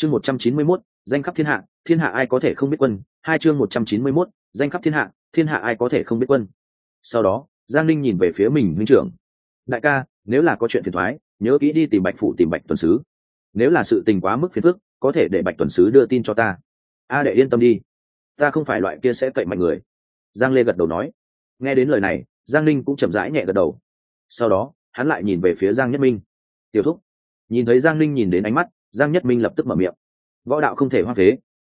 chương một trăm chín mươi mốt, danh khắp thiên hạ thiên hạ ai có thể không biết quân? Hai chương một trăm chín mươi mốt, danh khắp thiên hạ thiên hạ ai có thể không biết quân? Sau đó, giang linh nhìn về phía mình huynh trưởng. Đại ca, nếu là có chuyện phiền thoái, nhớ kỹ đi tìm bạch phủ tìm bạch tuần sứ. Nếu là sự tình quá mức phiền phức, có thể để bạch tuần sứ đưa tin cho ta. A đệ yên tâm đi. Ta không phải loại kia sẽ cậy mạnh người. Giang lê gật đầu nói. Nghe đến lời này, giang linh cũng chậm rãi nhẹ gật đầu. Sau đó, hắn lại nhìn về phía giang nhất minh. Tiểu thúc. Nhìn thấy giang linh nhìn đến ánh mắt giang nhất minh lập tức mở miệng. Võ đạo không thể hoa phế.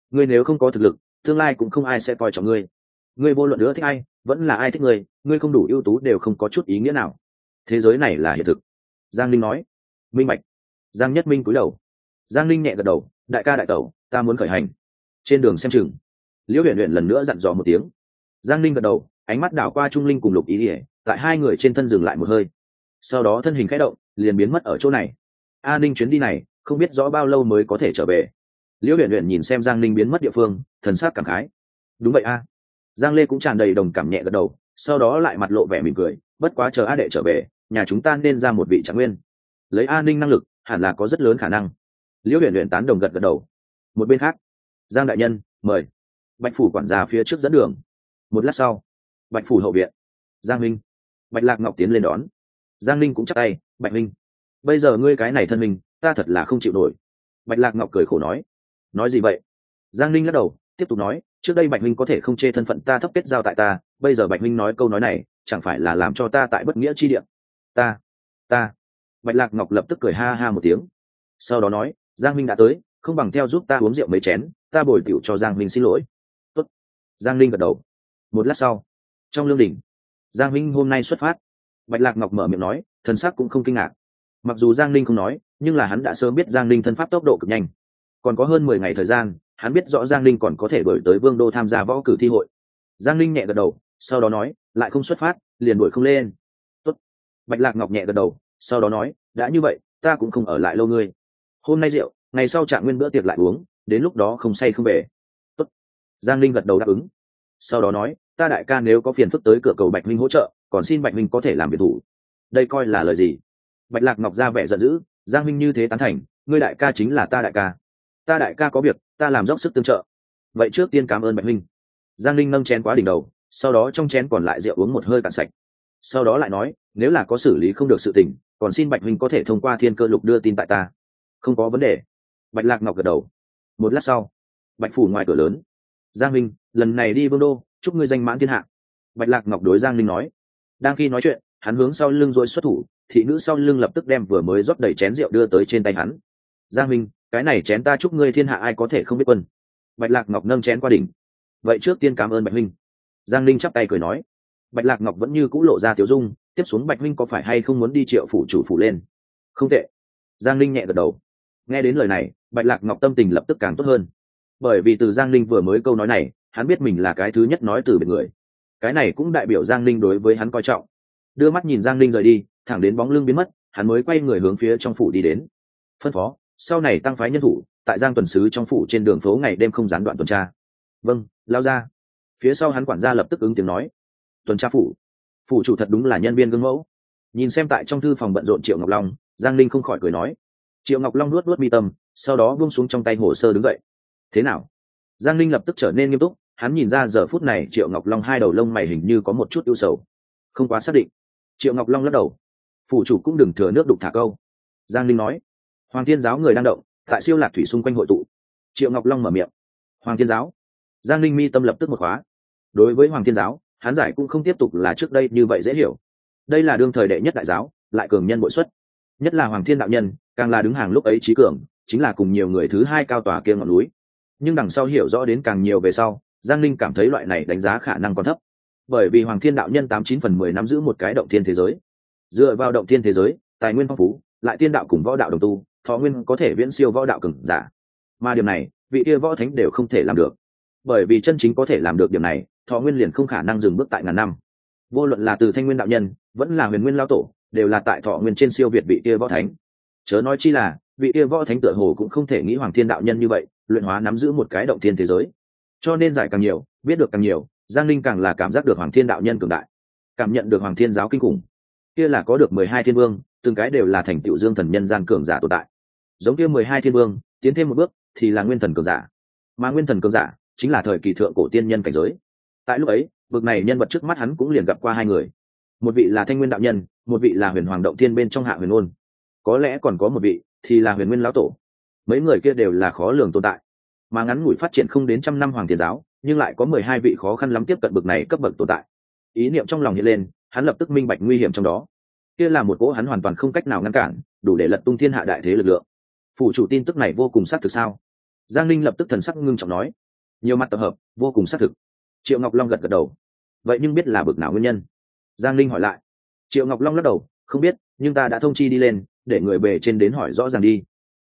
Ngươi nếu không có thực lực, tương lai cũng không ai sẽ coi trọng ngươi. Ngươi vô luận nữa thích ai, vẫn là ai thích ngươi ngươi không đủ ưu tú đều không có chút ý nghĩa nào. Thế giới này là hiện thực. Giang linh nói. Minh bạch. Giang nhất minh cúi đầu. Giang linh nhẹ gật đầu. Đại ca đại tẩu, ta muốn khởi hành. Trên đường xem chừng, liễu huyện huyện lần nữa dặn dò một tiếng. Giang linh gật đầu, ánh mắt đảo qua trung linh cùng lục ý ỉa tại hai người trên thân dừng lại một hơi. Sau đó thân hình khẽ động, liền biến mất ở chỗ này. A ninh chuyến đi này không biết rõ bao lâu mới có thể trở về. Liễu huyền huyền nhìn xem giang ninh biến mất địa phương, thần sát cảm khái. Đúng vậy a. Giang lê cũng tràn đầy đồng cảm nhẹ gật đầu, sau đó lại mặt lộ vẻ mỉm cười, bất quá chờ a đệ trở về, nhà chúng ta nên ra một vị trạng nguyên. Lấy a ninh năng lực, hẳn là có rất lớn khả năng. Liễu huyền huyền tán đồng gật gật đầu. Một bên khác, giang đại nhân, mời. Bạch phủ quản gia phía trước dẫn đường. Một lát sau, bạch phủ hậu viện. Giang minh, bạch lạc ngọc tiến lên đón. Giang linh cũng chắc tay, bạch minh, bây giờ ngươi cái này thân mình ta thật là không chịu nổi. Bạch lạc ngọc cười khổ nói. Nói gì vậy? Giang linh lắc đầu, tiếp tục nói, trước đây bạch minh có thể không chê thân phận ta thấp kết giao tại ta, bây giờ bạch minh nói câu nói này, chẳng phải là làm cho ta tại bất nghĩa chi điểm ta ta. Bạch lạc ngọc lập tức cười ha ha một tiếng. Sau đó nói, giang minh đã tới, không bằng theo giúp ta uống rượu mấy chén, ta bồi tiểu cho giang minh xin lỗi. Tốt. giang linh gật đầu. Một lát sau, trong lương đình giang minh hôm nay xuất phát. Bạch lạc ngọc mở miệng nói, thần sắc cũng không kinh ngạc. Mặc dù giang linh không nói nhưng là hắn đã sớm biết giang linh thân pháp tốc độ cực nhanh. Còn có hơn mười ngày thời gian, hắn biết rõ giang linh còn có thể đổi tới vương đô tham gia võ cử thi hội. Giang linh nhẹ gật đầu, sau đó nói, lại không xuất phát, liền đuổi không lên. Tốt. bạch lạc ngọc nhẹ gật đầu, sau đó nói, đã như vậy, ta cũng không ở lại lâu ngươi. Hôm nay rượu, ngày sau trạng nguyên bữa tiệc lại uống, đến lúc đó không say không về. Tốt. giang linh gật đầu đáp ứng. Sau đó nói, ta đại ca nếu có phiền phức tới cửa cầu bạch minh hỗ trợ, còn xin bạch minh có thể làm biệt thủ. Đây coi là lời gì? Bạch lạc ngọc ra vẻ giận dữ giang minh như thế tán thành, ngươi đại ca chính là ta đại ca. Ta đại ca có việc, ta làm dốc sức tương trợ. Vậy trước tiên cảm ơn bạch minh. Giang linh nâng chén quá đỉnh đầu, sau đó trong chén còn lại rượu uống một hơi cạn sạch. Sau đó lại nói, nếu là có xử lý không được sự tình, còn xin bạch minh có thể thông qua thiên cơ lục đưa tin tại ta. Không có vấn đề. Bạch lạc ngọc gật đầu. Một lát sau, bạch phủ ngoài cửa lớn. Giang minh, lần này đi vương đô, chúc ngươi danh mãn thiên hạ. Bạch lạc ngọc đối giang linh nói. Đang khi nói chuyện hắn hướng sau lưng rồi xuất thủ, thị nữ sau lưng lập tức đem vừa mới rót đầy chén rượu đưa tới trên tay hắn. Giang minh, cái này chén ta chúc ngươi thiên hạ ai có thể không biết quân. Bạch lạc ngọc nâng chén qua đỉnh. Vậy trước tiên cảm ơn bạch minh. Giang linh chắp tay cười nói. Bạch lạc ngọc vẫn như c ũ lộ ra tiểu dung, tiếp xuống bạch minh có phải hay không muốn đi triệu phủ chủ phủ lên? Không tệ. Giang linh nhẹ gật đầu. Nghe đến lời này, bạch lạc ngọc tâm tình lập tức càng tốt hơn. Bởi vì từ giang linh vừa mới câu nói này, hắn biết mình là cái thứ nhất nói từ biệt người. Cái này cũng đại biểu giang linh đối với hắn coi trọng đưa mắt nhìn giang linh rời đi, thẳng đến bóng lưng biến mất, hắn mới quay người hướng phía trong phủ đi đến. Phân phó, sau này tăng phái nhân thủ, tại giang tuần sứ trong phủ trên đường phố ngày đêm không gián đoạn tuần tra. Vâng lao ra. Phía sau hắn quản gia lập tức ứng tiếng nói. Tuần tra phủ. Phủ chủ thật đúng là nhân viên gương mẫu. Nhìn xem tại trong thư phòng bận rộn triệu ngọc long, giang linh không khỏi cười nói. Triệu ngọc long nuốt nuốt mi tâm, sau đó buông xuống trong tay hồ sơ đứng dậy. Thế nào? Giang linh lập tức trở nên nghiêm túc, hắn nhìn ra giờ phút này triệu ngọc long hai đầu lông mày hình như có một chút ưu sầu. Không quá xác định triệu ngọc long lắc đầu. Phủ chủ cũng đừng thừa nước đục thả câu. Giang linh nói. Hoàng thiên giáo người đang động, tại siêu lạc thủy xung quanh hội tụ. Triệu ngọc long mở miệng. Hoàng thiên giáo. Giang linh mi tâm lập tức một khóa. Đối với hoàng thiên giáo hán giải cũng không tiếp tục là trước đây như vậy dễ hiểu. Đây là đương thời đệ nhất đại giáo, lại cường nhân bội xuất. Nhất là hoàng thiên đạo nhân, càng là đứng hàng lúc ấy trí cường, chính là cùng nhiều người thứ hai cao tòa kia ngọn núi. Nhưng đằng sau hiểu rõ đến càng nhiều về sau, giang linh cảm thấy loại này đánh giá khả năng còn thấp bởi vì hoàng thiên đạo nhân tám chín phần mười nắm giữ một cái động thiên thế giới. Dựa vào động thiên thế giới, tài nguyên phong phú, lại tiên đạo cùng võ đạo đồng tu, thọ nguyên có thể viễn siêu võ đạo cừng giả. Mà điều này, vị kia võ thánh đều không thể làm được. Bởi vì chân chính có thể làm được điều này, thọ nguyên liền không khả năng dừng bước tại ngàn năm. Vô luận là từ thanh nguyên đạo nhân, vẫn là huyền nguyên lao tổ, đều là tại thọ nguyên trên siêu việt vị kia võ thánh. Chớ nói chi là, vị kia võ thánh tựa hồ cũng không thể nghĩ hoàng thiên đạo nhân như vậy, luyện hóa nắm giữ một cái động thiên thế giới. Cho nên giải càng nhiều, biết được càng nhiều giang linh càng là cảm giác được hoàng thiên đạo nhân cường đại. Cảm nhận được hoàng thiên giáo kinh khủng. Kia là có được mười hai thiên vương, từng cái đều là thành tựu dương thần nhân gian cường giả tồn tại. Giống kia mười hai thiên vương, tiến thêm một bước, thì là nguyên thần cường giả. Mà nguyên thần cường giả, chính là thời kỳ thượng cổ tiên nhân cảnh giới. Tại lúc ấy vực này nhân vật trước mắt hắn cũng liền gặp qua hai người. Một vị là thanh nguyên đạo nhân, một vị là huyền hoàng động thiên bên trong hạ huyền ôn. Có lẽ còn có một vị, thì là huyền nguyên lão tổ. Mấy người kia đều là khó lường tồn tại. Mà ngắn ngủi phát triển không đến trăm năm hoàng Thiên giáo nhưng lại có mười hai vị khó khăn lắm tiếp cận bậc này cấp bậc tồn tại. Ý niệm trong lòng hiện lên, hắn lập tức minh bạch nguy hiểm trong đó. Kia là một cỗ hắn hoàn toàn không cách nào ngăn cản, đủ để lật tung thiên hạ đại thế lực lượng. Phủ chủ tin tức này vô cùng xác thực sao? Giang linh lập tức thần sắc ngưng trọng nói. Nhiều mặt tập hợp, vô cùng xác thực. Triệu ngọc long gật gật đầu. Vậy nhưng biết là bực nào nguyên nhân? Giang linh hỏi lại. Triệu ngọc long lắc đầu, không biết, nhưng ta đã thông chi đi lên, để người bề trên đến hỏi rõ ràng đi.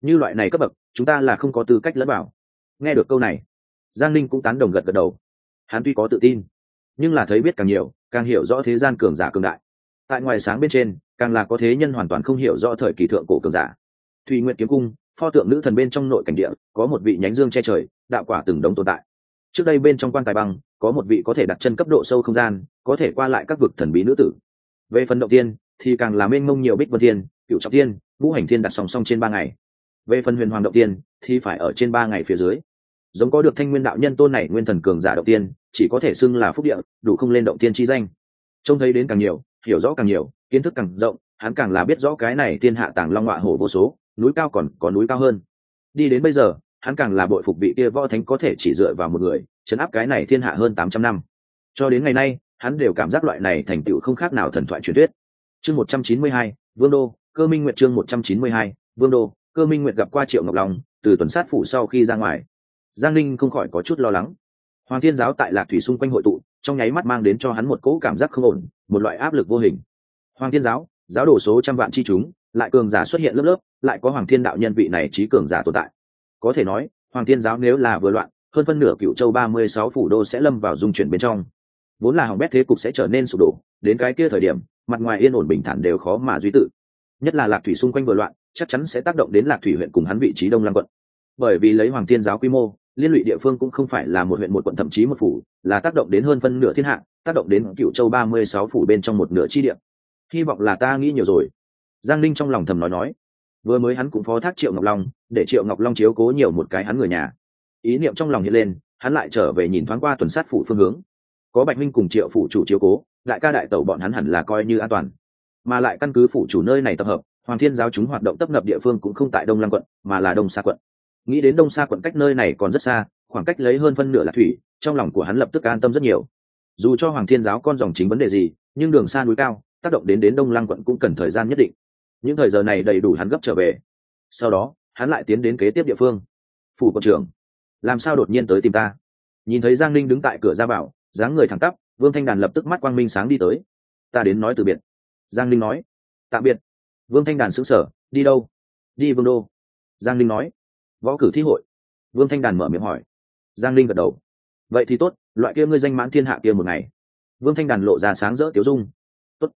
Như loại này cấp bậc, chúng ta là không có tư cách lẫn bảo nghe được câu này giang linh cũng tán đồng gật gật đầu. Hắn tuy có tự tin, nhưng là thấy biết càng nhiều, càng hiểu rõ thế gian cường giả cường đại. Tại ngoài sáng bên trên, càng là có thế nhân hoàn toàn không hiểu rõ thời kỳ thượng cổ cường giả. Thùy nguyện kiếm cung, pho tượng nữ thần bên trong nội cảnh địa, có một vị nhánh dương che trời, đạo quả từng đống tồn tại. Trước đây bên trong quan tài băng, có một vị có thể đặt chân cấp độ sâu không gian, có thể qua lại các vực thần bí nữ tử. Về phần động tiên, thì càng là mênh mông nhiều bích vân thiên cựu trọng tiên ngũ hành thiên đặt song song trên ba ngày. Về phần huyền hoàng động tiên, thì phải ở trên ba ngày phía dưới giống có được thanh nguyên đạo nhân tôn này nguyên thần cường giả động tiên, chỉ có thể xưng là phúc địa, đủ không lên động tiên chi danh. Trông thấy đến càng nhiều, hiểu rõ càng nhiều, kiến thức càng rộng, hắn càng là biết rõ cái này thiên hạ tàng long họa hổ vô số, núi cao còn có núi cao hơn. Đi đến bây giờ, hắn càng là bội phục vị kia võ thánh có thể chỉ dựa vào một người, chấn áp cái này thiên hạ hơn tám trăm năm. Cho đến ngày nay, hắn đều cảm giác loại này thành tựu không khác nào thần thoại truyền thuyết. Chương một trăm chín mươi hai, vương đô, cơ minh nguyệt chương một trăm chín mươi hai, vương đô, cơ minh nguyệt gặp qua triệu ngọc long, từ tuần sát phủ sau khi ra ngoài giang linh không khỏi có chút lo lắng. Hoàng thiên giáo tại lạc thủy xung quanh hội tụ, trong nháy mắt mang đến cho hắn một cỗ cảm giác không ổn, một loại áp lực vô hình. Hoàng thiên giáo giáo đổ số trăm vạn chi chúng, lại cường giả xuất hiện lớp lớp, lại có hoàng thiên đạo nhân vị này trí cường giả tồn tại. Có thể nói, hoàng thiên giáo nếu là vừa loạn, hơn phân nửa cựu châu ba mươi sáu phủ đô sẽ lâm vào dung chuyển bên trong. Vốn là hỏng bét thế cục sẽ trở nên sụp đổ, đến cái kia thời điểm, mặt ngoài yên ổn bình thản đều khó mà duy tự. Nhất là lạc thủy xung quanh vừa loạn, chắc chắn sẽ tác động đến lạc thủy huyện cùng hắn vị trí đông lăng quận. Bởi vì lấy hoàng thiên giáo quy mô liên lụy địa phương cũng không phải là một huyện một quận, thậm chí một phủ, là tác động đến hơn phân nửa thiên hạ, tác động đến cựu châu ba mươi sáu phủ bên trong một nửa chi địa. Hy vọng là ta nghĩ nhiều rồi. Giang linh trong lòng thầm nói nói. Vừa mới hắn cũng phó thác triệu ngọc long, để triệu ngọc long chiếu cố nhiều một cái hắn người nhà. Ý niệm trong lòng hiện lên, hắn lại trở về nhìn thoáng qua tuần sát phủ phương hướng. Có bạch minh cùng triệu phủ chủ chiếu cố, đại ca đại tẩu bọn hắn hẳn là coi như an toàn. Mà lại căn cứ phủ chủ nơi này tập hợp, hoàng thiên giáo chúng hoạt động tấp nập địa phương cũng không tại đông lăng quận, mà là đông xa quận nghĩ đến đông xa quận cách nơi này còn rất xa, khoảng cách lấy hơn phân nửa là thủy, trong lòng của hắn lập tức an tâm rất nhiều. Dù cho hoàng thiên giáo con dòng chính vấn đề gì, nhưng đường xa núi cao, tác động đến đến đông lăng quận cũng cần thời gian nhất định. Những thời giờ này đầy đủ hắn gấp trở về. Sau đó, hắn lại tiến đến kế tiếp địa phương. Phủ quận trưởng, làm sao đột nhiên tới tìm ta? Nhìn thấy giang ninh đứng tại cửa ra vào, dáng người thẳng tắp, vương thanh đàn lập tức mắt quang minh sáng đi tới. Ta đến nói từ biệt. Giang ninh nói. Tạm biệt. Vương thanh đàn xứng sở đi đâu? Đi vương đô. Giang ninh nói võ cử thi hội. Vương thanh đàn mở miệng hỏi. Giang ninh gật đầu. Vậy thì tốt, loại kia ngươi danh mãn thiên hạ kia một ngày. Vương thanh đàn lộ ra sáng rỡ tiếu dung. Tốt.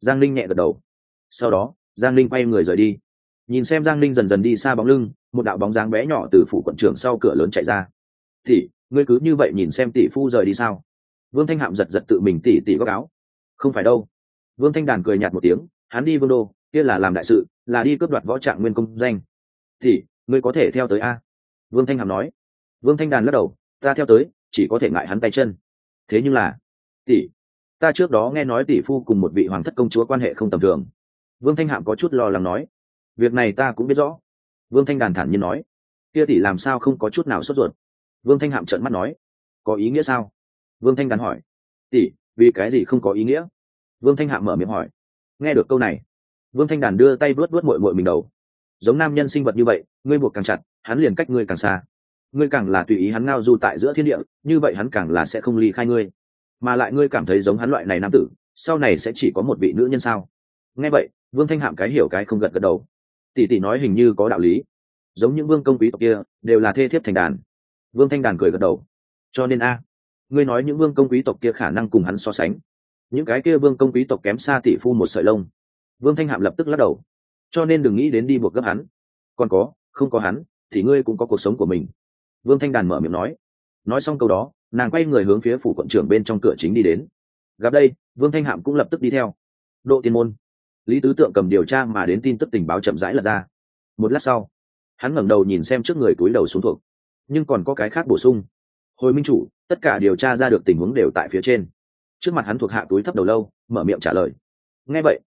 Giang ninh nhẹ gật đầu. Sau đó, giang ninh quay người rời đi. Nhìn xem giang ninh dần dần đi xa bóng lưng, một đạo bóng dáng bé nhỏ từ phủ quận trưởng sau cửa lớn chạy ra. Thì ngươi cứ như vậy nhìn xem tỷ phu rời đi sao? Vương thanh hạm giật giật tự mình tỉ tỉ góc áo. Không phải đâu. Vương thanh đàn cười nhạt một tiếng, hắn đi vương đô, kia là làm đại sự, là đi cướp đoạt võ trạng nguyên công danh. Thì ngươi có thể theo tới a? Vương thanh hàm nói. Vương thanh đàn lắc đầu, ta theo tới, chỉ có thể ngại hắn tay chân. Thế nhưng là, tỷ, ta trước đó nghe nói tỷ phu cùng một vị hoàng thất công chúa quan hệ không tầm thường. Vương thanh hạm có chút lo lắng nói. Việc này ta cũng biết rõ. Vương thanh đàn thản nhiên nói. Kia tỷ làm sao không có chút nào sốt ruột? Vương thanh hạm trợn mắt nói. Có ý nghĩa sao? Vương thanh đàn hỏi. Tỷ, vì cái gì không có ý nghĩa? Vương thanh hạm mở miệng hỏi. Nghe được câu này, vương thanh đàn đưa tay vớt vớt mội mội mình đầu giống nam nhân sinh vật như vậy, ngươi buộc càng chặt, hắn liền cách ngươi càng xa. Ngươi càng là tùy ý hắn ngao du tại giữa thiên địa, như vậy hắn càng là sẽ không ly khai ngươi. Mà lại ngươi cảm thấy giống hắn loại này nam tử, sau này sẽ chỉ có một vị nữ nhân sao? Nghe vậy, vương thanh hạm cái hiểu cái không gật gật đầu. Tỷ tỷ nói hình như có đạo lý. Giống những vương công quý tộc kia, đều là thê thiếp thành đàn. Vương thanh đàn cười gật đầu. Cho nên a, ngươi nói những vương công quý tộc kia khả năng cùng hắn so sánh. Những cái kia vương công quý tộc kém xa tỷ phu một sợi lông. Vương thanh hạm lập tức lắc đầu cho nên đừng nghĩ đến đi buộc gấp hắn. Còn có, không có hắn, thì ngươi cũng có cuộc sống của mình. Vương thanh đàn mở miệng nói. Nói xong câu đó, nàng quay người hướng phía phủ quận trưởng bên trong cửa chính đi đến. Gặp đây, vương thanh hạm cũng lập tức đi theo. Độ tiên môn. Lý tứ tượng cầm điều tra mà đến tin tức tình báo chậm rãi lật ra. Một lát sau, hắn ngẩng đầu nhìn xem trước người túi đầu xuống thuộc. Nhưng còn có cái khác bổ sung. Hồi minh chủ, tất cả điều tra ra được tình huống đều tại phía trên. Trước mặt hắn thuộc hạ túi thấp đầu lâu, mở miệng trả lời. Nghe vậy,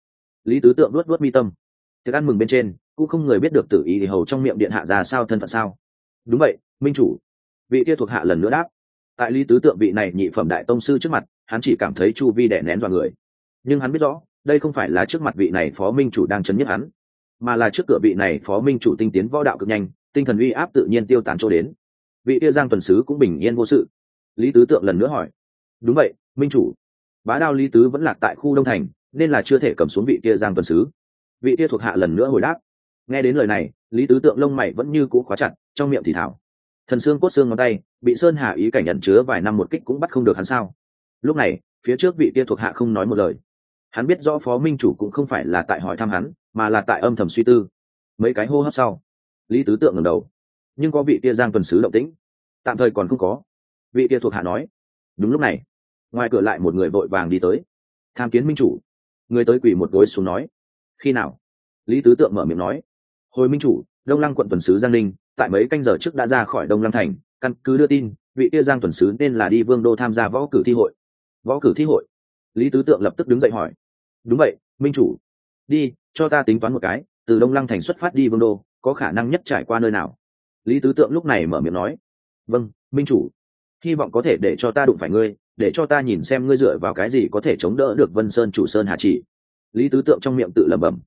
lý tứ tượng luất luất mi tâm tiệc ăn mừng bên trên, cũng không người biết được tử ý thì hầu trong miệng điện hạ ra sao thân phận sao. Đúng vậy, minh chủ. Vị kia thuộc hạ lần nữa đáp. Tại lý tứ tượng vị này nhị phẩm đại tông sư trước mặt, hắn chỉ cảm thấy chu vi đẻ nén vào người. Nhưng hắn biết rõ, đây không phải là trước mặt vị này phó minh chủ đang chấn nhất hắn, mà là trước cửa vị này phó minh chủ tinh tiến võ đạo cực nhanh, tinh thần uy áp tự nhiên tiêu tán chỗ đến. Vị kia giang tuần sứ cũng bình yên vô sự. Lý tứ tượng lần nữa hỏi. Đúng vậy, minh chủ. Bá đao lý tứ vẫn lạc tại khu đông thành, nên là chưa thể cầm xuống vị kia giang tuần sứ vị kia thuộc hạ lần nữa hồi đáp. Nghe đến lời này, lý tứ tượng lông mày vẫn như cũ khóa chặt, trong miệng thì thảo thần xương cốt xương ngón tay, bị sơn hà ý cảnh nhận chứa vài năm một kích cũng bắt không được hắn sao? Lúc này, phía trước vị kia thuộc hạ không nói một lời. Hắn biết rõ phó minh chủ cũng không phải là tại hỏi thăm hắn, mà là tại âm thầm suy tư. Mấy cái hô hấp sau, lý tứ tượng ngẩng đầu. Nhưng có vị kia giang tuần sứ động tĩnh. Tạm thời còn không có. Vị kia thuộc hạ nói. Đúng lúc này, ngoài cửa lại một người vội vàng đi tới. Tham kiến minh chủ. Người tới quỳ một gối xuống nói khi nào? Lý tứ tượng mở miệng nói. Hồi minh chủ, đông lăng quận tuần sứ giang ninh, tại mấy canh giờ trước đã ra khỏi đông lăng thành, căn cứ đưa tin, vị kia giang tuần sứ nên là đi vương đô tham gia võ cử thi hội. Võ cử thi hội? Lý tứ tượng lập tức đứng dậy hỏi. Đúng vậy, minh chủ. Đi, cho ta tính toán một cái, từ đông lăng thành xuất phát đi vương đô, có khả năng nhất trải qua nơi nào? Lý tứ tượng lúc này mở miệng nói. Vâng minh chủ. Hy vọng có thể để cho ta đụng phải ngươi, để cho ta nhìn xem ngươi dựa vào cái gì có thể chống đỡ được vân sơn chủ sơn hà chỉ lý tứ tượng trong miệng tự lẩm bẩm.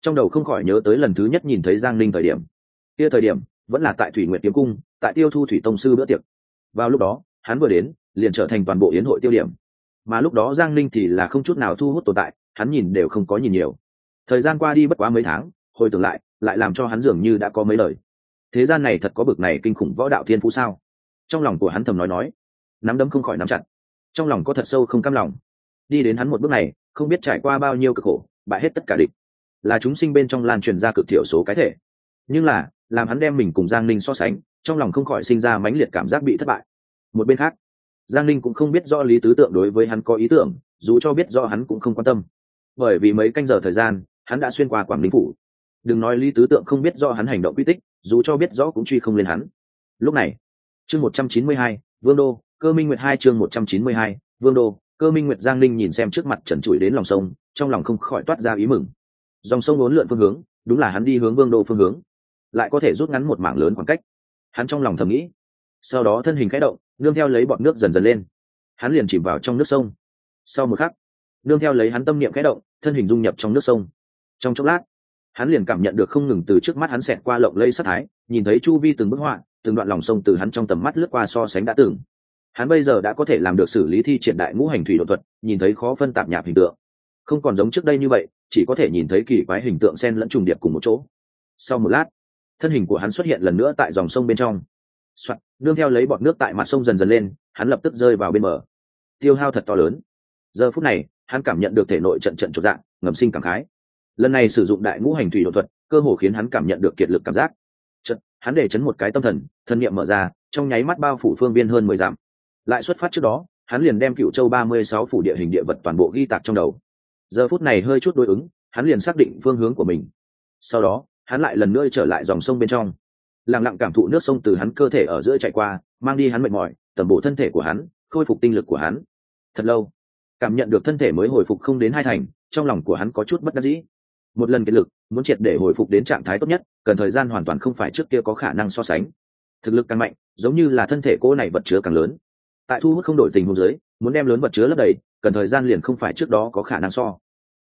Trong đầu không khỏi nhớ tới lần thứ nhất nhìn thấy giang ninh thời điểm. Kia thời điểm, vẫn là tại thủy nguyện kiếm cung, tại tiêu thu thủy tông sư bữa tiệc. Vào lúc đó, hắn vừa đến, liền trở thành toàn bộ yến hội tiêu điểm. Mà lúc đó giang ninh thì là không chút nào thu hút tồn tại, hắn nhìn đều không có nhìn nhiều. Thời gian qua đi bất quá mấy tháng, hồi tưởng lại lại làm cho hắn dường như đã có mấy lời. Thế gian này thật có bực này kinh khủng võ đạo thiên phú sao? Trong lòng của hắn thầm nói nói. Nắm đấm không khỏi nắm chặt. Trong lòng có thật sâu không cam lòng. Đi đến hắn một bước này không biết trải qua bao nhiêu cực khổ, bại hết tất cả địch. Là chúng sinh bên trong lan truyền ra cực thiểu số cái thể. Nhưng là, làm hắn đem mình cùng giang ninh so sánh, trong lòng không khỏi sinh ra mãnh liệt cảm giác bị thất bại. Một bên khác, giang ninh cũng không biết do lý tứ tượng đối với hắn có ý tưởng, dù cho biết do hắn cũng không quan tâm. Bởi vì mấy canh giờ thời gian, hắn đã xuyên qua quảng ninh phủ. Đừng nói lý tứ tượng không biết do hắn hành động quy tích, dù cho biết rõ cũng truy không lên hắn. Lúc này, chương một trăm chín mươi hai, vương đô, cơ minh nguyệt hai chương một trăm chín mươi hai, vương đô cơ minh nguyệt giang ninh nhìn xem trước mặt trần trụi đến lòng sông, trong lòng không khỏi toát ra ý mừng. Dòng sông bốn lượn phương hướng, đúng là hắn đi hướng vương đô phương hướng, lại có thể rút ngắn một mảng lớn khoảng cách. Hắn trong lòng thầm nghĩ, sau đó thân hình khẽ động, nương theo lấy bọn nước dần dần lên. Hắn liền chìm vào trong nước sông. Sau một khắc, nương theo lấy hắn tâm niệm khẽ động, thân hình dung nhập trong nước sông. Trong chốc lát, hắn liền cảm nhận được không ngừng từ trước mắt hắn xẹt qua lộng lây sắc thái, nhìn thấy chu vi từng bức họa, từng đoạn lòng sông từ hắn trong tầm mắt lướt qua so sánh đã tưởng hắn bây giờ đã có thể làm được xử lý thi triển đại ngũ hành thủy đột thuật nhìn thấy khó phân tạp nhạp hình tượng. Không còn giống trước đây như vậy chỉ có thể nhìn thấy kỳ quái hình tượng sen lẫn trùng điệp cùng một chỗ. Sau một lát thân hình của hắn xuất hiện lần nữa tại dòng sông bên trong. Soạn, nương theo lấy bọt nước tại mặt sông dần dần lên hắn lập tức rơi vào bên bờ. Tiêu hao thật to lớn. Giờ phút này hắn cảm nhận được thể nội trận trận trột dạng ngầm sinh cảm khái. Lần này sử dụng đại ngũ hành thủy đột thuật cơ hồ khiến hắn cảm nhận được kiệt lực cảm giác. Hắn để chấn một cái tâm thần thân niệm mở ra trong nháy mắt bao phủ phương viên hơn mười dặm lại xuất phát trước đó, hắn liền đem cựu châu ba mươi sáu phủ địa hình địa vật toàn bộ ghi tạc trong đầu. Giờ phút này hơi chút đối ứng, hắn liền xác định phương hướng của mình. Sau đó, hắn lại lần nữa trở lại dòng sông bên trong. Lặng lặng cảm thụ nước sông từ hắn cơ thể ở giữa chạy qua, mang đi hắn mệt mỏi, tẩm bổ thân thể của hắn, khôi phục tinh lực của hắn. Thật lâu, cảm nhận được thân thể mới hồi phục không đến hai thành, trong lòng của hắn có chút bất đắc dĩ. Một lần kiệt lực, muốn triệt để hồi phục đến trạng thái tốt nhất, cần thời gian hoàn toàn không phải trước kia có khả năng so sánh. Thực lực càng mạnh, giống như là thân thể cô này vật chứa càng lớn tại thu hút không đổi tình huống dưới, muốn đem lớn vật chứa lấp đầy, cần thời gian liền không phải trước đó có khả năng so.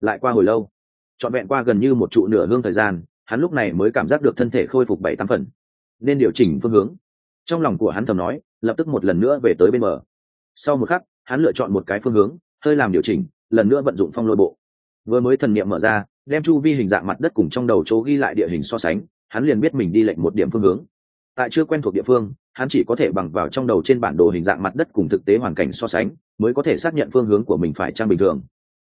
Lại qua hồi lâu, trọn vẹn qua gần như một trụ nửa hương thời gian, hắn lúc này mới cảm giác được thân thể khôi phục bảy tám phần. Nên điều chỉnh phương hướng. Trong lòng của hắn thầm nói, lập tức một lần nữa về tới bên bờ. Sau một khắc, hắn lựa chọn một cái phương hướng, hơi làm điều chỉnh, lần nữa vận dụng phong lôi bộ. Vừa mới thần niệm mở ra, đem chu vi hình dạng mặt đất cùng trong đầu chỗ ghi lại địa hình so sánh, hắn liền biết mình đi lệnh một điểm phương hướng. Tại chưa quen thuộc địa phương hắn chỉ có thể bằng vào trong đầu trên bản đồ hình dạng mặt đất cùng thực tế hoàn cảnh so sánh, mới có thể xác nhận phương hướng của mình phải trang bình thường.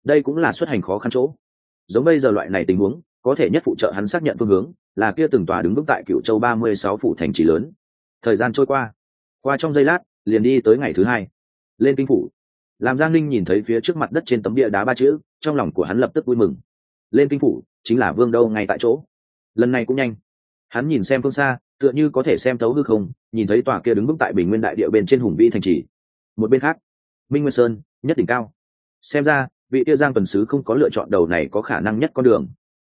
Đây cũng là xuất hành khó khăn chỗ. Giống bây giờ loại này tình huống, có thể nhất phụ trợ hắn xác nhận phương hướng, là kia từng tòa đứng vững tại cựu châu ba mươi sáu phủ thành trì lớn. Thời gian trôi qua. Qua trong giây lát, liền đi tới ngày thứ hai. Lên kinh phủ. Làm giang linh nhìn thấy phía trước mặt đất trên tấm địa đá ba chữ, trong lòng của hắn lập tức vui mừng. Lên kinh phủ, chính là vương đâu ngay tại chỗ. Lần này cũng nhanh. Hắn nhìn xem phương xa tựa như có thể xem thấu hư không nhìn thấy tòa kia đứng vững tại bình nguyên đại địa bên trên hùng vĩ thành trì. Một bên khác minh nguyên sơn nhất đỉnh cao. Xem ra vị tia giang tuần sứ không có lựa chọn đầu này có khả năng nhất con đường.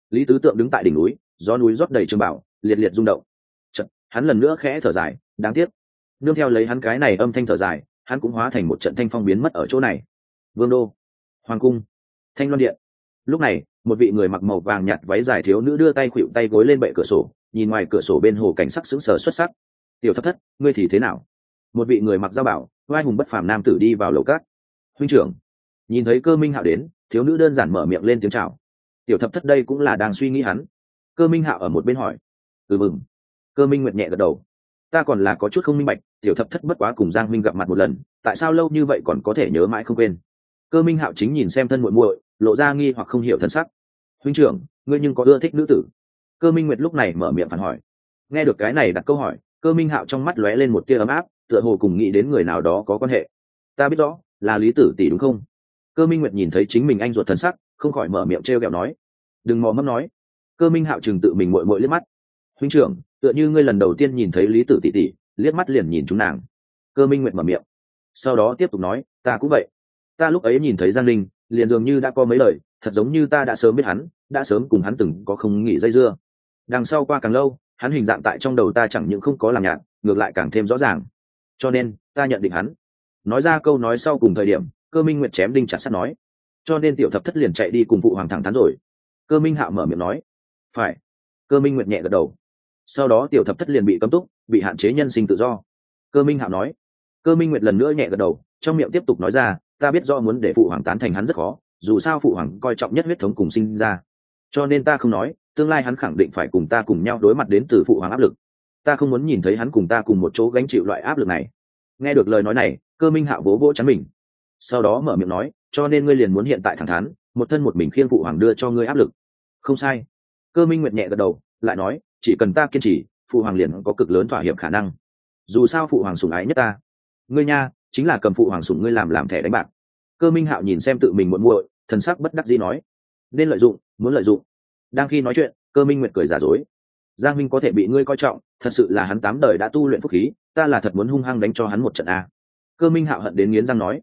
Lý tứ tượng đứng tại đỉnh núi do núi rót đầy trường bảo liệt liệt rung động. Chật, hắn lần nữa khẽ thở dài đáng tiếc. Nương theo lấy hắn cái này âm thanh thở dài hắn cũng hóa thành một trận thanh phong biến mất ở chỗ này. Vương đô hoàng cung thanh loan điện. Lúc này một vị người mặc màu vàng nhạt váy dài thiếu nữ đưa tay khuỵu tay gối lên bệ cửa sổ nhìn ngoài cửa sổ bên hồ cảnh sắc sững sờ xuất sắc. Tiểu thất thất, ngươi thì thế nào? Một vị người mặc gia bảo vai hùng bất phàm nam tử đi vào lầu cát huynh trưởng. Nhìn thấy cơ minh hạo đến, thiếu nữ đơn giản mở miệng lên tiếng chào. Tiểu thập thất đây cũng là đang suy nghĩ hắn. Cơ minh hạo ở một bên hỏi. Ừ mừng cơ minh nguyệt nhẹ gật đầu. Ta còn là có chút không minh bạch, tiểu thập thất bất quá cùng giang minh gặp mặt một lần, tại sao lâu như vậy còn có thể nhớ mãi không quên? Cơ minh hạo chính nhìn xem thân muội muội, lộ ra nghi hoặc không hiểu thân sắc. Huynh trưởng, ngươi nhưng có ưa thích nữ tử cơ minh nguyệt lúc này mở miệng phản hỏi. Nghe được cái này đặt câu hỏi, cơ minh hạo trong mắt lóe lên một tia ấm áp, tựa hồ cùng nghĩ đến người nào đó có quan hệ. Ta biết rõ, là lý tử tỷ đúng không? Cơ minh nguyệt nhìn thấy chính mình anh ruột thần sắc, không khỏi mở miệng t r e o kẹo nói. Đừng mò mẫm nói. Cơ minh hạo chừng tự mình mội mội liếc mắt. Huynh trưởng, tựa như ngươi lần đầu tiên nhìn thấy lý tử tỷ tỷ, liếc mắt liền nhìn chúng nàng. Cơ minh nguyệt mở miệng. Sau đó tiếp tục nói, ta cũng vậy. Ta lúc ấy nhìn thấy giang linh liền dường như đã có mấy lời, thật giống như ta đã sớm biết hắn, đã sớm cùng hắn từng có không nghỉ dây dưa đằng sau qua càng lâu, hắn hình dạng tại trong đầu ta chẳng những không có làm nhạt, ngược lại càng thêm rõ ràng. Cho nên, ta nhận định hắn. Nói ra câu nói sau cùng thời điểm, cơ minh nguyệt chém đinh chặt sắt nói. Cho nên tiểu thập thất liền chạy đi cùng phụ hoàng thẳng thắn rồi. Cơ minh hạo mở miệng nói. Phải. Cơ minh nguyệt nhẹ gật đầu. Sau đó tiểu thập thất liền bị cấm túc, bị hạn chế nhân sinh tự do. Cơ minh hạo nói. Cơ minh nguyệt lần nữa nhẹ gật đầu, trong miệng tiếp tục nói ra, ta biết do muốn để phụ hoàng tán thành hắn rất khó, dù sao phụ hoàng coi trọng nhất huyết thống cùng sinh ra. Cho nên ta không nói tương lai hắn khẳng định phải cùng ta cùng nhau đối mặt đến từ phụ hoàng áp lực. Ta không muốn nhìn thấy hắn cùng ta cùng một chỗ gánh chịu loại áp lực này. Nghe được lời nói này, cơ minh hạo vỗ vỗ chắn mình. Sau đó mở miệng nói, cho nên ngươi liền muốn hiện tại thẳng thắn, một thân một mình khiêng phụ hoàng đưa cho ngươi áp lực. Không sai. Cơ minh nguyệt nhẹ gật đầu, lại nói, chỉ cần ta kiên trì, phụ hoàng liền có cực lớn thỏa hiệp khả năng. Dù sao phụ hoàng sủng ái nhất ta. Ngươi nha, chính là cầm phụ hoàng sủng ngươi làm làm thẻ đánh bạc. Cơ minh hạo nhìn xem tự mình muộn muội, thần sắc bất đắc dĩ nói, nên lợi dụng, muốn lợi dụng đang khi nói chuyện, cơ minh nguyệt cười giả dối. Giang minh có thể bị ngươi coi trọng, thật sự là hắn tám đời đã tu luyện phúc khí, ta là thật muốn hung hăng đánh cho hắn một trận a. Cơ minh hạo hận đến nghiến răng nói.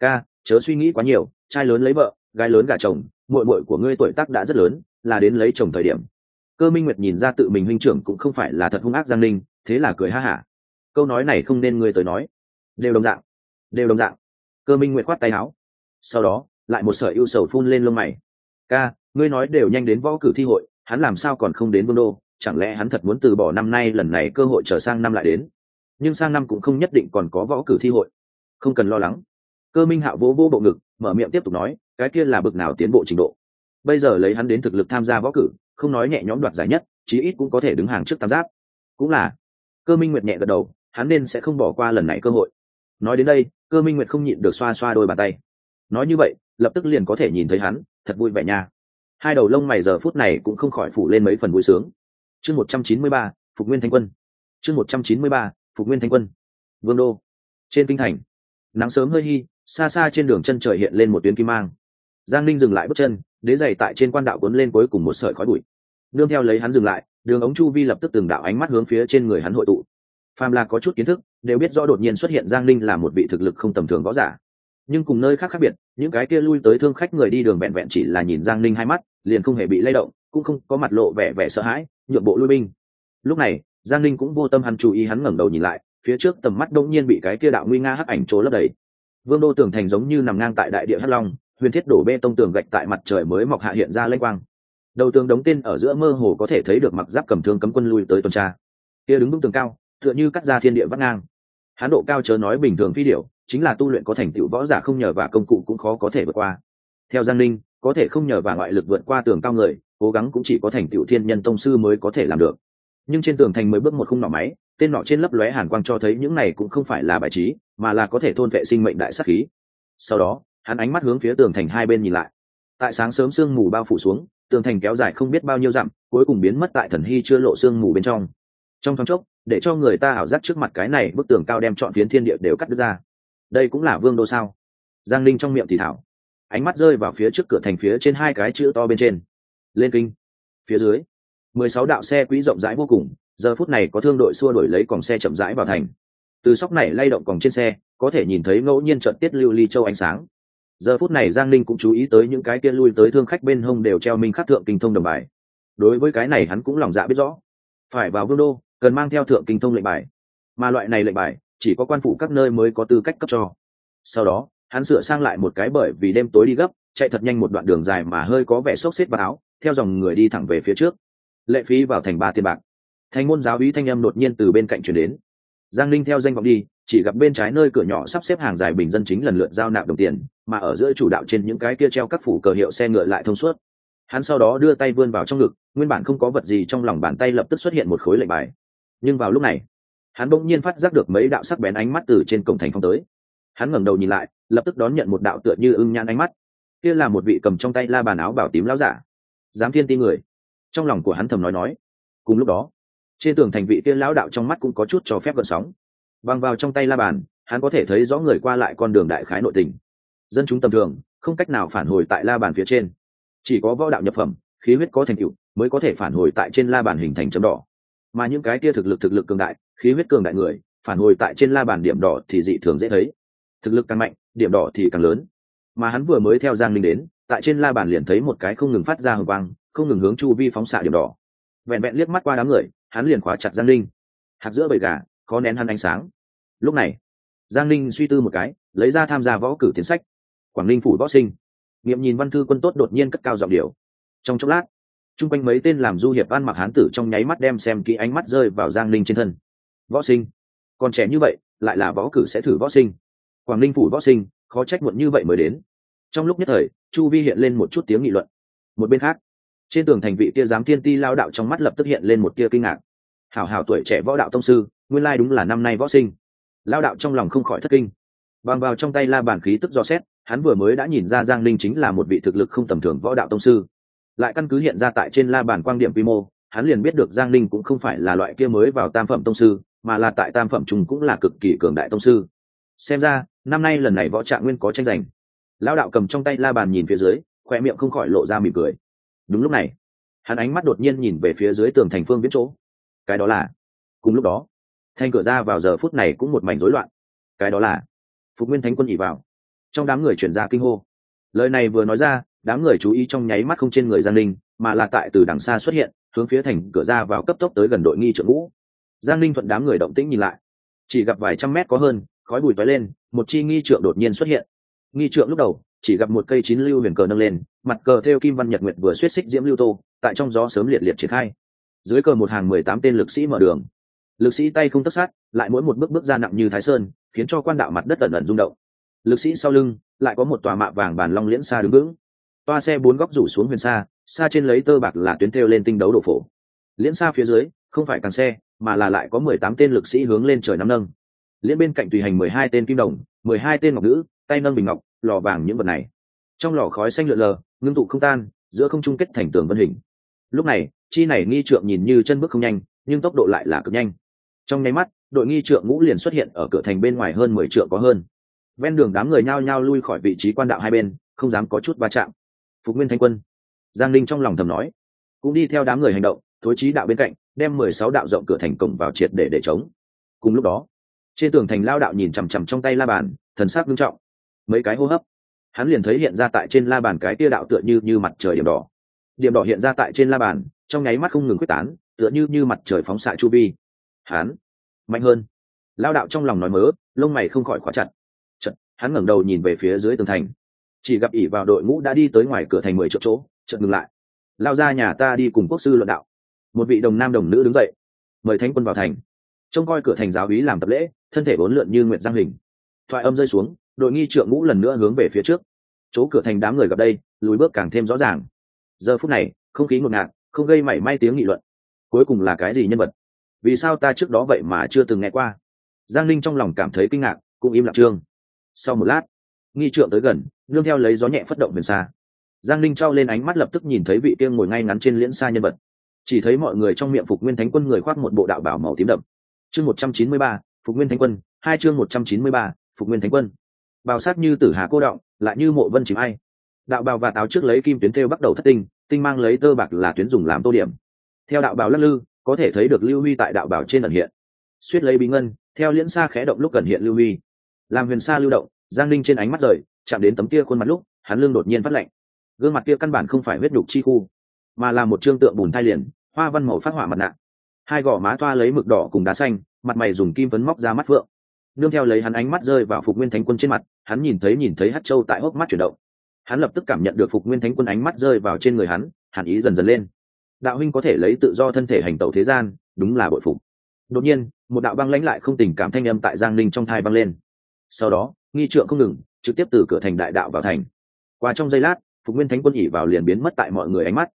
Ca, chớ suy nghĩ quá nhiều, trai lớn lấy vợ, gái lớn gả chồng, muội muội của ngươi tuổi tác đã rất lớn, là đến lấy chồng thời điểm. Cơ minh nguyệt nhìn ra tự mình huynh trưởng cũng không phải là thật hung ác giang ninh thế là cười ha hả. Câu nói này không nên ngươi tới nói. Đều đồng dạng. Đều đồng dạng. Cơ minh nguyệt khoát tay áo. Sau đó, lại một sợi ưu sầu phun lên lông mày ca, ngươi nói đều nhanh đến võ cử thi hội, hắn làm sao còn không đến vương đô? Chẳng lẽ hắn thật muốn từ bỏ năm nay lần này cơ hội trở sang năm lại đến? Nhưng sang năm cũng không nhất định còn có võ cử thi hội. Không cần lo lắng. Cơ minh hạo vỗ vỗ bộ ngực, mở miệng tiếp tục nói, cái kia là bực nào tiến bộ trình độ? Bây giờ lấy hắn đến thực lực tham gia võ cử, không nói nhẹ nhõm đoạt giải nhất, chí ít cũng có thể đứng hàng trước tam giáp cũng là. Cơ minh nguyệt nhẹ gật đầu, hắn nên sẽ không bỏ qua lần này cơ hội. Nói đến đây, cơ minh nguyệt không nhịn được xoa xoa đôi bàn tay. Nói như vậy, lập tức liền có thể nhìn thấy hắn thật vui vẻ nha. Hai đầu lông mày giờ phút này cũng không khỏi phủ lên mấy phần vui sướng. Chương một trăm chín mươi ba, phục nguyên thanh quân. Chương một trăm chín mươi ba, phục nguyên thanh quân. Vương đô. Trên kinh thành, nắng sớm hơi hi, xa xa trên đường chân trời hiện lên một tuyến kim mang. Giang ninh dừng lại bước chân, đế dày tại trên quan đạo cuốn lên cuối cùng một sợi khói bụi. Nương theo lấy hắn dừng lại, đường ống chu vi lập tức từng đạo ánh mắt hướng phía trên người hắn hội tụ. Phàm là có chút kiến thức, đều biết rõ đột nhiên xuất hiện giang ninh là một vị thực lực không tầm thường võ giả nhưng cùng nơi khác khác biệt, những cái kia lui tới thương khách người đi đường vẹn vẹn chỉ là nhìn giang ninh hai mắt, liền không hề bị lay động, cũng không có mặt lộ vẻ vẻ sợ hãi, nhượng bộ lui binh. Lúc này, giang ninh cũng vô tâm hắn chú ý hắn ngẩng đầu nhìn lại, phía trước tầm mắt đông nhiên bị cái kia đạo nguy nga hắc ảnh trố lấp đầy. Vương đô tường thành giống như nằm ngang tại đại địa hắc long, huyền thiết đổ bê tông tường gạch tại mặt trời mới mọc hạ hiện ra lênh quang. Đầu tường đống tên ở giữa mơ hồ có thể thấy được mặc giáp cầm thương cấm quân lui tới tuần tra. Kia đứng vững tường cao, tựa như cắt ra thiên địa vắt ngang. Hán độ cao chớ nói bình thường phi điệu chính là tu luyện có thành tựu võ giả không nhờ và công cụ cũng khó có thể vượt qua. Theo giang linh có thể không nhờ và ngoại lực vượt qua tường cao người, cố gắng cũng chỉ có thành tựu thiên nhân tông sư mới có thể làm được. Nhưng trên tường thành mới bước một khung nỏ máy, tên nọ trên lấp lóe hàn quang cho thấy những này cũng không phải là bài trí, mà là có thể thôn vệ sinh mệnh đại sắc khí. Sau đó, hắn ánh mắt hướng phía tường thành hai bên nhìn lại. Tại sáng sớm sương mù bao phủ xuống, tường thành kéo dài không biết bao nhiêu dặm, cuối cùng biến mất tại thần hy chưa lộ sương mù bên trong. Trong thoáng chốc, để cho người ta ảo giác trước mặt cái này, bức tường cao đem chọn phiến thiên địa đều cắt đứt ra đây cũng là vương đô sao? Giang linh trong miệng thì thảo. Ánh mắt rơi vào phía trước cửa thành phía trên hai cái chữ to bên trên. Lên kinh. Phía dưới. mười sáu đạo xe quỹ rộng rãi vô cùng, giờ phút này có thương đội xua đổi lấy còng xe chậm rãi vào thành. Từ sóc này lay động còng trên xe, có thể nhìn thấy ngẫu nhiên trận tiết lưu ly châu ánh sáng. Giờ phút này giang linh cũng chú ý tới những cái kia lui tới thương khách bên hông đều treo minh khắc thượng kinh thông đồng bài. Đối với cái này hắn cũng lòng dạ biết rõ. Phải vào vương đô, cần mang theo thượng kinh thông lệnh bài. Mà loại này lệnh bài chỉ có quan phụ các nơi mới có tư cách cấp cho. Sau đó, hắn sửa sang lại một cái bởi vì đêm tối đi gấp, chạy thật nhanh một đoạn đường dài mà hơi có vẻ xốc xếp vào áo, theo dòng người đi thẳng về phía trước. Lệ phí vào thành ba tiền bạc. Thành môn giáo úy thanh âm đột nhiên từ bên cạnh chuyển đến. Giang linh theo danh vọng đi, chỉ gặp bên trái nơi cửa nhỏ sắp xếp hàng dài bình dân chính lần lượt giao nạp đồng tiền, mà ở giữa chủ đạo trên những cái kia treo các phủ cờ hiệu xe ngựa lại thông suốt. Hắn sau đó đưa tay vươn vào trong ngực, nguyên bản không có vật gì trong lòng bàn tay lập tức xuất hiện một khối lệnh bài. Nhưng vào lúc này hắn bỗng nhiên phát giác được mấy đạo sắc bén ánh mắt từ trên cổng thành phong tới. Hắn ngẩng đầu nhìn lại, lập tức đón nhận một đạo tựa như ưng nhan ánh mắt. Kia là một vị cầm trong tay la bàn áo bảo tím lão giả. Dám thiên ti người. Trong lòng của hắn thầm nói nói. Cùng lúc đó, trên tường thành vị kia lão đạo trong mắt cũng có chút cho phép gợn sóng. Băng vào trong tay la bàn, hắn có thể thấy rõ người qua lại con đường đại khái nội tình. Dân chúng tầm thường, không cách nào phản hồi tại la bàn phía trên. Chỉ có võ đạo nhập phẩm, khí huyết có thành tựu, mới có thể phản hồi tại trên la bàn hình thành chấm đỏ mà những cái kia thực lực thực lực cường đại, khí huyết cường đại người, phản hồi tại trên la bàn điểm đỏ thì dị thường dễ thấy. Thực lực càng mạnh, điểm đỏ thì càng lớn. Mà hắn vừa mới theo giang linh đến, tại trên la bàn liền thấy một cái không ngừng phát ra hồng quang, không ngừng hướng chu vi phóng xạ điểm đỏ. Vẹn vẹn liếc mắt qua đám người, hắn liền khóa chặt giang linh hạt giữa bầy gà có nén hắn ánh sáng. Lúc này, giang linh suy tư một cái, lấy ra tham gia võ cử tiến sách. Quảng ninh phủ võ sinh. Nghiệm nhìn văn thư quân tốt đột nhiên cất cao giọng điều trong chốc lát chung quanh mấy tên làm du hiệp ăn mặc hán tử trong nháy mắt đem xem kỹ ánh mắt rơi vào giang Ninh trên thân. Võ sinh. Còn trẻ như vậy, lại là võ cử sẽ thử võ sinh. Quảng ninh phủ võ sinh, khó trách muộn như vậy mới đến. Trong lúc nhất thời, chu vi hiện lên một chút tiếng nghị luận. Một bên khác, trên tường thành vị kia giám thiên ti lao đạo trong mắt lập tức hiện lên một tia kinh ngạc. Hảo hảo tuổi trẻ võ đạo tông sư, nguyên lai đúng là năm nay võ sinh. Lao đạo trong lòng không khỏi thất kinh. Bằng vào trong tay la bàn khí tức do xét, hắn vừa mới đã nhìn ra giang linh chính là một vị thực lực không tầm thường võ đạo tông sư lại căn cứ hiện ra tại trên la bàn quan điểm quy mô, hắn liền biết được giang linh cũng không phải là loại kia mới vào tam phẩm tông sư, mà là tại tam phẩm chúng cũng là cực kỳ cường đại tông sư. Xem ra, năm nay lần này võ trạng nguyên có tranh giành. Lão đạo cầm trong tay la bàn nhìn phía dưới, khoe miệng không khỏi lộ ra mỉm cười. Đúng lúc này, hắn ánh mắt đột nhiên nhìn về phía dưới tường thành phương viễn chỗ. Cái đó là, cùng lúc đó, thanh cửa ra vào giờ phút này cũng một mảnh rối loạn. Cái đó là, phục nguyên thánh quân ỉ vào. Trong đám người chuyển ra kinh hô lời này vừa nói ra, đám người chú ý trong nháy mắt không trên người giang linh mà là tại từ đằng xa xuất hiện, hướng phía thành cửa ra vào cấp tốc tới gần đội nghi trưởng ngũ. Giang linh thuận đám người động tĩnh nhìn lại. Chỉ gặp vài trăm mét có hơn, khói bụi tói lên, một chi nghi trượng đột nhiên xuất hiện. Nghi trượng lúc đầu, chỉ gặp một cây chín lưu huyền cờ nâng lên, mặt cờ theo kim văn nhật nguyệt vừa suýt xích diễm lưu tô, tại trong gió sớm liệt liệt triển khai. Dưới cờ một hàng mười tám tên lực sĩ mở đường. Lực sĩ tay không tất sát, lại mỗi một bước bước ra nặng như thái sơn, khiến cho quan đạo mặt đất ẩn ẩn rung động lực sĩ sau lưng, lại có một tòa mạ vàng bàn long liễn xa đứng vững. Toa xe bốn góc rủ xuống huyền xa xa trên lấy tơ bạc là tuyến theo lên tinh đấu đổ phổ. Liễn xa phía dưới, không phải càng xe, mà là lại có mười tám tên lực sĩ hướng lên trời nắm nâng. Liễn bên cạnh tùy hành mười hai tên kim đồng, mười hai tên ngọc nữ, tay nâng bình ngọc, lò vàng những vật này. Trong lò khói xanh lượn lờ, ngưng tụ không tan, giữa không trung kết thành tường vân hình. Lúc này, chi này nghi trượng nhìn như chân bước không nhanh, nhưng tốc độ lại là cực nhanh. Trong nháy mắt, đội nghi trượng ngũ liền xuất hiện ở cửa thành bên ngoài hơn mười trượng có hơn ven đường đám người nhao nhao lui khỏi vị trí quan đạo hai bên, không dám có chút va chạm. Phục nguyên thanh quân, giang linh trong lòng thầm nói, cũng đi theo đám người hành động, thối trí đạo bên cạnh, đem mười sáu đạo rộng cửa thành cổng vào triệt để để chống cùng lúc đó, trên tường thành lao đạo nhìn chằm chằm trong tay la bàn, thần sắc nghiêm trọng. Mấy cái hô hấp, hắn liền thấy hiện ra tại trên la bàn cái tia đạo tựa như như mặt trời điểm đỏ. Điểm đỏ hiện ra tại trên la bàn, trong nháy mắt không ngừng quyết tán, tựa như như mặt trời phóng xạ chu vi. Hắn, mạnh hơn. Lao đạo trong lòng nói mớ, lông mày không khỏi khóa chặt hắn ngẩng đầu nhìn về phía dưới tường thành. Chỉ gặp ỷ vào đội ngũ đã đi tới ngoài cửa thành mười triệu chỗ, chợt ngừng lại. Lao ra nhà ta đi cùng quốc sư luận đạo. Một vị đồng nam đồng nữ đứng dậy. Mời thánh quân vào thành. Trông coi cửa thành giáo úy làm tập lễ, thân thể bốn lượn như nguyện giang hình. Thoại âm rơi xuống, đội nghi trượng ngũ lần nữa hướng về phía trước. Chỗ cửa thành đám người gặp đây, lùi bước càng thêm rõ ràng. Giờ phút này, không khí ngột ngạt, không gây mảy may tiếng nghị luận. Cuối cùng là cái gì nhân vật? Vì sao ta trước đó vậy mà chưa từng nghe qua? Giang linh trong lòng cảm thấy kinh ngạc, cũng im lặng trương sau một lát, nghi trượng tới gần, nương theo lấy gió nhẹ phất động huyền xa. Giang linh trao lên ánh mắt lập tức nhìn thấy vị kia ngồi ngay ngắn trên liễn xa nhân vật. Chỉ thấy mọi người trong miệng phục nguyên thánh quân người khoác một bộ đạo bảo màu tím đậm. Chương một trăm chín mươi ba, phục nguyên thánh quân, hai chương một trăm chín mươi ba, phục nguyên thánh quân. Bào sát như tử hà cô động, lại như mộ vân chìm ai. Đạo bào và táo trước lấy kim tuyến thêu bắt đầu thất tinh tinh mang lấy tơ bạc là tuyến dùng làm tô điểm. Theo đạo bảo lắc lư, có thể thấy được lưu huy tại đạo bảo trên ẩn hiện. Suýt lấy bí ngân, theo liễn xa khẽ động lúc gần hiện lưu huy làm huyền xa lưu động, giang linh trên ánh mắt rời, chạm đến tấm kia khuôn mặt lúc, hắn lưng đột nhiên phát lạnh. Gương mặt kia căn bản không phải huyết đục chi khu, mà là một trương tượng bùn thai liền, hoa văn màu phát hỏa mặt nạ. Hai gò má toa lấy mực đỏ cùng đá xanh, mặt mày dùng kim phấn móc ra mắt phượng. Nương theo lấy hắn ánh mắt rơi vào phục nguyên thánh quân trên mặt, hắn nhìn thấy nhìn thấy hát châu tại hốc mắt chuyển động. Hắn lập tức cảm nhận được phục nguyên thánh quân ánh mắt rơi vào trên người hắn, hàn ý dần dần lên. Đạo huynh có thể lấy tự do thân thể hành tẩu thế gian, đúng là bội phục. Đột nhiên, một đạo băng lãnh lại không tình cảm thanh âm tại giang ninh trong thai băng lên sau đó, nghi trượng không ngừng, trực tiếp từ cửa thành đại đạo vào thành. Qua trong giây lát, phục nguyên thánh quân ỉ vào liền biến mất tại mọi người ánh mắt.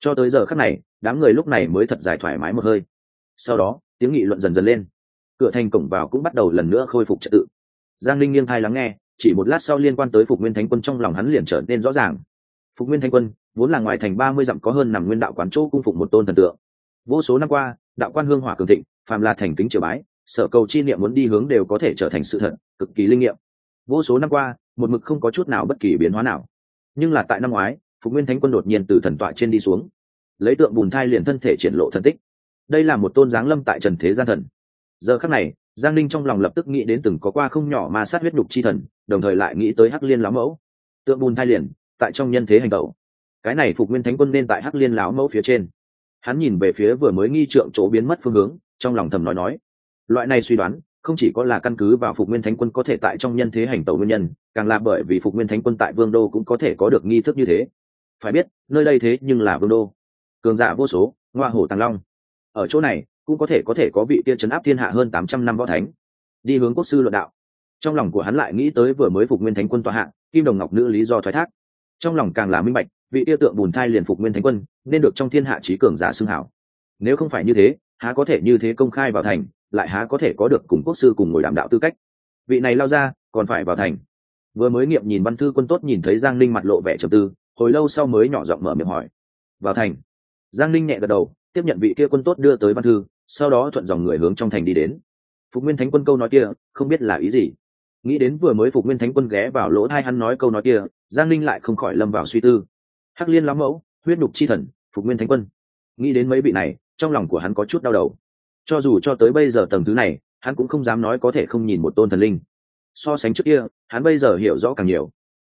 Cho tới giờ khắc này, đám người lúc này mới thật dài thoải mái một hơi. Sau đó, tiếng nghị luận dần dần lên. Cửa thành cổng vào cũng bắt đầu lần nữa khôi phục trật tự. Giang linh nghiêng thai lắng nghe, chỉ một lát sau liên quan tới phục nguyên thánh quân trong lòng hắn liền trở nên rõ ràng. Phục nguyên thánh quân, vốn là ngoài thành ba mươi dặm có hơn nằm nguyên đạo quán chỗ cung phục một tôn thần tượng. Vô số năm qua, đạo quan hương hỏa cường thịnh, phàm là thành kính triều bái sở cầu chi niệm muốn đi hướng đều có thể trở thành sự thật, cực kỳ linh nghiệm. Vô số năm qua, một mực không có chút nào bất kỳ biến hóa nào. Nhưng là tại năm ngoái, phục nguyên thánh quân đột nhiên từ thần tọa trên đi xuống. Lấy tượng bùn thai liền thân thể triển lộ thần tích. Đây là một tôn giáng lâm tại trần thế gian thần. Giờ khắc này, giang ninh trong lòng lập tức nghĩ đến từng có qua không nhỏ mà sát huyết đục chi thần, đồng thời lại nghĩ tới hắc liên lão mẫu. Tượng bùn thai liền, tại trong nhân thế hành tẩu. Cái này phục nguyên thánh quân nên tại hắc liên lão mẫu phía trên. Hắn nhìn về phía vừa mới nghi trượng chỗ biến mất phương hướng, trong lòng thầm nói nói loại này suy đoán, không chỉ có là căn cứ vào phục nguyên thánh quân có thể tại trong nhân thế hành tẩu nguyên nhân, càng là bởi vì phục nguyên thánh quân tại vương đô cũng có thể có được nghi thức như thế. Phải biết, nơi đây thế nhưng là vương đô. Cường giả vô số, ngoa hổ tàng long. Ở chỗ này, cũng có thể có thể có vị tiên chấn áp thiên hạ hơn tám trăm năm võ thánh. Đi hướng quốc sư luận đạo. Trong lòng của hắn lại nghĩ tới vừa mới phục nguyên thánh quân tòa hạng, kim đồng ngọc nữ lý do thoái thác. Trong lòng càng là minh bạch, vị tiêu tượng bùn thai liền phục nguyên thánh quân, nên được trong thiên hạ trí cường giả xưng hảo. Nếu không phải như thế, há có thể như thế công khai vào thành? Lại há có thể có được cùng quốc sư cùng ngồi đảm đạo tư cách. Vị này lao ra, còn phải vào thành. Vừa mới nghiệm nhìn văn thư quân tốt nhìn thấy giang ninh mặt lộ vẻ trầm tư, hồi lâu sau mới nhỏ giọng mở miệng hỏi. Vào thành. Giang ninh nhẹ gật đầu, tiếp nhận vị kia quân tốt đưa tới văn thư, sau đó thuận dòng người hướng trong thành đi đến. Phục nguyên thánh quân câu nói kia, không biết là ý gì. Nghĩ đến vừa mới phục nguyên thánh quân ghé vào lỗ thai hắn nói câu nói kia, giang Linh lại không khỏi lâm vào suy tư. Hắc liên lão mẫu, huyết nhục chi thần, phục nguyên thánh quân. Nghĩ đến mấy vị này, trong lòng của hắn có chút đau đầu cho dù cho tới bây giờ tầng thứ này, hắn cũng không dám nói có thể không nhìn một tôn thần linh. So sánh trước kia, hắn bây giờ hiểu rõ càng nhiều.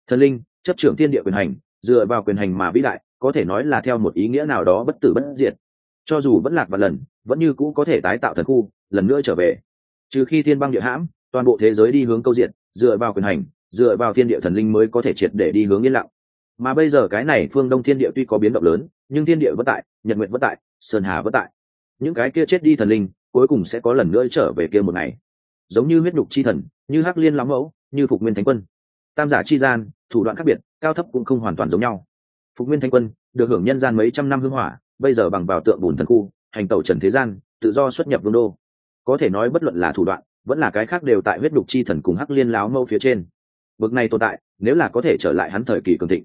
Thần linh, chấp trưởng thiên địa quyền hành, dựa vào quyền hành mà vĩ đại, có thể nói là theo một ý nghĩa nào đó bất tử bất diệt. Cho dù vẫn lạc và lần, vẫn như cũ có thể tái tạo thần khu, lần nữa trở về. Trừ khi thiên băng địa hãm, toàn bộ thế giới đi hướng câu diện dựa vào quyền hành, dựa vào thiên địa thần linh mới có thể triệt để đi hướng yên lặng. Mà bây giờ cái này phương đông thiên địa tuy có biến động lớn, nhưng thiên địa vẫn tại, nhật nguyện vẫn tại, sơn hà vẫn tại những cái kia chết đi thần linh, cuối cùng sẽ có lần nữa trở về kia một ngày. Giống như huyết nhục chi thần, như hắc liên lắm mẫu, như phục nguyên thánh quân. Tam giả chi gian, thủ đoạn khác biệt, cao thấp cũng không hoàn toàn giống nhau. Phục nguyên thánh quân được hưởng nhân gian mấy trăm năm hương hỏa, bây giờ bằng vào tượng bùn thần khu, hành tẩu trần thế gian, tự do xuất nhập vương đô. Có thể nói bất luận là thủ đoạn, vẫn là cái khác đều tại huyết đục chi thần cùng hắc liên láo mẫu phía trên. Bậc này tồn tại, nếu là có thể trở lại hắn thời kỳ cường thịnh.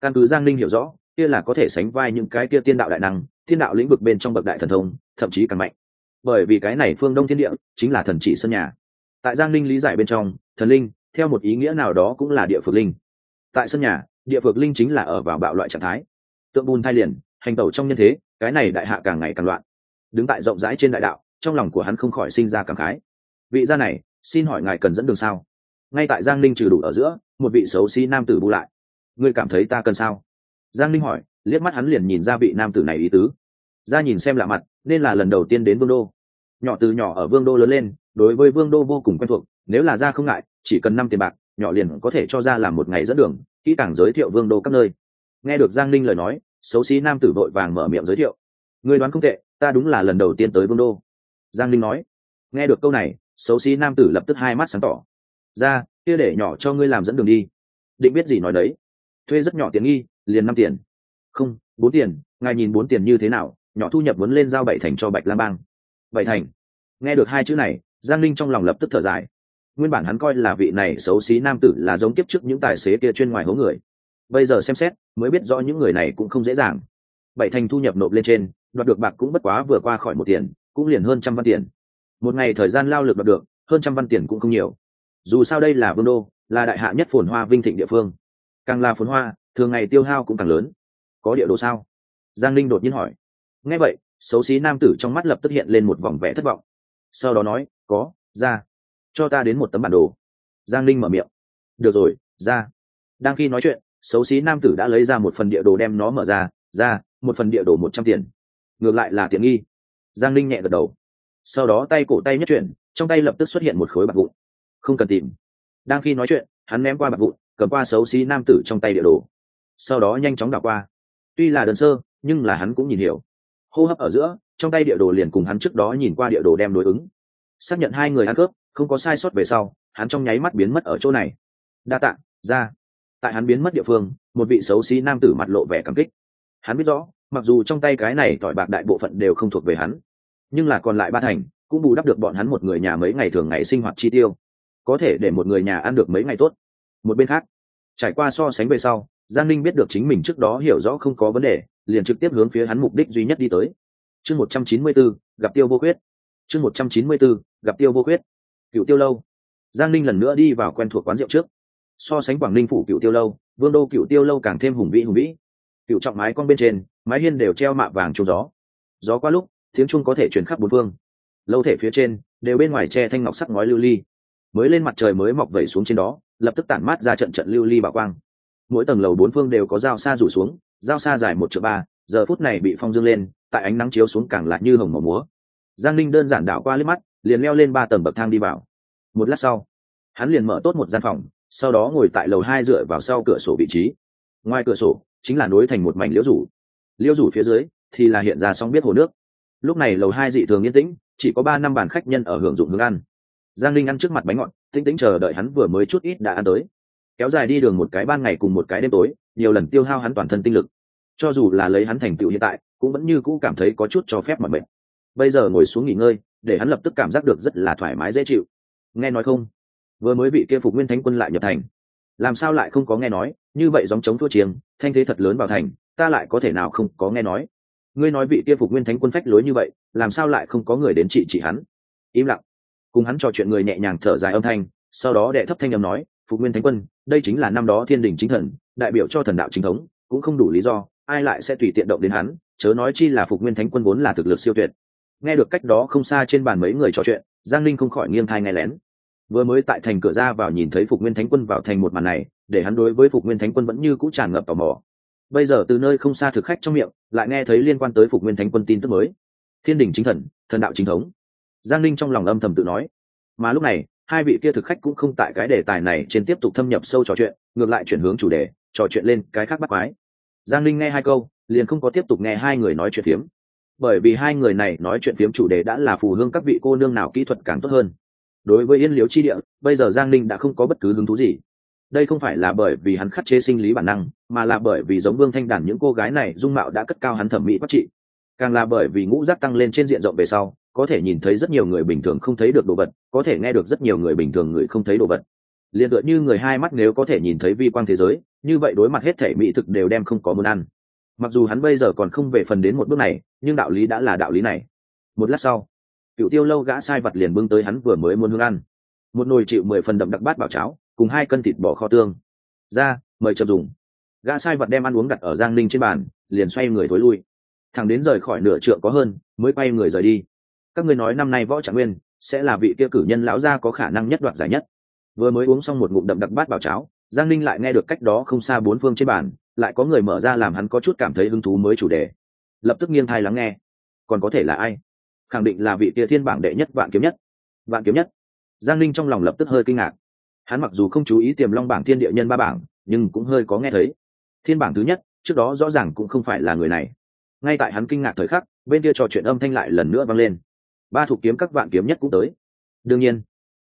Căn cứ giang linh hiểu rõ, kia là có thể sánh vai những cái kia tiên đạo đại năng tiên đạo lĩnh vực bên trong bậc đại thần thông, thậm chí càng mạnh. Bởi vì cái này phương đông thiên địa chính là thần chỉ sân nhà. Tại giang linh lý giải bên trong, thần linh, theo một ý nghĩa nào đó cũng là địa phược linh. Tại sân nhà, địa phược linh chính là ở vào bạo loại trạng thái. Tượng bùn thai liền, hành tẩu trong nhân thế, cái này đại hạ càng ngày càng loạn. Đứng tại rộng rãi trên đại đạo, trong lòng của hắn không khỏi sinh ra cảm khái. Vị gia này, xin hỏi ngài cần dẫn đường sao? Ngay tại giang linh trừ đủ ở giữa, một vị xấu xí nam tử bu lại. Ngươi cảm thấy ta cần sao? Giang linh hỏi, liếc mắt hắn liền nhìn ra vị nam tử này ý tứ ra nhìn xem lạ mặt, nên là lần đầu tiên đến vương đô. Nhỏ từ nhỏ ở vương đô lớn lên, đối với vương đô vô cùng quen thuộc, nếu là ra không ngại, chỉ cần năm tiền bạc, nhỏ liền có thể cho ra làm một ngày dẫn đường, kỹ càng giới thiệu vương đô các nơi. Nghe được giang linh lời nói, xấu xí nam tử vội vàng mở miệng giới thiệu. Người đoán không tệ, ta đúng là lần đầu tiên tới vương đô. Giang linh nói. Nghe được câu này, xấu xí nam tử lập tức hai mắt sáng tỏ. Ra, kia để nhỏ cho ngươi làm dẫn đường đi. Định biết gì nói đấy. Thuê rất nhỏ tiền nghi, liền năm tiền. Không, bốn tiền, ngài nhìn bốn tiền như thế nào nhỏ thu nhập muốn lên giao bảy thành cho bạch lam bang. Bảy thành. Nghe được hai chữ này, giang linh trong lòng lập tức thở dài. Nguyên bản hắn coi là vị này xấu xí nam tử là giống kiếp trước những tài xế kia chuyên ngoài hố người. Bây giờ xem xét, mới biết rõ những người này cũng không dễ dàng. Bảy thành thu nhập nộp lên trên, đoạt được bạc cũng bất quá vừa qua khỏi một tiền, cũng liền hơn trăm văn tiền. Một ngày thời gian lao lực đoạt được, hơn trăm văn tiền cũng không nhiều. Dù sao đây là vương đô, là đại hạ nhất phồn hoa vinh thịnh địa phương. Càng là phồn hoa, thường ngày tiêu hao cũng càng lớn. Có địa đồ sao? Giang linh đột nhiên hỏi nghe vậy, xấu xí nam tử trong mắt lập tức hiện lên một vòng vẽ thất vọng. Sau đó nói, có, ra. Cho ta đến một tấm bản đồ. Giang linh mở miệng. Được rồi, ra. Đang khi nói chuyện, xấu xí nam tử đã lấy ra một phần địa đồ đem nó mở ra. Ra, một phần địa đồ một trăm tiền. Ngược lại là tiện nghi. Giang linh nhẹ gật đầu. Sau đó tay cổ tay nhất chuyển, trong tay lập tức xuất hiện một khối bạc vụn. Không cần tìm. Đang khi nói chuyện, hắn ném qua bạc vụn, cầm qua xấu xí nam tử trong tay địa đồ. Sau đó nhanh chóng đảo qua. Tuy là đơn sơ, nhưng là hắn cũng nhìn hiểu hô hấp ở giữa, trong tay địa đồ liền cùng hắn trước đó nhìn qua địa đồ đem đối ứng. Xác nhận hai người ăn cướp, không có sai sót về sau, hắn trong nháy mắt biến mất ở chỗ này. Đa tạ, ra. Tại hắn biến mất địa phương, một vị xấu xí nam tử mặt lộ vẻ cảm kích. Hắn biết rõ, mặc dù trong tay cái này tỏi bạc đại bộ phận đều không thuộc về hắn, nhưng là còn lại ba thành, cũng bù đắp được bọn hắn một người nhà mấy ngày thường ngày sinh hoạt chi tiêu. Có thể để một người nhà ăn được mấy ngày tốt. Một bên khác, trải qua so sánh về sau giang ninh biết được chính mình trước đó hiểu rõ không có vấn đề, liền trực tiếp hướng phía hắn mục đích duy nhất đi tới. Chương một trăm chín mươi bốn gặp tiêu vô khuyết. Chương một trăm chín mươi bốn gặp tiêu vô khuyết. Cựu tiêu lâu. Giang ninh lần nữa đi vào quen thuộc quán rượu trước. So sánh quảng ninh phủ cựu tiêu lâu, vương đô cựu tiêu lâu càng thêm hùng vĩ hùng vĩ. Cựu trọng mái con bên trên, mái hiên đều treo mạ vàng trông gió. Gió qua lúc, tiếng trung có thể chuyển khắp bốn phương. Lâu thể phía trên, đều bên ngoài tre thanh ngọc sắc ngói lưu ly. Mới lên mặt trời mới mọc vẩy xuống trên đó, lập tức tản mát ra trận trận lưu ly bảo quang mỗi tầng lầu bốn phương đều có dao xa rủ xuống, dao xa dài một triệu ba, giờ phút này bị phong dương lên, tại ánh nắng chiếu xuống càng lại như hồng màu múa. Giang linh đơn giản đảo qua liếc mắt, liền leo lên ba tầng bậc thang đi vào. Một lát sau, hắn liền mở tốt một gian phòng, sau đó ngồi tại lầu hai dựa vào sau cửa sổ vị trí. Ngoài cửa sổ, chính là nối thành một mảnh liễu rủ. Liễu rủ phía dưới thì là hiện ra sóng biết hồ nước. Lúc này lầu hai dị thường yên tĩnh, chỉ có ba năm bàn khách nhân ở hưởng dụng hướng ăn. Giang linh ăn trước mặt bánh ngọt, tĩnh tĩnh chờ đợi hắn vừa mới chút ít đã ăn tới kéo dài đi đường một cái ban ngày cùng một cái đêm tối, nhiều lần tiêu hao hắn toàn thân tinh lực. Cho dù là lấy hắn thành tựu hiện tại, cũng vẫn như cũ cảm thấy có chút cho phép mọi bệnh bây giờ ngồi xuống nghỉ ngơi, để hắn lập tức cảm giác được rất là thoải mái dễ chịu. Nghe nói không? Vừa mới bị kia phục nguyên thánh quân lại nhập thành. Làm sao lại không có nghe nói? Như vậy dòng chống thua chiêng, thanh thế thật lớn vào thành, ta lại có thể nào không có nghe nói? Ngươi nói vị kia phục nguyên thánh quân phách lối như vậy, làm sao lại không có người đến trị trị hắn? Im lặng. Cùng hắn trò chuyện người nhẹ nhàng thở dài âm thanh, sau đó đệ thấp thanh âm nói phục nguyên thánh quân, đây chính là năm đó thiên đình chính thần, đại biểu cho thần đạo chính thống, cũng không đủ lý do, ai lại sẽ tùy tiện động đến hắn, chớ nói chi là phục nguyên thánh quân vốn là thực lực siêu tuyệt. Nghe được cách đó không xa trên bàn mấy người trò chuyện, giang linh không khỏi nghiêng thai nghe lén. Vừa mới tại thành cửa ra vào nhìn thấy phục nguyên thánh quân vào thành một màn này, để hắn đối với phục nguyên thánh quân vẫn như cũ tràn ngập tò mò. Bây giờ từ nơi không xa thực khách trong miệng, lại nghe thấy liên quan tới phục nguyên thánh quân tin tức mới. Thiên đình chính thần thần đạo chính thống. Giang linh trong lòng âm thầm tự nói. Mà lúc này hai vị kia thực khách cũng không tại cái đề tài này trên tiếp tục thâm nhập sâu trò chuyện, ngược lại chuyển hướng chủ đề, trò chuyện lên cái khác bắt quái. Giang linh nghe hai câu, liền không có tiếp tục nghe hai người nói chuyện phiếm. Bởi vì hai người này nói chuyện phiếm chủ đề đã là phù hương các vị cô nương nào kỹ thuật càng tốt hơn. Đối với yên liếu chi địa, bây giờ giang linh đã không có bất cứ hứng thú gì. Đây không phải là bởi vì hắn khắt chế sinh lý bản năng, mà là bởi vì giống vương thanh đàn những cô gái này dung mạo đã cất cao hắn thẩm mỹ bất trị càng là bởi vì ngũ giác tăng lên trên diện rộng về sau, có thể nhìn thấy rất nhiều người bình thường không thấy được đồ vật, có thể nghe được rất nhiều người bình thường người không thấy đồ vật. Liền tựa như người hai mắt nếu có thể nhìn thấy vi quang thế giới, như vậy đối mặt hết thể mỹ thực đều đem không có muốn ăn. Mặc dù hắn bây giờ còn không về phần đến một bước này, nhưng đạo lý đã là đạo lý này. Một lát sau, cựu tiêu lâu gã sai vật liền bưng tới hắn vừa mới muốn hương ăn. Một nồi chịu mười phần đậm đặc bát bảo cháo, cùng hai cân thịt bò kho tương. Ra, mời chậm dùng. Gã sai vật đem ăn uống đặt ở giang ninh trên bàn, liền xoay người thối lui thằng đến rời khỏi nửa trượng có hơn, mới quay người rời đi. Các ngươi nói năm nay võ trạng nguyên, sẽ là vị kia cử nhân lão gia có khả năng nhất đoạt giải nhất. Vừa mới uống xong một ngụm đậm đặc bát bảo cháo, giang ninh lại nghe được cách đó không xa bốn phương trên bàn, lại có người mở ra làm hắn có chút cảm thấy hứng thú mới chủ đề. Lập tức nghiêng thai lắng nghe. Còn có thể là ai? Khẳng định là vị kia thiên bảng đệ nhất vạn kiếm nhất. Vạn kiếm nhất. Giang ninh trong lòng lập tức hơi kinh ngạc. Hắn mặc dù không chú ý tiềm long bảng thiên địa nhân ba bảng, nhưng cũng hơi có nghe thấy. Thiên bảng thứ nhất, trước đó rõ ràng cũng không phải là người này ngay tại hắn kinh ngạc thời khắc, bên kia trò chuyện âm thanh lại lần nữa vang lên. Ba thủ kiếm các vạn kiếm nhất cũng tới. Đương nhiên,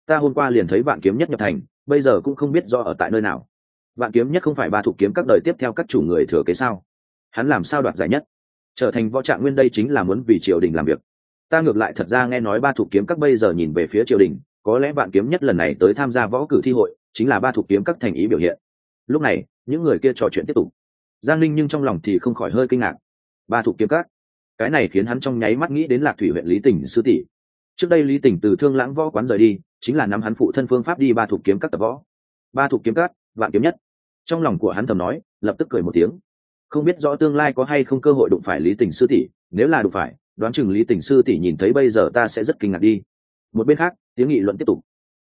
ta hôm qua liền thấy vạn kiếm nhất nhập thành, bây giờ cũng không biết do ở tại nơi nào. Vạn kiếm nhất không phải ba thủ kiếm các đời tiếp theo các chủ người thừa kế sao? Hắn làm sao đoạt giải nhất? Trở thành võ trạng nguyên đây chính là muốn vì triều đình làm việc. Ta ngược lại thật ra nghe nói ba thủ kiếm các bây giờ nhìn về phía triều đình, có lẽ vạn kiếm nhất lần này tới tham gia võ cử thi hội, chính là ba thủ kiếm các thành ý biểu hiện. Lúc này, những người kia trò chuyện tiếp tục. Giang linh nhưng trong lòng thì không khỏi hơi kinh ngạc ba thủ kiếm cát cái này khiến hắn trong nháy mắt nghĩ đến lạc thủy huyện lý tỉnh sư tỷ. Trước đây lý tỉnh từ thương lãng võ quán rời đi, chính là nắm hắn phụ thân phương pháp đi ba thủ kiếm các tập võ. Ba thủ kiếm cát vạn kiếm nhất. Trong lòng của hắn thầm nói, lập tức cười một tiếng. Không biết rõ tương lai có hay không cơ hội đụng phải lý tỉnh sư tỷ, nếu là đụng phải, đoán chừng lý tỉnh sư tỷ nhìn thấy bây giờ ta sẽ rất kinh ngạc đi. Một bên khác, tiếng nghị luận tiếp tục.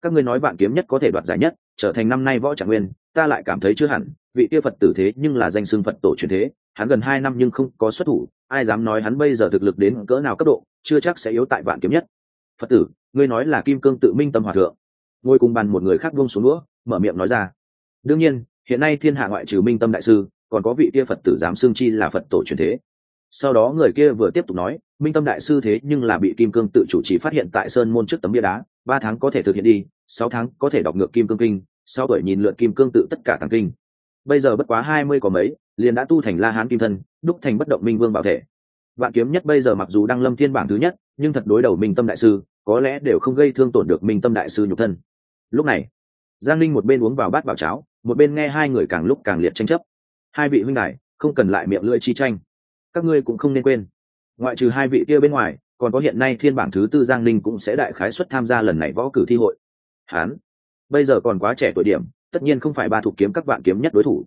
Các ngươi nói bạn kiếm nhất có thể đoạt giải nhất, trở thành năm nay võ trạng nguyên, ta lại cảm thấy chưa hẳn, vị kia phật tử thế nhưng là danh xưng phật tổ truyền thế hắn gần hai năm nhưng không có xuất thủ, ai dám nói hắn bây giờ thực lực đến cỡ nào cấp độ, chưa chắc sẽ yếu tại vạn kiếm nhất. Phật tử, ngươi nói là kim cương tự minh tâm hòa thượng. Ngồi cùng bàn một người khác buông xuống đũa, mở miệng nói ra. Đương nhiên, hiện nay thiên hạ ngoại trừ minh tâm đại sư, còn có vị kia phật tử dám xưng chi là phật tổ truyền thế. Sau đó người kia vừa tiếp tục nói, minh tâm đại sư thế nhưng là bị kim cương tự chủ trì phát hiện tại sơn môn trước tấm bia đá, ba tháng có thể thực hiện đi, sáu tháng có thể đọc ngược kim cương kinh, sau bởi nhìn lượt kim cương tự tất cả thằng kinh. Bây giờ bất quá hai mươi có mấy liền đã tu thành la hán kim thân, đúc thành bất động minh vương bảo thể. Vạn kiếm nhất bây giờ mặc dù đang lâm thiên bảng thứ nhất, nhưng thật đối đầu minh tâm đại sư, có lẽ đều không gây thương tổn được minh tâm đại sư nhục thân. Lúc này, giang linh một bên uống vào bát bảo cháo, một bên nghe hai người càng lúc càng liệt tranh chấp. Hai vị huynh đại không cần lại miệng lưỡi chi tranh. Các ngươi cũng không nên quên. Ngoại trừ hai vị kia bên ngoài, còn có hiện nay thiên bảng thứ tư giang linh cũng sẽ đại khái xuất tham gia lần này võ cử thi hội. Hán, bây giờ còn quá trẻ tuổi điểm, tất nhiên không phải ba thủ kiếm các vạn kiếm nhất đối thủ.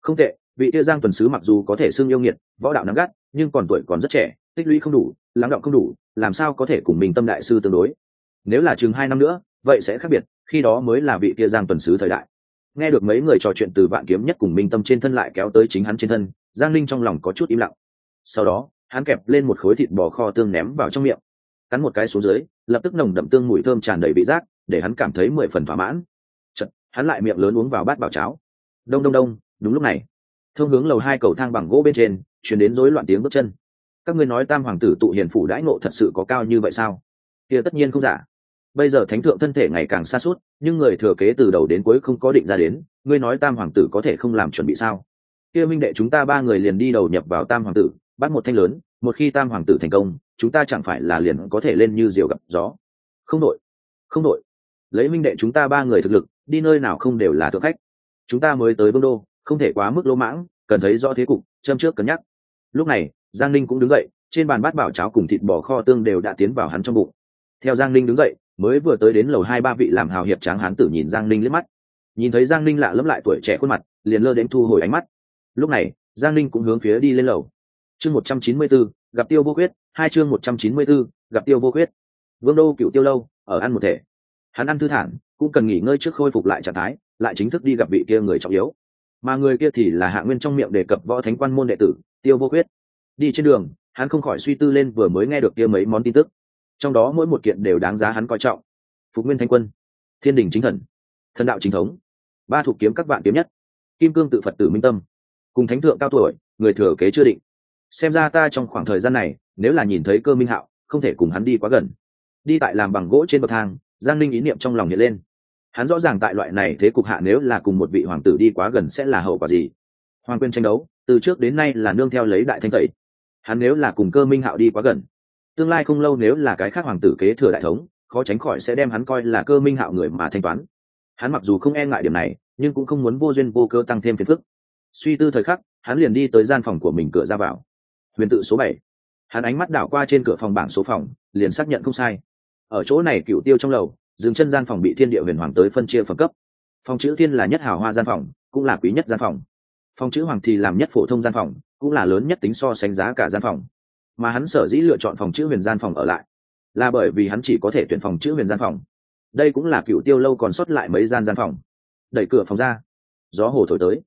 Không tệ vị Tia giang tuần sứ mặc dù có thể xưng yêu nghiệt võ đạo nắm gắt nhưng còn tuổi còn rất trẻ tích lũy không đủ lắng động không đủ làm sao có thể cùng mình tâm đại sư tương đối? Nếu là chừng hai năm nữa vậy sẽ khác biệt khi đó mới là vị Tia giang tuần sứ thời đại. Nghe được mấy người trò chuyện từ vạn kiếm nhất cùng minh tâm trên thân lại kéo tới chính hắn trên thân giang linh trong lòng có chút im lặng. Sau đó hắn kẹp lên một khối thịt bò kho tương ném vào trong miệng. Cắn một cái xuống dưới lập tức nồng đậm tương mùi thơm tràn đầy vị giác để hắn cảm thấy mười phần thỏa mãn. Chật, hắn lại miệng lớn uống vào bát bảo cháo. Đông đông đông đúng lúc này thông hướng lầu hai cầu thang bằng gỗ bên trên, chuyển đến rối loạn tiếng bước chân. Các ngươi nói tam hoàng tử tụ hiền phủ đãi ngộ thật sự có cao như vậy sao? Kia tất nhiên không giả. Bây giờ thánh thượng thân thể ngày càng xa suốt nhưng người thừa kế từ đầu đến cuối không có định ra đến, ngươi nói tam hoàng tử có thể không làm chuẩn bị sao? Kia minh đệ chúng ta ba người liền đi đầu nhập vào tam hoàng tử, bắt một thanh lớn, một khi tam hoàng tử thành công, chúng ta chẳng phải là liền có thể lên như diều gặp gió. Không đội không đội. Lấy minh đệ chúng ta ba người thực lực, đi nơi nào không đều là thượng khách. Chúng ta mới tới vương đô không thể quá mức lỗ mãng, cần thấy rõ thế cục, châm trước cân nhắc. Lúc này, giang ninh cũng đứng dậy, trên bàn bát bảo cháo cùng thịt bò kho tương đều đã tiến vào hắn trong bụng. Theo giang ninh đứng dậy, mới vừa tới đến lầu hai ba vị làm hào hiệp tráng hán tử nhìn giang ninh liếc mắt. Nhìn thấy giang ninh lạ lẫm lại tuổi trẻ khuôn mặt, liền lơ đến thu hồi ánh mắt. Lúc này, giang ninh cũng hướng phía đi lên lầu. Chương một trăm chín mươi b gặp tiêu vô quyết hai chương một trăm chín mươi b gặp tiêu vô quyết vương đô cựu tiêu lâu, ở ăn một thể. Hắn ăn thư thản, cũng cần nghỉ ngơi trước khôi phục lại trạng thái, lại chính thức đi gặp vị kia người trọng yếu mà người kia thì là hạ nguyên trong miệng đề cập võ thánh quan môn đệ tử, tiêu vô quyết đi trên đường, hắn không khỏi suy tư lên vừa mới nghe được kia mấy món tin tức. Trong đó mỗi một kiện đều đáng giá hắn coi trọng. Phục nguyên thanh quân, thiên đình chính thần thần đạo chính thống, ba thuộc kiếm các vạn kiếm nhất, kim cương tự phật tử minh tâm. Cùng thánh thượng cao tuổi, người thừa kế chưa định. Xem ra ta trong khoảng thời gian này, nếu là nhìn thấy cơ minh hạo, không thể cùng hắn đi quá gần. Đi tại làm bằng gỗ trên bậc thang, giang linh ý niệm trong lòng hiện lên hắn rõ ràng tại loại này thế cục hạ nếu là cùng một vị hoàng tử đi quá gần sẽ là hậu quả gì? Hoàng quyền tranh đấu, từ trước đến nay là nương theo lấy đại thanh tẩy. Hắn nếu là cùng cơ minh hạo đi quá gần, tương lai không lâu nếu là cái khác hoàng tử kế thừa đại thống, khó tránh khỏi sẽ đem hắn coi là cơ minh hạo người mà thanh toán. Hắn mặc dù không e ngại điểm này, nhưng cũng không muốn vô duyên vô cơ tăng thêm phiền phức. Suy tư thời khắc, hắn liền đi tới gian phòng của mình cửa ra vào. Huyền tự số bảy. Hắn ánh mắt đảo qua trên cửa phòng bảng số phòng, liền xác nhận không sai. Ở chỗ này cựu tiêu trong lầu dừng chân gian phòng bị thiên địa huyền hoàng tới phân chia phẩm cấp. Phòng chữ thiên là nhất hào hoa gian phòng, cũng là quý nhất gian phòng. Phòng chữ hoàng thì làm nhất phổ thông gian phòng, cũng là lớn nhất tính so sánh giá cả gian phòng. Mà hắn sở dĩ lựa chọn phòng chữ huyền gian phòng ở lại, là bởi vì hắn chỉ có thể tuyển phòng chữ huyền gian phòng. Đây cũng là cựu tiêu lâu còn sót lại mấy gian gian phòng. Đẩy cửa phòng ra, gió hồ thổi tới.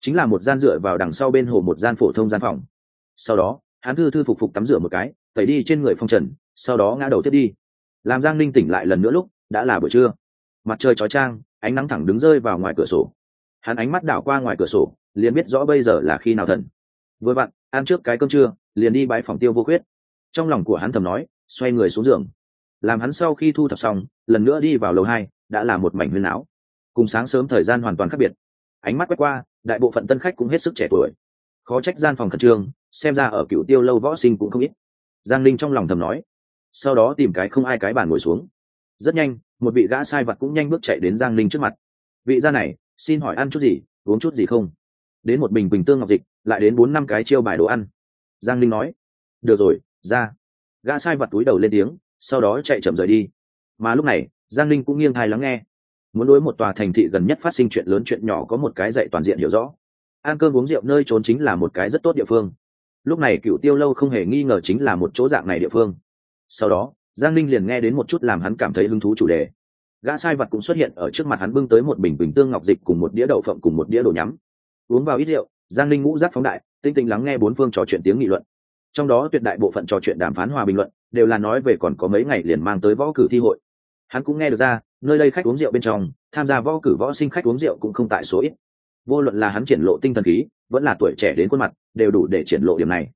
Chính là một gian dựa vào đằng sau bên hồ một gian phổ thông gian phòng. Sau đó, hắn thư thư phục phục tắm rửa một cái, tẩy đi trên người phong trần, sau đó ngã đầu tiếp đi. Làm giang linh tỉnh lại lần nữa lúc đã là buổi trưa. Mặt trời chói trang ánh nắng thẳng đứng rơi vào ngoài cửa sổ. Hắn ánh mắt đảo qua ngoài cửa sổ, liền biết rõ bây giờ là khi nào thần. Vừa vặn, ăn trước cái cơm trưa, liền đi bãi phòng tiêu vô khuyết. Trong lòng của hắn thầm nói, xoay người xuống giường. Làm hắn sau khi thu thập xong, lần nữa đi vào lầu hai, đã là một mảnh huyên não. cùng sáng sớm thời gian hoàn toàn khác biệt. Ánh mắt quét qua, đại bộ phận tân khách cũng hết sức trẻ tuổi. Khó trách gian phòng khẩn trương, xem ra ở cựu tiêu lâu võ sinh cũng không ít. Giang linh trong lòng thầm nói. Sau đó tìm cái không ai cái bàn ngồi xuống rất nhanh, một vị gã sai vật cũng nhanh bước chạy đến giang linh trước mặt. Vị gia này, xin hỏi ăn chút gì, uống chút gì không? Đến một bình bình tương ngọc dịch, lại đến bốn năm cái chiêu bài đồ ăn. Giang linh nói, được rồi, ra. Gã sai vật túi đầu lên tiếng, sau đó chạy chậm rời đi. Mà lúc này, giang linh cũng nghiêng thai lắng nghe. Muốn đối một tòa thành thị gần nhất phát sinh chuyện lớn chuyện nhỏ có một cái dạy toàn diện hiểu rõ. Ăn cơm uống rượu nơi trốn chính là một cái rất tốt địa phương. Lúc này cựu tiêu lâu không hề nghi ngờ chính là một chỗ dạng này địa phương. Sau đó giang ninh liền nghe đến một chút làm hắn cảm thấy hứng thú chủ đề. Gã sai vật cũng xuất hiện ở trước mặt hắn bưng tới một bình bình tương ngọc dịch cùng một đĩa đậu phộng cùng một đĩa đồ nhắm. Uống vào ít rượu, giang ninh ngũ giác phóng đại, tinh tinh lắng nghe bốn phương trò chuyện tiếng nghị luận. Trong đó tuyệt đại bộ phận trò chuyện đàm phán hòa bình luận, đều là nói về còn có mấy ngày liền mang tới võ cử thi hội. Hắn cũng nghe được ra, nơi đây khách uống rượu bên trong, tham gia võ cử võ sinh khách uống rượu cũng không tại số ít. Vô luận là hắn triển lộ tinh thần khí, vẫn là tuổi trẻ đến khuôn mặt, đều đủ để triển lộ điểm này.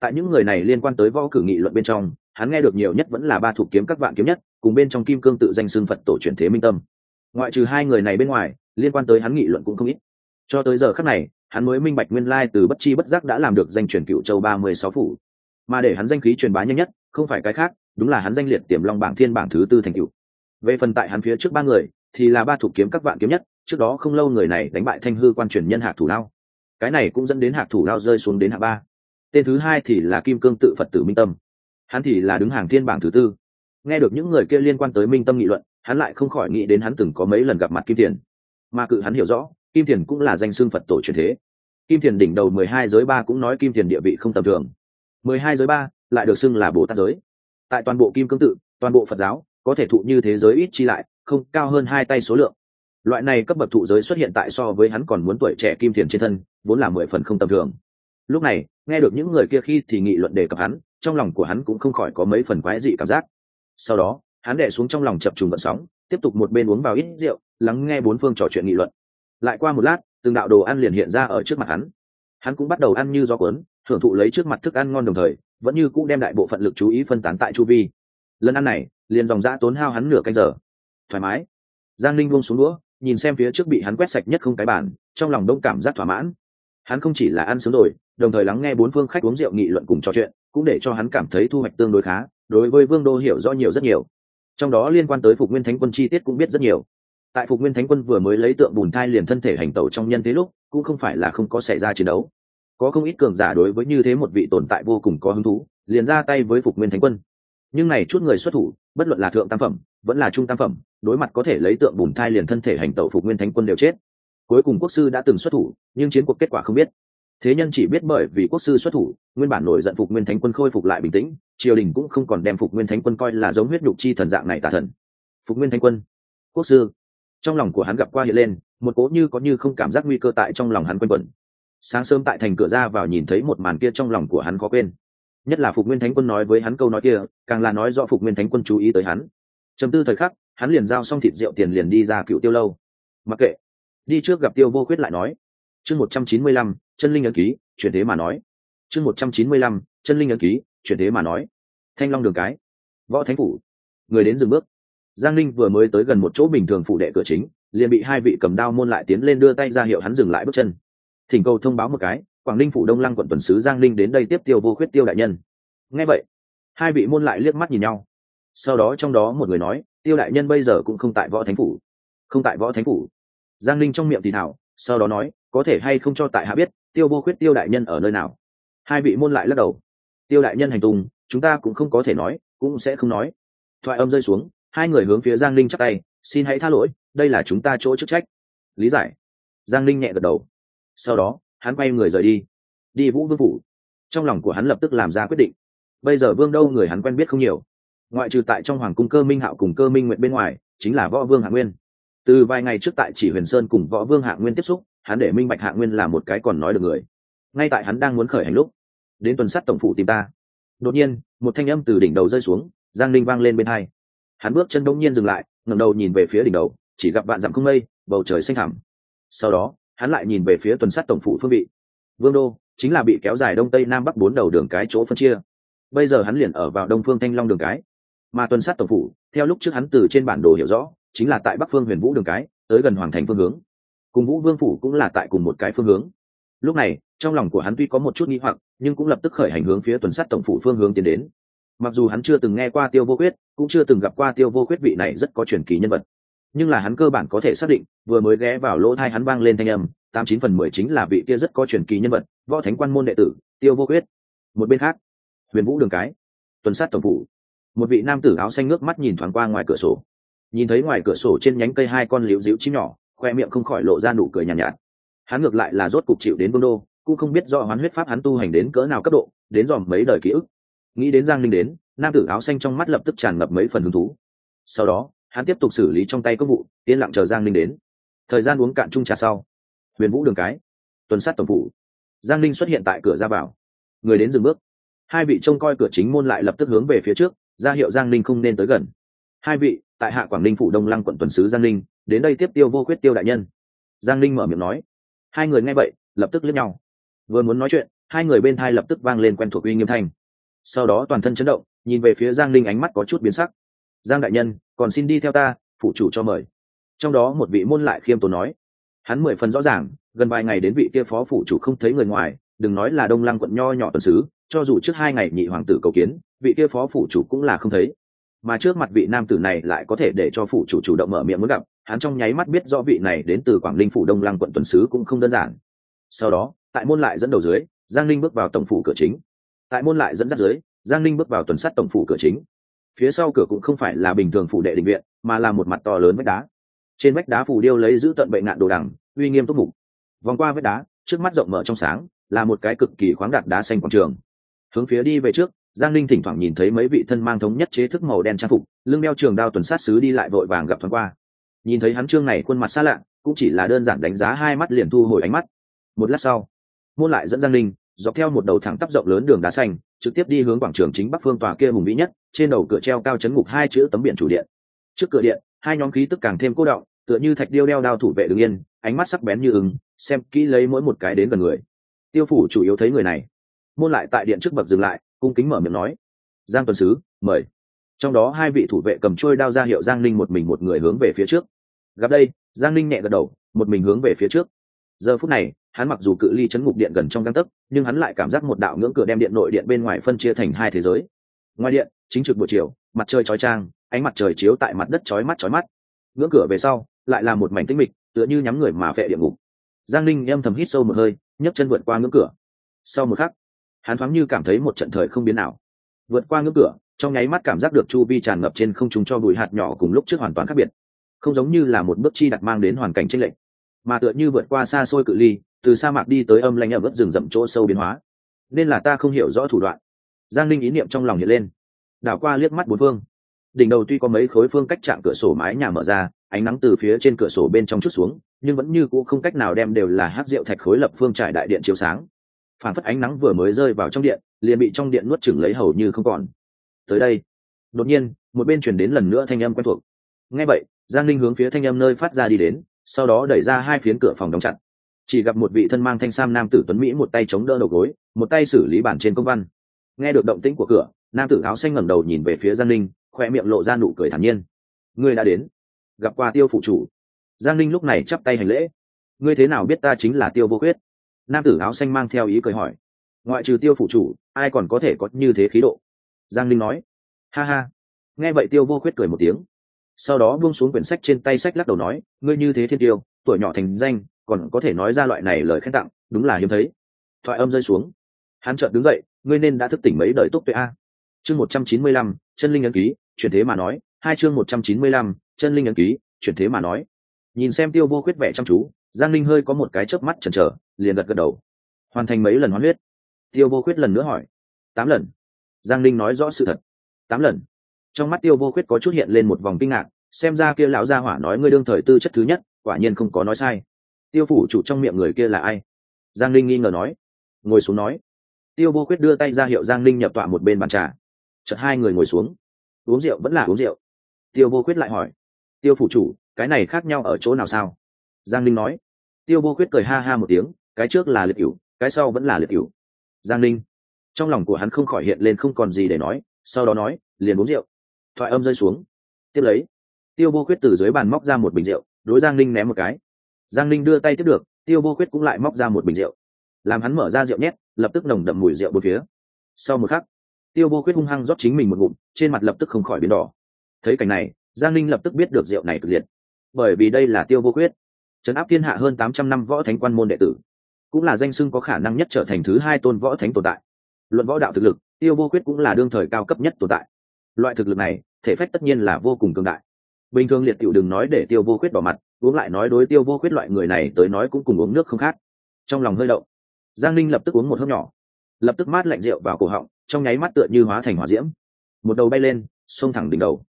Tại những người này liên quan tới võ cử nghị luận bên trong hắn nghe được nhiều nhất vẫn là ba thủ kiếm các vạn kiếm nhất, cùng bên trong kim cương tự danh xưng phật tổ truyền thế minh tâm. Ngoại trừ hai người này bên ngoài, liên quan tới hắn nghị luận cũng không ít. Cho tới giờ khắc này, hắn mới minh bạch nguyên lai từ bất chi bất giác đã làm được danh truyền cựu châu ba mươi sáu phủ. Mà để hắn danh khí truyền bá nhanh nhất, không phải cái khác, đúng là hắn danh liệt tiềm long bảng thiên bảng thứ tư thành cựu. Về phần tại hắn phía trước ba người, thì là ba thủ kiếm các vạn kiếm nhất, trước đó không lâu người này đánh bại thanh hư quan truyền nhân hạc thủ lao. Cái này cũng dẫn đến hạc thủ lao rơi xuống đến hạng ba. Tên thứ hai thì là kim cương tự phật tử minh tâm hắn thì là đứng hàng thiên bảng thứ tư. Nghe được những người kia liên quan tới minh tâm nghị luận, hắn lại không khỏi nghĩ đến hắn từng có mấy lần gặp mặt kim thiền. Mà cự hắn hiểu rõ, kim thiền cũng là danh xưng phật tổ truyền thế. Kim thiền đỉnh đầu mười hai giới ba cũng nói kim thiền địa vị không tầm thường. mười hai giới ba lại được xưng là bồ tát giới. Tại toàn bộ kim cương tự, toàn bộ phật giáo, có thể thụ như thế giới ít chi lại, không cao hơn hai tay số lượng. Loại này cấp bậc thụ giới xuất hiện tại so với hắn còn muốn tuổi trẻ kim thiền trên thân, vốn là mười phần không tầm thường. Lúc này, nghe được những người kia khi thì nghị luận đề cập hắn trong lòng của hắn cũng không khỏi có mấy phần quái dị cảm giác. Sau đó, hắn đẻ xuống trong lòng chập trùng vận sóng, tiếp tục một bên uống vào ít rượu, lắng nghe bốn phương trò chuyện nghị luận. Lại qua một lát, từng đạo đồ ăn liền hiện ra ở trước mặt hắn. Hắn cũng bắt đầu ăn như gió cuốn, thưởng thụ lấy trước mặt thức ăn ngon đồng thời, vẫn như cũng đem đại bộ phận lực chú ý phân tán tại chu vi. Lần ăn này, liền dòng dã tốn hao hắn nửa canh giờ. Thoải mái. Giang linh buông xuống đũa, nhìn xem phía trước bị hắn quét sạch nhất không cái bản trong lòng đông cảm giác thỏa mãn. Hắn không chỉ là ăn sướng rồi, đồng thời lắng nghe bốn phương khách uống rượu nghị luận cùng trò chuyện cũng để cho hắn cảm thấy thu hoạch tương đối khá, đối với vương đô hiểu rõ nhiều rất nhiều. Trong đó liên quan tới phục nguyên thánh quân chi tiết cũng biết rất nhiều. Tại phục nguyên thánh quân vừa mới lấy tượng bùn thai liền thân thể hành tẩu trong nhân thế lúc, cũng không phải là không có xảy ra chiến đấu. Có không ít cường giả đối với như thế một vị tồn tại vô cùng có hứng thú, liền ra tay với phục nguyên thánh quân. Nhưng này chút người xuất thủ, bất luận là thượng tam phẩm, vẫn là trung tam phẩm, đối mặt có thể lấy tượng bùn thai liền thân thể hành tẩu phục nguyên thánh quân đều chết. Cuối cùng quốc sư đã từng xuất thủ, nhưng chiến cuộc kết quả không biết thế nhân chỉ biết bởi vì quốc sư xuất thủ, nguyên bản nổi giận phục nguyên thánh quân khôi phục lại bình tĩnh, triều đình cũng không còn đem phục nguyên thánh quân coi là giống huyết nhục chi thần dạng này tà thần. Phục nguyên thánh quân, quốc sư. Trong lòng của hắn gặp qua hiện lên, một cố như có như không cảm giác nguy cơ tại trong lòng hắn quanh quẩn. Sáng sớm tại thành cửa ra vào nhìn thấy một màn kia trong lòng của hắn khó quên. Nhất là phục nguyên thánh quân nói với hắn câu nói kia, càng là nói do phục nguyên thánh quân chú ý tới hắn. Chấm tư thời khắc, hắn liền giao xong thịt rượu tiền liền đi ra cựu tiêu lâu. Mặc kệ. Đi trước gặp tiêu vô khuyết lại nói. Chương một trăm chín mươi lăm chân linh ấn ký, chuyển thế mà nói. Chương một trăm chín mươi lăm, chân linh ấn ký, chuyển thế mà nói. Thanh long đường cái. Võ thánh phủ. Người đến dừng bước. Giang linh vừa mới tới gần một chỗ bình thường phụ đệ cửa chính, liền bị hai vị cầm đao môn lại tiến lên đưa tay ra hiệu hắn dừng lại bước chân. Thỉnh cầu thông báo một cái, quảng ninh phủ đông lăng quận tuần sứ giang linh đến đây tiếp tiêu vô khuyết tiêu đại nhân. Nghe vậy, hai vị môn lại liếc mắt nhìn nhau. Sau đó trong đó một người nói, tiêu đại nhân bây giờ cũng không tại võ thánh phủ. Không tại võ thánh phủ. Giang linh trong miệng thì thảo sau đó nói, có thể hay không cho tại hạ biết tiêu vô khuyết tiêu đại nhân ở nơi nào? Hai vị môn lại lắc đầu. Tiêu đại nhân hành tung, chúng ta cũng không có thể nói, cũng sẽ không nói. Thoại âm rơi xuống, hai người hướng phía giang linh chắc tay, xin hãy tha lỗi, đây là chúng ta chỗ chức trách. Lý giải. Giang linh nhẹ gật đầu. Sau đó, hắn quay người rời đi. Đi vũ vương phủ. Trong lòng của hắn lập tức làm ra quyết định. Bây giờ vương đâu người hắn quen biết không nhiều. Ngoại trừ tại trong hoàng cung cơ minh hạo cùng cơ minh nguyện bên ngoài, chính là võ vương hạ nguyên. Từ vài ngày trước tại chỉ huyền sơn cùng võ vương hạ nguyên tiếp xúc hắn để minh bạch hạ nguyên là một cái còn nói được người. Ngay tại hắn đang muốn khởi hành lúc, đến tuần sắt tổng phủ tìm ta. Đột nhiên, một thanh âm từ đỉnh đầu rơi xuống, giang linh vang lên bên hai. Hắn bước chân đông nhiên dừng lại, ngẩng đầu nhìn về phía đỉnh đầu, chỉ gặp bạn dặm không mây, bầu trời xanh thẳm. Sau đó, hắn lại nhìn về phía tuần sắt tổng phủ phương vị. Vương đô, chính là bị kéo dài đông tây nam bắc bốn đầu đường cái chỗ phân chia. Bây giờ hắn liền ở vào đông phương thanh long đường cái. Mà tuần sát tổng phủ, theo lúc trước hắn từ trên bản đồ hiểu rõ, chính là tại bắc phương huyền vũ đường cái, tới gần hoàng thành phương hướng cùng vũ vương phủ cũng là tại cùng một cái phương hướng. Lúc này, trong lòng của hắn tuy có một chút nghi hoặc, nhưng cũng lập tức khởi hành hướng phía tuần sát tổng phủ phương hướng tiến đến. Mặc dù hắn chưa từng nghe qua tiêu vô quyết cũng chưa từng gặp qua tiêu vô quyết vị này rất có truyền kỳ nhân vật. Nhưng là hắn cơ bản có thể xác định, vừa mới ghé vào lỗ thai hắn vang lên thanh âm, tám chín phần mười chính là vị kia rất có truyền kỳ nhân vật, võ thánh quan môn đệ tử, tiêu vô quyết một bên khác, huyền vũ đường cái, tuần sát tổng phủ. Một vị nam tử áo xanh nước mắt nhìn thoáng qua ngoài cửa sổ. Nhìn thấy ngoài cửa sổ trên nhánh cây hai con liễu dĩu chim nhỏ khoe miệng không khỏi lộ ra nụ cười nhàn nhạt, nhạt. Hắn ngược lại là rốt cục chịu đến vương đô cũng không biết do hoán huyết pháp hắn tu hành đến cỡ nào cấp độ đến dòm mấy đời ký ức. Nghĩ đến giang linh đến nam tử áo xanh trong mắt lập tức tràn ngập mấy phần hứng thú. Sau đó hắn tiếp tục xử lý trong tay công vụ yên lặng chờ giang linh đến. Thời gian uống cạn chung trà sau huyền vũ đường cái tuần sát tổng phủ. Giang linh xuất hiện tại cửa ra vào. Người đến dừng bước. Hai vị trông coi cửa chính môn lại lập tức hướng về phía trước ra hiệu giang linh không nên tới gần. Hai vị tại hạ quảng ninh phủ đông lăng quận tuần sứ giang linh đến đây tiếp tiêu vô khuyết tiêu đại nhân giang linh mở miệng nói hai người nghe vậy lập tức lướt nhau vừa muốn nói chuyện hai người bên thai lập tức vang lên quen thuộc uy nghiêm thanh sau đó toàn thân chấn động nhìn về phía giang linh ánh mắt có chút biến sắc giang đại nhân còn xin đi theo ta phụ chủ cho mời trong đó một vị môn lại khiêm tốn nói hắn mười phần rõ ràng gần vài ngày đến vị kia phó phụ chủ không thấy người ngoài đừng nói là đông lăng quận nho nhỏ tuần sứ cho dù trước hai ngày nhị hoàng tử cầu kiến vị kia phó phụ chủ cũng là không thấy mà trước mặt vị nam tử này lại có thể để cho phụ chủ chủ động mở miệng muốn gặp, hắn trong nháy mắt biết rõ vị này đến từ quảng linh phủ đông lăng quận tuần sứ cũng không đơn giản. Sau đó, tại môn lại dẫn đầu dưới, giang linh bước vào tổng phủ cửa chính. Tại môn lại dẫn dắt dưới, giang linh bước vào tuần sắt tổng phủ cửa chính. Phía sau cửa cũng không phải là bình thường phủ đệ định viện, mà là một mặt to lớn vách đá. Trên vách đá phủ điêu lấy giữ tận bệnh nạn đồ đằng, uy nghiêm túc mục. Vòng qua vách đá, trước mắt rộng mở trong sáng, là một cái cực kỳ khoáng đặt đá xanh quảng trường. Hướng phía đi về trước giang linh thỉnh thoảng nhìn thấy mấy vị thân mang thống nhất chế thức màu đen trang phục, lưng đeo trường đao tuần sát sứ đi lại vội vàng gặp thoáng qua. Nhìn thấy hắn trương này khuôn mặt xa lạ, cũng chỉ là đơn giản đánh giá hai mắt liền thu hồi ánh mắt. Một lát sau, môn lại dẫn giang linh dọc theo một đầu thẳng tắp rộng lớn đường đá xanh, trực tiếp đi hướng quảng trường chính bắc phương tòa kia hùng vĩ nhất, trên đầu cửa treo cao chấn ngục hai chữ tấm biển chủ điện. Trước cửa điện, hai nhóm khí tức càng thêm cố động, tựa như thạch điêu đeo đao thủ vệ đứng yên, ánh mắt sắc bén như ứng xem kỹ lấy mỗi một cái đến gần người. Tiêu phủ chủ yếu thấy người này. Môn lại tại điện trước bậc dừng lại cung kính mở miệng nói, giang tuần sứ, mời. Trong đó hai vị thủ vệ cầm trôi đao ra hiệu giang ninh một mình một người hướng về phía trước. Gặp đây, giang ninh nhẹ gật đầu, một mình hướng về phía trước. Giờ phút này, hắn mặc dù cự ly chấn ngục điện gần trong găng tấc, nhưng hắn lại cảm giác một đạo ngưỡng cửa đem điện nội điện bên ngoài phân chia thành hai thế giới. Ngoài điện, chính trực buổi chiều, mặt trời chói trang ánh mặt trời chiếu tại mặt đất chói mắt chói mắt. Ngưỡng cửa về sau, lại là một mảnh tĩnh mịch, tựa như nhắm người mà vệ địa ngục. Giang ninh em thầm hít sâu một hơi, nhấc chân vượt qua ngưỡng cửa. Sau một khắc hắn thoáng như cảm thấy một trận thời không biến nào vượt qua ngưỡng cửa, trong nháy mắt cảm giác được chu vi tràn ngập trên không trung cho bụi hạt nhỏ cùng lúc trước hoàn toàn khác biệt. Không giống như là một bước chi đặt mang đến hoàn cảnh tranh lệch, mà tựa như vượt qua xa xôi cự ly, từ sa mạc đi tới âm lanh ở vớt rừng rậm chỗ sâu biến hóa. Nên là ta không hiểu rõ thủ đoạn. Giang linh ý niệm trong lòng hiện lên. Đảo qua liếc mắt bốn phương. Đỉnh đầu tuy có mấy khối phương cách chạm cửa sổ mái nhà mở ra, ánh nắng từ phía trên cửa sổ bên trong chút xuống, nhưng vẫn như cũ không cách nào đem đều là hát rượu thạch khối lập phương trải đại điện chiếu sáng phản phất ánh nắng vừa mới rơi vào trong điện, liền bị trong điện nuốt chửng lấy hầu như không còn. Tới đây, đột nhiên, một bên chuyển đến lần nữa thanh âm quen thuộc. Ngay vậy, giang linh hướng phía thanh âm nơi phát ra đi đến, sau đó đẩy ra hai phiến cửa phòng đóng chặt. Chỉ gặp một vị thân mang thanh sam nam tử tuấn mỹ một tay chống đỡ đầu gối, một tay xử lý bản trên công văn. Nghe được động tĩnh của cửa, nam tử áo xanh ngẩng đầu nhìn về phía giang linh khoe miệng lộ ra nụ cười thản nhiên. Ngươi đã đến, gặp qua tiêu phụ chủ. Giang linh lúc này chắp tay hành lễ. Ngươi thế nào biết ta chính là tiêu vô quyết nam tử áo xanh mang theo ý cười hỏi, ngoại trừ tiêu phủ chủ, ai còn có thể có như thế khí độ? Giang linh nói, ha ha. Nghe vậy tiêu vô khuyết cười một tiếng, sau đó buông xuống quyển sách trên tay sách lắc đầu nói, ngươi như thế thiên tiêu, tuổi nhỏ thành danh, còn có thể nói ra loại này lời khen tặng, đúng là hiếm thấy. Thoại âm rơi xuống, hắn chợt đứng dậy, ngươi nên đã thức tỉnh mấy đời túc tuệ a? Chương một trăm chín mươi lăm, chân linh ấn ký, chuyển thế mà nói, hai chương một trăm chín mươi lăm, chân linh ấn ký, chuyển thế mà nói. Nhìn xem tiêu vô khuyết vẻ chăm chú giang linh hơi có một cái chớp mắt chần chờ, liền gật gật đầu. Hoàn thành mấy lần hoán huyết? Tiêu vô khuyết lần nữa hỏi. Tám lần. Giang linh nói rõ sự thật. Tám lần. Trong mắt tiêu vô khuyết có chút hiện lên một vòng kinh ngạc, xem ra kia lão gia hỏa nói ngươi đương thời tư chất thứ nhất, quả nhiên không có nói sai. Tiêu phủ chủ trong miệng người kia là ai? Giang linh nghi ngờ nói. Ngồi xuống nói. Tiêu vô khuyết đưa tay ra hiệu giang linh nhập tọa một bên bàn trà. Chợt hai người ngồi xuống. Uống rượu vẫn là uống rượu. Tiêu vô khuyết lại hỏi. Tiêu phủ chủ, cái này khác nhau ở chỗ nào sao? Giang linh nói tiêu vô khuyết cười ha ha một tiếng cái trước là liệt cửu cái sau vẫn là liệt cửu. Giang Ninh, trong lòng của hắn không khỏi hiện lên không còn gì để nói sau đó nói liền uống rượu. Thoại âm rơi xuống. Tiếp lấy tiêu vô khuyết từ dưới bàn móc ra một bình rượu đối giang Ninh ném một cái. Giang Ninh đưa tay tiếp được tiêu vô khuyết cũng lại móc ra một bình rượu. Làm hắn mở ra rượu nhét lập tức nồng đậm mùi rượu bốn phía. Sau một khắc tiêu vô khuyết hung hăng rót chính mình một ngụm trên mặt lập tức không khỏi biến đỏ. Thấy cảnh này giang Ninh lập tức biết được rượu này cực liệt. Bởi vì đây là tiêu vô khuyết trấn áp thiên hạ hơn tám trăm năm võ thánh quan môn đệ tử, cũng là danh xưng có khả năng nhất trở thành thứ hai tôn võ thánh tồn tại. Luận võ đạo thực lực, tiêu vô quyết cũng là đương thời cao cấp nhất tồn tại. Loại thực lực này, thể phách tất nhiên là vô cùng cường đại. Bình thường liệt tiểu đừng nói để tiêu vô quyết bỏ mặt, uống lại nói đối tiêu vô quyết loại người này tới nói cũng cùng uống nước không khác. Trong lòng hơi động, giang linh lập tức uống một hớp nhỏ, lập tức mát lạnh rượu vào cổ họng, trong nháy mắt tựa như hóa thành hỏa diễm. Một đầu bay lên, xông thẳng đỉnh đầu.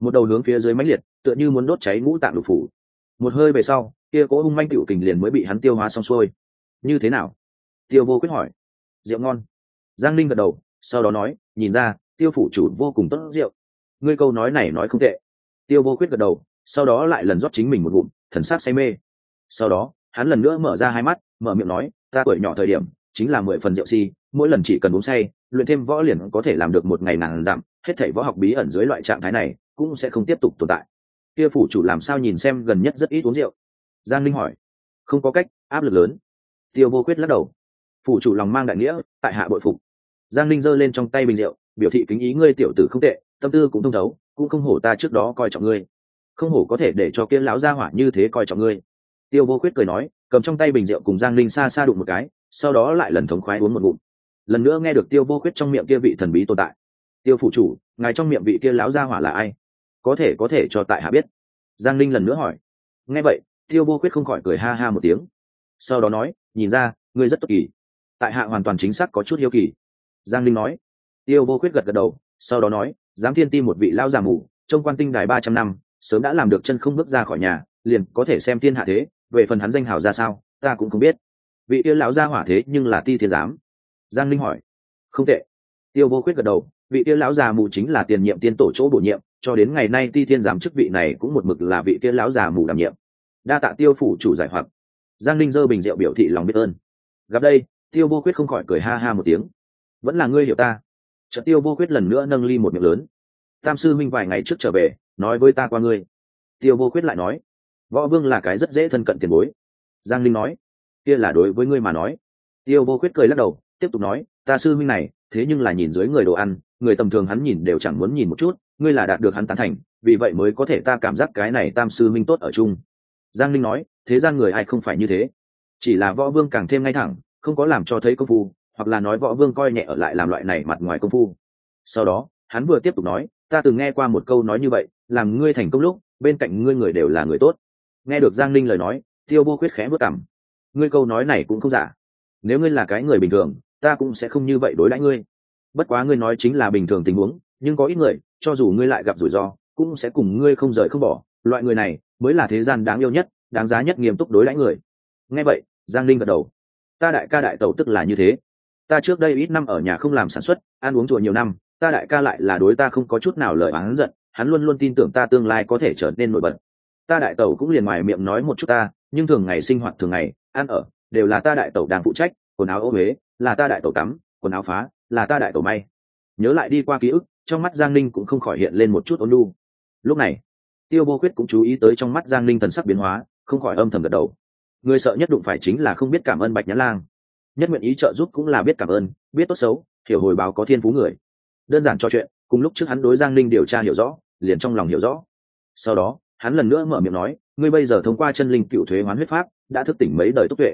Một đầu hướng phía dưới mãnh liệt, tựa như muốn đốt cháy ngũ tạng lục phủ. Một hơi về sau kia cố hung manh tiểu kình liền mới bị hắn tiêu hóa xong xuôi. Như thế nào? Tiêu vô quyết hỏi. Rượu ngon. Giang linh gật đầu, sau đó nói, nhìn ra, tiêu phủ chủ vô cùng tốt rượu. Ngươi câu nói này nói không tệ. Tiêu vô quyết gật đầu, sau đó lại lần rót chính mình một ngụm, thần sắc say mê. Sau đó, hắn lần nữa mở ra hai mắt, mở miệng nói, ta tuổi nhỏ thời điểm, chính là mười phần rượu si, mỗi lần chỉ cần uống say, luyện thêm võ liền có thể làm được một ngày nàng giảm, hết thảy võ học bí ẩn dưới loại trạng thái này cũng sẽ không tiếp tục tồn tại. Kia phủ chủ làm sao nhìn xem gần nhất rất ít uống rượu giang linh hỏi. Không có cách, áp lực lớn. Tiêu vô quyết lắc đầu. Phủ chủ lòng mang đại nghĩa, tại hạ bội phục. Giang linh giơ lên trong tay bình rượu, biểu thị kính ý ngươi tiểu tử không tệ, tâm tư cũng thông thấu, cũng không hổ ta trước đó coi trọng ngươi. Không hổ có thể để cho kia lão gia hỏa như thế coi trọng ngươi. Tiêu vô quyết cười nói, cầm trong tay bình rượu cùng giang linh xa xa đụng một cái, sau đó lại lần thống khoái uống một ngụm. Lần nữa nghe được tiêu vô quyết trong miệng kia vị thần bí tồn tại. Tiêu phụ chủ, ngài trong miệng vị kia lão gia hỏa là ai? Có thể có thể cho tại hạ biết. Giang linh lần nữa hỏi. Nghe vậy tiêu vô quyết không khỏi cười ha ha một tiếng. Sau đó nói, nhìn ra, ngươi rất tốt kỳ. Tại hạ hoàn toàn chính xác có chút hiếu kỳ. Giang linh nói. Tiêu vô quyết gật gật đầu, sau đó nói, giám thiên ti một vị lao già mù trong quan tinh đài ba trăm năm, sớm đã làm được chân không bước ra khỏi nhà, liền có thể xem thiên hạ thế, về phần hắn danh hào ra sao, ta cũng không biết. Vị yêu lão gia hỏa thế nhưng là ti thiên giám. Giang linh hỏi. Không tệ. Tiêu vô quyết gật đầu, vị kia lão già mù chính là tiền nhiệm tiên tổ chỗ bổ nhiệm, cho đến ngày nay ti thiên giám chức vị này cũng một mực là vị kia lão già mù đảm nhiệm đa tạ tiêu phủ chủ giải hoặc. Giang linh dơ bình rượu biểu thị lòng biết ơn. Gặp đây, tiêu vô quyết không khỏi cười ha ha một tiếng. Vẫn là ngươi hiểu ta. Trận tiêu vô quyết lần nữa nâng ly một miệng lớn. Tam sư minh vài ngày trước trở về, nói với ta qua ngươi. Tiêu vô quyết lại nói. Võ vương là cái rất dễ thân cận tiền bối. Giang linh nói. Kia là đối với ngươi mà nói. Tiêu vô quyết cười lắc đầu, tiếp tục nói, ta sư minh này, thế nhưng là nhìn dưới người đồ ăn, người tầm thường hắn nhìn đều chẳng muốn nhìn một chút, ngươi là đạt được hắn tán thành, vì vậy mới có thể ta cảm giác cái này tam sư minh tốt ở chung giang linh nói, thế gian người ai không phải như thế? Chỉ là võ vương càng thêm ngay thẳng, không có làm cho thấy công phu, hoặc là nói võ vương coi nhẹ ở lại làm loại này mặt ngoài công phu. Sau đó, hắn vừa tiếp tục nói, ta từng nghe qua một câu nói như vậy, làm ngươi thành công lúc, bên cạnh ngươi người đều là người tốt. Nghe được giang linh lời nói, tiêu vô khuyết khẽ vất cảm ngươi câu nói này cũng không giả. Nếu ngươi là cái người bình thường, ta cũng sẽ không như vậy đối đãi ngươi. Bất quá ngươi nói chính là bình thường tình huống, nhưng có ít người, cho dù ngươi lại gặp rủi ro, cũng sẽ cùng ngươi không rời không bỏ. Loại người này mới là thế gian đáng yêu nhất, đáng giá nhất nghiêm túc đối đãi người. Nghe vậy, giang linh gật đầu. Ta đại ca đại tẩu tức là như thế. Ta trước đây ít năm ở nhà không làm sản xuất, ăn uống chùa nhiều năm, ta đại ca lại là đối ta không có chút nào lời oán giận, hắn luôn luôn tin tưởng ta tương lai có thể trở nên nổi bật. Ta đại tẩu cũng liền ngoài miệng nói một chút ta, nhưng thường ngày sinh hoạt thường ngày, ăn ở, đều là ta đại tẩu đang phụ trách, quần áo ô huế là ta đại tẩu tắm, quần áo phá, là ta đại tẩu may. Nhớ lại đi qua ký ức, trong mắt giang ninh cũng không khỏi hiện lên một chút ôn lu lúc này tiêu vô quyết cũng chú ý tới trong mắt giang ninh thần sắc biến hóa, không khỏi âm thầm gật đầu. Người sợ nhất đụng phải chính là không biết cảm ơn bạch nhã lang. Nhất nguyện ý trợ giúp cũng là biết cảm ơn, biết tốt xấu, hiểu hồi báo có thiên phú người. Đơn giản trò chuyện, cùng lúc trước hắn đối giang ninh điều tra hiểu rõ, liền trong lòng hiểu rõ. Sau đó, hắn lần nữa mở miệng nói, ngươi bây giờ thông qua chân linh cựu thuế hoán huyết pháp, đã thức tỉnh mấy đời tốc tuệ.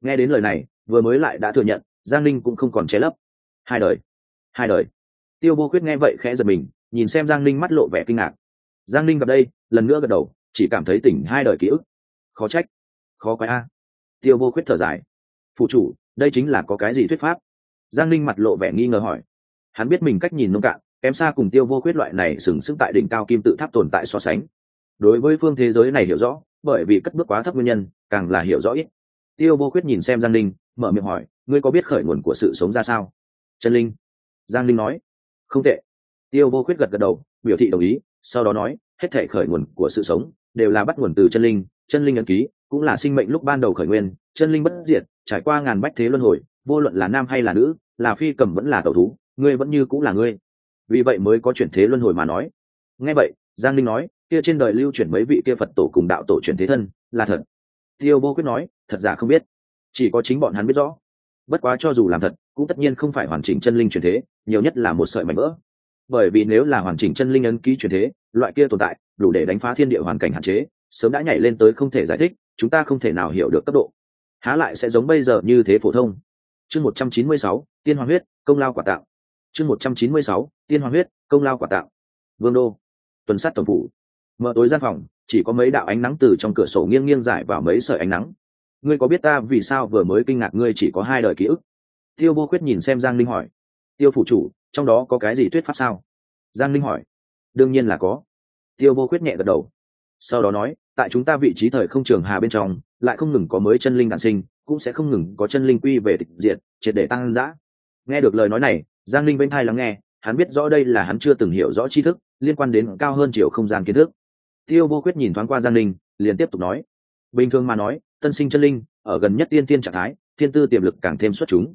Nghe đến lời này, vừa mới lại đã thừa nhận, giang ninh cũng không còn che lấp. Hai đời hai đời. Tiêu vô quyết nghe vậy khẽ giật mình, nhìn xem giang ninh mắt lộ vẻ kinh ngạc giang Linh gặp đây, lần nữa gật đầu, chỉ cảm thấy tỉnh hai đời ký ức. Khó trách, khó quái a. Tiêu vô khuyết thở dài. Phụ chủ, đây chính là có cái gì thuyết pháp? Giang Linh mặt lộ vẻ nghi ngờ hỏi. Hắn biết mình cách nhìn nông cạn, kém xa cùng tiêu vô khuyết loại này sừng sững tại đỉnh cao kim tự tháp tồn tại so sánh. Đối với phương thế giới này hiểu rõ, bởi vì cất bước quá thấp nguyên nhân, càng là hiểu rõ ít. Tiêu vô khuyết nhìn xem giang linh mở miệng hỏi, ngươi có biết khởi nguồn của sự sống ra sao? Trần linh. Giang linh nói. Không tệ. Tiêu vô khuyết gật gật đầu, biểu thị đồng ý sau đó nói, hết thể khởi nguồn của sự sống đều là bắt nguồn từ chân linh chân linh ấn ký, cũng là sinh mệnh lúc ban đầu khởi nguyên, chân linh bất diệt, trải qua ngàn bách thế luân hồi, vô luận là nam hay là nữ, là phi cầm vẫn là tẩu thú, ngươi vẫn như cũng là ngươi. Vì vậy mới có chuyển thế luân hồi mà nói. Nghe vậy, giang linh nói, kia trên đời lưu chuyển mấy vị kia phật tổ cùng đạo tổ chuyển thế thân, là thật. Tiêu vô quyết nói, thật giả không biết. Chỉ có chính bọn hắn biết rõ. Bất quá cho dù làm thật, cũng tất nhiên không phải hoàn chỉnh chân linh chuyển thế, nhiều nhất là một sợi mảnh vỡ bởi vì nếu là hoàn chỉnh chân linh ấn ký chuyển thế, loại kia tồn tại, đủ để đánh phá thiên địa hoàn cảnh hạn chế, sớm đã nhảy lên tới không thể giải thích, chúng ta không thể nào hiểu được cấp độ. Há lại sẽ giống bây giờ như thế phổ thông. Chương một trăm chín mươi sáu, tiên hoàng huyết, công lao quả tạo. Chương một trăm chín mươi sáu, tiên hoàng huyết, công lao quả tạo. Vương đô, tuần sát tổng phủ. Mở tối gian phòng, chỉ có mấy đạo ánh nắng từ trong cửa sổ nghiêng nghiêng giải vào mấy sợi ánh nắng. Ngươi có biết ta vì sao vừa mới kinh ngạc ngươi chỉ có hai đời ký ức? Tiêu vô khuyết nhìn xem giang linh hỏi tiêu phủ chủ, trong đó có cái gì thuyết pháp sao? Giang linh hỏi. Đương nhiên là có. Tiêu vô khuyết nhẹ gật đầu. Sau đó nói, tại chúng ta vị trí thời không trường hà bên trong, lại không ngừng có mới chân linh đản sinh, cũng sẽ không ngừng có chân linh quy về tịch diệt, triệt để tăng giã nghe được lời nói này, giang linh bên thai lắng nghe, hắn biết rõ đây là hắn chưa từng hiểu rõ tri thức, liên quan đến cao hơn chiều không gian kiến thức. Tiêu vô khuyết nhìn thoáng qua giang linh liền tiếp tục nói. Bình thường mà nói, tân sinh chân linh, ở gần nhất tiên tiên trạng thái, thiên tư tiềm lực càng thêm xuất chúng.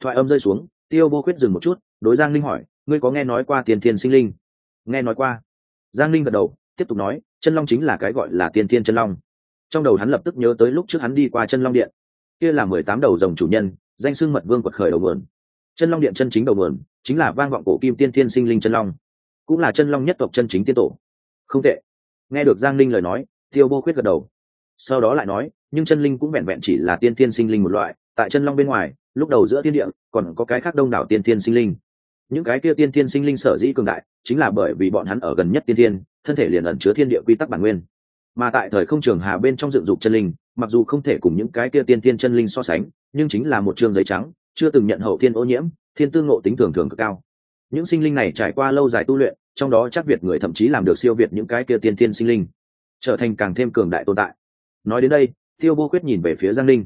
Thoại âm rơi xuống tiêu vô quyết dừng một chút, đối giang linh hỏi, ngươi có nghe nói qua tiên Thiên sinh linh? Nghe nói qua. Giang linh gật đầu, tiếp tục nói, chân long chính là cái gọi là tiên Thiên chân long. Trong đầu hắn lập tức nhớ tới lúc trước hắn đi qua chân long điện. Kia là mười tám đầu rồng chủ nhân, danh xưng mật vương quật khởi đầu nguồn. Chân long điện chân chính đầu nguồn, chính là vang vọng cổ kim tiên Thiên sinh linh chân long. Cũng là chân long nhất tộc chân chính tiên tổ. Không tệ. Nghe được giang linh lời nói, tiêu vô khuyết gật đầu. Sau đó lại nói, nhưng chân linh cũng vẹn vẹn chỉ là tiên Thiên sinh linh một loại, tại chân long bên ngoài lúc đầu giữa thiên địa, còn có cái khác đông đảo tiên thiên sinh linh. Những cái kia tiên thiên sinh linh sở dĩ cường đại, chính là bởi vì bọn hắn ở gần nhất tiên thiên, thân thể liền ẩn chứa thiên địa quy tắc bản nguyên. Mà tại thời không trường hà bên trong dựng dục chân linh, mặc dù không thể cùng những cái kia tiên thiên chân linh so sánh, nhưng chính là một chương giấy trắng, chưa từng nhận hậu thiên ô nhiễm, thiên tương ngộ tính thường thường cực cao. Những sinh linh này trải qua lâu dài tu luyện, trong đó chắc việt người thậm chí làm được siêu việt những cái kia tiên thiên sinh linh, trở thành càng thêm cường đại tồn tại. Nói đến đây, tiêu vô quyết nhìn về phía giang linh.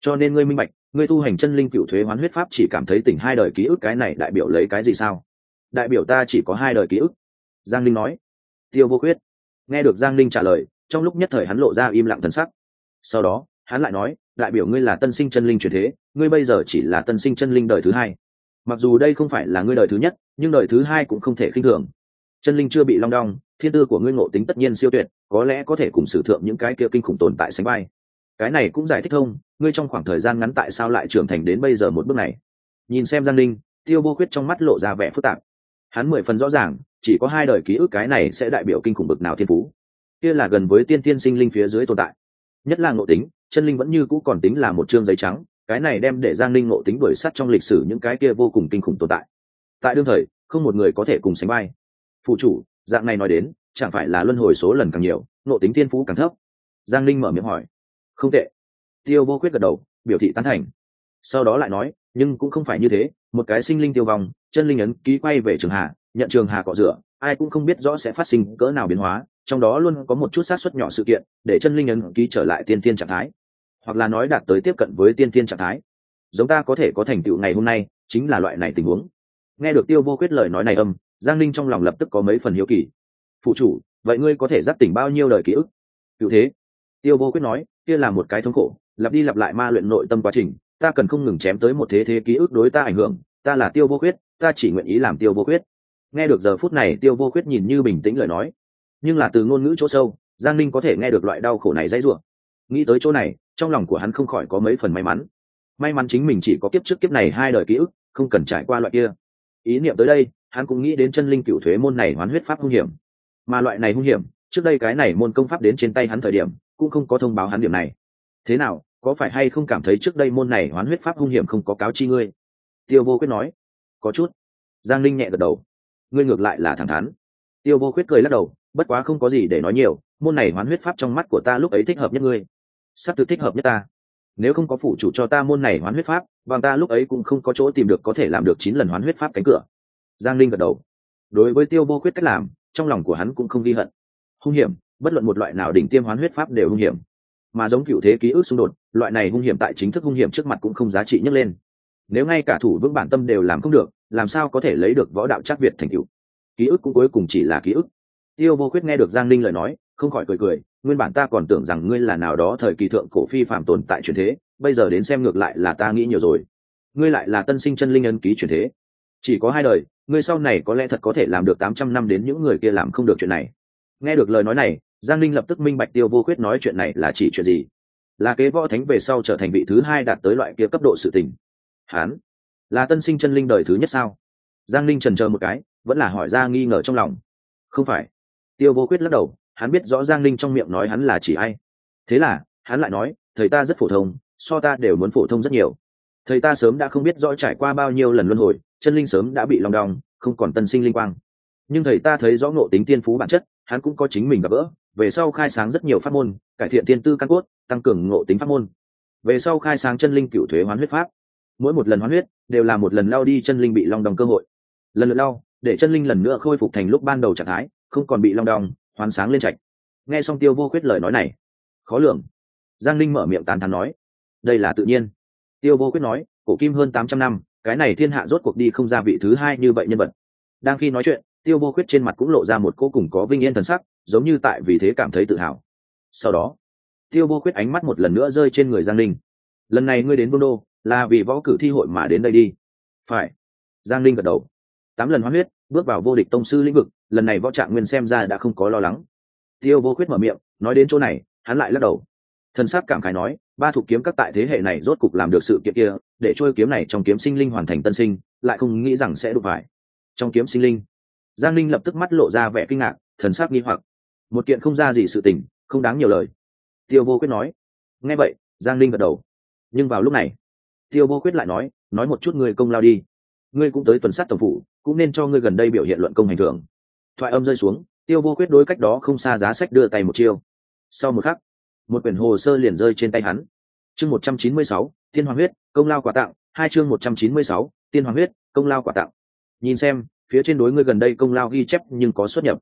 Cho nên ngươi minh bạch ngươi tu hành chân linh cựu thuế hoán huyết pháp chỉ cảm thấy tỉnh hai đời ký ức cái này đại biểu lấy cái gì sao? Đại biểu ta chỉ có hai đời ký ức. Giang linh nói. Tiêu vô quyết nghe được giang linh trả lời, trong lúc nhất thời hắn lộ ra im lặng thần sắc. Sau đó, hắn lại nói, đại biểu ngươi là tân sinh chân linh truyền thế, ngươi bây giờ chỉ là tân sinh chân linh đời thứ hai. Mặc dù đây không phải là ngươi đời thứ nhất, nhưng đời thứ hai cũng không thể khinh thường. Chân linh chưa bị long đong, thiên tư của ngươi ngộ tính tất nhiên siêu tuyệt, có lẽ có thể cùng sử thượng những cái kia kinh khủng tồn tại sánh vai. Cái này cũng giải thích thông ngươi trong khoảng thời gian ngắn tại sao lại trưởng thành đến bây giờ một bước này? Nhìn xem giang linh tiêu vô khuyết trong mắt lộ ra vẻ phức tạp. Hắn mười phần rõ ràng, chỉ có hai đời ký ức cái này sẽ đại biểu kinh khủng bực nào thiên phú. Kia là gần với tiên tiên sinh linh phía dưới tồn tại. Nhất là ngộ tính, chân linh vẫn như cũ còn tính là một chương giấy trắng, cái này đem để giang linh ngộ tính đuổi sắt trong lịch sử những cái kia vô cùng kinh khủng tồn tại. Tại đương thời, không một người có thể cùng sánh vai. Phụ chủ, dạng này nói đến, chẳng phải là luân hồi số lần càng nhiều, ngộ tính thiên phú càng thấp? Giang linh mở miệng hỏi. Không tệ tiêu vô quyết gật đầu, biểu thị tán thành. Sau đó lại nói, nhưng cũng không phải như thế, một cái sinh linh tiêu vong, chân linh ấn ký quay về trường hà, nhận trường hà cọ rửa, ai cũng không biết rõ sẽ phát sinh cỡ nào biến hóa, trong đó luôn có một chút sát xuất nhỏ sự kiện, để chân linh ấn ký trở lại tiên tiên trạng thái. Hoặc là nói đạt tới tiếp cận với tiên tiên trạng thái. Giống ta có thể có thành tựu ngày hôm nay, chính là loại này tình huống. Nghe được tiêu vô quyết lời nói này âm, giang linh trong lòng lập tức có mấy phần hiếu kỳ. Phụ chủ, vậy ngươi có thể giáp tỉnh bao nhiêu đời ký ức? Cựu thế. Tiêu vô quyết nói, kia là một cái thống khổ lặp đi lặp lại ma luyện nội tâm quá trình, ta cần không ngừng chém tới một thế thế ký ức đối ta ảnh hưởng, ta là tiêu vô khuyết, ta chỉ nguyện ý làm tiêu vô khuyết. Nghe được giờ phút này tiêu vô khuyết nhìn như bình tĩnh lời nói, nhưng là từ ngôn ngữ chỗ sâu, giang ninh có thể nghe được loại đau khổ này dãy ruộng nghĩ tới chỗ này, trong lòng của hắn không khỏi có mấy phần may mắn. May mắn chính mình chỉ có kiếp trước kiếp này hai đời ký ức, không cần trải qua loại kia. Ý niệm tới đây, hắn cũng nghĩ đến chân linh cựu thuế môn này hoán huyết pháp hung hiểm. Mà loại này hung hiểm, trước đây cái này môn công pháp đến trên tay hắn thời điểm, cũng không có thông báo hắn điểm này. Thế nào có phải hay không cảm thấy trước đây môn này hoán huyết pháp hung hiểm không có cáo chi ngươi? Tiêu vô quyết nói. Có chút. Giang linh nhẹ gật đầu. Ngươi ngược lại là thẳng thắn. Tiêu vô quyết cười lắc đầu. Bất quá không có gì để nói nhiều. Môn này hoán huyết pháp trong mắt của ta lúc ấy thích hợp nhất ngươi. Sắp tự thích hợp nhất ta. Nếu không có phụ chủ cho ta môn này hoán huyết pháp và ta lúc ấy cũng không có chỗ tìm được có thể làm được chín lần hoán huyết pháp cánh cửa. Giang linh gật đầu. Đối với tiêu vô quyết cách làm, trong lòng của hắn cũng không ghi hận. Hung hiểm, bất luận một loại nào đỉnh tiêm hoán huyết pháp đều hung hiểm mà giống cựu thế ký ức xung đột, loại này hung hiểm tại chính thức hung hiểm trước mặt cũng không giá trị nhấc lên. Nếu ngay cả thủ vững bản tâm đều làm không được, làm sao có thể lấy được võ đạo chắc việt thành cựu ký ức cũng cuối cùng chỉ là ký ức. Tiêu vô khuyết nghe được giang linh lời nói, không khỏi cười cười, nguyên bản ta còn tưởng rằng ngươi là nào đó thời kỳ thượng cổ phi phạm tồn tại truyền thế, bây giờ đến xem ngược lại là ta nghĩ nhiều rồi. Ngươi lại là tân sinh chân linh ân ký truyền thế. Chỉ có hai đời, ngươi sau này có lẽ thật có thể làm được tám trăm năm đến những người kia làm không được chuyện này. Nghe được lời nói này giang linh lập tức minh bạch tiêu vô khuyết nói chuyện này là chỉ chuyện gì. Là kế võ thánh về sau trở thành vị thứ hai đạt tới loại kia cấp độ sự tình. Hán, là tân sinh chân linh đời thứ nhất sao? Giang linh trần chờ một cái, vẫn là hỏi ra nghi ngờ trong lòng. Không phải. Tiêu vô quyết lắc đầu, hắn biết rõ giang linh trong miệng nói hắn là chỉ ai. Thế là, hắn lại nói, thầy ta rất phổ thông, so ta đều muốn phổ thông rất nhiều. Thầy ta sớm đã không biết rõ trải qua bao nhiêu lần luân hồi, chân linh sớm đã bị lòng đong, không còn tân sinh linh quang. Nhưng thầy ta thấy rõ ngộ tính tiên phú bản chất, hắn cũng có chính mình gặp gỡ về sau khai sáng rất nhiều pháp môn, cải thiện tiên tư căn cốt, tăng cường ngộ tính pháp môn. Về sau khai sáng chân linh cựu thuế hoán huyết pháp. Mỗi một lần hoán huyết đều là một lần lao đi chân linh bị long đong cơ hội. Lần lượt lao, để chân linh lần nữa khôi phục thành lúc ban đầu trạng thái, không còn bị long đong, hoán sáng lên trạch. Nghe xong tiêu vô khuyết lời nói này, khó lường. Giang linh mở miệng tán thán nói, đây là tự nhiên. Tiêu vô quyết nói, cổ kim hơn tám trăm năm, cái này thiên hạ rốt cuộc đi không ra vị thứ hai như vậy nhân vật. Đang khi nói chuyện tiêu vô quyết trên mặt cũng lộ ra một cô cùng có vinh yên thần sắc, giống như tại vì thế cảm thấy tự hào. Sau đó, tiêu vô quyết ánh mắt một lần nữa rơi trên người giang linh lần này ngươi đến vương đô, là vì võ cử thi hội mà đến đây đi. Phải. Giang linh gật đầu. Tám lần hóa huyết, bước vào vô địch tông sư lĩnh vực, lần này võ trạng nguyên xem ra đã không có lo lắng. Tiêu vô quyết mở miệng, nói đến chỗ này, hắn lại lắc đầu. Thần sắc cảm khái nói, ba thuộc kiếm các tại thế hệ này rốt cục làm được sự kiện kia, để trôi kiếm này trong kiếm sinh linh hoàn thành tân sinh, lại không nghĩ rằng sẽ đụng phải. Trong kiếm sinh linh giang linh lập tức mắt lộ ra vẻ kinh ngạc, thần sắc nghi hoặc. Một kiện không ra gì sự tình, không đáng nhiều lời. Tiêu vô quyết nói. Nghe vậy, giang linh gật đầu. Nhưng vào lúc này, tiêu vô quyết lại nói nói một chút người công lao đi. Ngươi cũng tới tuần sát tổng phủ, cũng nên cho ngươi gần đây biểu hiện luận công hành thưởng. Thoại âm rơi xuống, tiêu vô quyết đối cách đó không xa giá sách đưa tay một chiêu. Sau một khắc, một quyển hồ sơ liền rơi trên tay hắn. Chương một trăm chín mươi sáu tiên hoàng huyết, công lao quả tặng. Hai chương một trăm chín mươi sáu tiên hoàng huyết, công lao quả tặng. Nhìn xem phía trên đối ngươi gần đây công lao ghi chép nhưng có xuất nhập.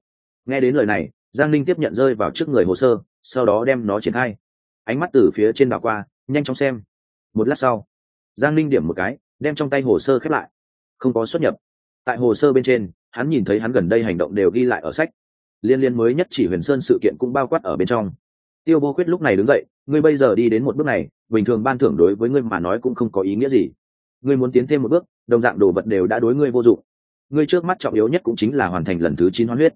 Nghe đến lời này, giang linh tiếp nhận rơi vào trước người hồ sơ, sau đó đem nó triển khai. Ánh mắt từ phía trên đảo qua, nhanh chóng xem. Một lát sau, giang linh điểm một cái, đem trong tay hồ sơ khép lại. Không có xuất nhập. Tại hồ sơ bên trên, hắn nhìn thấy hắn gần đây hành động đều ghi lại ở sách. Liên liên mới nhất chỉ huyền sơn sự kiện cũng bao quát ở bên trong. Tiêu vô khuyết lúc này đứng dậy, ngươi bây giờ đi đến một bước này, bình thường ban thưởng đối với ngươi mà nói cũng không có ý nghĩa gì. Ngươi muốn tiến thêm một bước, đồng dạng đồ vật đều đã đối ngươi vô dụng ngươi trước mắt trọng yếu nhất cũng chính là hoàn thành lần thứ chín hoán huyết.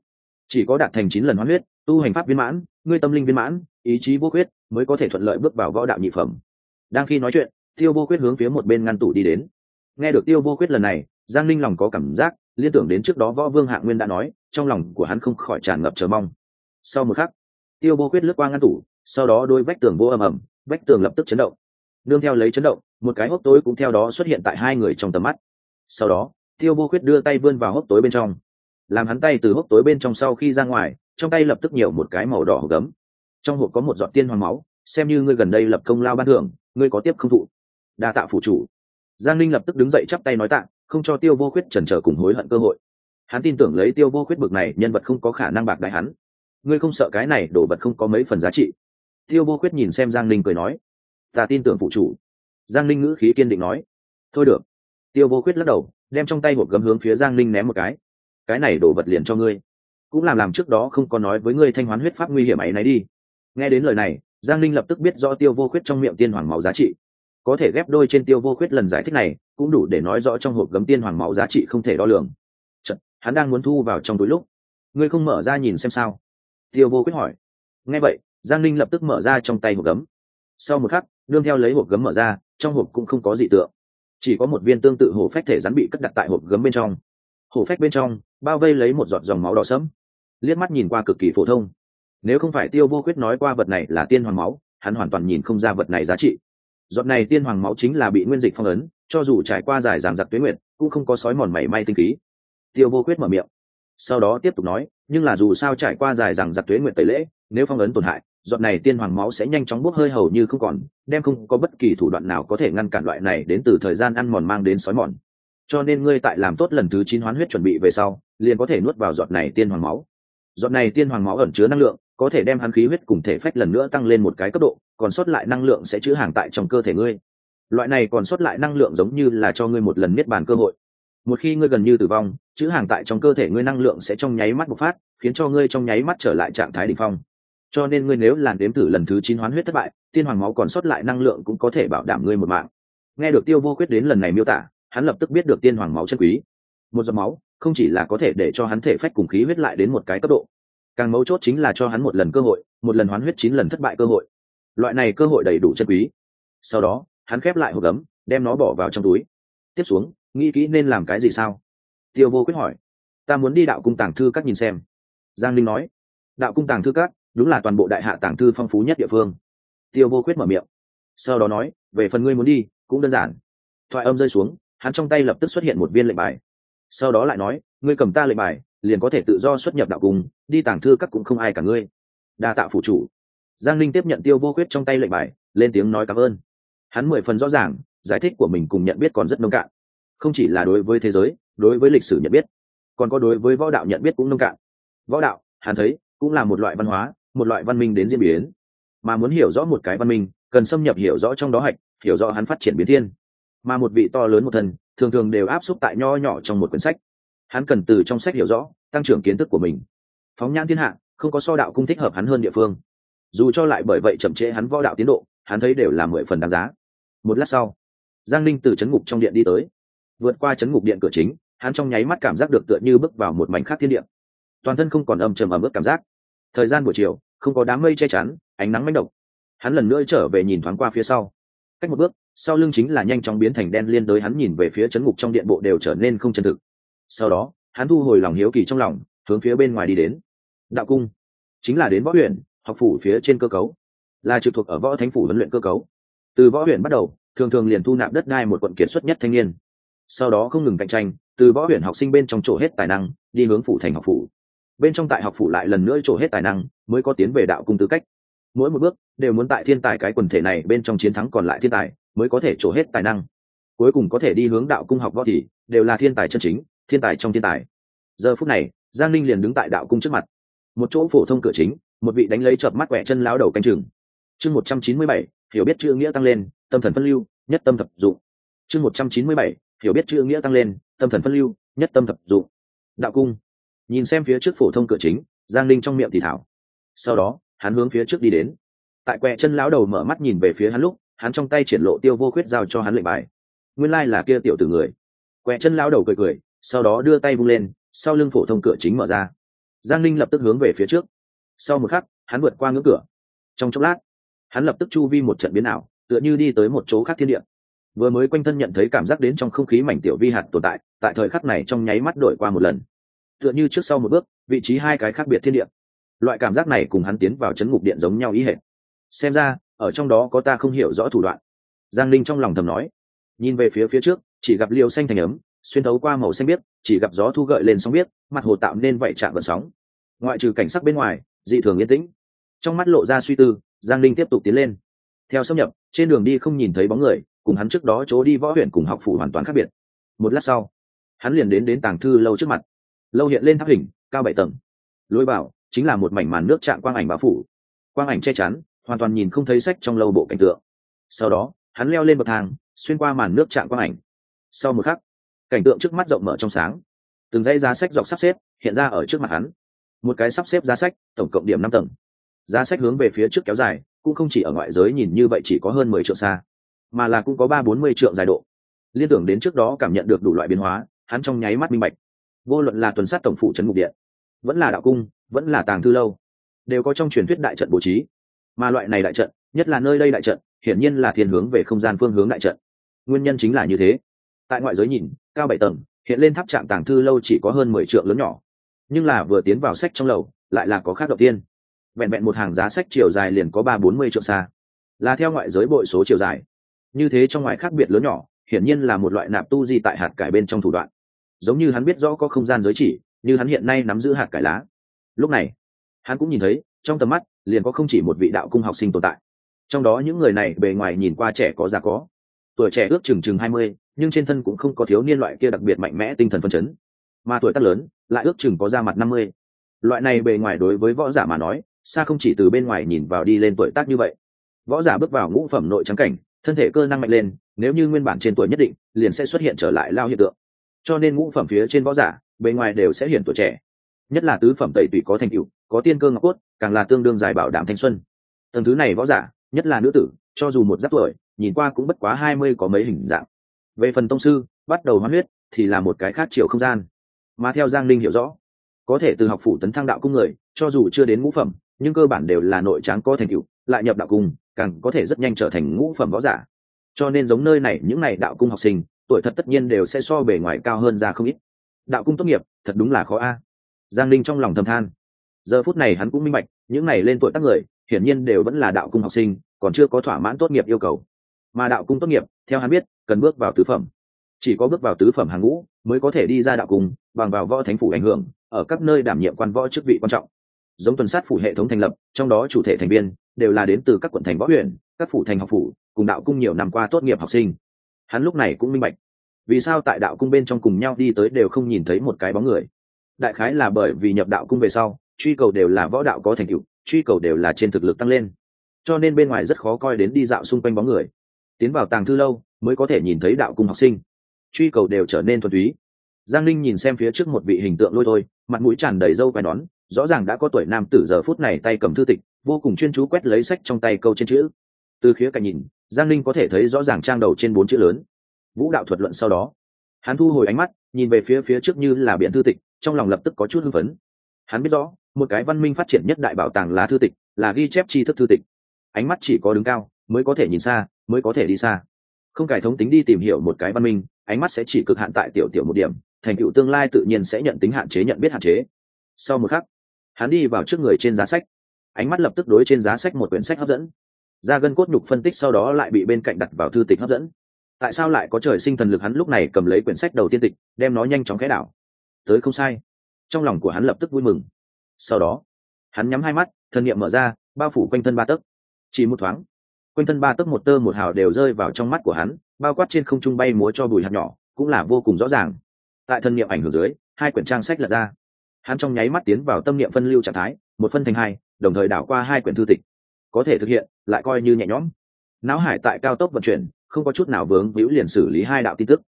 Chỉ có đạt thành chín lần hoán huyết, tu hành pháp viên mãn, ngươi tâm linh viên mãn, ý chí vô quyết mới có thể thuận lợi bước vào võ đạo nhị phẩm. Đang khi nói chuyện, tiêu vô quyết hướng phía một bên ngăn tủ đi đến. Nghe được tiêu vô quyết lần này, giang linh lòng có cảm giác, liên tưởng đến trước đó võ vương hạ nguyên đã nói, trong lòng của hắn không khỏi tràn ngập chờ mong. Sau một khắc, tiêu vô quyết lướt qua ngăn tủ, sau đó đôi vách tường vô ầm ầm vách tường lập tức chấn động. Nương theo lấy chấn động, một cái hốc tối cũng theo đó xuất hiện tại hai người trong tầm mắt. Sau đó tiêu vô quyết đưa tay vươn vào hốc tối bên trong. Làm hắn tay từ hốc tối bên trong sau khi ra ngoài, trong tay lập tức nhiều một cái màu đỏ hộp gấm. Trong hộp có một giọt tiên hoàng máu, xem như ngươi gần đây lập công lao ban thưởng, ngươi có tiếp không thụ. Đa tạ phủ chủ. Giang linh lập tức đứng dậy chắp tay nói tạ, không cho tiêu vô khuyết trần trở cùng hối hận cơ hội. Hắn tin tưởng lấy tiêu vô khuyết bực này, nhân vật không có khả năng bạc đại hắn. Ngươi không sợ cái này đổ vật không có mấy phần giá trị? Tiêu vô khuyết nhìn xem giang linh cười nói, ta tin tưởng phụ chủ. Giang linh ngữ khí kiên định nói, thôi được. Tiêu vô khuyết lắc đầu đem trong tay hộp gấm hướng phía giang linh ném một cái. Cái này đổ vật liền cho ngươi. Cũng làm làm trước đó không có nói với ngươi thanh hoán huyết pháp nguy hiểm ấy nấy đi. Nghe đến lời này giang linh lập tức biết rõ tiêu vô khuyết trong miệng tiên hoàng máu giá trị. Có thể ghép đôi trên tiêu vô khuyết lần giải thích này cũng đủ để nói rõ trong hộp gấm tiên hoàng máu giá trị không thể đo lường. Chật, hắn đang muốn thu vào trong túi lúc ngươi không mở ra nhìn xem sao? Tiêu vô khuyết hỏi. Nghe vậy giang linh lập tức mở ra trong tay hộp gấm. Sau một khắc đương theo lấy hộp gấm mở ra trong hộp cũng không có gì tượng chỉ có một viên tương tự hổ phách thể rắn bị cất đặt tại hộp gấm bên trong. Hổ phách bên trong, bao vây lấy một giọt dòng máu đỏ sẫm. Liếc mắt nhìn qua cực kỳ phổ thông. Nếu không phải tiêu vô quyết nói qua vật này là tiên hoàng máu, hắn hoàn toàn nhìn không ra vật này giá trị. Giọt này tiên hoàng máu chính là bị nguyên dịch phong ấn, cho dù trải qua dài giảm giặc tuyến nguyện cũng không có sói mòn mảy may tinh khí. Tiêu vô quyết mở miệng. Sau đó tiếp tục nói, nhưng là dù sao trải qua dài dàng giặc tuế nguyện tẩy lễ, nếu phong ấn tổn hại giọt này tiên hoàng máu sẽ nhanh chóng bốc hơi hầu như không còn, đem không có bất kỳ thủ đoạn nào có thể ngăn cản loại này đến từ thời gian ăn mòn mang đến sói mòn. Cho nên ngươi tại làm tốt lần thứ chín hoán huyết chuẩn bị về sau, liền có thể nuốt vào giọt này tiên hoàng máu. Giọt này tiên hoàng máu ẩn chứa năng lượng, có thể đem hắn khí huyết cùng thể phách lần nữa tăng lên một cái cấp độ, còn sót lại năng lượng sẽ chứa hàng tại trong cơ thể ngươi. Loại này còn sót lại năng lượng giống như là cho ngươi một lần miết bàn cơ hội. Một khi ngươi gần như tử vong chữ hàng tại trong cơ thể ngươi năng lượng sẽ trong nháy mắt bộc phát, khiến cho ngươi trong nháy mắt trở lại trạng thái đ ỉ n h phong cho nên ngươi nếu làn đếm thử lần thứ chín hoán huyết thất bại, tiên hoàng máu còn sót lại năng lượng cũng có thể bảo đảm ngươi một mạng. Nghe được tiêu vô quyết đến lần này miêu tả, hắn lập tức biết được tiên hoàng máu chân quý. Một giọt máu, không chỉ là có thể để cho hắn thể phách cùng khí huyết lại đến một cái cấp độ, càng mấu chốt chính là cho hắn một lần cơ hội, một lần hoán huyết chín lần thất bại cơ hội. Loại này cơ hội đầy đủ chân quý. Sau đó, hắn khép lại hộp gấm, đem nó bỏ vào trong túi. Tiếp xuống, nghĩ kỹ nên làm cái gì sao? Tiêu vô quyết hỏi. Ta muốn đi đạo cung tàng thư các nhìn xem. Giang linh nói. Đạo cung tàng thư các? Đúng là toàn bộ đại hạ tàng thư phong phú nhất địa phương. Tiêu vô quyết mở miệng. Sau đó nói, về phần ngươi muốn đi, cũng đơn giản. Thoại âm rơi xuống, hắn trong tay lập tức xuất hiện một viên lệnh bài. Sau đó lại nói, ngươi cầm ta lệnh bài, liền có thể tự do xuất nhập đạo cung, đi tàng thư các cũng không ai cả ngươi. Đa tạ phủ chủ. Giang linh tiếp nhận tiêu vô quyết trong tay lệnh bài, lên tiếng nói cảm ơn. Hắn mười phần rõ ràng, giải thích của mình cùng nhận biết còn rất nông cạn. Không chỉ là đối với thế giới, đối với lịch sử nhận biết, còn có đối với võ đạo nhận biết cũng nông cạn. Võ đạo, hắn thấy, cũng là một loại văn hóa một loại văn minh đến diễn biến. Mà muốn hiểu rõ một cái văn minh, cần xâm nhập hiểu rõ trong đó hạch, hiểu rõ hắn phát triển biến thiên. Mà một vị to lớn một thần, thường thường đều áp xúc tại nho nhỏ trong một quyển sách. Hắn cần từ trong sách hiểu rõ, tăng trưởng kiến thức của mình. Phóng nhãn thiên hạ, không có so đạo cung thích hợp hắn hơn địa phương. Dù cho lại bởi vậy chậm trễ hắn võ đạo tiến độ, hắn thấy đều là mười phần đáng giá. Một lát sau, giang linh từ c h ấ n ngục trong điện đi tới. Vượt qua c h ấ n ngục điện cửa chính, hắn trong nháy mắt cảm giác được tựa như bước vào một mảnh khác thiên điện toàn thân không còn âm trầm ẩm ướt cảm giác thời gian buổi chiều, không có đám mây che chắn, ánh nắng manh động hắn lần nữa trở về nhìn thoáng qua phía sau. Cách một bước, sau lưng chính là nhanh chóng biến thành đen liên tới hắn nhìn về phía chấn ngục trong điện bộ đều trở nên không chân thực. Sau đó, hắn thu hồi lòng hiếu kỳ trong lòng, hướng phía bên ngoài đi đến. Đạo cung, chính là đến võ huyện, học phủ phía trên cơ cấu. Là trực thuộc ở võ thánh phủ huấn luyện cơ cấu. Từ võ huyện bắt đầu, thường thường liền thu nạp đất đai một quận kiệt xuất nhất thanh niên. Sau đó không ngừng cạnh tranh, từ võ huyện học sinh bên trong chỗ hết tài năng, đi hướng phủ thành học phủ bên trong tại học phủ lại lần nữa trổ hết tài năng, mới có tiến về đạo cung tư cách. Mỗi một bước đều muốn tại thiên tài cái quần thể này bên trong chiến thắng còn lại thiên tài, mới có thể trổ hết tài năng. Cuối cùng có thể đi hướng đạo cung học võ thì đều là thiên tài chân chính, thiên tài trong thiên tài. Giờ phút này, giang ninh liền đứng tại đạo cung trước mặt. Một chỗ phổ thông cửa chính, một vị đánh lấy chợp mắt quẹ chân lao đầu canh chừng. Chương một trăm chín mươi bảy, hiểu biết chữ nghĩa tăng lên, tâm thần phân lưu, nhất tâm thập dụng. Chương một trăm chín mươi bảy, hiểu biết chữ nghĩa tăng lên, tâm thần phân lưu, nhất tâm thập dụng. Đạo cung nhìn xem phía trước phổ thông cửa chính, giang linh trong miệng thì thảo. Sau đó, hắn hướng phía trước đi đến. Tại quẹ chân lão đầu mở mắt nhìn về phía hắn lúc, hắn trong tay triển lộ tiêu vô khuyết giao cho hắn lệnh bài. Nguyên lai、like、là kia tiểu tử người. Quẹ chân lão đầu cười cười, sau đó đưa tay vung lên, sau lưng phổ thông cửa chính mở ra. Giang linh lập tức hướng về phía trước. Sau một khắc, hắn vượt qua ngưỡng cửa. Trong chốc lát, hắn lập tức chu vi một trận biến ảo, tựa như đi tới một chỗ khác thiên địa. Vừa mới quanh thân nhận thấy cảm giác đến trong không khí mảnh tiểu vi hạt tồn tại tại thời khắc này trong nháy mắt đổi qua một lần tựa như trước sau một bước, vị trí hai cái khác biệt thiên địa. Loại cảm giác này cùng hắn tiến vào chấn ngục điện giống nhau ý hệ xem ra, ở trong đó có ta không hiểu rõ thủ đoạn. Giang linh trong lòng thầm nói. Nhìn về phía phía trước, chỉ gặp liều xanh thành ấm, xuyên thấu qua màu xanh biếc, chỉ gặp gió thu gợi lên sóng biếc, mặt hồ tạo nên vậy chạm vận sóng. Ngoại trừ cảnh sắc bên ngoài, dị thường yên tĩnh. Trong mắt lộ ra suy tư, giang linh tiếp tục tiến lên. Theo xâm nhập, trên đường đi không nhìn thấy bóng người, cùng hắn trước đó chỗ đi võ huyện cùng học phủ hoàn toàn khác biệt. Một lát sau, hắn liền đến đến tàng thư lâu trước mặt lâu hiện lên tháp hình, cao bảy tầng. Lối bảo chính là một mảnh màn nước chạm quang ảnh bao phủ. Quang ảnh che chắn, hoàn toàn nhìn không thấy sách trong lâu bộ cảnh tượng. Sau đó, hắn leo lên bậc thang, xuyên qua màn nước chạm quang ảnh. Sau một khắc, cảnh tượng trước mắt rộng mở trong sáng. Từng dãy giá sách dọc sắp xếp hiện ra ở trước mặt hắn. Một cái sắp xếp giá sách, tổng cộng điểm năm tầng. Giá sách hướng về phía trước kéo dài, cũng không chỉ ở ngoại giới nhìn như vậy chỉ có hơn mười triệu xa, mà là cũng có ba bốn mươi triệu dài độ. Liên tưởng đến trước đó cảm nhận được đủ loại biến hóa, hắn trong nháy mắt minh bạch vô luận là tuần sát tổng phụ trấn mục điện, vẫn là đạo cung, vẫn là tàng thư lâu, đều có trong truyền thuyết đại trận bố trí. Mà loại này đại trận, nhất là nơi đây đại trận, hiển nhiên là thiên hướng về không gian phương hướng đại trận. Nguyên nhân chính là như thế. Tại ngoại giới nhìn, cao bảy tầng, hiện lên tháp trạm tàng thư lâu chỉ có hơn mười triệu lớn nhỏ. Nhưng là vừa tiến vào sách trong lầu, lại là có khác đầu tiên. Vẹn vẹn một hàng giá sách chiều dài liền có ba bốn mươi triệu xa. Là theo ngoại giới bội số chiều dài. Như thế trong ngoài khác biệt lớn nhỏ, hiển nhiên là một loại nạp tu di tại hạt cải bên trong thủ đoạn giống như hắn biết rõ có không gian giới chỉ, như hắn hiện nay nắm giữ hạt cải lá. Lúc này, hắn cũng nhìn thấy, trong tầm mắt, liền có không chỉ một vị đạo cung học sinh tồn tại. Trong đó những người này bề ngoài nhìn qua trẻ có già có. Tuổi trẻ ước chừng chừng hai mươi, nhưng trên thân cũng không có thiếu niên loại kia đặc biệt mạnh mẽ tinh thần phân chấn. Mà tuổi tác lớn, lại ước chừng có ra mặt năm mươi. Loại này bề ngoài đối với võ giả mà nói, xa không chỉ từ bên ngoài nhìn vào đi lên tuổi tác như vậy. Võ giả bước vào ngũ phẩm nội trắng cảnh, thân thể cơ năng mạnh lên, nếu như nguyên bản trên tuổi nhất định, liền sẽ xuất hiện trở lại lao hiện tượng cho nên ngũ phẩm phía trên võ giả, bề ngoài đều sẽ hiển tuổi trẻ. Nhất là tứ phẩm tẩy tủy có thành tựu, có tiên cơ ngọc cốt, càng là tương đương giải bảo đảm thanh xuân. Tầng thứ này võ giả, nhất là nữ tử, cho dù một giáp tuổi, nhìn qua cũng bất quá hai mươi có mấy hình dạng. Về phần tông sư, bắt đầu hoán huyết, thì là một cái khác chiều không gian. Mà theo giang linh hiểu rõ, có thể từ học phủ tấn thăng đạo cung người, cho dù chưa đến ngũ phẩm, nhưng cơ bản đều là nội tráng có thành tựu, lại nhập đạo cung, càng có thể rất nhanh trở thành ngũ phẩm võ giả. Cho nên giống nơi này, những n à y đạo cung học sinh tuổi thật tất nhiên đều sẽ so bề ngoài cao hơn ra không ít. Đạo cung tốt nghiệp, thật đúng là khó a. Giang linh trong lòng thầm than. Giờ phút này hắn cũng minh bạch, những này lên tuổi tác người, hiển nhiên đều vẫn là đạo cung học sinh, còn chưa có thỏa mãn tốt nghiệp yêu cầu. Mà đạo cung tốt nghiệp, theo hắn biết, cần bước vào tứ phẩm. Chỉ có bước vào tứ phẩm hàng ngũ mới có thể đi ra đạo cung, bằng vào võ thánh phủ ảnh hưởng, ở các nơi đảm nhiệm quan võ chức vị quan trọng. Giống tuần sát phủ hệ thống thành lập, trong đó chủ thể thành viên đều là đến từ các quận thành võ huyện, các phủ thành học phủ, cùng đạo cung nhiều năm qua tốt nghiệp học sinh hắn lúc này cũng minh bạch. Vì sao tại đạo cung bên trong cùng nhau đi tới đều không nhìn thấy một cái bóng người? Đại khái là bởi vì nhập đạo cung về sau, truy cầu đều là võ đạo có thành tựu, truy cầu đều là trên thực lực tăng lên. Cho nên bên ngoài rất khó coi đến đi dạo xung quanh bóng người. Tiến vào tàng thư lâu, mới có thể nhìn thấy đạo cung học sinh. Truy cầu đều trở nên thuần túy. Giang linh nhìn xem phía trước một vị hình tượng lôi thôi, mặt mũi tràn đầy râu quai nón, rõ ràng đã có tuổi nam tử giờ phút này tay cầm thư tịch, vô cùng chuyên chú quét lấy sách trong tay câu trên chữ. Từ khía cạnh nhìn giang linh có thể thấy rõ ràng trang đầu trên bốn chữ lớn. Vũ đạo thuật luận sau đó. Hắn thu hồi ánh mắt, nhìn về phía phía trước như là biển thư tịch, trong lòng lập tức có chút hưng phấn. Hắn biết rõ, một cái văn minh phát triển nhất đại bảo tàng là thư tịch, là ghi chép tri thức thư tịch. Ánh mắt chỉ có đứng cao, mới có thể nhìn xa, mới có thể đi xa. Không cải thống tính đi tìm hiểu một cái văn minh, ánh mắt sẽ chỉ cực hạn tại tiểu tiểu một điểm, thành tựu tương lai tự nhiên sẽ nhận tính hạn chế, nhận biết hạn chế. Sau một khắc, hắn đi vào trước người trên giá sách. Ánh mắt lập tức đối trên giá sách một quyển sách hấp dẫn ra gân cốt nhục phân tích sau đó lại bị bên cạnh đặt vào thư tịch hấp dẫn. Tại sao lại có trời sinh thần lực hắn lúc này cầm lấy quyển sách đầu tiên tịch, đem nó nhanh chóng khẽ đảo? Tới không sai. Trong lòng của hắn lập tức vui mừng. Sau đó, hắn nhắm hai mắt thần nghiệm mở ra, bao phủ quanh thân ba tấc. Chỉ một thoáng, quanh thân ba tấc một tơ một hào đều rơi vào trong mắt của hắn, bao quát trên không trung bay múa cho bùi hạt nhỏ, cũng là vô cùng rõ ràng. Tại thân niệm ảnh hưởng dưới, hai quyển trang sách lật ra. Hắn trong nháy mắt tiến vào tâm niệm phân lưu trạng thái, một phân thành hai, đồng thời đảo qua hai quyển thư tịch có thể thực hiện, lại coi như nhẹ nhõm. Não hải tại cao tốc vận chuyển, không có chút nào vướng víu liền xử lý hai đạo tin tức.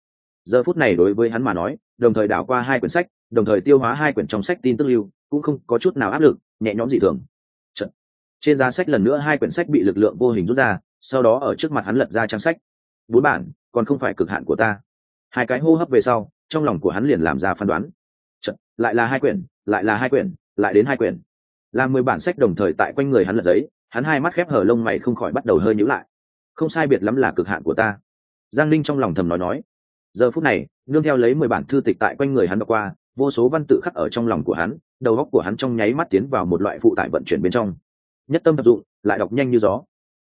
Giờ phút này đối với hắn mà nói, đồng thời đảo qua hai quyển sách, đồng thời tiêu hóa hai quyển trong sách tin tức lưu, cũng không có chút nào áp lực, nhẹ nhõm dị thường. Trên giá sách lần nữa hai quyển sách bị lực lượng vô hình rút ra, sau đó ở trước mặt hắn lật ra trang sách. Bốn bản, còn không phải cực hạn của ta. Hai cái hô hấp về sau, trong lòng của hắn liền làm ra phán đoán. Lại là hai quyển, lại là hai quyển, lại đến hai quyển. Làm mười bản sách đồng thời tại quanh người hắn lật giấy hắn hai mắt khép hở lông mày không khỏi bắt đầu hơi nhíu lại. Không sai biệt lắm là cực hạn của ta. Giang linh trong lòng thầm nói nói. Giờ phút này, nương theo lấy mười bản thư tịch tại quanh người hắn đọc qua, vô số văn tự khắc ở trong lòng của hắn, đầu góc của hắn trong nháy mắt tiến vào một loại phụ tải vận chuyển bên trong. Nhất tâm tập dụng, lại đọc nhanh như gió.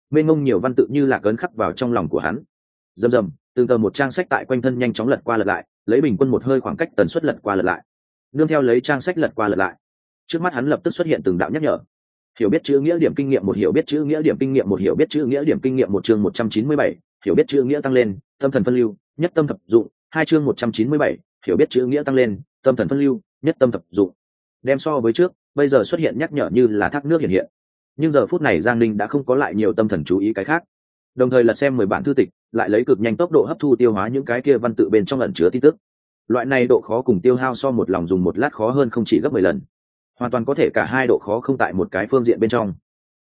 Mênh ngông nhiều văn tự như là cấn khắc vào trong lòng của hắn. Rầm rầm, từng tờ một trang sách tại quanh thân nhanh chóng lật qua lật lại, lấy bình quân một hơi khoảng cách tần suất lật qua lật lại. Nương theo lấy trang sách lật qua lật lại. Trước mắt hắn lập tức xuất hiện từng đạo nhắc nhở hiểu biết chữ nghĩa điểm kinh nghiệm một hiểu biết chữ nghĩa điểm kinh nghiệm một hiểu biết chữ nghĩa điểm kinh nghiệm một chương một trăm chín mươi bảy, hiểu biết chữ nghĩa tăng lên, tâm thần phân lưu, nhất tâm thập dụng, hai chương một trăm chín mươi bảy, hiểu biết chữ nghĩa tăng lên, tâm thần phân lưu, nhất tâm thập dụng. Đem so với trước, bây giờ xuất hiện nhắc nhở như là thác nước hiện hiện. Nhưng giờ phút này giang ninh đã không có lại nhiều tâm thần chú ý cái khác. Đồng thời lật xem mười bản thư tịch, lại lấy cực nhanh tốc độ hấp thu tiêu hóa những cái kia văn tự bên trong ẩn chứa tin tức. Loại này độ khó cùng tiêu hao so một lòng dùng một lát khó hơn không chỉ gấp mười lần hoàn toàn có thể cả hai độ khó không tại một cái phương diện bên trong.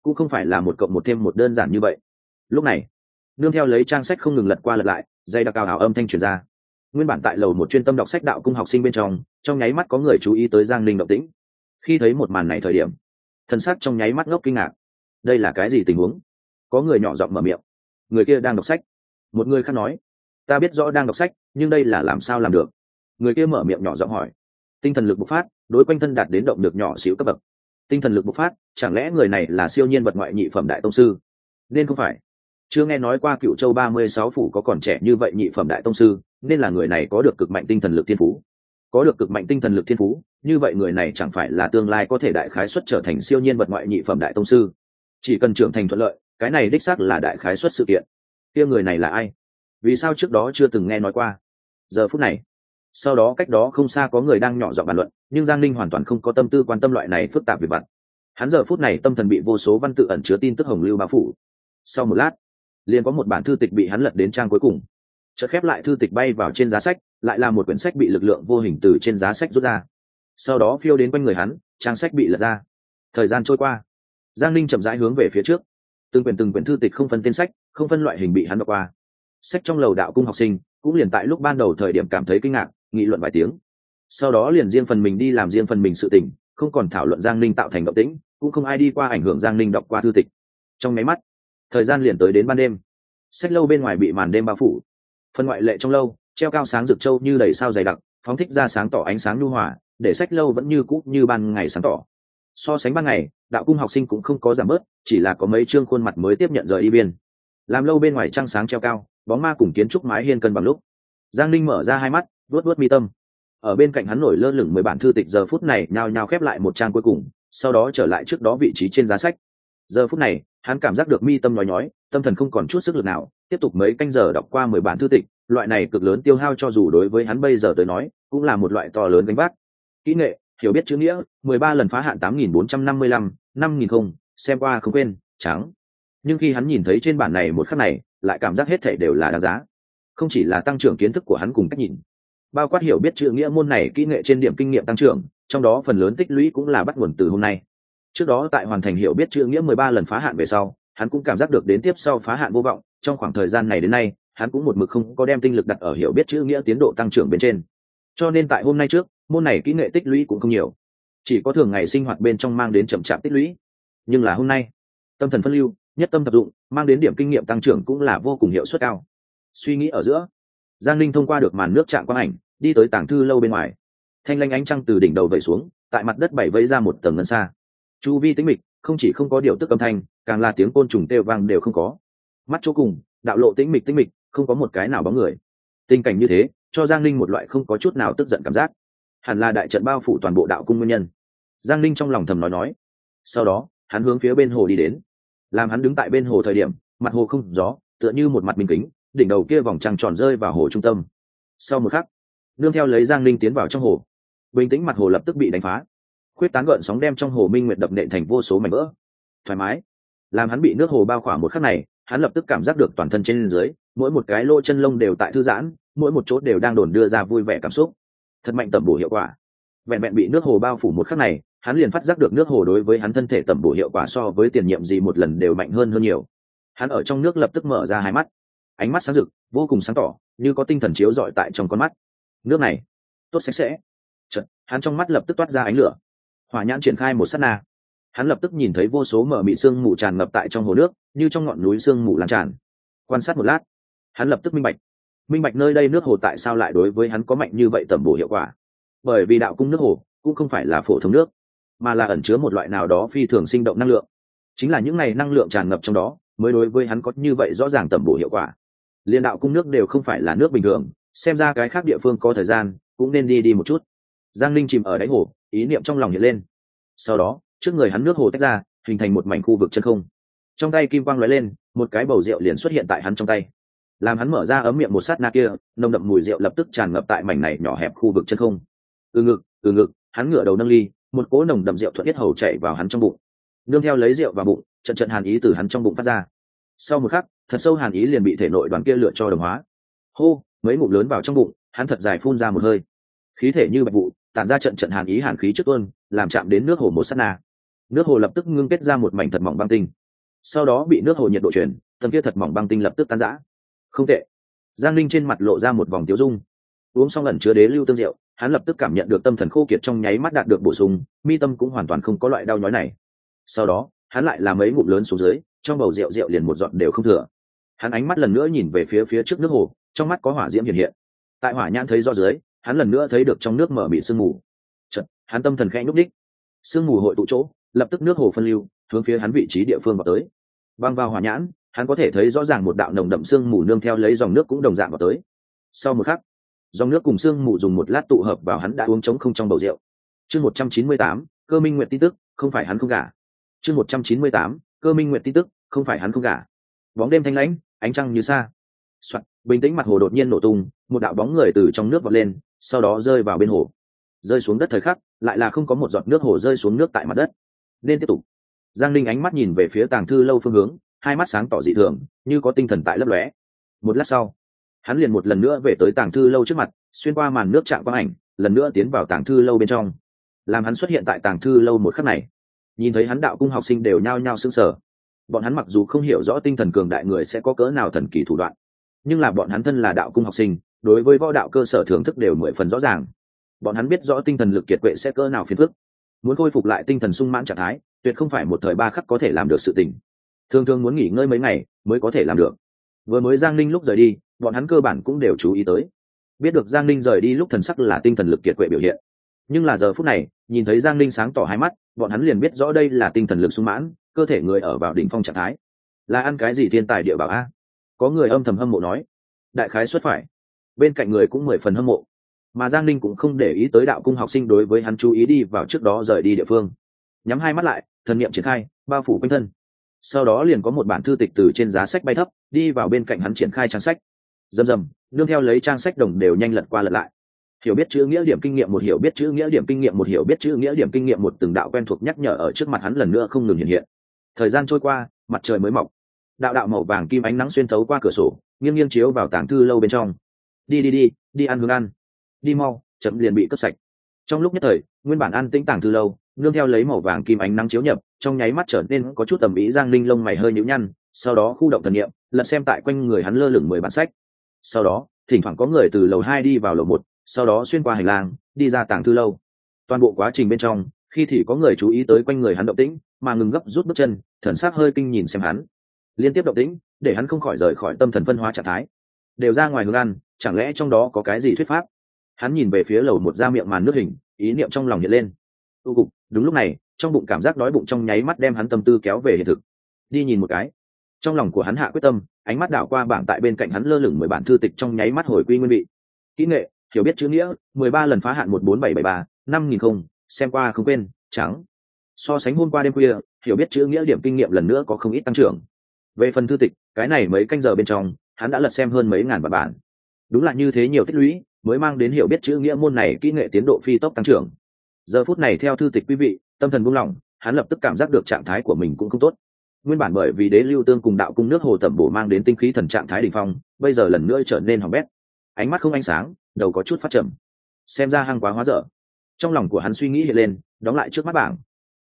Cũng không phải là một cộng một thêm một đơn giản như vậy. Lúc này, nương theo lấy trang sách không ngừng lật qua lật lại, dây đặc cao ảo âm thanh truyền ra. Nguyên bản tại lầu một chuyên tâm đọc sách đạo cung học sinh bên trong trong nháy mắt có người chú ý tới giang ninh động tĩnh. Khi thấy một màn này thời điểm thân xác trong nháy mắt ngốc kinh ngạc. Đây là cái gì tình huống? Có người nhỏ giọng mở miệng. Người kia đang đọc sách. Một người khác nói, ta biết rõ đang đọc sách, nhưng đây là làm sao làm được? Người kia mở miệng nhỏ giọng hỏi tinh thần lực bộc phát, đối quanh thân đạt đến động được nhỏ xíu cấp bậc. Tinh thần lực bộc phát, chẳng lẽ người này là siêu nhiên vật ngoại nhị phẩm đại tông sư? Nên không phải. Chưa nghe nói qua cựu châu ba mươi sáu phủ có còn trẻ như vậy nhị phẩm đại tông sư, nên là người này có được cực mạnh tinh thần lực thiên phú. Có được cực mạnh tinh thần lực thiên phú, như vậy người này chẳng phải là tương lai có thể đại khái xuất trở thành siêu nhiên vật ngoại nhị phẩm đại tông sư? Chỉ cần trưởng thành thuận lợi, cái này đích xác là đại khái xuất sự kiện. Kia người này là ai? Vì sao trước đó chưa từng nghe nói qua? Giờ phút này sau đó cách đó không xa có người đang nhỏ giọng bàn luận, nhưng giang linh hoàn toàn không có tâm tư quan tâm loại này phức tạp về mặt. Hắn giờ phút này tâm thần bị vô số văn tự ẩn chứa tin tức hồng lưu bao phủ. Sau một lát, liền có một bản thư tịch bị hắn lật đến trang cuối cùng. Chợt khép lại thư tịch bay vào trên giá sách, lại là một quyển sách bị lực lượng vô hình từ trên giá sách rút ra. Sau đó phiêu đến quanh người hắn, trang sách bị lật ra. Thời gian trôi qua. Giang linh chậm rãi hướng về phía trước. Từng quyển từng quyển thư tịch không phân tên sách, không phân loại hình bị hắn đọc qua. Sách trong lầu đạo cung học sinh, cũng liền tại lúc ban đầu thời điểm cảm thấy kinh ngạc nghị luận vài tiếng. Sau đó liền riêng phần mình đi làm riêng phần mình sự tình, không còn thảo luận giang ninh tạo thành động tĩnh, cũng không ai đi qua ảnh hưởng giang ninh đọc qua thư tịch. Trong máy mắt, thời gian liền tới đến ban đêm. Sách lâu bên ngoài bị màn đêm bao phủ. Phần ngoại lệ trong lâu, treo cao sáng rực trâu như đầy sao dày đặc, phóng thích ra sáng tỏ ánh sáng nhu hòa, để sách lâu vẫn như cũ như ban ngày sáng tỏ. So sánh ban ngày, đạo cung học sinh cũng không có giảm bớt, chỉ là có mấy chương khuôn mặt mới tiếp nhận rời đi biên. Làm lâu bên ngoài trăng sáng treo cao, bóng ma cùng kiến trúc mái hiên cân bằng lúc. Giang ninh mở ra hai mắt vớt vớt mi tâm. Ở bên cạnh hắn nổi lơ lửng mười bản thư tịch, giờ phút này nhao nhao khép lại một trang cuối cùng, sau đó trở lại trước đó vị trí trên giá sách. Giờ phút này, hắn cảm giác được mi tâm nói nhói, tâm thần không còn chút sức lực nào, tiếp tục mấy canh giờ đọc qua mười bản thư tịch, loại này cực lớn tiêu hao cho dù đối với hắn bây giờ tới nói, cũng là một loại to lớn gánh vác. Kỹ nghệ, hiểu biết chữ nghĩa, mười ba lần phá hạn tám nghìn bốn trăm năm mươi lăm, năm nghìn không, xem qua không quên, trắng. Nhưng khi hắn nhìn thấy trên bản này một khắc này, lại cảm giác hết thể đều là đáng giá. Không chỉ là tăng trưởng kiến thức của hắn cùng cách nhìn bao quát hiểu biết chữ nghĩa môn này kỹ nghệ trên điểm kinh nghiệm tăng trưởng, trong đó phần lớn tích lũy cũng là bắt nguồn từ hôm nay. Trước đó tại hoàn thành hiểu biết chữ nghĩa mười ba lần phá hạn về sau, hắn cũng cảm giác được đến tiếp sau phá hạn vô vọng, trong khoảng thời gian này đến nay, hắn cũng một mực không có đem tinh lực đặt ở hiểu biết chữ nghĩa tiến độ tăng trưởng bên trên. Cho nên tại hôm nay trước, môn này kỹ nghệ tích lũy cũng không nhiều. Chỉ có thường ngày sinh hoạt bên trong mang đến chậm chạp tích lũy. Nhưng là hôm nay, tâm thần phân lưu, nhất tâm tập dụng, mang đến điểm kinh nghiệm tăng trưởng cũng là vô cùng hiệu suất cao. Suy nghĩ ở giữa, giang linh thông qua được màn nước trạng quang ảnh đi tới tảng thư lâu bên ngoài. Thanh lanh ánh trăng từ đỉnh đầu vẩy xuống, tại mặt đất bảy vẫy ra một tầng ngân xa. Chu vi tính mịch, không chỉ không có điều tức âm thanh, càng là tiếng côn trùng têu vang đều không có. Mắt chỗ cùng, đạo lộ tĩnh mịch tĩnh mịch, không có một cái nào bóng người. Tình cảnh như thế, cho giang linh một loại không có chút nào tức giận cảm giác. Hẳn là đại trận bao phủ toàn bộ đạo cung nguyên nhân. Giang linh trong lòng thầm nói nói. Sau đó, hắn hướng phía bên hồ đi đến. Làm hắn đứng tại bên hồ thời điểm, mặt hồ không gió, tựa như một mặt bình kính, đỉnh đầu kia vòng trăng tròn rơi vào hồ trung tâm. Sau một khắc nương theo lấy giang linh tiến vào trong hồ. Bình tĩnh mặt hồ lập tức bị đánh phá. Khuyết tán gợn sóng đem trong hồ minh nguyệt đập nện thành vô số mảnh vỡ. Thoải mái. Làm hắn bị nước hồ bao khỏa một khắc này, hắn lập tức cảm giác được toàn thân trên dưới, mỗi một cái lỗ chân lông đều tại thư giãn, mỗi một chỗ đều đang đồn đưa ra vui vẻ cảm xúc. Thật mạnh tẩm bổ hiệu quả. Vẹn vẹn bị nước hồ bao phủ một khắc này, hắn liền phát giác được nước hồ đối với hắn thân thể tẩm bổ hiệu quả so với tiền nhiệm gì một lần đều mạnh hơn hơn nhiều. Hắn ở trong nước lập tức mở ra hai mắt. Ánh mắt sáng rực, vô cùng sáng tỏ, như có tinh thần chiếu rọi tại trong con mắt nước này tốt sạch sẽ. Chật, hắn trong mắt lập tức toát ra ánh lửa. Hỏa nhãn triển khai một s á t na. Hắn lập tức nhìn thấy vô số mở mị sương mù tràn ngập tại trong hồ nước như trong ngọn núi sương mù lan tràn. Quan sát một lát hắn lập tức minh bạch. Minh bạch nơi đây nước hồ tại sao lại đối với hắn có mạnh như vậy tẩm bổ hiệu quả. Bởi vì đạo cung nước hồ cũng không phải là phổ thông nước mà là ẩn chứa một loại nào đó phi thường sinh động năng lượng. Chính là những này năng lượng tràn ngập trong đó mới đối với hắn có như vậy rõ ràng tẩm bổ hiệu quả. Liên đạo cung nước đều không phải là nước bình thường xem ra cái khác địa phương có thời gian, cũng nên đi đi một chút. Giang linh chìm ở đáy hồ, ý niệm trong lòng hiện lên. Sau đó, trước người hắn nước hồ tách ra, hình thành một mảnh khu vực chân không. Trong tay kim quang lóe lên, một cái bầu rượu liền xuất hiện tại hắn trong tay. Làm hắn mở ra ấm miệng một sát na kia, nồng đậm mùi rượu lập tức tràn ngập tại mảnh này nhỏ hẹp khu vực chân không. Từ ngực từ ngực, hắn ngửa đầu nâng ly, một cỗ nồng đậm rượu thuận tiết hầu chạy vào hắn trong bụng. Nương theo lấy rượu vào bụng, trận trận hàn ý từ hắn trong bụng phát ra. Sau một khắc, thật sâu hàn ý liền bị thể nội đoàn kia lựa cho đồng hóa. Hô! Mấy ngụm lớn vào trong bụng, hắn thật dài phun ra một hơi. Khí thể như bạch vụ, tản ra trận trận hàn ý hàn khí trước tuôn, làm chạm đến nước hồ một sát na. Nước hồ lập tức ngưng kết ra một mảnh thật mỏng băng tinh. Sau đó bị nước hồ nhiệt độ chuyển tầm kia thật mỏng băng tinh lập tức tan rã. Không tệ. Giang linh trên mặt lộ ra một vòng tiếu dung. Uống xong lần chứa đế lưu tương rượu, hắn lập tức cảm nhận được tâm thần khô kiệt trong nháy mắt đạt được bổ sung, mi tâm cũng hoàn toàn không có loại đau nhói này. Sau đó, hắn lại làm mấy ngụm lớn xuống dưới, trong bầu rượu rượu liền một giọt đều không thừa. Hắn ánh mắt lần nữa nhìn về phía phía trước nước hồ trong mắt có hỏa diễm hiện hiện. Tại hỏa nhãn thấy do dưới hắn lần nữa thấy được trong nước mở mịt sương mù. Chật, hắn tâm thần khẽ nhúc đích sương mù hội tụ chỗ lập tức nước hồ phân lưu hướng phía hắn vị trí địa phương vào tới. Băng vào hỏa nhãn hắn có thể thấy rõ ràng một đạo nồng đậm sương mù nương theo lấy dòng nước cũng đồng dạng vào tới. Sau một khắc dòng nước cùng sương mù dùng một lát tụ hợp vào hắn đã uống trống không trong bầu rượu. Chương một trăm chín mươi tám cơ minh nguyện tin tức không phải hắn không gả. Chương một trăm chín mươi tám cơ minh nguyện tin tức không phải hắn không gả. Bóng đêm thanh lãnh ánh trăng như xa Soạn, bình tĩnh mặt hồ đột nhiên nổ tung, một đạo bóng người từ trong nước vọt lên, sau đó rơi vào bên hồ. Rơi xuống đất thời khắc, lại là không có một giọt nước hồ rơi xuống nước tại mặt đất. Nên tiếp tục. Giang linh ánh mắt nhìn về phía tàng thư lâu phương hướng, hai mắt sáng tỏ dị thường, như có tinh thần tại lấp lóe. Một lát sau, hắn liền một lần nữa về tới tàng thư lâu trước mặt, xuyên qua màn nước chạm quang ảnh, lần nữa tiến vào tàng thư lâu bên trong. Làm hắn xuất hiện tại tàng thư lâu một khắc này, nhìn thấy hắn đạo cung học sinh đều nhao nhao sững sờ. Bọn hắn mặc dù không hiểu rõ tinh thần cường đại người sẽ có cỡ nào thần kỳ thủ đoạn nhưng là bọn hắn thân là đạo cung học sinh, đối với võ đạo cơ sở thưởng thức đều mười phần rõ ràng. Bọn hắn biết rõ tinh thần lực kiệt quệ sẽ cỡ nào phiền phức. Muốn khôi phục lại tinh thần sung mãn trạng thái, tuyệt không phải một thời ba khắc có thể làm được sự tình. Thường thường muốn nghỉ ngơi mấy ngày mới có thể làm được. Vừa mới giang ninh lúc rời đi, bọn hắn cơ bản cũng đều chú ý tới. Biết được giang ninh rời đi lúc thần sắc là tinh thần lực kiệt quệ biểu hiện. Nhưng là giờ phút này, nhìn thấy giang ninh sáng tỏ hai mắt, bọn hắn liền biết rõ đây là tinh thần lực sung mãn, cơ thể người ở vào đỉnh phong trạng thái. Là ăn cái gì thiên tài địa bảo a? Có người âm thầm hâm mộ nói, đại khái xuất phải. Bên cạnh người cũng mười phần hâm mộ. Mà giang ninh cũng không để ý tới đạo cung học sinh đối với hắn chú ý đi vào trước đó rời đi địa phương. Nhắm hai mắt lại, thần niệm triển khai, bao phủ quanh thân. Sau đó liền có một bản thư tịch từ trên giá sách bay thấp, đi vào bên cạnh hắn triển khai trang sách. Rầm rầm, nương theo lấy trang sách đồng đều nhanh lật qua lật lại. Hiểu biết chữ nghĩa điểm kinh nghiệm một hiểu biết chữ nghĩa điểm kinh nghiệm một hiểu biết chữ nghĩa điểm kinh nghiệm một từng đạo quen thuộc nhắc nhở ở trước mặt hắn lần nữa không ngừng hiện hiện. Thời gian trôi qua, mặt trời mới mọc đạo đạo màu vàng kim ánh nắng xuyên thấu qua cửa sổ, nghiêng nghiêng chiếu vào tảng thư lâu bên trong. Đi đi đi đi ăn hướng ăn. Đi mau, chậm liền bị cướp sạch. Trong lúc nhất thời, nguyên bản ăn tĩnh tảng thư lâu, nương theo lấy màu vàng kim ánh nắng chiếu nhập, trong nháy mắt trở nên có chút tầm ý giang linh lông mày hơi nhũ nhăn, sau đó khu động thần nghiệm lật xem tại quanh người hắn lơ lửng mười bản sách. Sau đó, thỉnh thoảng có người từ lầu hai đi vào lầu một, sau đó xuyên qua hành lang, đi ra tảng thư lâu. Toàn bộ quá trình bên trong, khi thì có người chú ý tới quanh người hắn động tĩnh, mà ngừng gấp rút bước chân, thần sắc hơi kinh nhìn xem hắn liên tiếp động tĩnh, để hắn không khỏi rời khỏi tâm thần phân hóa trạng thái. Đều ra ngoài hướng ăn, chẳng lẽ trong đó có cái gì thuyết pháp? Hắn nhìn về phía lầu một da miệng màn nước hình, ý niệm trong lòng hiện lên. Tu cục, đúng lúc này, trong bụng cảm giác đói bụng trong nháy mắt đem hắn tâm tư kéo về hiện thực. Đi nhìn một cái. Trong lòng của hắn hạ quyết tâm, ánh mắt đảo qua bảng tại bên cạnh hắn lơ lửng mười bản thư tịch trong nháy mắt hồi quy nguyên vị. Kỹ nghệ, hiểu biết chữ nghĩa, mười ba lần phá hạn một bốn bảy bảy ba, năm nghìn không, xem qua không quên, trắng. So sánh hôm qua đêm khuya, hiểu biết chữ nghĩa điểm kinh nghiệm lần nữa có không ít tăng trưởng về phần thư tịch, cái này mấy canh giờ bên trong, hắn đã lật xem hơn mấy ngàn bản bản. Đúng là như thế nhiều tích lũy, mới mang đến hiểu biết chữ nghĩa môn này kỹ nghệ tiến độ phi tốc tăng trưởng. Giờ phút này theo thư tịch quý vị, tâm thần buông lỏng, hắn lập tức cảm giác được trạng thái của mình cũng không tốt. Nguyên bản bởi vì đế lưu tương cùng đạo cung nước hồ tẩm bổ mang đến tinh khí thần trạng thái đ ỉ n h phong, bây giờ lần nữa trở nên hỏng bét. Ánh mắt không ánh sáng, đầu có chút phát trầm. Xem ra hăng quá hóa dở. Trong lòng của hắn suy nghĩ hiện lên, đóng lại trước mắt bảng.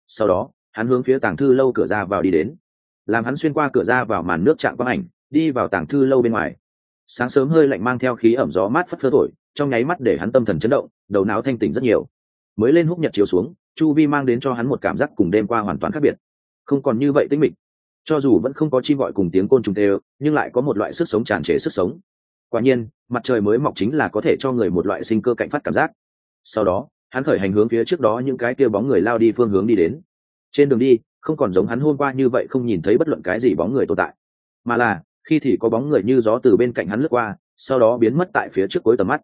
Sau đó, hắn hướng phía tàng thư lâu cửa ra vào đi đến làm hắn xuyên qua cửa ra vào màn nước chạm quang ảnh, đi vào tàng thư lâu bên ngoài. Sáng sớm hơi lạnh mang theo khí ẩm gió mát phất phơ thổi, trong nháy mắt để hắn tâm thần chấn động, đầu não thanh tỉnh rất nhiều. Mới lên húc nhật chiếu xuống, chu vi mang đến cho hắn một cảm giác cùng đêm qua hoàn toàn khác biệt. Không còn như vậy tĩnh mịch. Cho dù vẫn không có chim gọi cùng tiếng côn trùng tê, nhưng lại có một loại sức sống tràn trề sức sống. Quả nhiên, mặt trời mới mọc chính là có thể cho người một loại sinh cơ cạnh phát cảm giác. Sau đó, hắn khởi hành hướng phía trước đó những cái kia bóng người lao đi phương hướng đi đến. Trên đường đi không còn giống hắn hôm qua như vậy không nhìn thấy bất luận cái gì bóng người tồn tại. Mà là, khi thì có bóng người như gió từ bên cạnh hắn lướt qua, sau đó biến mất tại phía trước cuối tầm mắt.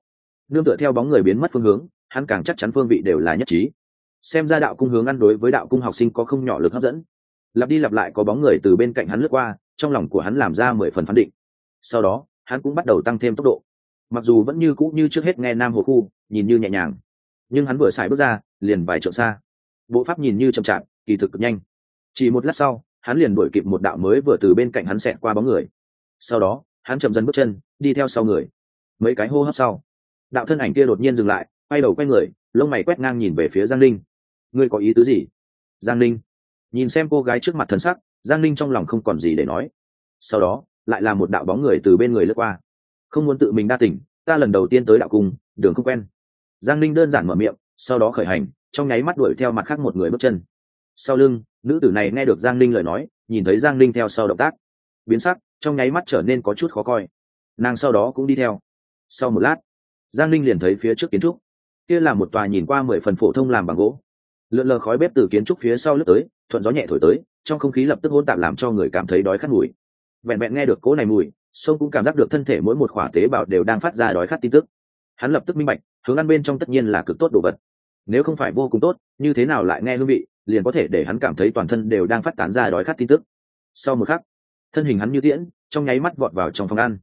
Nương tựa theo bóng người biến mất phương hướng, hắn càng chắc chắn phương vị đều là nhất trí. Xem ra đạo cung hướng ăn đối với đạo cung học sinh có không nhỏ lực hấp dẫn. Lặp đi lặp lại có bóng người từ bên cạnh hắn lướt qua, trong lòng của hắn làm ra mười phần phán định. Sau đó, hắn cũng bắt đầu tăng thêm tốc độ. Mặc dù vẫn như cũ như trước hết nghe nam hồ khu, nhìn như nhẹ nhàng. Nhưng hắn vừa xài bước ra, liền vài trượng xa. Bộ pháp nhìn như chậm chạp, kỳ thực cực nhanh chỉ một lát sau, hắn liền đuổi kịp một đạo mới vừa từ bên cạnh hắn xẹt qua bóng người. Sau đó, hắn chậm dần bước chân, đi theo sau người. Mấy cái hô hấp sau, đạo thân ảnh kia đột nhiên dừng lại, quay đầu quay người, lông mày quét ngang nhìn về phía giang linh ngươi có ý tứ gì? Giang linh nhìn xem cô gái trước mặt thần sắc, giang linh trong lòng không còn gì để nói. Sau đó, lại là một đạo bóng người từ bên người lướt qua. Không muốn tự mình đa tỉnh ta lần đầu tiên tới đạo cung, đường không quen. Giang linh đơn giản mở miệng, sau đó khởi hành, trong nháy mắt đuổi theo mặt khác một người bước chân sau lưng, nữ tử này nghe được giang linh lời nói, nhìn thấy giang linh theo sau động tác. Biến sắc, trong nháy mắt trở nên có chút khó coi. Nàng sau đó cũng đi theo. Sau một lát, giang linh liền thấy phía trước kiến trúc. Kia là một tòa nhìn qua mười phần phổ thông làm bằng gỗ. Lượn lờ khói bếp từ kiến trúc phía sau lướt tới, thuận gió nhẹ thổi tới, trong không khí lập tức hỗn tạp làm cho người cảm thấy đói khát mùi. Vẹn vẹn nghe được cỗ này mùi, sông cũng cảm giác được thân thể mỗi một khỏa tế bào đều đang phát ra đói khát tin tức. Hắn lập tức minh bạch, hướng ăn bên trong tất nhiên là cực tốt đồ vật nếu không phải vô cùng tốt, như thế nào lại nghe hương vị, liền có thể để hắn cảm thấy toàn thân đều đang phát tán ra đói khát tin tức. Sau một khắc, thân hình hắn như tiễn, trong nháy mắt vọt vào trong phòng ăn.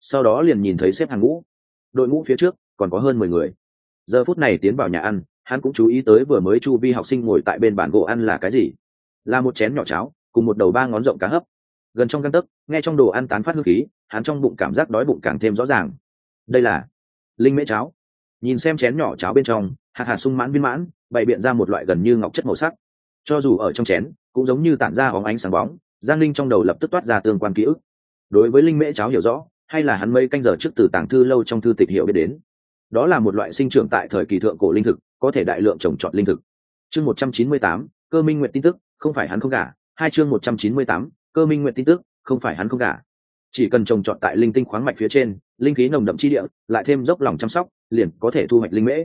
Sau đó liền nhìn thấy xếp hàng ngũ. Đội ngũ phía trước còn có hơn mười người. Giờ phút này tiến vào nhà ăn, hắn cũng chú ý tới vừa mới chu vi học sinh ngồi tại bên bàn gỗ ăn là cái gì. Là một chén nhỏ cháo, cùng một đầu ba ngón rộng cá hấp. Gần trong găng tấc, nghe trong đồ ăn tán phát hương khí, hắn trong bụng cảm giác đói bụng càng thêm rõ ràng. Đây là linh mễ cháo. Nhìn xem chén nhỏ cháo bên trong hạt hạt sung mãn viên mãn, bày biện ra một loại gần như ngọc chất màu sắc. Cho dù ở trong chén, cũng giống như tản ra óng ánh sáng bóng, giang linh trong đầu lập tức toát ra tương quan ký ức. Đối với linh mễ cháo hiểu rõ, hay là hắn mấy canh giờ trước từ tàng thư lâu trong thư tịch hiểu biết đến. Đó là một loại sinh trưởng tại thời kỳ thượng cổ linh thực, có thể đại lượng trồng trọt linh thực. Chương một trăm chín mươi tám, cơ minh nguyện tin tức, không phải hắn không cả hai chương một trăm chín mươi tám, cơ minh nguyện tin tức, không phải hắn không cả chỉ cần trồng trọt tại linh tinh khoáng mạch phía trên, linh khí nồng đậm chi địa, lại thêm dốc lòng chăm sóc, liền có thể thu hoạch linh mễ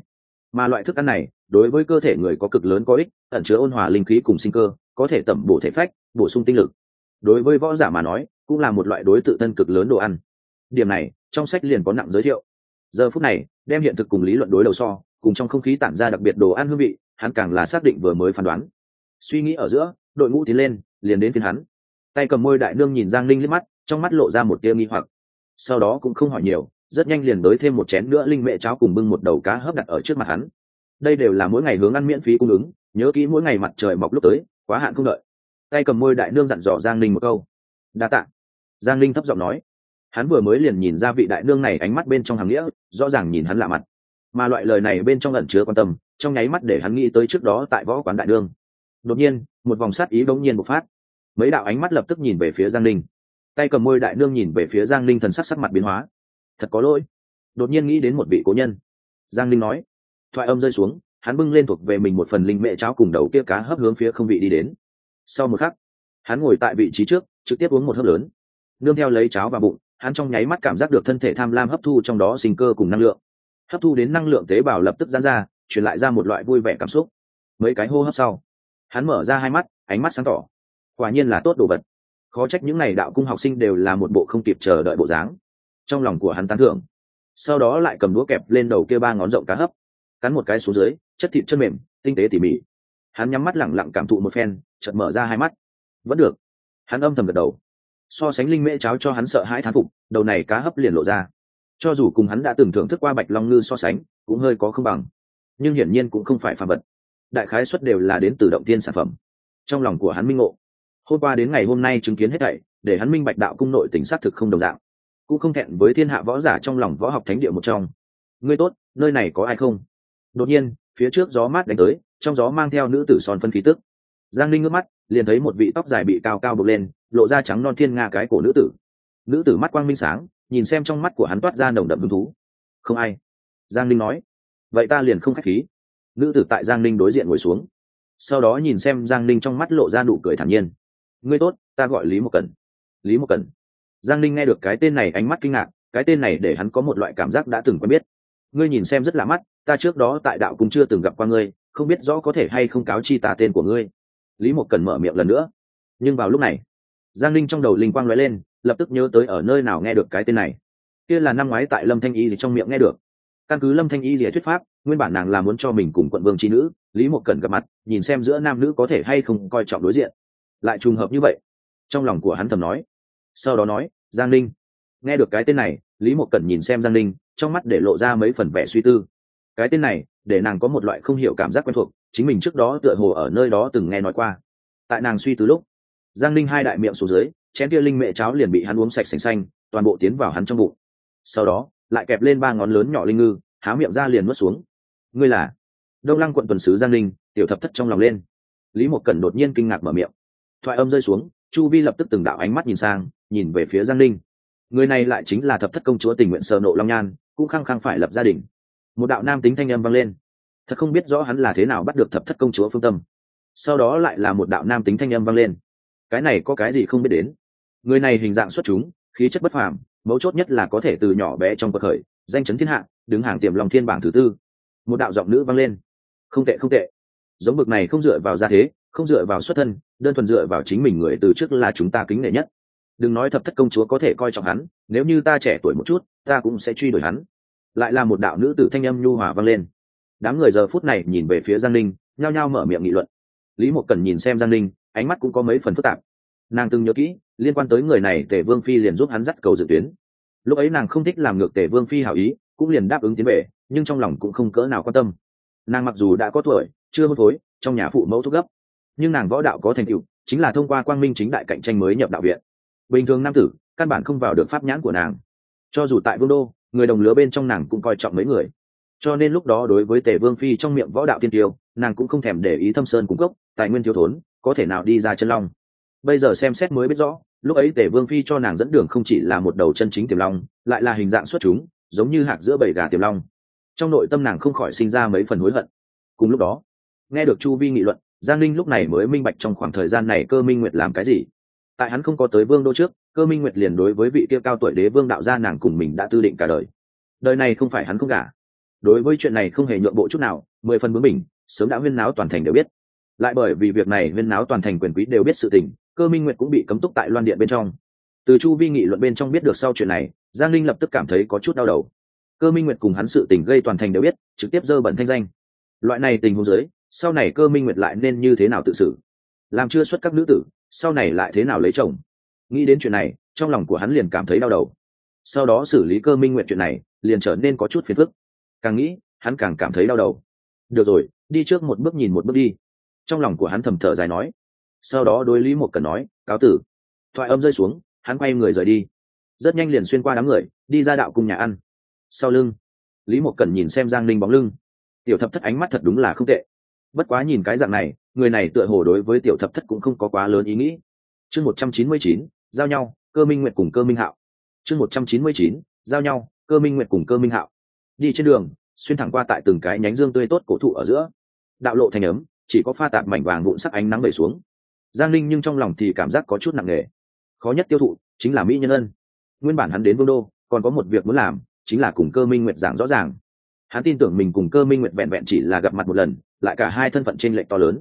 mà loại thức ăn này, đối với cơ thể người có cực lớn có ích, ẩn chứa ôn hòa linh khí cùng sinh cơ, có thể tẩm bổ thể phách, bổ sung tinh lực. Đối với võ giả mà nói, cũng là một loại đối tự thân cực lớn đồ ăn. Điểm này, trong sách liền có nặng giới thiệu. Giờ phút này, đem hiện thực cùng lý luận đối đầu so, cùng trong không khí tản ra đặc biệt đồ ăn hương vị, hắn càng là xác định vừa mới phán đoán. Suy nghĩ ở giữa, đội ngũ tiến lên, liền đến phiên hắn. Tay cầm môi đại nương nhìn giang linh liếc mắt, trong mắt lộ ra một tia nghi hoặc. Sau đó cũng không hỏi nhiều rất nhanh liền đới thêm một chén nữa linh mẹ cháo cùng bưng một đầu cá hấp đặt ở trước mặt hắn. Đây đều là mỗi ngày hướng ăn miễn phí cung ứng, nhớ kỹ mỗi ngày mặt trời mọc lúc tới, quá hạn không đợi. Tay cầm môi đại nương dặn dò giang linh một câu. Đa tạ. Giang linh thấp giọng nói. Hắn vừa mới liền nhìn ra vị đại nương này ánh mắt bên trong hàng nghĩa, rõ ràng nhìn hắn lạ mặt. Mà loại lời này bên trong ẩn chứa quan tâm, trong nháy mắt để hắn nghĩ tới trước đó tại võ quán đại nương. Đột nhiên, một vòng sát ý đống nhiên bộc phát. Mấy đạo ánh mắt lập tức nhìn về phía giang linh tay cầm môi đại nương nhìn về phía giang linh thần sắc sắc mặt biến hóa thật có lỗi. Đột nhiên nghĩ đến một vị cố nhân. Giang linh nói. Thoại âm rơi xuống, hắn bưng lên thuộc về mình một phần linh mẹ cháo cùng đầu kia cá hấp hướng phía không vị đi đến. Sau một khắc, hắn ngồi tại vị trí trước, trực tiếp uống một hớp lớn. Nương theo lấy cháo vào bụng, hắn trong nháy mắt cảm giác được thân thể tham lam hấp thu trong đó sinh cơ cùng năng lượng. Hấp thu đến năng lượng tế bào lập tức giãn ra, truyền lại ra một loại vui vẻ cảm xúc. Mấy cái hô hấp sau, hắn mở ra hai mắt, ánh mắt sáng tỏ. Quả nhiên là tốt đồ vật. Khó trách những n à y đạo cung học sinh đều là một bộ không kịp chờ đợi bộ dáng trong lòng của hắn tán thưởng. Sau đó lại cầm đũa kẹp lên đầu kia ba ngón rộng cá hấp, cắn một cái xuống dưới, chất thịt chân mềm, tinh tế tỉ mỉ. Hắn nhắm mắt lẳng lặng cảm thụ một phen, chợt mở ra hai mắt. Vẫn được. Hắn âm thầm gật đầu. So sánh linh mễ cháo cho hắn sợ hãi thán phục, đầu này cá hấp liền lộ ra. Cho dù cùng hắn đã từng thưởng thức qua bạch long ngư so sánh, cũng hơi có không bằng. Nhưng hiển nhiên cũng không phải phàm vật. Đại khái xuất đều là đến từ động tiên sản phẩm. Trong lòng của hắn minh ngộ. Hôm qua đến ngày hôm nay chứng kiến hết thảy, để hắn minh bạch đạo cung nội tỉnh xác thực không đồng dạng cũng không thẹn với thiên hạ võ giả trong lòng võ học thánh địa một trong. Ngươi tốt, nơi này có ai không? Đột nhiên, phía trước gió mát đánh tới, trong gió mang theo nữ tử son phân khí tức. Giang linh ngước mắt, liền thấy một vị tóc dài bị cao cao bực lên, lộ ra trắng non thiên nga cái cổ nữ tử. Nữ tử mắt quang minh sáng, nhìn xem trong mắt của hắn toát ra nồng đậm hứng thú. Không ai. Giang linh nói, vậy ta liền không k h á c h khí. Nữ tử tại giang linh đối diện ngồi xuống. Sau đó nhìn xem giang linh trong mắt lộ ra nụ cười thản nhiên. Ngươi tốt, ta gọi lý một cần lý một cần giang linh nghe được cái tên này ánh mắt kinh ngạc, cái tên này để hắn có một loại cảm giác đã từng quen biết. Ngươi nhìn xem rất lạ mắt, ta trước đó tại đạo cũng chưa từng gặp qua ngươi, không biết rõ có thể hay không cáo chi tà tên của ngươi. Lý mộc cần mở miệng lần nữa. Nhưng vào lúc này, giang linh trong đầu linh quang nói lên, lập tức nhớ tới ở nơi nào nghe được cái tên này. Kia là năm ngoái tại lâm thanh y gì trong miệng nghe được. Căn cứ lâm thanh y gì thuyết pháp, nguyên bản nàng là muốn cho mình cùng quận vương tri nữ, lý mộc cần gặp mặt, nhìn xem giữa nam nữ có thể hay không coi trọng đối diện. Lại trùng hợp như vậy, trong lòng của hắn thầm nói sau đó nói giang Ninh, nghe được cái tên này lý Mộ cần nhìn xem giang Ninh, trong mắt để lộ ra mấy phần vẻ suy tư. Cái tên này để nàng có một loại không hiểu cảm giác quen thuộc chính mình trước đó tựa hồ ở nơi đó từng nghe nói qua. Tại nàng suy tư lúc giang Ninh hai đại miệng xuống dưới chén kia linh mẹ cháo liền bị hắn uống sạch sành xanh toàn bộ tiến vào hắn trong bụng. Sau đó lại kẹp lên ba ngón lớn nhỏ linh ngư há miệng ra liền nuốt xuống. Ngươi là? Đông lăng quận tuần sứ giang Ninh, tiểu thập thất trong lòng lên. Lý Mộ cẩn đột nhiên kinh ngạc mở miệng. Thoại âm rơi xuống chu vi lập tức từng đạo ánh mắt nhìn sang, nhìn về phía giang linh người này lại chính là thập thất công chúa tình nguyện sơ nộ long nhan, cũng khăng khăng phải lập gia đình. Một đạo nam tính thanh âm vang lên. Thật không biết rõ hắn là thế nào bắt được thập thất công chúa phương tâm. Sau đó lại là một đạo nam tính thanh âm vang lên. Cái này có cái gì không biết đến? Người này hình dạng xuất chúng, khí chất bất phàm, mấu chốt nhất là có thể từ nhỏ bé trong cuộc khởi, danh chấn thiên hạ, đứng hàng tiềm lòng thiên bảng thứ tư. Một đạo giọng nữ vang lên. Không tệ không tệ. Giống bực này không dựa vào gia thế, không dựa vào xuất thân đơn thuần dựa vào chính mình người từ trước là chúng ta kính nể nhất. Đừng nói thập thất công chúa có thể coi trọng hắn, nếu như ta trẻ tuổi một chút, ta cũng sẽ truy đuổi hắn. Lại là một đạo nữ tử thanh âm nhu hòa vang lên. Đám người giờ phút này nhìn về phía giang linh nhao nhao mở miệng nghị luận. Lý mộc cần nhìn xem giang linh ánh mắt cũng có mấy phần phức tạp. Nàng từng nhớ kỹ, liên quan tới người này, tề vương phi liền giúp hắn dắt cầu dự tuyến. Lúc ấy nàng không thích làm ngược tề vương phi hảo ý, cũng liền đáp ứng tiến về, nhưng trong lòng cũng không cỡ nào quan tâm. Nàng mặc dù đã có tuổi, chưa hôn phối, trong nhà phụ mẫu thúc gấp nhưng nàng võ đạo có thành tựu, chính là thông qua quang minh chính đại cạnh tranh mới nhập đạo viện. Bình thường nam tử, căn bản không vào được pháp nhãn của nàng. Cho dù tại vương đô, người đồng lứa bên trong nàng cũng coi trọng mấy người. Cho nên lúc đó đối với tề vương phi trong miệng võ đạo tiên tiêu, nàng cũng không thèm để ý thâm sơn cung cấp, tài nguyên thiếu thốn, có thể nào đi ra chân long. Bây giờ xem xét mới biết rõ, lúc ấy tề vương phi cho nàng dẫn đường không chỉ là một đầu chân chính tiềm long, lại là hình dạng xuất chúng, giống như hạt giữa bầy gà tiềm long. Trong nội tâm nàng không khỏi sinh ra mấy phần hối hận. Cùng lúc đó, nghe được chu vi nghị luận giang linh lúc này mới minh bạch trong khoảng thời gian này cơ minh nguyệt làm cái gì. Tại hắn không có tới vương đô trước, cơ minh nguyệt liền đối với vị kia cao tuổi đế vương đạo gia nàng cùng mình đã tư định cả đời. Đời này không phải hắn không cả. đối với chuyện này không hề nhượng bộ chút nào, mười phần bướng mình sớm đã huyên náo toàn thành đều biết. Lại bởi vì việc này huyên náo toàn thành quyền quý đều biết sự tình, cơ minh nguyệt cũng bị cấm túc tại loan điện bên trong. Từ chu vi nghị luận bên trong biết được sau chuyện này, giang linh lập tức cảm thấy có chút đau đầu. Cơ minh nguyệt cùng hắn sự tình gây toàn thành đều biết, trực tiếp dơ bẩn thanh danh. Loại này tình huống giới sau này cơ minh nguyệt lại nên như thế nào tự xử? Làm chưa xuất các nữ tử, sau này lại thế nào lấy chồng? Nghĩ đến chuyện này, trong lòng của hắn liền cảm thấy đau đầu. Sau đó xử lý cơ minh nguyện chuyện này, liền trở nên có chút phiền phức. Càng nghĩ, hắn càng cảm thấy đau đầu. Được rồi, đi trước một bước nhìn một bước đi. Trong lòng của hắn thầm thở dài nói. Sau đó đối lý một cần nói, cáo tử. Thoại âm rơi xuống, hắn quay người rời đi. Rất nhanh liền xuyên qua đám người, đi ra đạo cung nhà ăn. Sau lưng, lý một cần nhìn xem giang ninh bóng lưng. Tiểu thập thất ánh mắt thật đúng là không tệ bất quá nhìn cái dạng này, người này tựa hồ đối với tiểu thập thất cũng không có quá lớn ý nghĩ. Chương một trăm chín mươi chín, giao nhau, cơ minh nguyện cùng cơ minh hạo. Chương một trăm chín mươi chín, giao nhau, cơ minh nguyện cùng cơ minh hạo. Đi trên đường, xuyên thẳng qua tại từng cái nhánh dương tươi tốt cổ thụ ở giữa. Đạo lộ thành ấm, chỉ có pha tạp mảnh vàng vụn sắc ánh nắng bể xuống. Giang linh nhưng trong lòng thì cảm giác có chút nặng nề. Khó nhất tiêu thụ, chính là mỹ nhân ân. Nguyên bản hắn đến vương đô, còn có một việc muốn làm, chính là cùng cơ minh nguyệt giảng rõ ràng hắn tin tưởng mình cùng cơ minh nguyệt vẹn vẹn chỉ là gặp mặt một lần, lại cả hai thân phận t r ê n lệch to lớn.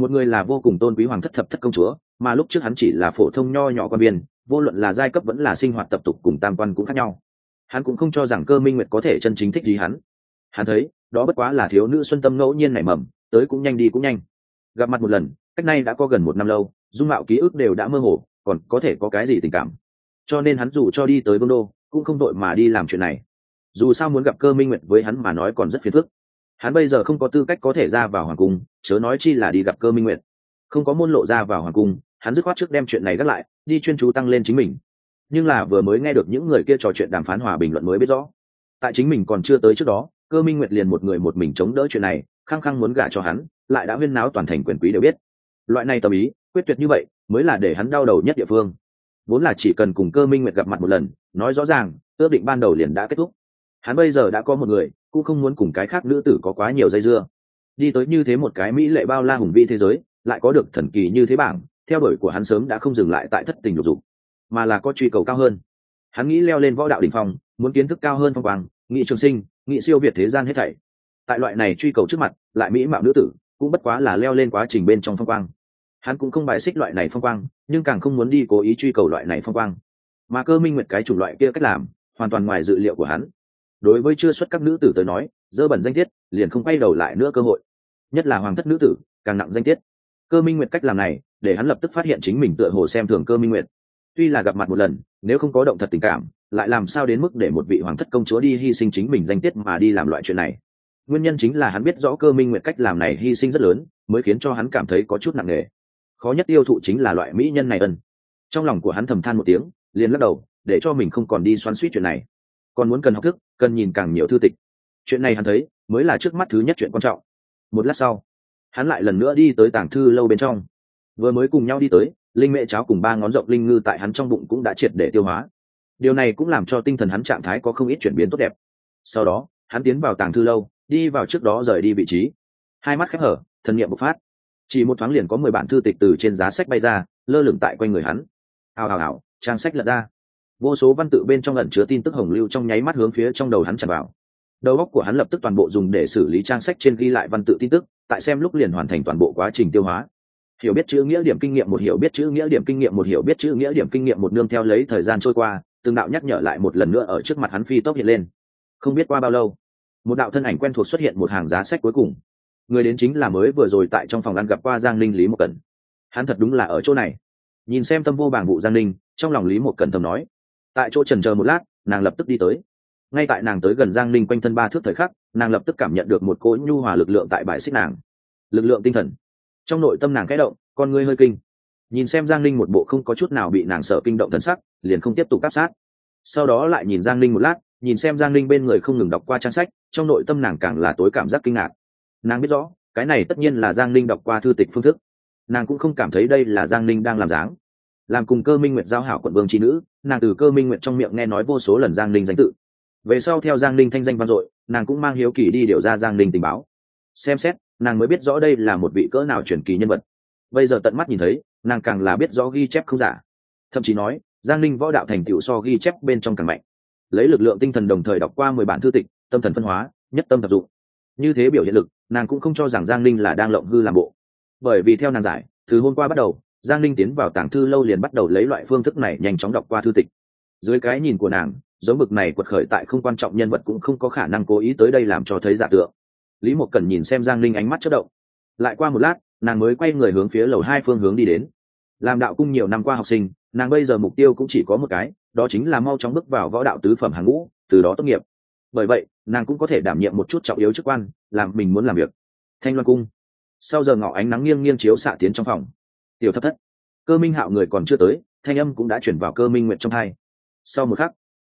Một người là vô cùng tôn quý hoàng thất thập thất công chúa, mà lúc trước hắn chỉ là phổ thông nho nhỏ quan biên vô luận là giai cấp vẫn là sinh hoạt tập tục cùng tam quan cũng khác nhau. Hắn cũng không cho rằng cơ minh nguyệt có thể chân chính thích gì hắn. Hắn thấy, đó bất quá là thiếu nữ xuân tâm ngẫu nhiên nảy mầm, tới cũng nhanh đi cũng nhanh. Gặp mặt một lần, cách nay đã có gần một năm lâu, dung mạo ký ức đều đã mơ hồ, còn có thể có cái gì tình cảm. Cho nên hắn dù cho đi tới vương đô, cũng không đội mà đi làm chuyện này dù sao muốn gặp cơ minh nguyệt với hắn mà nói còn rất phiền phức. Hắn bây giờ không có tư cách có thể ra vào hoàng cung, chớ nói chi là đi gặp cơ minh nguyệt. Không có môn lộ ra vào hoàng cung, hắn dứt khoát trước đem chuyện này gác lại, đi chuyên chú tăng lên chính mình. Nhưng là vừa mới nghe được những người kia trò chuyện đàm phán hòa bình luận mới biết rõ. Tại chính mình còn chưa tới trước đó, cơ minh nguyệt liền một người một mình chống đỡ chuyện này, khăng khăng muốn gả cho hắn, lại đã huyên náo toàn thành quyền quý đều biết. Loại này tâm ý, quyết tuyệt như vậy, mới là để hắn đau đầu nhất địa phương. Vốn là chỉ cần cùng cơ minh nguyệt gặp mặt một lần, nói rõ ràng, ước định ban đầu liền đã kết thúc hắn bây giờ đã có một người, cũng không muốn cùng cái khác nữ tử có quá nhiều dây dưa. Đi tới như thế một cái mỹ lệ bao la hùng vi thế giới, lại có được thần kỳ như thế bảng, theo đuổi của hắn sớm đã không dừng lại tại thất tình lục dục, mà là có truy cầu cao hơn. Hắn nghĩ leo lên võ đạo đ ỉ n h phong, muốn kiến thức cao hơn phong quang nghị trường sinh nghị siêu việt thế gian hết thảy. Tại loại này truy cầu trước mặt, lại mỹ mạo nữ tử, cũng bất quá là leo lên quá trình bên trong phong quang. Hắn cũng không bài xích loại này phong quang, nhưng càng không muốn đi cố ý truy cầu loại này phong quang. Mà cơ minh nguyệt cái chủng loại kia cách làm, hoàn toàn ngoài dự liệu của hắn đối với chưa xuất các nữ tử tới nói, dơ bẩn danh tiết, liền không quay đầu lại nữa cơ hội. Nhất là hoàng thất nữ tử, càng nặng danh tiết. Cơ minh nguyệt cách làm này, để hắn lập tức phát hiện chính mình tựa hồ xem thường cơ minh nguyệt. Tuy là gặp mặt một lần, nếu không có động thật tình cảm, lại làm sao đến mức để một vị hoàng thất công chúa đi hy sinh chính mình danh tiết mà đi làm loại chuyện này? Nguyên nhân chính là hắn biết rõ cơ minh nguyệt cách làm này hy sinh rất lớn, mới khiến cho hắn cảm thấy có chút nặng nề. Khó nhất tiêu thụ chính là loại mỹ nhân này ân. Trong lòng của hắn thầm than một tiếng, liền lắc đầu, để cho mình không còn đi xoắn suýt chuyện này còn muốn cần học thức, cần nhìn càng nhiều thư tịch. Chuyện này hắn thấy, mới là trước mắt thứ nhất chuyện quan trọng. Một lát sau, hắn lại lần nữa đi tới tàng thư lâu bên trong. Vừa mới cùng nhau đi tới, linh mẹ cháo cùng ba ngón rộng linh ngư tại hắn trong bụng cũng đã triệt để tiêu hóa. Điều này cũng làm cho tinh thần hắn trạng thái có không ít chuyển biến tốt đẹp. Sau đó, hắn tiến vào tàng thư lâu, đi vào trước đó rời đi vị trí. Hai mắt khép hở thần nghiệm bộc phát. Chỉ một thoáng liền có mười bản thư tịch từ trên giá sách bay ra, lơ lửng tại quanh người hắn. Hào hào hào, trang sách lật ra vô số văn tự bên trong ẩn chứa tin tức hồng lưu trong nháy mắt hướng phía trong đầu hắn tràn vào. Đầu óc của hắn lập tức toàn bộ dùng để xử lý trang sách trên ghi lại văn tự tin tức, tại xem lúc liền hoàn thành toàn bộ quá trình tiêu hóa. Hiểu biết chữ nghĩa điểm kinh nghiệm một hiểu biết chữ nghĩa điểm kinh nghiệm một hiểu biết chữ nghĩa điểm kinh nghiệm một nương theo lấy thời gian trôi qua, từng đạo nhắc nhở lại một lần nữa ở trước mặt hắn phi tốc hiện lên. Không biết qua bao lâu, một đạo thân ảnh quen thuộc xuất hiện một hàng giá sách cuối cùng. Người đến chính là mới vừa rồi tại trong phòng ăn gặp qua giang linh lý một cẩn. Hắn thật đúng là ở chỗ này. Nhìn xem tâm vô bảng vụ giang linh trong lòng lý một cẩn thầm nói tại chỗ trần chờ một lát, nàng lập tức đi tới. Ngay tại nàng tới gần giang linh quanh thân ba thước thời khắc, nàng lập tức cảm nhận được một cỗ nhu hòa lực lượng tại bãi xích nàng. Lực lượng tinh thần. Trong nội tâm nàng kẽ động, con ngươi hơi kinh. Nhìn xem giang linh một bộ không có chút nào bị nàng sợ kinh động thần sắc, liền không tiếp tục áp sát. Sau đó lại nhìn giang linh một lát, nhìn xem giang linh bên người không ngừng đọc qua trang sách, trong nội tâm nàng càng là tối cảm giác kinh ngạc. Nàng biết rõ, cái này tất nhiên là giang linh đọc qua thư tịch phương thức. Nàng cũng không cảm thấy đây là giang linh đang làm dáng làm cùng cơ minh nguyệt giao hảo quận vương tri nữ, nàng từ cơ minh nguyệt trong miệng nghe nói vô số lần giang linh danh tự. Về sau theo giang linh thanh danh vang dội, nàng cũng mang hiếu kỳ đi điều ra giang linh tình báo. Xem xét, nàng mới biết rõ đây là một vị cỡ nào truyền kỳ nhân vật. Bây giờ tận mắt nhìn thấy, nàng càng là biết rõ ghi chép không giả. Thậm chí nói, giang linh võ đạo thành tựu so ghi chép bên trong càng mạnh. Lấy lực lượng tinh thần đồng thời đọc qua mười bản thư tịch, tâm thần phân hóa, nhất tâm tập dụng. Như thế biểu hiện lực, nàng cũng không cho rằng giang linh là đang lộng hư làm bộ. Bởi vì theo nàng giải, từ hôm qua bắt đầu giang linh tiến vào tàng thư lâu liền bắt đầu lấy loại phương thức này nhanh chóng đọc qua thư tịch. Dưới cái nhìn của nàng, giống bực này quật khởi tại không quan trọng nhân vật cũng không có khả năng cố ý tới đây làm cho thấy giả tượng. Lý mộc cần nhìn xem giang linh ánh mắt chất động. Lại qua một lát, nàng mới quay người hướng phía lầu hai phương hướng đi đến. Làm đạo cung nhiều năm qua học sinh, nàng bây giờ mục tiêu cũng chỉ có một cái, đó chính là mau chóng bước vào võ đạo tứ phẩm hàng ngũ, từ đó tốt nghiệp. Bởi vậy, nàng cũng có thể đảm nhiệm một chút trọng yếu chức quan, làm mình muốn làm việc. Thanh loan cung. Sau giờ ngỏ ánh nắng nghiêng nghiêng chiếu xạ tiến trong phòng tiểu thất thất. Cơ minh hạo người còn chưa tới, thanh âm cũng đã chuyển vào cơ minh Nguyệt trong hai. Sau một khắc,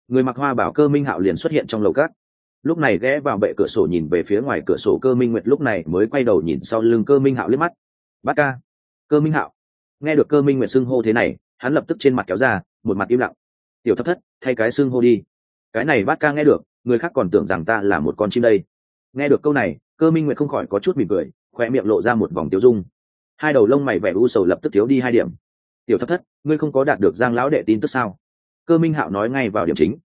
người mặc hoa bảo cơ minh hạo liền xuất hiện trong lầu cát. Lúc này ghé vào bệ cửa sổ nhìn về phía ngoài cửa sổ cơ minh nguyệt lúc này mới quay đầu nhìn sau lưng cơ minh hạo liếc mắt. Bát ca. Cơ minh hạo. Nghe được cơ minh nguyệt xưng hô thế này, hắn lập tức trên mặt kéo ra, một mặt im lặng. Tiểu thất thất, thay cái xưng hô đi. Cái này bát ca nghe được, người khác còn tưởng rằng ta là một con chim đây. Nghe được câu này, cơ minh nguyệt không khỏi có chút mỉm cười khoe miệng lộ ra một vòng tiêu dung hai đầu lông mày vẻ u sầu lập tức thiếu đi hai điểm. Tiểu thất thất, ngươi không có đạt được giang lão đệ tin tức sao? Cơ minh hạo nói ngay vào điểm chính.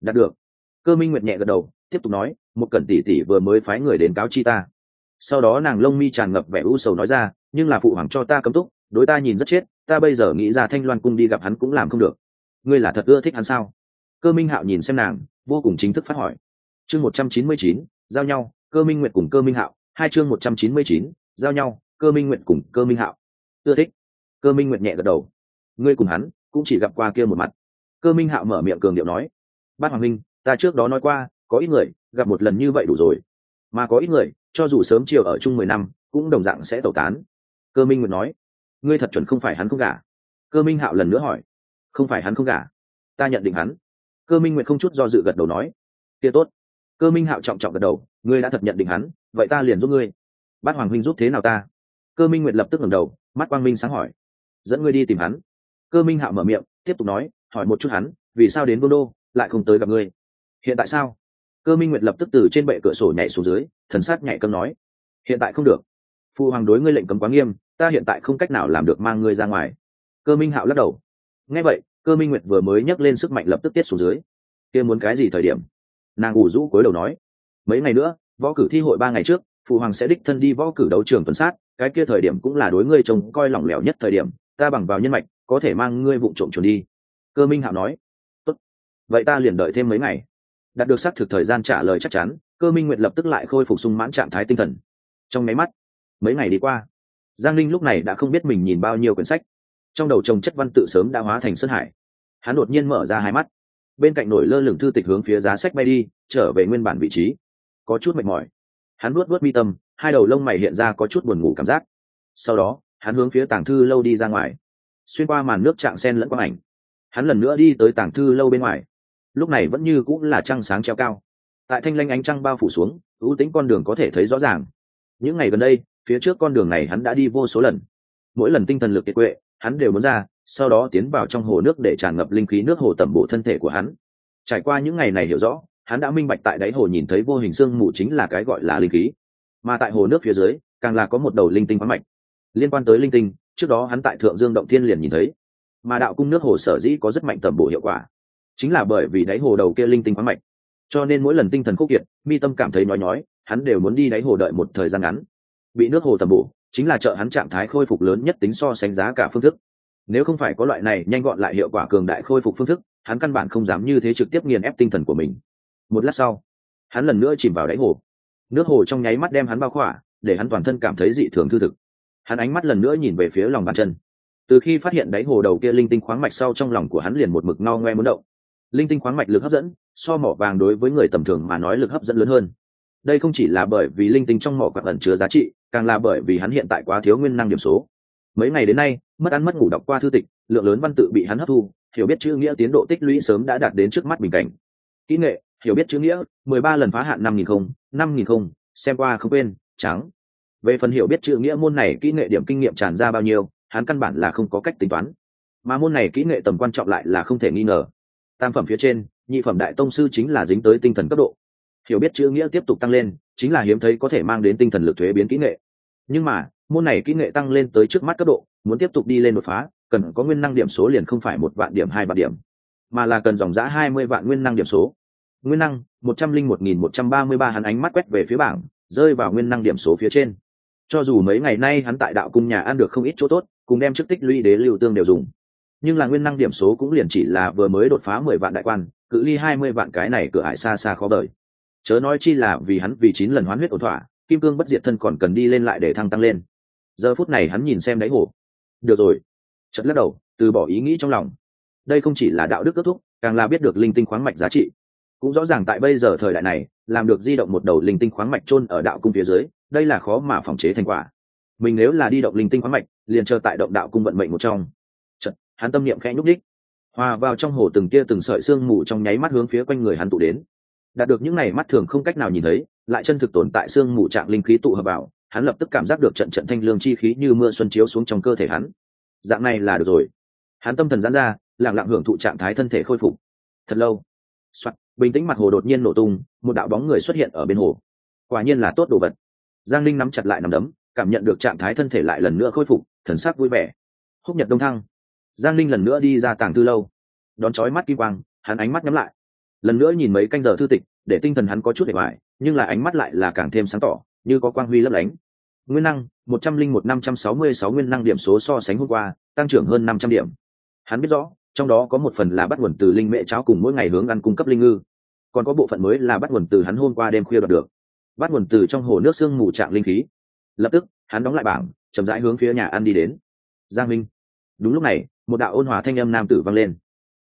Đạt được. Cơ minh nguyệt nhẹ gật đầu, tiếp tục nói, một cẩn tỷ tỷ vừa mới phái người đến cáo chi ta. Sau đó nàng lông mi tràn ngập vẻ u sầu nói ra, nhưng là phụ hoàng cho ta cấm túc, đối ta nhìn rất chết, ta bây giờ nghĩ ra thanh loan cung đi gặp hắn cũng làm không được. Ngươi là thật ưa thích hắn sao? Cơ minh hạo nhìn xem nàng, vô cùng chính thức phát hỏi. Chương một trăm chín mươi chín, giao nhau, cơ minh nguyệt cùng cơ minh hạo. Hai chương một trăm chín mươi chín, giao nhau cơ minh nguyệt cùng cơ minh hạo. Ưa thích. Cơ minh nguyệt nhẹ gật đầu. Ngươi cùng hắn cũng chỉ gặp qua kia một mặt. Cơ minh hạo mở miệng cường điệu nói, bát hoàng minh, ta trước đó nói qua, có ít người gặp một lần như vậy đủ rồi. Mà có ít người, cho dù sớm chiều ở chung mười năm, cũng đồng dạng sẽ tẩu tán. Cơ minh nguyệt nói, ngươi thật chuẩn không phải hắn không gả. Cơ minh hạo lần nữa hỏi, không phải hắn không gả? Ta nhận định hắn. Cơ minh nguyệt không chút do dự gật đầu nói, kia tốt. Cơ minh hạo trọng trọng gật đầu, ngươi đã thật nhận định hắn, vậy ta liền giúp ngươi. Bát hoàng huynh giúp thế nào ta? Cơ minh nguyệt lập tức ngẩng đầu, mắt quang minh sáng hỏi. Dẫn ngươi đi tìm hắn. Cơ minh hạo mở miệng, tiếp tục nói, hỏi một chút hắn, vì sao đến vương đô, lại không tới gặp ngươi? Hiện tại sao? Cơ minh nguyệt lập tức từ trên bệ cửa sổ nhảy xuống dưới, thần sát nhảy cấm nói, hiện tại không được. Phụ hoàng đối ngươi lệnh cấm quá nghiêm, ta hiện tại không cách nào làm được mang ngươi ra ngoài. Cơ minh hạo lắc đầu. Nghe vậy, cơ minh nguyệt vừa mới nhấc lên sức mạnh lập tức tiết xuống dưới. Kia muốn cái gì thời điểm? Nàng ủ rũ cối đầu nói, mấy ngày nữa, võ cử thi hội ba ngày trước phụ hoàng sẽ đích thân đi võ cử đấu trường tuần sát, cái kia thời điểm cũng là đối ngươi trông coi lỏng lẻo nhất thời điểm, ta bằng vào nhân mạch, có thể mang ngươi vụ trộm chuồn đi. Cơ minh hạo nói. Tốt. vậy ta liền đợi thêm mấy ngày. Đạt được xác thực thời gian trả lời chắc chắn, cơ minh nguyện lập tức lại khôi phục sung mãn trạng thái tinh thần. Trong máy mắt, mấy ngày đi qua, giang linh lúc này đã không biết mình nhìn bao nhiêu quyển sách. Trong đầu chồng chất văn tự sớm đã hóa thành sơn hải. Hắn đột nhiên mở ra hai mắt. Bên cạnh nổi lơ lửng thư tịch hướng phía giá sách bay đi, trở về nguyên bản vị trí. Có chút mệt mỏi hắn nuốt nuốt mi tâm, hai đầu lông mày hiện ra có chút buồn ngủ cảm giác. Sau đó, hắn hướng phía tàng thư lâu đi ra ngoài. Xuyên qua màn nước trạng sen lẫn quang ảnh, hắn lần nữa đi tới tàng thư lâu bên ngoài. Lúc này vẫn như cũng là trăng sáng treo cao. Tại thanh lanh ánh trăng bao phủ xuống, ưu tính con đường có thể thấy rõ ràng. Những ngày gần đây, phía trước con đường này hắn đã đi vô số lần. Mỗi lần tinh thần lực kiệt quệ, hắn đều muốn ra, sau đó tiến vào trong hồ nước để tràn ngập linh khí nước hồ tẩm bổ thân thể của hắn. Trải qua những ngày này hiểu rõ hắn đã minh bạch tại đáy hồ nhìn thấy vô hình xương mù chính là cái gọi là linh khí. Mà tại hồ nước phía dưới, càng là có một đầu linh tinh khoáng mạch. Liên quan tới linh tinh, trước đó hắn tại thượng dương động thiên liền nhìn thấy. Mà đạo cung nước hồ sở dĩ có rất mạnh tầm bổ hiệu quả, chính là bởi vì đáy hồ đầu kia linh tinh khoáng mạch. Cho nên mỗi lần tinh thần khúc kiệt, mi tâm cảm thấy nói nhói, hắn đều muốn đi đáy hồ đợi một thời gian ngắn. Bị nước hồ tầm bổ, chính là trợ hắn trạng thái khôi phục lớn nhất tính so sánh giá cả phương thức. Nếu không phải có loại này nhanh gọn lại hiệu quả cường đại khôi phục phương thức, hắn căn bản không dám như thế trực tiếp nghiền ép tinh thần của mình một lát sau, hắn lần nữa chìm vào đáy hồ. Nước hồ trong nháy mắt đem hắn bao khỏa, để hắn toàn thân cảm thấy dị thường thư thực. Hắn ánh mắt lần nữa nhìn về phía lòng bàn chân. Từ khi phát hiện đáy hồ đầu kia linh tinh khoáng mạch sau trong lòng của hắn liền một mực no ngoe muốn động. Linh tinh khoáng mạch lực hấp dẫn, so mỏ vàng đối với người tầm thường mà nói lực hấp dẫn lớn hơn. Đây không chỉ là bởi vì linh tinh trong mỏ quặng ẩn chứa giá trị, càng là bởi vì hắn hiện tại quá thiếu nguyên năng điểm số. Mấy ngày đến nay, mất ăn mất ngủ đọc qua thư tịch, lượng lớn văn tự bị hắn hấp thu, hiểu biết chữ nghĩa tiến độ tích lũy sớm đã đạt đến trước mắt bình cảnh. Kỹ nghệ hiểu biết chữ nghĩa, mười ba lần phá hạn năm nghìn không, năm nghìn không, xem qua không quên, trắng. Về phần hiểu biết chữ nghĩa môn này kỹ nghệ điểm kinh nghiệm tràn ra bao nhiêu, hắn căn bản là không có cách tính toán. Mà môn này kỹ nghệ tầm quan trọng lại là không thể nghi ngờ. Tam phẩm phía trên, nhị phẩm đại tông sư chính là dính tới tinh thần cấp độ. Hiểu biết chữ nghĩa tiếp tục tăng lên, chính là hiếm thấy có thể mang đến tinh thần lực thuế biến kỹ nghệ. Nhưng mà, môn này kỹ nghệ tăng lên tới trước mắt cấp độ, muốn tiếp tục đi lên đột phá, cần có nguyên năng điểm số liền không phải một vạn điểm, hai vạn điểm, mà là cần dòng giã hai mươi vạn nguyên năng điểm số nguyên năng, một trăm linh một nghìn một trăm ba mươi ba hắn ánh mắt quét về phía bảng, rơi vào nguyên năng điểm số phía trên. Cho dù mấy ngày nay hắn tại đạo cung nhà ăn được không ít chỗ tốt, cùng đem chức tích lũy đế lưu tương đều dùng. Nhưng là nguyên năng điểm số cũng liền chỉ là vừa mới đột phá mười vạn đại quan, cự ly hai mươi vạn cái này cửa hải xa xa khó đợi chớ nói chi là vì hắn vì chín lần hoán huyết ổn thỏa, kim cương bất diệt thân còn cần đi lên lại để thăng tăng lên. Giờ phút này hắn nhìn xem đáy hồ. Được rồi. Chật lắc đầu, từ bỏ ý nghĩ trong lòng. Đây không chỉ là đạo đức kết thúc, càng là biết được linh tinh khoáng mạch giá trị cũng rõ ràng tại bây giờ thời đại này làm được di động một đầu linh tinh khoáng mạch chôn ở đạo cung phía dưới đây là khó mà phòng chế thành quả. Mình nếu là đi động linh tinh khoáng mạch liền chờ tại động đạo cung vận mệnh một trong. Chật, hắn tâm niệm khẽ nhúc đích hòa vào trong hồ từng tia từng sợi xương mù trong nháy mắt hướng phía quanh người hắn tụ đến. Đạt được những này mắt thường không cách nào nhìn thấy lại chân thực tồn tại xương mù trạng linh khí tụ hợp vào hắn lập tức cảm giác được trận trận thanh lương chi khí như mưa xuân chiếu xuống trong cơ thể hắn. Dạng này là được rồi. Hắn tâm thần giãn ra lặng lặng hưởng thụ trạng thái thân thể khôi phục. Thật lâu. Soạn, bình tĩnh mặt hồ đột nhiên nổ tung, một đạo bóng người xuất hiện ở bên hồ. Quả nhiên là tốt đồ vật. Giang linh nắm chặt lại nằm đấm, cảm nhận được trạng thái thân thể lại lần nữa khôi phục, thần sắc vui vẻ. Húc nhật đông thăng. Giang linh lần nữa đi ra tàng thư lâu. Đón chói mắt kim quang, hắn ánh mắt nhắm lại. Lần nữa nhìn mấy canh giờ thư tịch, để tinh thần hắn có chút để hoài nhưng là ánh mắt lại là càng thêm sáng tỏ, như có quang huy lấp lánh. Nguyên năng, một trăm linh một năm trăm sáu mươi sáu nguyên năng điểm số so sánh hôm qua, tăng trưởng hơn năm trăm điểm. Hắn biết rõ trong đó có một phần là bắt nguồn từ linh mẹ cháo cùng mỗi ngày hướng ăn cung cấp linh ngư. Còn có bộ phận mới là bắt nguồn từ hắn hôm qua đêm khuya đoạt được. Bắt nguồn từ trong hồ nước sương mù trạng linh khí. Lập tức, hắn đóng lại bảng, chậm rãi hướng phía nhà ăn đi đến. Giang minh. Đúng lúc này, một đạo ôn hòa thanh âm nam tử vang lên.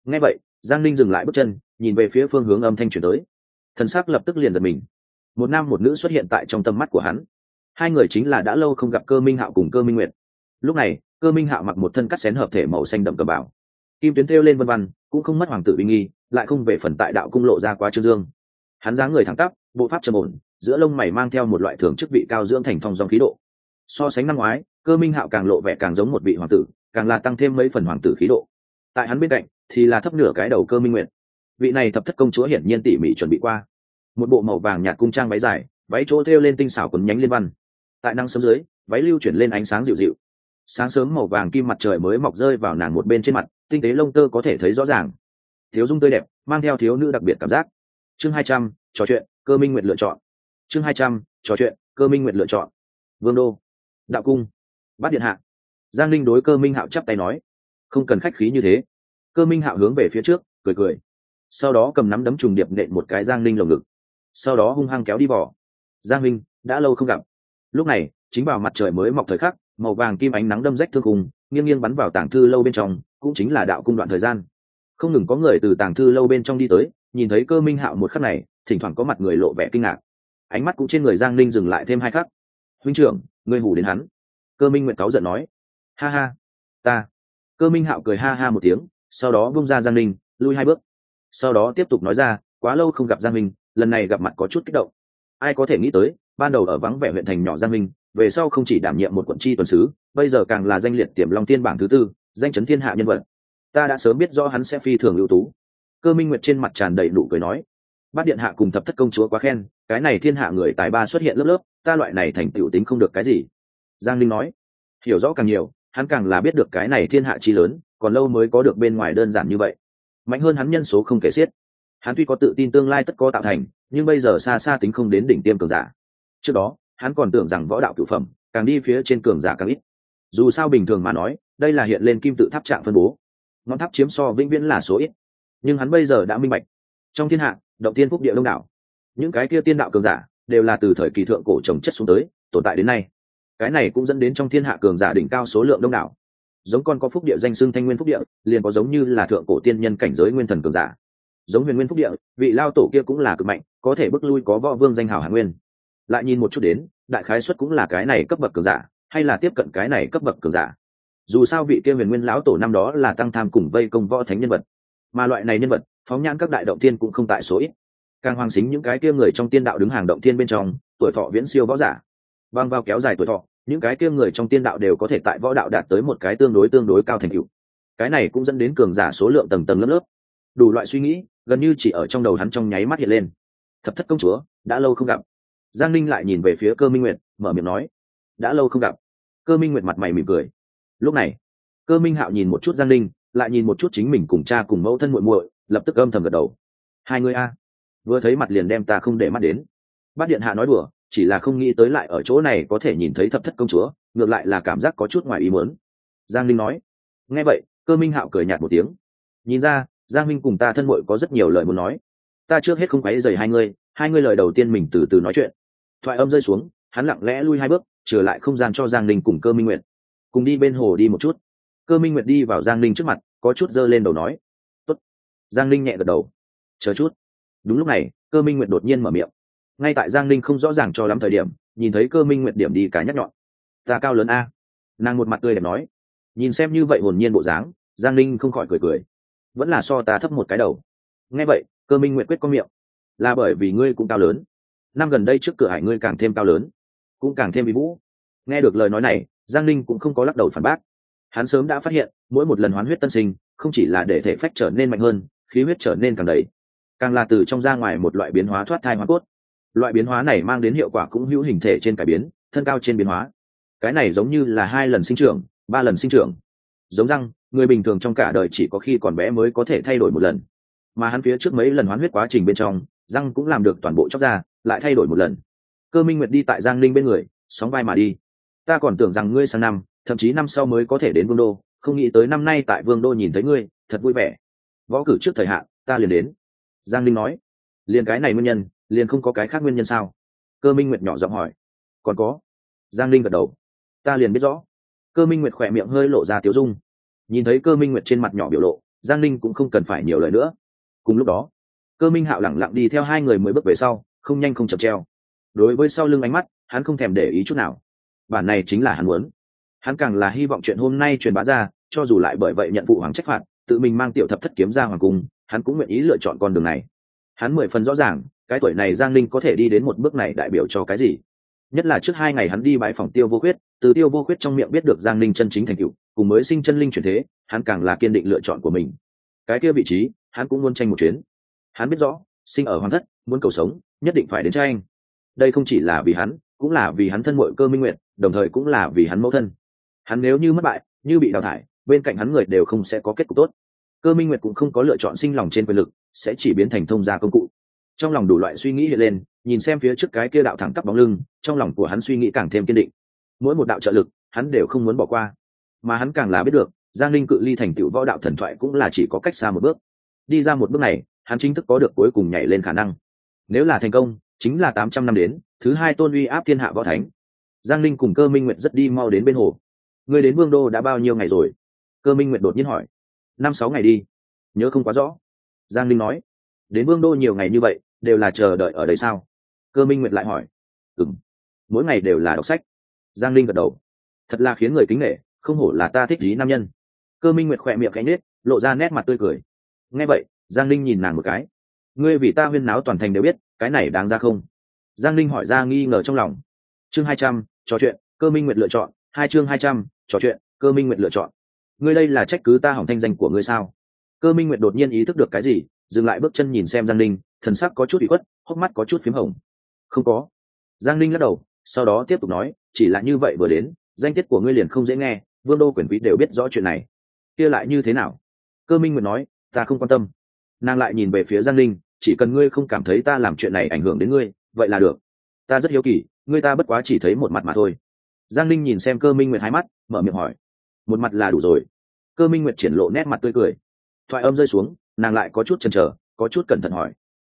Ngay vậy, giang ninh dừng lại bước chân, nhìn về phía phương hướng âm thanh chuyển tới. Thần sắc lập tức liền giật mình. Một nam một nữ xuất hiện tại trong tầm mắt của hắn. Hai người chính là đã lâu không gặp cơ minh hạo cùng cơ minh nguyệt. Lúc này, cơ minh hạo mặc một thân cắt xén hợp thể màu xanh đậm cờ bảo kim tuyến thêu lên vân văn, cũng không mất hoàng tử uy nghi, lại không về phần tại đạo cung lộ ra quá trương dương. Hắn dáng người thẳng tắp, bộ pháp trầm ổn, giữa lông mày mang theo một loại thường chức vị cao dưỡng thành phong dòng khí độ. So sánh năm ngoái, cơ minh hạo càng lộ vẻ càng giống một vị hoàng tử, càng là tăng thêm mấy phần hoàng tử khí độ. Tại hắn bên cạnh, thì là thấp nửa cái đầu cơ minh nguyện vị này thập thất công chúa hiển nhiên tỉ mỉ chuẩn bị qua. Một bộ màu vàng nhạt cung trang váy dài, váy chỗ thêu lên tinh xảo quần nhánh liên văn. Tại năng sớm dưới, váy lưu chuyển lên ánh sáng dịu dịu sáng sớm màu vàng kim mặt trời mới mọc rơi vào nàng một bên trên mặt, tinh tế lông tơ có thể thấy rõ ràng. Thiếu dung tươi đẹp, mang theo thiếu nữ đặc biệt cảm giác. Chương hai trăm, trò chuyện, cơ minh nguyện lựa chọn. Chương hai trăm, trò chuyện, cơ minh nguyện lựa chọn. Vương đô, đạo cung, bát điện hạ. Giang linh đối cơ minh hạo chắp tay nói, không cần khách khí như thế. Cơ minh hạo hướng về phía trước, cười cười. Sau đó cầm nắm đấm trùng điệp nện một cái giang linh lồng ngực. Sau đó hung hăng kéo đi vỏ. Giang linh đã lâu không gặp. Lúc này, chính vào mặt trời mới mọc thời khắc màu vàng kim ánh nắng đâm rách thương cùng nghiêng nghiêng bắn vào tàng thư lâu bên trong, cũng chính là đạo cung đoạn thời gian. Không ngừng có người từ tàng thư lâu bên trong đi tới, nhìn thấy cơ minh hạo một khắc này, thỉnh thoảng có mặt người lộ vẻ kinh ngạc. Ánh mắt cũng trên người giang ninh dừng lại thêm hai khắc. Huynh trưởng, ngươi hủ đến hắn. Cơ minh nguyện cáu giận nói. Ha ha, ta. Cơ minh hạo cười ha ha một tiếng, sau đó bông ra giang ninh, lui hai bước. Sau đó tiếp tục nói ra, quá lâu không gặp giang minh lần này gặp mặt có chút kích động. Ai có thể nghĩ tới, ban đầu ở vắng vẻ huyện thành nhỏ giang minh về sau không chỉ đảm nhiệm một quận tri tuần sứ, bây giờ càng là danh liệt tiềm long tiên bảng thứ tư, danh chấn thiên hạ nhân vật. Ta đã sớm biết rõ hắn sẽ phi thường ưu tú. Cơ minh nguyệt trên mặt tràn đầy nụ cười nói, bát điện hạ cùng thập thất công chúa quá khen, cái này thiên hạ người tài ba xuất hiện lớp lớp, ta loại này thành tựu tính không được cái gì. Giang linh nói, hiểu rõ càng nhiều, hắn càng là biết được cái này thiên hạ chi lớn, còn lâu mới có được bên ngoài đơn giản như vậy. Mạnh hơn hắn nhân số không kể xiết. Hắn tuy có tự tin tương lai tất có tạo thành, nhưng bây giờ xa xa tính không đến đỉnh tiêm cường giả. Trước đó hắn còn tưởng rằng võ đạo cửu phẩm, càng đi phía trên cường giả càng ít. Dù sao bình thường mà nói, đây là hiện lên kim tự tháp trạng phân bố. Ngọn tháp chiếm so vĩnh viễn là số ít. Nhưng hắn bây giờ đã minh bạch. Trong thiên hạ, động tiên phúc địa đông đảo, những cái kia tiên đạo cường giả đều là từ thời kỳ thượng cổ trồng chất xuống tới, tồn tại đến nay. Cái này cũng dẫn đến trong thiên hạ cường giả đỉnh cao số lượng đông đảo. Giống con có phúc địa danh xưng thanh nguyên phúc địa, liền có giống như là thượng cổ tiên nhân cảnh giới nguyên thần cường giả. Giống huyền nguyên phúc địa, vị lao tổ kia cũng là cực mạnh, có thể bước lui có võ vương danh hào hạ nguyên lại nhìn một chút đến, đại khái xuất cũng là cái này cấp bậc cường giả, hay là tiếp cận cái này cấp bậc cường giả. Dù sao vị kia huyền nguyên lão tổ năm đó là tăng tham cùng vây công võ thánh nhân vật. Mà loại này nhân vật, phóng nhãn các đại động tiên cũng không tại số ít. Càng hoàng xính những cái kia người trong tiên đạo đứng hàng động tiên bên trong, tuổi thọ viễn siêu võ giả. Băng vào kéo dài tuổi thọ, những cái kia người trong tiên đạo đều có thể tại võ đạo đạt tới một cái tương đối tương đối cao thành tựu. Cái này cũng dẫn đến cường giả số lượng tầng tầng lớp lớp. Đủ loại suy nghĩ, gần như chỉ ở trong đầu hắn trong nháy mắt hiện lên. Thập thất công chúa, đã lâu không gặp giang ninh lại nhìn về phía cơ minh nguyệt, mở miệng nói, đã lâu không gặp. Cơ minh nguyệt mặt mày mỉm cười. Lúc này, cơ minh hạo nhìn một chút giang ninh, lại nhìn một chút chính mình cùng cha cùng mẫu thân muội muội, lập tức âm thầm gật đầu. Hai người a, vừa thấy mặt liền đem ta không để mắt đến. Bát điện hạ nói đùa, chỉ là không nghĩ tới lại ở chỗ này có thể nhìn thấy thập thất công chúa, ngược lại là cảm giác có chút ngoài ý muốn. Giang linh nói. Nghe vậy, cơ minh hạo cười nhạt một tiếng. Nhìn ra, giang minh cùng ta thân muội có rất nhiều lời muốn nói. Ta trước hết không quáy dày hai ngươi hai ngươi lời đầu tiên mình từ từ nói chuyện. Thoại âm rơi xuống, hắn lặng lẽ lui hai bước, trở lại không gian cho giang linh cùng cơ minh nguyệt. Cùng đi bên hồ đi một chút. Cơ minh nguyệt đi vào giang linh trước mặt, có chút giơ lên đầu nói, Tốt. giang linh nhẹ gật đầu. Chờ chút. Đúng lúc này, cơ minh nguyệt đột nhiên mở miệng. Ngay tại giang linh không rõ ràng cho lắm thời điểm, nhìn thấy cơ minh nguyệt điểm đi cái nhắc nhọn. Ta cao lớn a. Nàng một mặt tươi đẹp nói. Nhìn xem như vậy hồn nhiên bộ dáng, giang linh không khỏi cười cười. Vẫn là so ta thấp một cái đầu. Nghe vậy, cơ minh nguyện quyết có miệng là bởi vì ngươi cũng cao lớn. Năm gần đây trước cửa hải ngươi càng thêm cao lớn, cũng càng thêm bị vũ. Nghe được lời nói này, giang linh cũng không có lắc đầu phản bác. Hắn sớm đã phát hiện, mỗi một lần hoán huyết tân sinh, không chỉ là để thể phách trở nên mạnh hơn, khí huyết trở nên càng đầy, càng là từ trong ra ngoài một loại biến hóa thoát thai hóa cốt. Loại biến hóa này mang đến hiệu quả cũng hữu hình thể trên cải biến, thân cao trên biến hóa. Cái này giống như là hai lần sinh trưởng, ba lần sinh trưởng. Giống răng, người bình thường trong cả đời chỉ có khi còn bé mới có thể thay đổi một lần. Mà hắn phía trước mấy lần hoán huyết quá trình bên trong răng cũng làm được toàn bộ chóc ra, lại thay đổi một lần. Cơ minh nguyệt đi tại giang linh bên người, sóng vai mà đi. Ta còn tưởng rằng ngươi sang năm, thậm chí năm sau mới có thể đến vương đô, không nghĩ tới năm nay tại vương đô nhìn thấy ngươi, thật vui vẻ. Võ cử trước thời hạn, ta liền đến. Giang linh nói. Liền cái này nguyên nhân, liền không có cái khác nguyên nhân sao? Cơ minh nguyệt nhỏ giọng hỏi. Còn có. Giang linh gật đầu. Ta liền biết rõ. Cơ minh nguyệt khỏe miệng hơi lộ ra tiếu dung. Nhìn thấy cơ minh nguyệt trên mặt nhỏ biểu lộ, giang linh cũng không cần phải nhiều lời nữa. Cùng lúc đó cơ minh hạo lẳng lặng đi theo hai người mới bước về sau, không nhanh không chậm treo. Đối với sau lưng ánh mắt, hắn không thèm để ý chút nào. Bản này chính là hắn muốn. Hắn càng là hy vọng chuyện hôm nay truyền bá ra, cho dù lại bởi vậy nhận vụ hoàng trách phạt, tự mình mang tiểu thập thất kiếm ra hoàng cung, hắn cũng nguyện ý lựa chọn con đường này. Hắn mười phần rõ ràng, cái tuổi này giang linh có thể đi đến một bước này đại biểu cho cái gì. Nhất là trước hai ngày hắn đi bãi phòng tiêu vô khuyết, từ tiêu vô khuyết trong miệng biết được giang linh chân chính thành cựu cùng mới sinh chân linh chuyển thế, hắn càng là kiên định lựa chọn của mình. Cái kia vị trí, hắn cũng muốn tranh một chuyến hắn biết rõ, sinh ở hoàng thất, muốn cầu sống, nhất định phải đến cho anh. đây không chỉ là vì hắn, cũng là vì hắn thân mội cơ minh nguyện đồng thời cũng là vì hắn mẫu thân. Hắn nếu như mất bại, như bị đào thải, bên cạnh hắn người đều không sẽ có kết cục tốt. Cơ minh nguyệt cũng không có lựa chọn sinh lòng trên quyền lực, sẽ chỉ biến thành thông gia công cụ. Trong lòng đủ loại suy nghĩ hiện lên, nhìn xem phía trước cái kia đạo thẳng tắp bóng lưng, trong lòng của hắn suy nghĩ càng thêm kiên định. Mỗi một đạo trợ lực, hắn đều không muốn bỏ qua. Mà hắn càng là biết được, giang linh cự ly thành tựu võ đạo thần thoại cũng là chỉ có cách xa một bước. Đi ra một bước này hắn chính thức có được cuối cùng nhảy lên khả năng. Nếu là thành công, chính là tám trăm năm đến, thứ hai tôn uy áp thiên hạ võ thánh. Giang linh cùng cơ minh nguyện rất đi mau đến bên hồ. Người đến vương đô đã bao nhiêu ngày rồi? Cơ minh nguyện đột nhiên hỏi. Năm sáu ngày đi. Nhớ không quá rõ. Giang linh nói. Đến vương đô nhiều ngày như vậy, đều là chờ đợi ở đây sao? Cơ minh nguyện lại hỏi. Ừng mỗi ngày đều là đọc sách. Giang linh gật đầu. Thật là khiến người kính nghệ không hổ là ta thích lý nam nhân. Cơ minh nguyệt khỏe miệng cánh nết lộ ra nét mặt tươi cười. Nghe vậy giang linh nhìn nàng một cái. Ngươi vì ta huyên náo toàn thành đều biết, cái này đáng ra không? Giang linh hỏi ra nghi ngờ trong lòng. Chương hai trăm, trò chuyện, cơ minh nguyệt lựa chọn. Hai chương hai trăm, trò chuyện, cơ minh nguyệt lựa chọn. Ngươi đây là trách cứ ta hỏng thanh danh của ngươi sao? Cơ minh nguyệt đột nhiên ý thức được cái gì, dừng lại bước chân nhìn xem giang linh thần sắc có chút bị khuất, hốc mắt có chút p h í m hồng. Không có. Giang linh lắc đầu, sau đó tiếp tục nói, chỉ là như vậy vừa đến, danh tiết của ngươi liền không dễ nghe, vương đô quyền quý đều biết rõ chuyện này. Kia lại như thế nào? Cơ minh nguyệt nói, ta không quan tâm nàng lại nhìn về phía giang linh, chỉ cần ngươi không cảm thấy ta làm chuyện này ảnh hưởng đến ngươi, vậy là được. Ta rất hiếu kỳ, ngươi ta bất quá chỉ thấy một mặt mà thôi. Giang linh nhìn xem cơ minh nguyệt hai mắt, mở miệng hỏi. Một mặt là đủ rồi. Cơ minh nguyệt triển lộ nét mặt tươi cười. Thoại âm rơi xuống, nàng lại có chút chần chờ, có chút cẩn thận hỏi.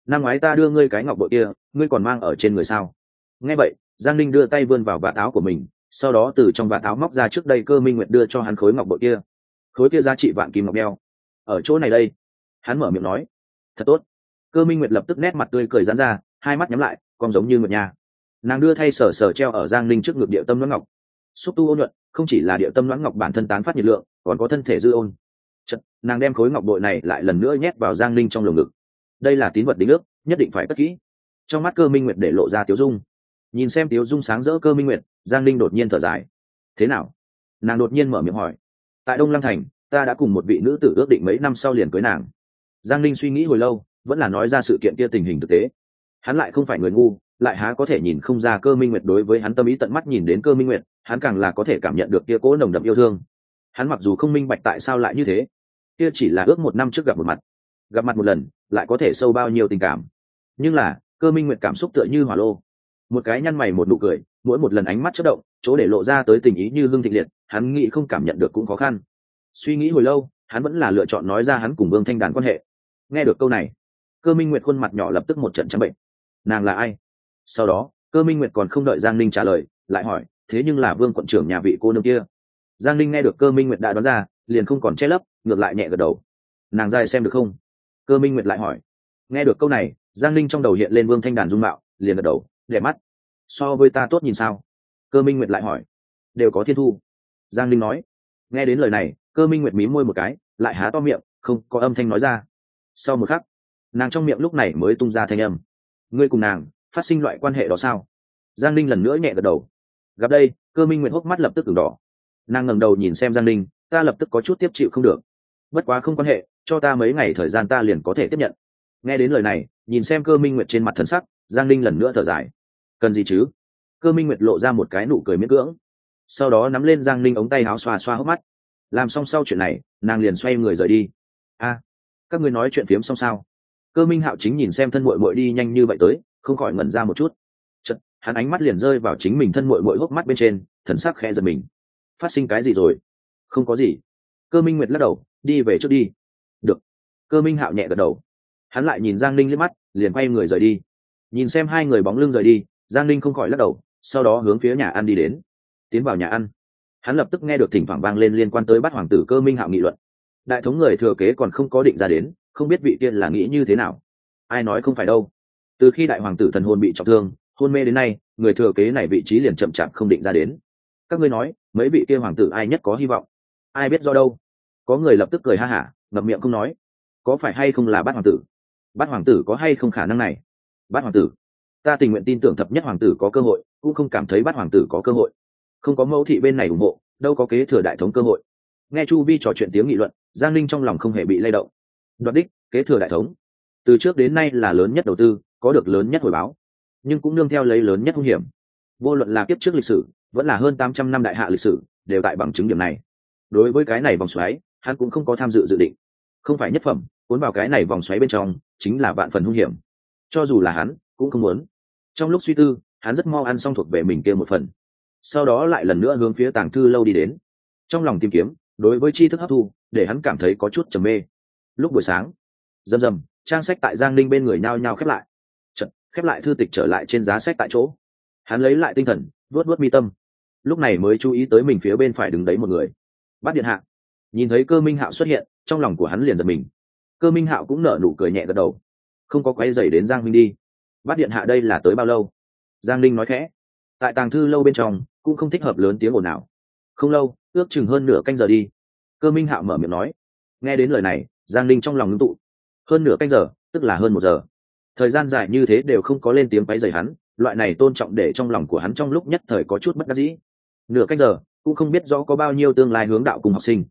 Năm ngoái ta đưa ngươi cái ngọc bội kia, ngươi còn mang ở trên người sao? Nghe vậy, giang linh đưa tay vươn vào vạt áo của mình, sau đó từ trong vạt áo móc ra trước đây cơ minh nguyệt đưa cho hắn khối ngọc bội kia. Khối kia giá trị vạn kim ngọc đeo. Ở chỗ này đây hắn mở miệng nói thật tốt. Cơ minh nguyệt lập tức nét mặt tươi cười dán ra hai mắt nhắm lại còn giống như nguyệt nha. nàng đưa thay sở sở treo ở giang linh trước ngực địa tâm loãng ngọc. Xúc tu ôn nhuận không chỉ là địa tâm loãng ngọc bản thân tán phát nhiệt lượng còn có thân thể dư ôn. Chật, nàng đem khối ngọc bội này lại lần nữa nhét vào giang linh trong lồng ngực. Đây là tín vật đính ước nhất định phải cất kỹ. Trong mắt cơ minh nguyệt để lộ ra tiếu dung. Nhìn xem tiếu dung sáng rỡ cơ minh nguyệt giang linh đột nhiên thở dài. Thế nào? Nàng đột nhiên mở miệng hỏi. Tại đông lăng thành ta đã cùng một vị nữ tử ước định mấy năm sau liền cưới nàng giang linh suy nghĩ hồi lâu, vẫn là nói ra sự kiện kia tình hình thực tế. Hắn lại không phải người ngu, lại há có thể nhìn không ra cơ minh nguyệt đối với hắn tâm ý tận mắt nhìn đến cơ minh nguyệt, hắn càng là có thể cảm nhận được kia cố nồng đậm yêu thương. Hắn mặc dù không minh bạch tại sao lại như thế, kia chỉ là ước một năm trước gặp một mặt. Gặp mặt một lần, lại có thể sâu bao nhiêu tình cảm. Nhưng là, cơ minh nguyệt cảm xúc tựa như hỏa lô. Một cái nhăn mày một nụ cười, mỗi một lần ánh mắt chất động, chỗ để lộ ra tới tình ý như lương thịnh liệt, hắn nghĩ không cảm nhận được cũng khó khăn. Suy nghĩ hồi lâu, hắn vẫn là lựa chọn nói ra hắn cùng vương thanh đàn quan hệ nghe được câu này, cơ minh nguyệt khuôn mặt nhỏ lập tức một trận trắng bệnh. Nàng là ai? Sau đó, cơ minh nguyệt còn không đợi giang ninh trả lời, lại hỏi, thế nhưng là vương quận trưởng nhà vị cô nương kia? Giang linh nghe được cơ minh nguyệt đã đoán ra, liền không còn che lấp, ngược lại nhẹ gật đầu. Nàng dài xem được không? Cơ minh nguyệt lại hỏi. Nghe được câu này, giang linh trong đầu hiện lên vương thanh đàn dung mạo, liền gật đầu, đẹp mắt. So với ta tốt nhìn sao? Cơ minh nguyệt lại hỏi. Đều có thiên thu. Giang linh nói. Nghe đến lời này, cơ minh nguyệt mí môi một cái, lại há to miệng, không có âm thanh nói ra sau một khắc, nàng trong miệng lúc này mới tung ra thanh âm. Ngươi cùng nàng phát sinh loại quan hệ đó sao? Giang linh lần nữa nhẹ gật đầu. Gặp đây, cơ minh nguyệt hốc mắt lập tức ửng đỏ. Nàng ngẩng đầu nhìn xem giang linh ta lập tức có chút tiếp chịu không được. Bất quá không quan hệ, cho ta mấy ngày thời gian ta liền có thể tiếp nhận. Nghe đến lời này, nhìn xem cơ minh nguyệt trên mặt thần sắc, giang linh lần nữa thở dài. Cần gì chứ? Cơ minh nguyệt lộ ra một cái nụ cười miễn cưỡng. Sau đó nắm lên giang Ninh ống tay áo xoa xoa hốc mắt. Làm xong sau chuyện này, nàng liền xoay người rời đi. A các ngươi nói chuyện phiếm xong sao? Cơ minh hạo chính nhìn xem thân mội mội đi nhanh như vậy tới không khỏi ngẩn ra một chút. Chật, hắn ánh mắt liền rơi vào chính mình thân mội mội hốc mắt bên trên thần sắc khẽ giật mình. Phát sinh cái gì rồi? Không có gì. Cơ minh nguyệt lắc đầu đi về trước đi. Được. Cơ minh hạo nhẹ gật đầu. Hắn lại nhìn giang linh liếc mắt liền quay người rời đi. Nhìn xem hai người bóng lưng rời đi giang linh không khỏi lắc đầu sau đó hướng phía nhà ăn đi đến. Tiến vào nhà ăn. Hắn lập tức nghe được thỉnh thoảng vang lên liên quan tới bắt hoàng tử cơ minh hạo nghị luận đại thống người thừa kế còn không có định ra đến, không biết vị tiên là nghĩ như thế nào. Ai nói không phải đâu. Từ khi đại hoàng tử thần hồn bị trọng thương, hôn mê đến nay, người thừa kế này vị trí liền chậm chạp không định ra đến. Các ngươi nói, mấy vị kia hoàng tử ai nhất có hy vọng? Ai biết do đâu? Có người lập tức cười ha hả, ngậm miệng không nói. Có phải hay không là bát hoàng tử? Bát hoàng tử có hay không khả năng này? Bát hoàng tử. Ta tình nguyện tin tưởng thập nhất hoàng tử có cơ hội, cũng không cảm thấy bát hoàng tử có cơ hội. Không có mẫu thị bên này ủng hộ, đâu có kế thừa đại thống cơ hội nghe chu vi trò chuyện tiếng nghị luận, giang linh trong lòng không hề bị lay động. Đoạt đích, kế thừa đại thống. Từ trước đến nay là lớn nhất đầu tư, có được lớn nhất hồi báo. Nhưng cũng nương theo lấy lớn nhất hung hiểm. Vô luận là kiếp trước lịch sử, vẫn là hơn tám trăm năm đại hạ lịch sử, đều tại bằng chứng điểm này. Đối với cái này vòng xoáy, hắn cũng không có tham dự dự định. Không phải nhất phẩm, cuốn vào cái này vòng xoáy bên trong, chính là vạn phần hung hiểm. Cho dù là hắn, cũng không muốn. Trong lúc suy tư, hắn rất mau ăn xong thuộc về mình kia một phần. Sau đó lại lần nữa hướng phía tàng thư lâu đi đến. Trong lòng tìm kiếm đối với tri thức hấp thu để hắn cảm thấy có chút trầm mê. Lúc buổi sáng rầm rầm trang sách tại giang ninh bên người nhao nhao khép lại. Chật, khép lại thư tịch trở lại trên giá sách tại chỗ. Hắn lấy lại tinh thần vuốt vuốt mi tâm. Lúc này mới chú ý tới mình phía bên phải đứng đấy một người. Bắt điện hạ. Nhìn thấy cơ minh hạo xuất hiện trong lòng của hắn liền giật mình. Cơ minh hạo cũng nở nụ cười nhẹ gật đầu. Không có quay dày đến giang minh đi. Bắt điện hạ đây là tới bao lâu? Giang linh nói khẽ. Tại tàng thư lâu bên trong cũng không thích hợp lớn tiếng ồn nào không lâu, ước chừng hơn nửa canh giờ đi. Cơ minh hạo mở miệng nói. Nghe đến lời này, giang linh trong lòng ngưng tụ. Hơn nửa canh giờ, tức là hơn một giờ. Thời gian dài như thế đều không có lên tiếng váy dày hắn, loại này tôn trọng để trong lòng của hắn trong lúc nhất thời có chút bất đắc dĩ. Nửa canh giờ, cũng không biết rõ có bao nhiêu tương lai hướng đạo cùng học sinh.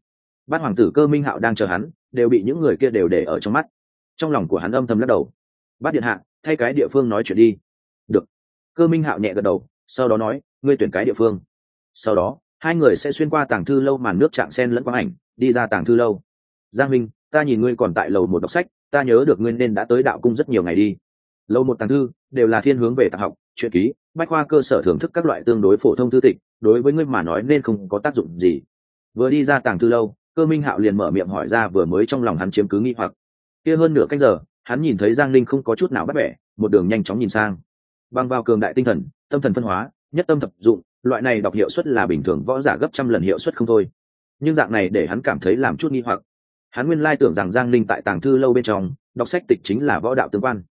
Bát hoàng tử cơ minh hạo đang chờ hắn, đều bị những người kia đều để ở trong mắt. Trong lòng của hắn âm thầm lắc đầu. Bát điện hạ, thay cái địa phương nói chuyện đi. Được. Cơ minh hạo nhẹ gật đầu, sau đó nói, ngươi tuyển cái địa phương. Sau đó hai người sẽ xuyên qua tàng thư lâu màn nước chạm sen lẫn quang ảnh, đi ra tàng thư lâu. Giang minh, ta nhìn ngươi còn tại lầu một đọc sách, ta nhớ được ngươi nên đã tới đạo cung rất nhiều ngày đi. Lâu một tàng thư, đều là thiên hướng về tàng học truyện ký, bách khoa cơ sở thưởng thức các loại tương đối phổ thông thư tịch, đối với ngươi mà nói nên không có tác dụng gì. Vừa đi ra tàng thư lâu, cơ minh hạo liền mở miệng hỏi ra vừa mới trong lòng hắn chiếm cứ nghi hoặc. Kia hơn nửa cách giờ, hắn nhìn thấy giang linh không có chút nào bắt bẻ, một đường nhanh chóng nhìn sang. Băng vào cường đại tinh thần, tâm thần phân hóa nhất tâm thập dụng, loại này đọc hiệu suất là bình thường, võ giả gấp trăm lần hiệu suất không thôi. Nhưng dạng này để hắn cảm thấy làm chút nghi hoặc. Hắn nguyên lai tưởng rằng giang linh tại tàng thư lâu bên trong, đọc sách tịch chính là võ đạo tương quan.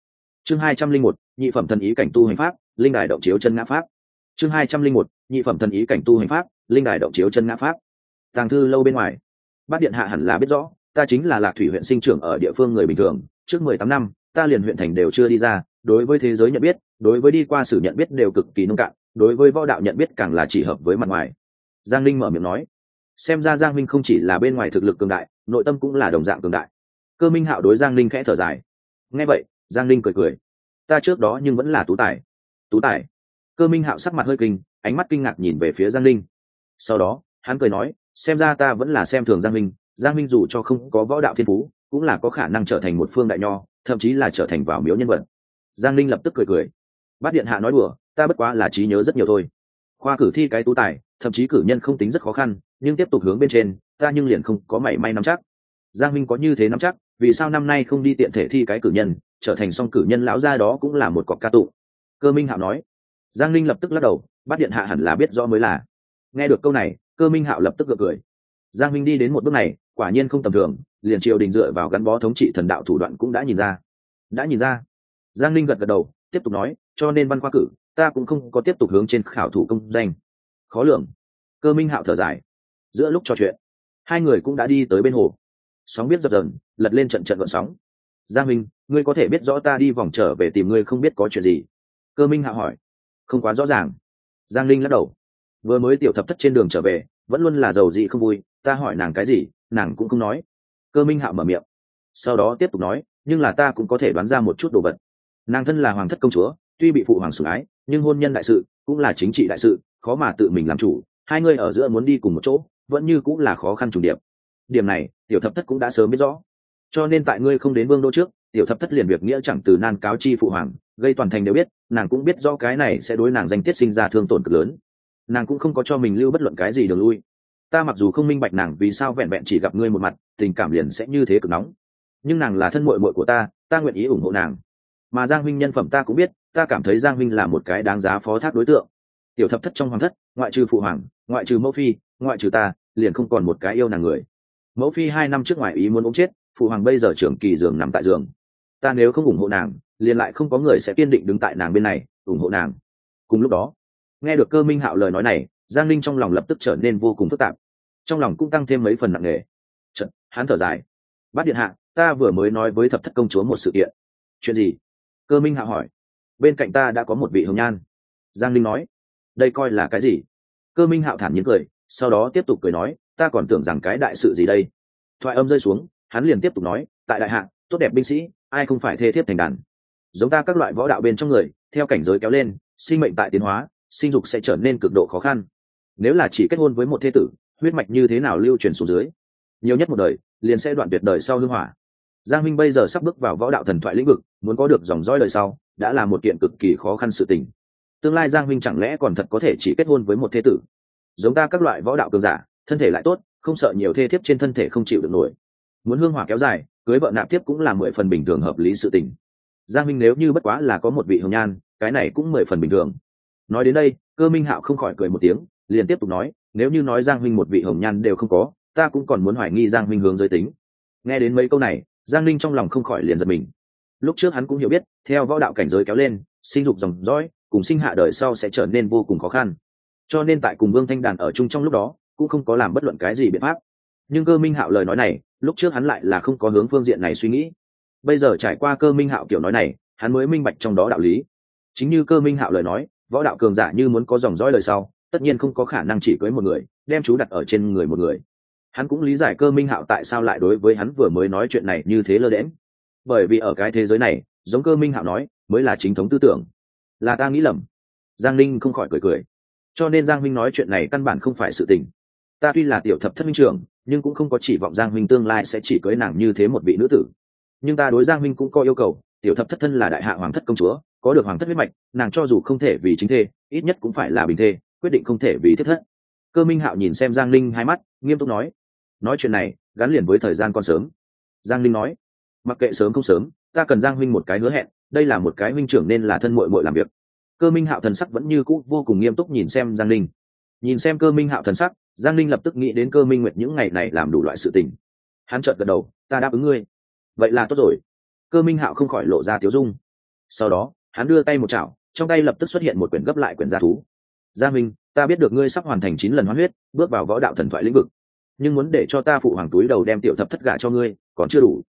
Chương hai trăm linh một, nhị phẩm thần ý cảnh tu hành pháp, linh đài động chiếu chân ngã pháp. Chương hai trăm linh một, nhị phẩm thần ý cảnh tu hành pháp, linh đài động chiếu chân ngã pháp. Tàng thư lâu bên ngoài, bát điện hạ hẳn là biết rõ, ta chính là lạc thủy huyện sinh trưởng ở địa phương người bình thường, trước mười tám năm, ta liền huyện thành đều chưa đi ra, đối với thế giới nhận biết, đối với đi qua sử nhận biết đều cực kỳ nông cạn đối với võ đạo nhận biết càng là chỉ hợp với mặt ngoài. Giang linh mở miệng nói, xem ra giang minh không chỉ là bên ngoài thực lực cường đại, nội tâm cũng là đồng dạng cường đại. Cơ minh hạo đối giang linh khẽ thở dài. Nghe vậy, giang linh cười cười. Ta trước đó nhưng vẫn là tú tài. Tú tài. Cơ minh hạo sắc mặt hơi kinh, ánh mắt kinh ngạc nhìn về phía giang linh sau đó, hắn cười nói, xem ra ta vẫn là xem thường giang minh. Giang minh dù cho không có võ đạo thiên phú, cũng là có khả năng trở thành một phương đại nho, thậm chí là trở thành vào miếu nhân vật. Giang linh lập tức cười cười. Bát điện hạ nói đùa ta bất quá là trí nhớ rất nhiều thôi. Khoa cử thi cái tú tài, thậm chí cử nhân không tính rất khó khăn, nhưng tiếp tục hướng bên trên, ta nhưng liền không có mảy may nắm chắc. Giang minh có như thế nắm chắc, vì sao năm nay không đi tiện thể thi cái cử nhân, trở thành song cử nhân lão gia đó cũng là một cọc ca tụ. Cơ minh hạo nói. Giang linh lập tức lắc đầu, bắt điện hạ hẳn là biết rõ mới là. Nghe được câu này, cơ minh hạo lập tức gượng cười. Giang minh đi đến một bước này, quả nhiên không tầm thường, liền triều đình dựa vào gắn bó thống trị thần đạo thủ đoạn cũng đã nhìn ra. Đã nhìn ra. Giang linh gật gật đầu, tiếp tục nói, cho nên văn khoa cử ta cũng không có tiếp tục hướng trên khảo thủ công danh. Khó lường. Cơ minh hạo thở dài. Giữa lúc trò chuyện, hai người cũng đã đi tới bên hồ. Sóng biết dập dần lật lên trận trận vận sóng. Giang minh, ngươi có thể biết rõ ta đi vòng trở về tìm ngươi không biết có chuyện gì? Cơ minh hạo hỏi. Không quá rõ ràng. Giang linh lắc đầu. Vừa mới tiểu thập thất trên đường trở về, vẫn luôn là giàu dị không vui, ta hỏi nàng cái gì, nàng cũng không nói. Cơ minh hạo mở miệng. Sau đó tiếp tục nói, nhưng là ta cũng có thể đoán ra một chút đồ vật. Nàng thân là hoàng thất công chúa, tuy bị phụ hoàng sủng ái nhưng hôn nhân đại sự cũng là chính trị đại sự, khó mà tự mình làm chủ, hai người ở giữa muốn đi cùng một chỗ, vẫn như cũng là khó khăn trùng điệp. Điểm này, tiểu thập thất cũng đã sớm biết rõ. Cho nên tại ngươi không đến vương đô trước, tiểu thập thất liền việc nghĩa chẳng từ nan cáo chi phụ hoàng, gây toàn thành đều biết, nàng cũng biết do cái này sẽ đối nàng danh tiết sinh ra thương tổn cực lớn. Nàng cũng không có cho mình lưu bất luận cái gì đường lui. Ta mặc dù không minh bạch nàng vì sao vẹn vẹn chỉ gặp ngươi một mặt, tình cảm liền sẽ như thế cực nóng. Nhưng nàng là thân muội muội của ta ta nguyện ý ủng hộ nàng. Mà giang huynh nhân phẩm ta cũng biết ta cảm thấy giang Minh là một cái đáng giá phó thác đối tượng. Tiểu thập thất trong hoàng thất ngoại trừ phụ hoàng ngoại trừ mẫu phi ngoại trừ ta liền không còn một cái yêu nàng người. Mẫu phi hai năm trước ngoài ý muốn ống chết phụ hoàng bây giờ trưởng kỳ giường nằm tại giường. Ta nếu không ủng hộ nàng liền lại không có người sẽ kiên định đứng tại nàng bên này ủng hộ nàng. Cùng lúc đó nghe được cơ minh hạo lời nói này giang linh trong lòng lập tức trở nên vô cùng phức tạp. Trong lòng cũng tăng thêm mấy phần nặng nề. Chật, hắn thở dài. Bát điện hạ ta vừa mới nói với thập thất công chúa một sự kiện. Chuyện gì? Cơ minh hạo hỏi bên cạnh ta đã có một vị hồng nhan. Giang linh nói, đây coi là cái gì? Cơ minh hạo thản nhiên cười, sau đó tiếp tục cười nói, ta còn tưởng rằng cái đại sự gì đây. Thoại âm rơi xuống, hắn liền tiếp tục nói, tại đại hạ, tốt đẹp binh sĩ, ai không phải thê thiếp thành đàn. Giống ta các loại võ đạo bên trong người, theo cảnh giới kéo lên, sinh mệnh tại tiến hóa, sinh dục sẽ trở nên cực độ khó khăn. Nếu là chỉ kết hôn với một thế tử, huyết mạch như thế nào lưu truyền xuống dưới? Nhiều nhất một đời, liền sẽ đoạn tuyệt đời sau hưng hỏa. Giang minh bây giờ sắp bước vào võ đạo thần thoại lĩnh vực, muốn có được dòng dõi đời sau đã là một kiện cực kỳ khó khăn sự tình. Tương lai giang minh chẳng lẽ còn thật có thể chỉ kết hôn với một thế tử? Giống ta các loại võ đạo cường giả, thân thể lại tốt, không sợ nhiều thê thiếp trên thân thể không chịu được nổi. Muốn hương hỏa kéo dài, cưới vợ nạp tiếp cũng là mười phần bình thường hợp lý sự tình. Giang minh nếu như bất quá là có một vị hồng nhan, cái này cũng mười phần bình thường. Nói đến đây, cơ minh hạo không khỏi cười một tiếng, liền tiếp tục nói, nếu như nói giang minh một vị hồng nhan đều không có, ta cũng còn muốn hoài nghi giang minh hướng giới tính. Nghe đến mấy câu này, giang linh trong lòng không khỏi liền giật mình lúc trước hắn cũng hiểu biết, theo võ đạo cảnh giới kéo lên, sinh dục dòng dõi, cùng sinh hạ đời sau sẽ trở nên vô cùng khó khăn. Cho nên tại cùng vương thanh đàn ở chung trong lúc đó, cũng không có làm bất luận cái gì biện pháp. Nhưng cơ minh hạo lời nói này, lúc trước hắn lại là không có hướng phương diện này suy nghĩ. Bây giờ trải qua cơ minh hạo kiểu nói này, hắn mới minh bạch trong đó đạo lý. Chính như cơ minh hạo lời nói, võ đạo cường giả như muốn có dòng dõi lời sau, tất nhiên không có khả năng chỉ cưới một người, đem chú đặt ở trên người một người. Hắn cũng lý giải cơ minh hạo tại sao lại đối với hắn vừa mới nói chuyện này như thế lơ đễm bởi vì ở cái thế giới này, giống cơ minh hạo nói, mới là chính thống tư tưởng. Là ta nghĩ lầm. Giang Ninh không khỏi cười cười. Cho nên giang minh nói chuyện này căn bản không phải sự tình. Ta tuy là tiểu thập thất minh trưởng, nhưng cũng không có chỉ vọng giang minh tương lai sẽ chỉ cưới nàng như thế một vị nữ tử. Nhưng ta đối giang minh cũng có yêu cầu, tiểu thập thất thân là đại hạ hoàng thất công chúa, có được hoàng thất huyết mạch, nàng cho dù không thể vì chính thê, ít nhất cũng phải là bình thê, quyết định không thể vì thiết thất. Cơ minh hạo nhìn xem giang linh hai mắt, nghiêm túc nói. Nói chuyện này, gắn liền với thời gian còn sớm. Giang linh nói mặc kệ sớm không sớm, ta cần giang huynh một cái hứa hẹn, đây là một cái huynh trưởng nên là thân mội mội làm việc. Cơ minh hạo thần sắc vẫn như cũ vô cùng nghiêm túc nhìn xem giang linh. Nhìn xem cơ minh hạo thần sắc, giang linh lập tức nghĩ đến cơ minh nguyệt những ngày này làm đủ loại sự tình. Hắn trợt gật đầu, ta đáp ứng ngươi. Vậy là tốt rồi. Cơ minh hạo không khỏi lộ ra tiếu dung. Sau đó, hắn đưa tay một chảo, trong tay lập tức xuất hiện một quyển gấp lại quyển gia thú. Gia minh, ta biết được ngươi sắp hoàn thành chín lần hoán huyết, bước vào võ đạo thần thoại lĩnh vực, nhưng muốn để cho ta phụ hoàng túi đầu đem tiểu thập thất gả cho ngươi, còn chưa đủ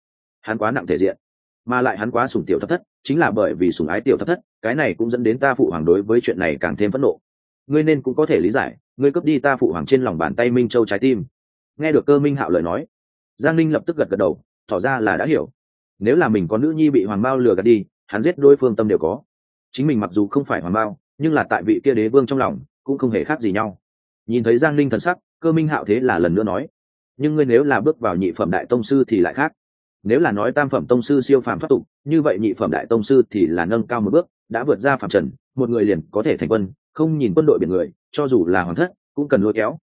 hắn quá nặng thể diện mà lại hắn quá sủng tiểu thất thất chính là bởi vì sủng ái tiểu thất thất cái này cũng dẫn đến ta phụ hoàng đối với chuyện này càng thêm phẫn nộ. Ngươi nên cũng có thể lý giải ngươi cướp đi ta phụ hoàng trên lòng bàn tay minh châu trái tim. Nghe được cơ minh hạo lời nói giang linh lập tức gật gật đầu tỏ ra là đã hiểu. Nếu là mình có nữ nhi bị hoàng mao lừa gạt đi hắn giết đôi phương tâm đều có. Chính mình mặc dù không phải hoàng mao, nhưng là tại vị kia đế vương trong lòng cũng không hề khác gì nhau. Nhìn thấy giang linh thần sắc cơ minh hạo thế là lần nữa nói nhưng ngươi nếu là bước vào nhị phẩm đại tông sư thì lại khác nếu là nói tam phẩm tông sư siêu phàm thoát tục, như vậy nhị phẩm đại tông sư thì là nâng cao một bước, đã vượt ra phạm trần, một người liền có thể thành quân, không nhìn quân đội biển người, cho dù là hoàng thất, cũng cần lôi kéo.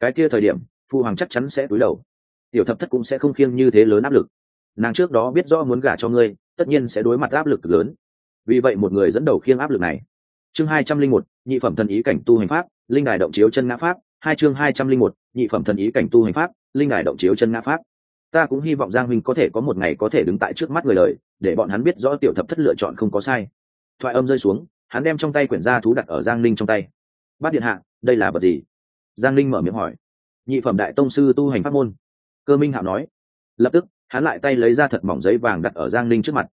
Cái kia thời điểm phụ hoàng chắc chắn sẽ túi đầu. Tiểu thập thất cũng sẽ không khiêng như thế lớn áp lực. Nàng trước đó biết rõ muốn gả cho ngươi, tất nhiên sẽ đối mặt áp lực lớn. Vì vậy một người dẫn đầu khiêng áp lực này. Chương hai trăm linh một, nhị phẩm thần ý cảnh tu hành pháp, linh đài động chiếu chân ngã pháp. Hai chương hai trăm linh một, nhị phẩm thần ý cảnh tu hành pháp, linh đài động chiếu chân ngã pháp ta cũng hy vọng giang minh có thể có một ngày có thể đứng tại trước mắt người lời, để bọn hắn biết rõ tiểu thập thất lựa chọn không có sai. Thoại âm rơi xuống, hắn đem trong tay quyển gia thú đặt ở giang linh trong tay. Bát điện hạ, đây là vật gì? Giang linh mở miệng hỏi. Nhị phẩm đại tông sư tu hành pháp môn. Cơ minh hạo nói. Lập tức, hắn lại tay lấy ra thật mỏng giấy vàng đặt ở giang linh trước mặt.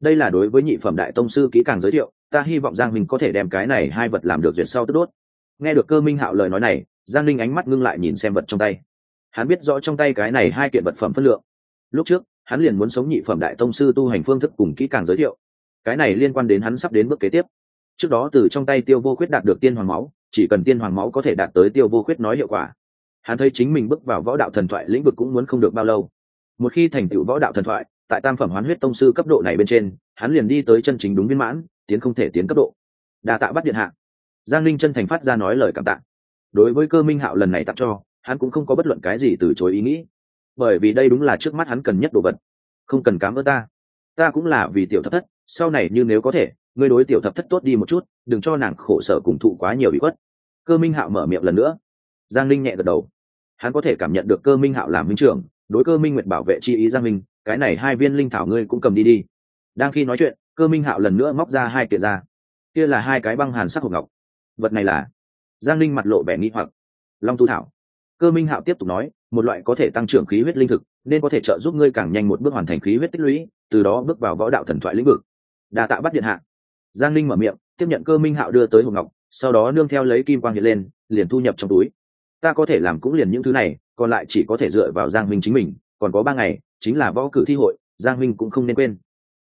Đây là đối với nhị phẩm đại tông sư kỹ càng giới thiệu, ta hy vọng giang minh có thể đem cái này hai vật làm được duyệt sau tức đốt. Nghe được cơ minh hạo lời nói này, giang linh ánh mắt ngưng lại nhìn xem vật trong tay hắn biết rõ trong tay cái này hai kiện vật phẩm phân lượng. Lúc trước, hắn liền muốn sống nhị phẩm đại tông sư tu hành phương thức cùng kỹ càng giới thiệu. Cái này liên quan đến hắn sắp đến bước kế tiếp. Trước đó từ trong tay tiêu vô khuyết đạt được tiên hoàng máu, chỉ cần tiên hoàng máu có thể đạt tới tiêu vô khuyết nói hiệu quả. Hắn thấy chính mình bước vào võ đạo thần thoại lĩnh vực cũng muốn không được bao lâu. Một khi thành tựu võ đạo thần thoại, tại tam phẩm hoán huyết tông sư cấp độ này bên trên, hắn liền đi tới chân chính đúng viên mãn, tiến không thể tiến cấp độ. Đà tạ bắt điện hạ. Giang linh chân thành phát ra nói lời cảm tạ. Đối với cơ minh hạo lần này tặng cho hắn cũng không có bất luận cái gì từ chối ý nghĩ. Bởi vì đây đúng là trước mắt hắn cần nhất đồ vật. Không cần cám ơn ta. Ta cũng là vì tiểu thập thất, sau này như nếu có thể, ngươi đối tiểu thập thất tốt đi một chút, đừng cho nàng khổ sở cùng thụ quá nhiều bị khuất. Cơ minh hạo mở miệng lần nữa. Giang linh nhẹ gật đầu. Hắn có thể cảm nhận được cơ minh hạo làm minh trưởng, đối cơ minh nguyện bảo vệ chi ý giang minh cái này hai viên linh thảo ngươi cũng cầm đi đi. Đang khi nói chuyện, cơ minh hạo lần nữa móc ra hai kiện ra. Kia là hai cái băng hàn sắc hộp ngọc. Vật này là? Giang linh mặt lộ vẻ nghi hoặc. Long tu thảo cơ minh hạo tiếp tục nói, một loại có thể tăng trưởng khí huyết linh thực, nên có thể trợ giúp ngươi càng nhanh một bước hoàn thành khí huyết tích lũy, từ đó bước vào võ đạo thần thoại lĩnh vực. Đa tạ bắt điện hạ. Giang linh mở miệng, tiếp nhận cơ minh hạo đưa tới hộp ngọc, sau đó nương theo lấy kim quang hiện lên, liền thu nhập trong túi. Ta có thể làm cũng liền những thứ này, còn lại chỉ có thể dựa vào giang minh chính mình, còn có ba ngày, chính là võ cử thi hội, giang minh cũng không nên quên.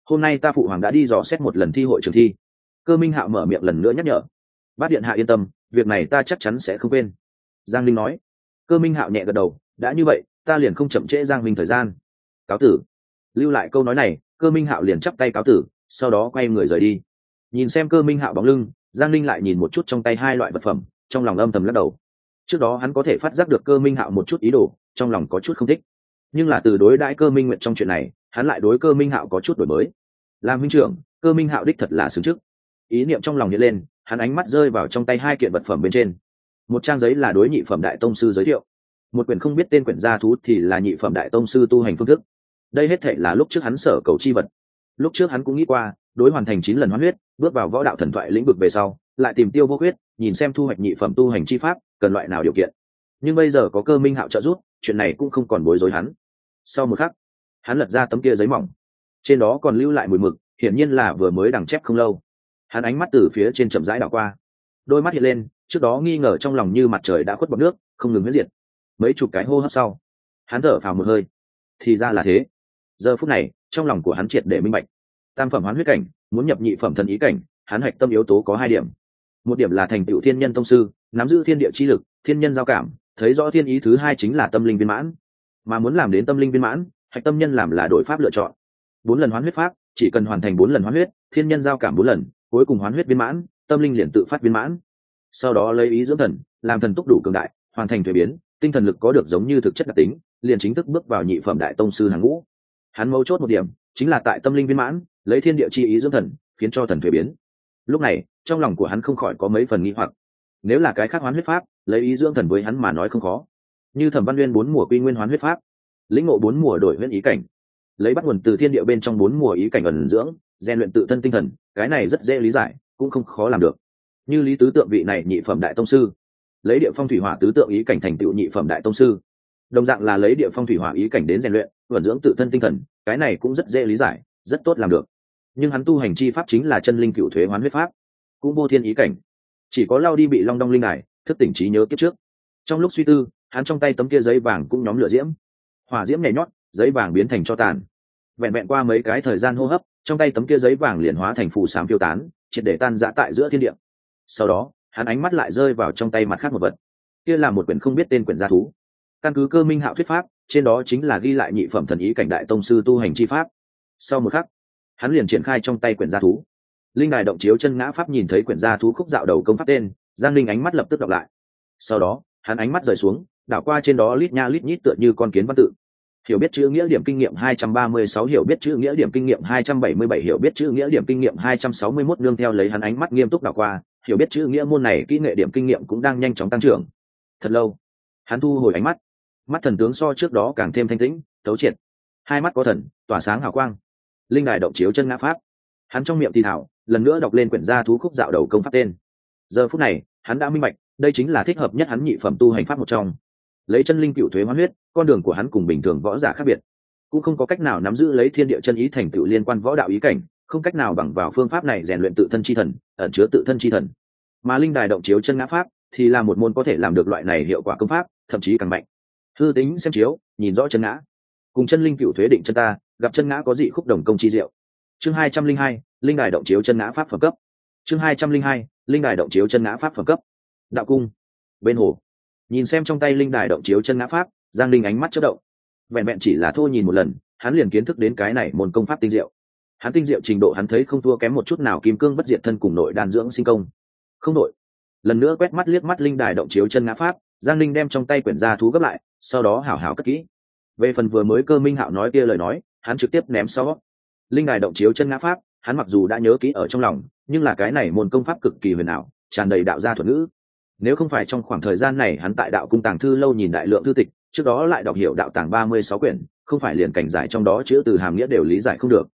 Hôm nay ta phụ hoàng đã đi dò xét một lần thi hội trường thi. Cơ minh hạo mở miệng lần nữa nhắc nhở. Bát điện hạ yên tâm, việc này ta chắc chắn sẽ không quên. Giang linh nói cơ minh hạo nhẹ gật đầu, đã như vậy, ta liền không chậm trễ giang minh thời gian. Cáo tử. Lưu lại câu nói này, cơ minh hạo liền chắp tay cáo tử, sau đó quay người rời đi. Nhìn xem cơ minh hạo bóng lưng, giang linh lại nhìn một chút trong tay hai loại vật phẩm, trong lòng âm thầm lắc đầu. Trước đó hắn có thể phát giác được cơ minh hạo một chút ý đồ, trong lòng có chút không thích. Nhưng là từ đối đãi cơ minh nguyện trong chuyện này, hắn lại đối cơ minh hạo có chút đổi mới. Làm minh trưởng, cơ minh hạo đích thật là xứng trước. Ý niệm trong lòng nhớ lên, hắn ánh mắt rơi vào trong tay hai kiện vật phẩm bên trên một trang giấy là đối nhị phẩm đại tông sư giới thiệu. Một quyển không biết tên quyển gia thú thì là nhị phẩm đại tông sư tu hành phương thức. Đây hết thệ là lúc trước hắn sở cầu chi vật. Lúc trước hắn cũng nghĩ qua, đối hoàn thành chín lần hoán huyết, bước vào võ đạo thần thoại lĩnh vực về sau, lại tìm tiêu vô huyết nhìn xem thu hoạch nhị phẩm tu hành chi pháp, cần loại nào điều kiện. Nhưng bây giờ có cơ minh hạo trợ giúp, chuyện này cũng không còn bối rối hắn. Sau một khắc, hắn lật ra tấm kia giấy mỏng. Trên đó còn lưu lại mùi mực, hiển nhiên là vừa mới đằng chép không lâu. Hắn ánh mắt từ phía trên chậm rãi đảo qua. Đôi mắt hiện lên trước đó nghi ngờ trong lòng như mặt trời đã khuất bọc nước, không ngừng huyết diệt. Mấy chục cái hô hấp sau, hắn thở phào một hơi. Thì ra là thế. Giờ phút này, trong lòng của hắn triệt để minh bạch. Tam phẩm hoán huyết cảnh, muốn nhập nhị phẩm thần ý cảnh, hắn hạch tâm yếu tố có hai điểm. Một điểm là thành tựu thiên nhân tông sư, nắm giữ thiên địa chi lực, thiên nhân giao cảm, thấy rõ thiên ý thứ hai chính là tâm linh viên mãn. Mà muốn làm đến tâm linh viên mãn, hạch tâm nhân làm là đội pháp lựa chọn. Bốn lần hoán huyết pháp, chỉ cần hoàn thành bốn lần hoán huyết, thiên nhân giao cảm bốn lần, cuối cùng hoán huyết viên mãn, tâm linh liền tự phát viên mãn sau đó lấy ý dưỡng thần, làm thần túc đủ cường đại, hoàn thành thuế biến, tinh thần lực có được giống như thực chất đặc tính, liền chính thức bước vào nhị phẩm đại tông sư hàng ngũ. Hắn mấu chốt một điểm, chính là tại tâm linh viên mãn, lấy thiên địa chi ý dưỡng thần, khiến cho thần thuế biến. Lúc này, trong lòng của hắn không khỏi có mấy phần nghi hoặc. Nếu là cái khác hoán huyết pháp, lấy ý dưỡng thần với hắn mà nói không khó. Như thẩm văn nguyên bốn mùa quy nguyên hoán huyết pháp, lĩnh ngộ bốn mùa đổi huyết ý cảnh, lấy bắt nguồn từ thiên địa bên trong bốn mùa ý cảnh ẩn dưỡng, rèn luyện tự thân tinh thần, cái này rất dễ lý giải, cũng không khó làm được như lý tứ tượng vị này nhị phẩm đại tông sư. Lấy địa phong thủy hỏa tứ tượng ý cảnh thành tựu nhị phẩm đại tông sư. Đồng dạng là lấy địa phong thủy hỏa ý cảnh đến rèn luyện, vận dưỡng tự thân tinh thần, cái này cũng rất dễ lý giải, rất tốt làm được. Nhưng hắn tu hành chi pháp chính là chân linh cựu thuế hoán huyết pháp, cũng vô thiên ý cảnh. Chỉ có lao đi bị long đong linh này thức tỉnh trí nhớ kiếp trước. Trong lúc suy tư, hắn trong tay tấm kia giấy vàng cũng nhóm lửa diễm. Hỏa diễm nhảy nhót, giấy vàng biến thành cho tàn. Vẹn vẹn qua mấy cái thời gian hô hấp, trong tay tấm kia giấy vàng liền hóa thành phù sám phiêu tán, triệt để tan dã tại giữa thiên địa sau đó, hắn ánh mắt lại rơi vào trong tay mặt khác một vật. Kia là một quyển không biết tên quyển gia thú. Căn cứ cơ minh hạo thuyết pháp, trên đó chính là ghi lại nhị phẩm thần ý cảnh đại tông sư tu hành chi pháp. Sau một khắc, hắn liền triển khai trong tay quyển gia thú. Linh đài động chiếu chân ngã pháp nhìn thấy quyển gia thú khúc dạo đầu công pháp tên, giang linh ánh mắt lập tức đọc lại. Sau đó, hắn ánh mắt rời xuống, đảo qua trên đó lít nha lít nhít tựa như con kiến văn tự. Hiểu biết chữ nghĩa điểm kinh nghiệm 236 hiểu biết chữ nghĩa điểm kinh nghiệm 277 hiểu biết chữ nghĩa điểm kinh nghiệm 261 nương theo lấy hắn ánh mắt nghiêm túc đảo qua hiểu biết chữ nghĩa môn này kỹ nghệ điểm kinh nghiệm cũng đang nhanh chóng tăng trưởng. Thật lâu, hắn thu hồi ánh mắt. Mắt thần tướng so trước đó càng thêm thanh tĩnh, thấu triệt. Hai mắt có thần, tỏa sáng hào quang. Linh đài động chiếu chân ngã pháp. Hắn trong miệng thì thảo, lần nữa đọc lên quyển gia thú khúc dạo đầu công pháp tên. Giờ phút này, hắn đã minh bạch, đây chính là thích hợp nhất hắn nhị phẩm tu hành pháp một trong. Lấy chân linh cựu thuế hoán huyết, con đường của hắn cùng bình thường võ giả khác biệt. Cũng không có cách nào nắm giữ lấy thiên địa chân ý thành tựu liên quan võ đạo ý cảnh không cách nào bằng vào phương pháp này rèn luyện tự thân chi thần, ẩn chứa tự thân chi thần. Mà linh đài động chiếu chân ngã pháp thì là một môn có thể làm được loại này hiệu quả công pháp, thậm chí càng mạnh. Hư tính xem chiếu, nhìn rõ chân ngã. Cùng chân linh cựu thuế định chân ta, gặp chân ngã có dị khúc đồng công chi diệu. Chương hai trăm linh hai, linh đài động chiếu chân ngã pháp phẩm cấp. Chương hai trăm linh hai, linh đài động chiếu chân ngã pháp phẩm cấp. Đạo cung. Bên hồ. Nhìn xem trong tay linh đài động chiếu chân ngã pháp, giang linh ánh mắt chất động. Vẹn vẹn chỉ là thô nhìn một lần, hắn liền kiến thức đến cái này môn công pháp tinh diệu hắn tinh diệu trình độ hắn thấy không thua kém một chút nào kim cương bất diệt thân cùng nội đan dưỡng sinh công. Không nội lần nữa quét mắt liếc mắt linh đài động chiếu chân ngã pháp, giang linh đem trong tay quyển gia thú gấp lại, sau đó hảo hảo cất kỹ. Về phần vừa mới cơ minh hạo nói kia lời nói, hắn trực tiếp ném sau. Linh đài động chiếu chân ngã pháp, hắn mặc dù đã nhớ kỹ ở trong lòng, nhưng là cái này môn công pháp cực kỳ huyền ảo, tràn đầy đạo gia thuật ngữ. Nếu không phải trong khoảng thời gian này hắn tại đạo cung tàng thư lâu nhìn đại lượng thư tịch, trước đó lại đọc hiểu đạo tàng ba mươi sáu quyển, không phải liền cảnh giải trong đó chữ từ hàm nghĩa đều lý giải không được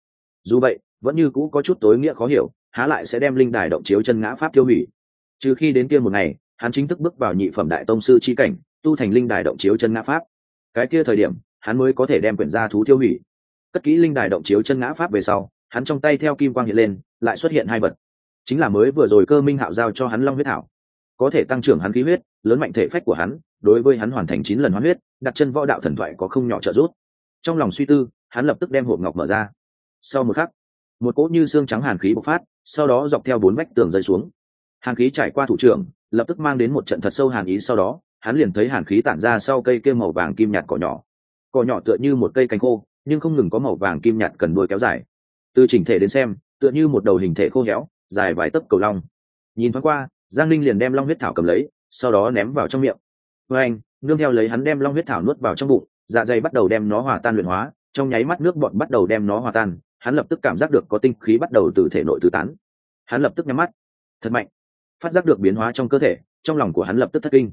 dù vậy, vẫn như cũ có chút tối nghĩa khó hiểu, há lại sẽ đem linh đài động chiếu chân ngã pháp tiêu hủy. Trừ khi đến kia một ngày, hắn chính thức bước vào nhị phẩm đại tông sư chi cảnh, tu thành linh đài động chiếu chân ngã pháp. Cái kia thời điểm, hắn mới có thể đem quyển gia thú tiêu hủy. Cất kỹ linh đài động chiếu chân ngã pháp về sau, hắn trong tay theo kim quang hiện lên, lại xuất hiện hai vật. Chính là mới vừa rồi cơ minh hạo giao cho hắn long huyết thảo. Có thể tăng trưởng hắn khí huyết, lớn mạnh thể phách của hắn, đối với hắn hoàn thành chín lần hoán huyết, đặt chân võ đạo thần thoại có không nhỏ trợ giúp. Trong lòng suy tư, hắn lập tức đem hộp ngọc mở ra sau một khắc, một cỗ như xương trắng hàn khí bộc phát, sau đó dọc theo bốn vách tường rơi xuống. Hàn khí trải qua thủ trưởng, lập tức mang đến một trận thật sâu hàn ý sau đó, hắn liền thấy hàn khí tản ra sau cây kêu màu vàng kim nhạt cỏ nhỏ. Cỏ nhỏ tựa như một cây cánh khô, nhưng không ngừng có màu vàng kim nhạt cần đuôi kéo dài. Từ chỉnh thể đến xem, tựa như một đầu hình thể khô héo, dài vài tấc cầu long. Nhìn thoáng qua, giang linh liền đem long huyết thảo cầm lấy, sau đó ném vào trong miệng. Với anh, nương theo lấy hắn đem long huyết thảo nuốt vào trong bụng dạ dày bắt đầu đem nó hòa tan luyện hóa, trong nháy mắt nước bọn bắt đầu đem nó hòa tan hắn lập tức cảm giác được có tinh khí bắt đầu từ thể nội tứ tán. Hắn lập tức nhắm mắt. Thật mạnh. Phát giác được biến hóa trong cơ thể, trong lòng của hắn lập tức thất kinh.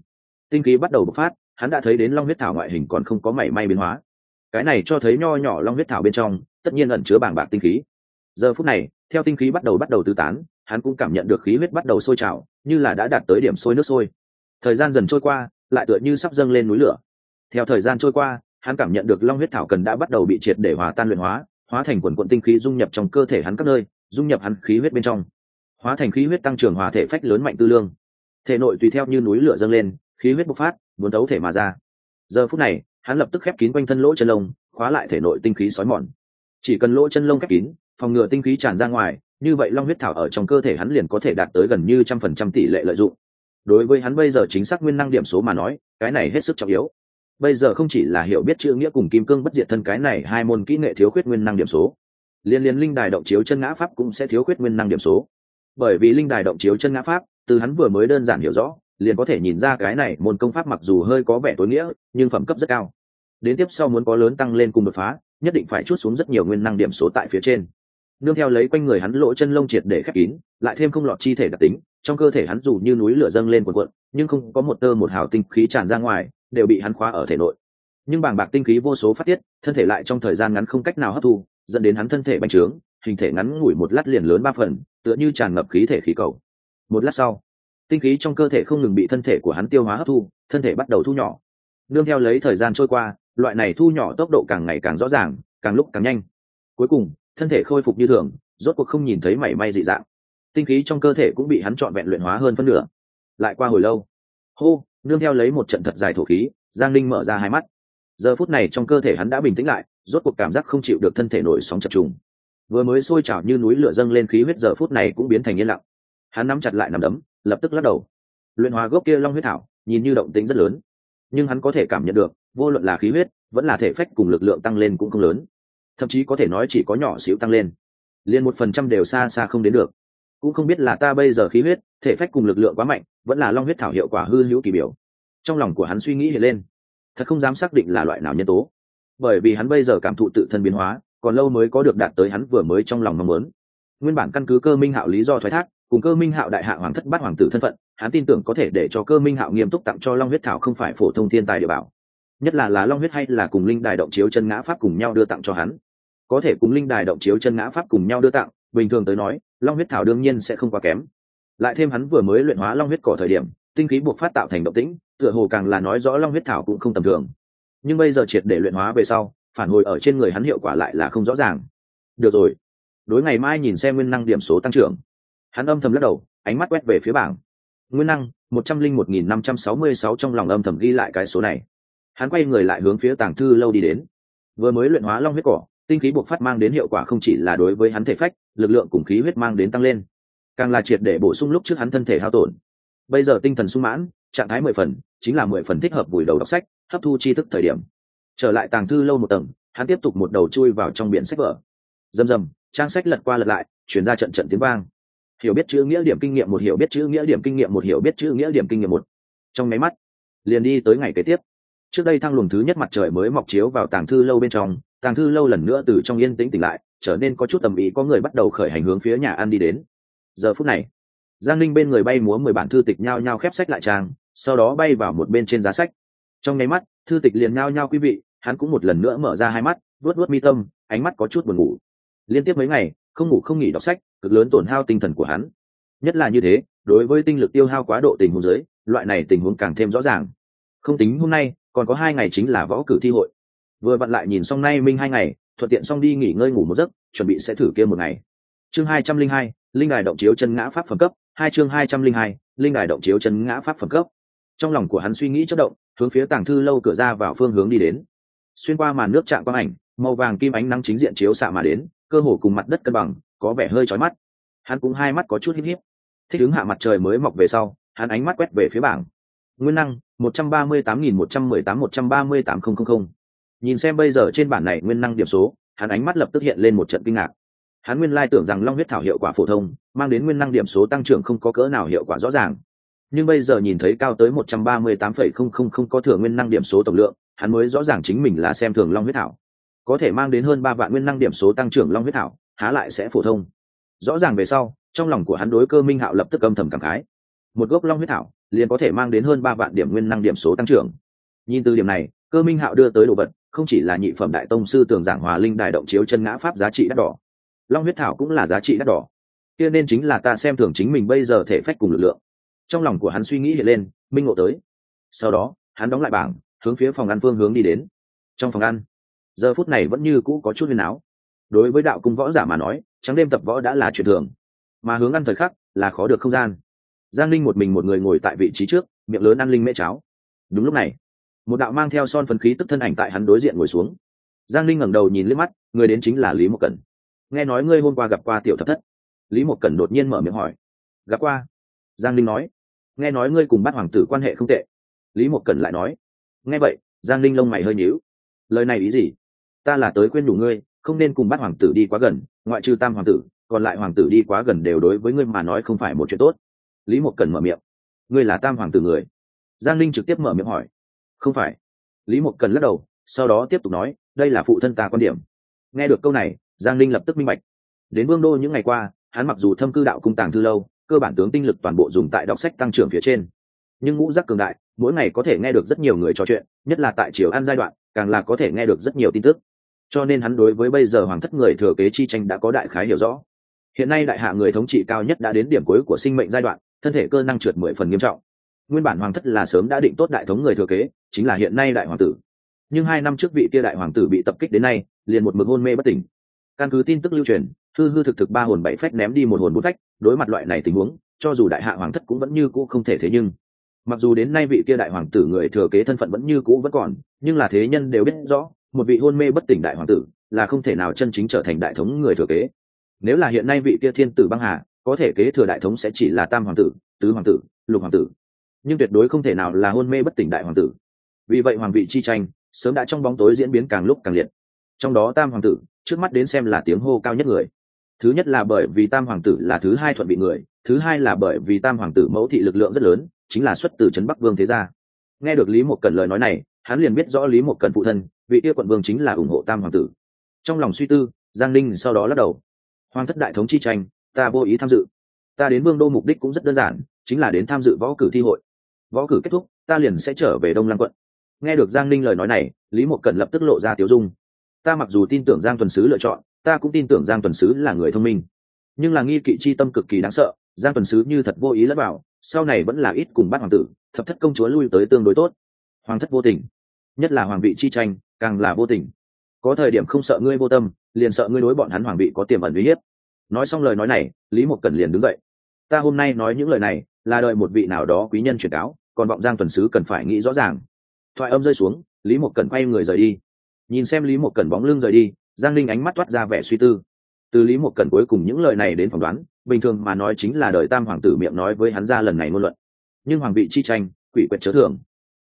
Tinh khí bắt đầu bộc phát, hắn đã thấy đến long huyết thảo ngoại hình còn không có mảy may biến hóa. Cái này cho thấy nho nhỏ long huyết thảo bên trong, tất nhiên ẩn chứa bàng bạc tinh khí. Giờ phút này, theo tinh khí bắt đầu bắt đầu tứ tán, hắn cũng cảm nhận được khí huyết bắt đầu sôi trào, như là đã đạt tới điểm sôi nước sôi. Thời gian dần trôi qua, lại tựa như sắp dâng lên núi lửa. Theo thời gian trôi qua, hắn cảm nhận được long huyết thảo cần đã bắt đầu bị triệt để hòa tan luyện hóa hóa thành quần quận tinh khí dung nhập trong cơ thể hắn các nơi, dung nhập hắn khí huyết bên trong. Hóa thành khí huyết tăng trưởng hòa thể phách lớn mạnh tư lương. Thể nội tùy theo như núi lửa dâng lên, khí huyết bộc phát, muốn đấu thể mà ra. Giờ phút này, hắn lập tức khép kín quanh thân lỗ chân lông, khóa lại thể nội tinh khí sói mòn. Chỉ cần lỗ chân lông khép kín, phòng ngừa tinh khí tràn ra ngoài, như vậy long huyết thảo ở trong cơ thể hắn liền có thể đạt tới gần như trăm phần trăm tỷ lệ lợi dụng. Đối với hắn bây giờ chính xác nguyên năng điểm số mà nói, cái này hết sức trọng yếu bây giờ không chỉ là hiểu biết chữ nghĩa cùng kim cương bất diệt thân cái này, hai môn kỹ nghệ thiếu khuyết nguyên năng điểm số. Liên liên linh đài động chiếu chân ngã pháp cũng sẽ thiếu khuyết nguyên năng điểm số. Bởi vì linh đài động chiếu chân ngã pháp, từ hắn vừa mới đơn giản hiểu rõ, liền có thể nhìn ra cái này môn công pháp mặc dù hơi có vẻ tối nghĩa, nhưng phẩm cấp rất cao. Đến tiếp sau muốn có lớn tăng lên cùng đột phá, nhất định phải chút xuống rất nhiều nguyên năng điểm số tại phía trên. Nương theo lấy quanh người hắn lỗ chân lông triệt để khép kín, lại thêm không lọt chi thể đặc tính, trong cơ thể hắn dù như núi lửa dâng lên quần cuộn, nhưng không có một tơ một hào tinh khí tràn ra ngoài đều bị hắn khóa ở thể nội. Nhưng bàng bạc tinh khí vô số phát tiết, thân thể lại trong thời gian ngắn không cách nào hấp thu, dẫn đến hắn thân thể bành trướng, hình thể ngắn ngủi một lát liền lớn ba phần, tựa như tràn ngập khí thể khí cầu. Một lát sau, tinh khí trong cơ thể không ngừng bị thân thể của hắn tiêu hóa hấp thu, thân thể bắt đầu thu nhỏ. Nương theo lấy thời gian trôi qua, loại này thu nhỏ tốc độ càng ngày càng rõ ràng, càng lúc càng nhanh. Cuối cùng, thân thể khôi phục như thường, rốt cuộc không nhìn thấy mảy may dị dạng. Tinh khí trong cơ thể cũng bị hắn trọn vẹn luyện hóa hơn phân nửa. Lại qua hồi lâu, hô nương theo lấy một trận thật dài thổ khí, giang linh mở ra hai mắt. Giờ phút này trong cơ thể hắn đã bình tĩnh lại, rốt cuộc cảm giác không chịu được thân thể nổi sóng chập trùng. Vừa mới sôi trào như núi lửa dâng lên khí huyết giờ phút này cũng biến thành yên lặng. Hắn nắm chặt lại nằm đấm, lập tức lắc đầu. Luyện hóa gốc kia long huyết thảo, nhìn như động tính rất lớn. Nhưng hắn có thể cảm nhận được, vô luận là khí huyết, vẫn là thể phách cùng lực lượng tăng lên cũng không lớn. Thậm chí có thể nói chỉ có nhỏ xíu tăng lên. Liền một phần trăm đều xa xa không đến được cũng không biết là ta bây giờ khí huyết, thể phách cùng lực lượng quá mạnh, vẫn là long huyết thảo hiệu quả hư hữu kỳ biểu. Trong lòng của hắn suy nghĩ hiện lên, thật không dám xác định là loại nào nhân tố. Bởi vì hắn bây giờ cảm thụ tự thân biến hóa, còn lâu mới có được đạt tới hắn vừa mới trong lòng mong muốn. Nguyên bản căn cứ cơ minh hạo lý do thoái thác, cùng cơ minh hạo đại hạ hoàng thất bát hoàng tử thân phận, hắn tin tưởng có thể để cho cơ minh hạo nghiêm túc tặng cho long huyết thảo không phải phổ thông thiên tài địa bảo. Nhất là là long huyết hay là cùng linh đài động chiếu chân ngã pháp cùng nhau đưa tặng cho hắn. Có thể cùng linh đài động chiếu chân ngã pháp cùng nhau đưa tặng, bình thường tới nói long huyết thảo đương nhiên sẽ không quá kém. Lại thêm hắn vừa mới luyện hóa long huyết cỏ thời điểm, tinh khí buộc phát tạo thành động tĩnh, tựa hồ càng là nói rõ long huyết thảo cũng không tầm thường. Nhưng bây giờ triệt để luyện hóa về sau, phản hồi ở trên người hắn hiệu quả lại là không rõ ràng. Được rồi. Đối ngày mai nhìn xem nguyên năng điểm số tăng trưởng. Hắn âm thầm lắc đầu, ánh mắt quét về phía bảng. Nguyên năng, một trăm linh một nghìn năm trăm sáu mươi sáu trong lòng âm thầm ghi lại cái số này. Hắn quay người lại hướng phía tàng thư lâu đi đến. Vừa mới luyện hóa long huyết cỏ tinh khí buộc phát mang đến hiệu quả không chỉ là đối với hắn thể phách lực lượng cùng khí huyết mang đến tăng lên. Càng là triệt để bổ sung lúc trước hắn thân thể hao tổn. Bây giờ tinh thần sung mãn trạng thái mười phần chính là mười phần thích hợp vùi đầu đọc sách hấp thu tri thức thời điểm. Trở lại tàng thư lâu một tầng hắn tiếp tục một đầu chui vào trong biển sách vở. Rầm rầm, trang sách lật qua lật lại chuyển ra trận trận tiếng vang. Hiểu biết chữ nghĩa điểm kinh nghiệm một hiểu biết chữ nghĩa điểm kinh nghiệm một hiểu biết chữ nghĩa điểm kinh nghiệm một. Trong máy mắt liền đi tới ngày kế tiếp. Trước đây thăng luồng thứ nhất mặt trời mới mọc chiếu vào tàng thư lâu bên trong tàng thư lâu lần nữa từ trong yên tĩnh tỉnh lại, trở nên có chút tầm ý có người bắt đầu khởi hành hướng phía nhà ăn đi đến. Giờ phút này, giang linh bên người bay múa mười bản thư tịch nhao nhao khép sách lại trang, sau đó bay vào một bên trên giá sách. Trong nháy mắt, thư tịch liền nhao nhao quý vị, hắn cũng một lần nữa mở ra hai mắt, vuốt vuốt mi tâm, ánh mắt có chút buồn ngủ. Liên tiếp mấy ngày, không ngủ không nghỉ đọc sách, cực lớn tổn hao tinh thần của hắn. Nhất là như thế, đối với tinh lực tiêu hao quá độ tình huống dưới, loại này tình huống càng thêm rõ ràng. Không tính hôm nay, còn có hai ngày chính là võ cử thi hội vừa vặn lại nhìn xong nay minh hai ngày, thuận tiện xong đi nghỉ ngơi ngủ một giấc, chuẩn bị sẽ thử kia một ngày. Chương hai trăm linh hai, linh đài động chiếu chân ngã pháp phẩm cấp. Hai chương hai trăm linh hai, linh đài động chiếu chân ngã pháp phẩm cấp. Trong lòng của hắn suy nghĩ chất động, hướng phía tàng thư lâu cửa ra vào phương hướng đi đến. Xuyên qua màn nước chạm quang ảnh, màu vàng kim ánh nắng chính diện chiếu xạ mà đến, cơ hồ cùng mặt đất cân bằng, có vẻ hơi chói mắt. Hắn cũng hai mắt có chút híp híp. Thích ứng hạ mặt trời mới mọc về sau, hắn ánh mắt quét về phía bảng. Nguyên năng, một trăm ba mươi tám nghìn một trăm mười tám một trăm ba mươi tám không không không nhìn xem bây giờ trên bản này nguyên năng điểm số, hắn ánh mắt lập tức hiện lên một trận kinh ngạc. Hắn nguyên lai tưởng rằng long huyết thảo hiệu quả phổ thông, mang đến nguyên năng điểm số tăng trưởng không có cỡ nào hiệu quả rõ ràng. Nhưng bây giờ nhìn thấy cao tới một trăm ba mươi tám phẩy không không không có thừa nguyên năng điểm số tổng lượng, hắn mới rõ ràng chính mình là xem thường long huyết thảo. Có thể mang đến hơn ba vạn nguyên năng điểm số tăng trưởng long huyết thảo, há lại sẽ phổ thông. Rõ ràng về sau, trong lòng của hắn đối cơ minh hạo lập tức âm thầm cảm khái. Một gốc long huyết thảo, liền có thể mang đến hơn ba vạn điểm nguyên năng điểm số tăng trưởng. Nhìn từ điểm này, cơ minh hạo đưa tới đồ vật không chỉ là nhị phẩm đại tông sư tường giảng hòa linh đài động chiếu chân ngã pháp giá trị đắt đỏ, long huyết thảo cũng là giá trị đắt đỏ. Kia nên chính là ta xem thường chính mình bây giờ thể phách cùng lực lượng. Trong lòng của hắn suy nghĩ hiện lên, minh ngộ tới. Sau đó, hắn đóng lại bảng, hướng phía phòng ăn phương hướng đi đến. Trong phòng ăn, giờ phút này vẫn như cũ có chút huyền áo. Đối với đạo cung võ giả mà nói, trắng đêm tập võ đã là chuyện thường. Mà hướng ăn thời khắc là khó được không gian. Giang linh một mình một người ngồi tại vị trí trước, miệng lớn ăn linh mễ cháo. Đúng lúc này một đạo mang theo son phấn khí tức thân ảnh tại hắn đối diện ngồi xuống. Giang linh ngẩng đầu nhìn liếc mắt, người đến chính là lý mộc cẩn. Nghe nói ngươi hôm qua gặp qua tiểu thập thất. Lý mộc cẩn đột nhiên mở miệng hỏi. Gặp qua? Giang linh nói. Nghe nói ngươi cùng bát hoàng tử quan hệ không tệ. Lý mộc cẩn lại nói. Nghe vậy, giang linh lông mày hơi nhíu. Lời này ý gì? Ta là tới khuyên đủ ngươi, không nên cùng bát hoàng tử đi quá gần, ngoại trừ tam hoàng tử, còn lại hoàng tử đi quá gần đều đối với ngươi mà nói không phải một chuyện tốt. Lý mộc cần mở miệng. Ngươi là tam hoàng tử người. Giang linh trực tiếp mở miệng hỏi không phải. Lý Mục cần lắc đầu, sau đó tiếp tục nói, đây là phụ thân ta quan điểm. Nghe được câu này, giang linh lập tức minh bạch. Đến vương đô những ngày qua, hắn mặc dù thâm cư đạo cung tàng thư lâu, cơ bản tướng tinh lực toàn bộ dùng tại đọc sách tăng trưởng phía trên. Nhưng ngũ giác cường đại, mỗi ngày có thể nghe được rất nhiều người trò chuyện, nhất là tại triều ăn giai đoạn, càng là có thể nghe được rất nhiều tin tức. Cho nên hắn đối với bây giờ hoàng thất người thừa kế chi tranh đã có đại khái hiểu rõ. Hiện nay đại hạ người thống trị cao nhất đã đến điểm cuối của sinh mệnh giai đoạn, thân thể cơ năng trượt mười phần nghiêm trọng nguyên bản hoàng thất là sớm đã định tốt đại thống người thừa kế, chính là hiện nay đại hoàng tử. Nhưng hai năm trước vị kia đại hoàng tử bị tập kích đến nay, liền một mực hôn mê bất tỉnh. Căn cứ tin tức lưu truyền, hư hư thực thực ba hồn bảy phách ném đi một hồn bốn phách, đối mặt loại này tình huống, cho dù đại hạ hoàng thất cũng vẫn như cũ không thể thế nhưng. Mặc dù đến nay vị kia đại hoàng tử người thừa kế thân phận vẫn như cũ vẫn còn, nhưng là thế nhân đều biết rõ, một vị hôn mê bất tỉnh đại hoàng tử là không thể nào chân chính trở thành đại thống người thừa kế. Nếu là hiện nay vị kia thiên tử băng hà, có thể kế thừa đại thống sẽ chỉ là tam hoàng tử, tứ hoàng tử, lục hoàng tử nhưng tuyệt đối không thể nào là hôn mê bất tỉnh đại hoàng tử. Vì vậy hoàng vị chi tranh sớm đã trong bóng tối diễn biến càng lúc càng liệt. Trong đó tam hoàng tử, trước mắt đến xem là tiếng hô cao nhất người. Thứ nhất là bởi vì tam hoàng tử là thứ hai thuận bị người, thứ hai là bởi vì tam hoàng tử mẫu thị lực lượng rất lớn, chính là xuất từ trấn bắc vương thế gia. Nghe được lý một cần lời nói này, hắn liền biết rõ lý một cần phụ thân, vị kia quận vương chính là ủng hộ tam hoàng tử. Trong lòng suy tư, giang ninh sau đó lắc đầu. Hoàng thất đại thống chi tranh, ta vô ý tham dự. Ta đến vương đô mục đích cũng rất đơn giản, chính là đến tham dự võ cử thi hội võ cử kết thúc, ta liền sẽ trở về đông lăng quận. Nghe được giang ninh lời nói này, lý mộc cần lập tức lộ ra tiếu dung. Ta mặc dù tin tưởng giang tuần sứ lựa chọn, ta cũng tin tưởng giang tuần sứ là người thông minh. Nhưng là nghi kỵ chi tâm cực kỳ đáng sợ, giang tuần sứ như thật vô ý lẫn vào, sau này vẫn là ít cùng bắt hoàng tử, thập thất công chúa lui tới tương đối tốt. Hoàng thất vô tình, nhất là hoàng vị chi tranh, càng là vô tình. Có thời điểm không sợ ngươi vô tâm, liền sợ ngươi đối bọn hắn hoàng vị có tiềm ẩn uy hiếp. Nói xong lời nói này, lý mộc cần liền đứng dậy. Ta hôm nay nói những lời này, là đợi một vị nào đó quý nhân truyền cáo còn vọng giang tuần sứ cần phải nghĩ rõ ràng. Thoại âm rơi xuống, lý mộc cần quay người rời đi. Nhìn xem lý mộc cần bóng lưng rời đi, giang linh ánh mắt toát ra vẻ suy tư. Từ lý mộc cần cuối cùng những lời này đến phỏng đoán, bình thường mà nói chính là đời tam hoàng tử miệng nói với hắn ra lần này ngôn luận. Nhưng hoàng vị chi tranh, quỷ quyệt chớ thường.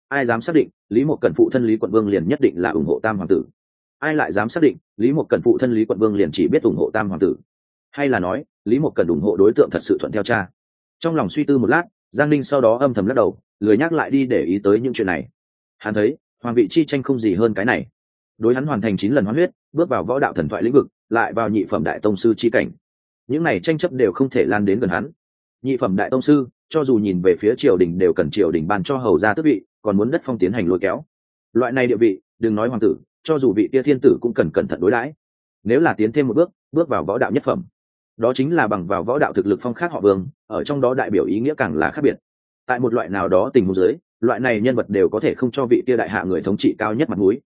Ai dám xác định lý mộc cần phụ thân lý quận vương liền nhất định là ủng hộ tam hoàng tử? Ai lại dám xác định lý mộc cần phụ thân lý quận vương liền chỉ biết ủng hộ tam hoàng tử? Hay là nói, lý mộc cần ủng hộ đối tượng thật sự thuận theo cha? Trong lòng suy tư một lát giang ninh sau đó âm thầm lắc đầu, lười nhắc lại đi để ý tới những chuyện này. Hắn thấy, hoàng vị chi tranh không gì hơn cái này. Đối hắn hoàn thành chín lần hoán huyết, bước vào võ đạo thần thoại lĩnh vực, lại vào nhị phẩm đại tông sư chi cảnh. Những này tranh chấp đều không thể lan đến gần hắn. Nhị phẩm đại tông sư, cho dù nhìn về phía triều đình đều cần triều đình ban cho hầu ra tước vị, còn muốn đất phong tiến hành lôi kéo. Loại này địa vị, đừng nói hoàng tử, cho dù vị tia thiên tử cũng cần cẩn thận đối đãi. Nếu là tiến thêm một bước bước vào võ đạo nhất phẩm đó chính là bằng vào võ đạo thực lực phong khác họ vương, ở trong đó đại biểu ý nghĩa càng là khác biệt. Tại một loại nào đó tình huống giới loại này nhân vật đều có thể không cho vị tia đại hạ người thống trị cao nhất mặt mũi.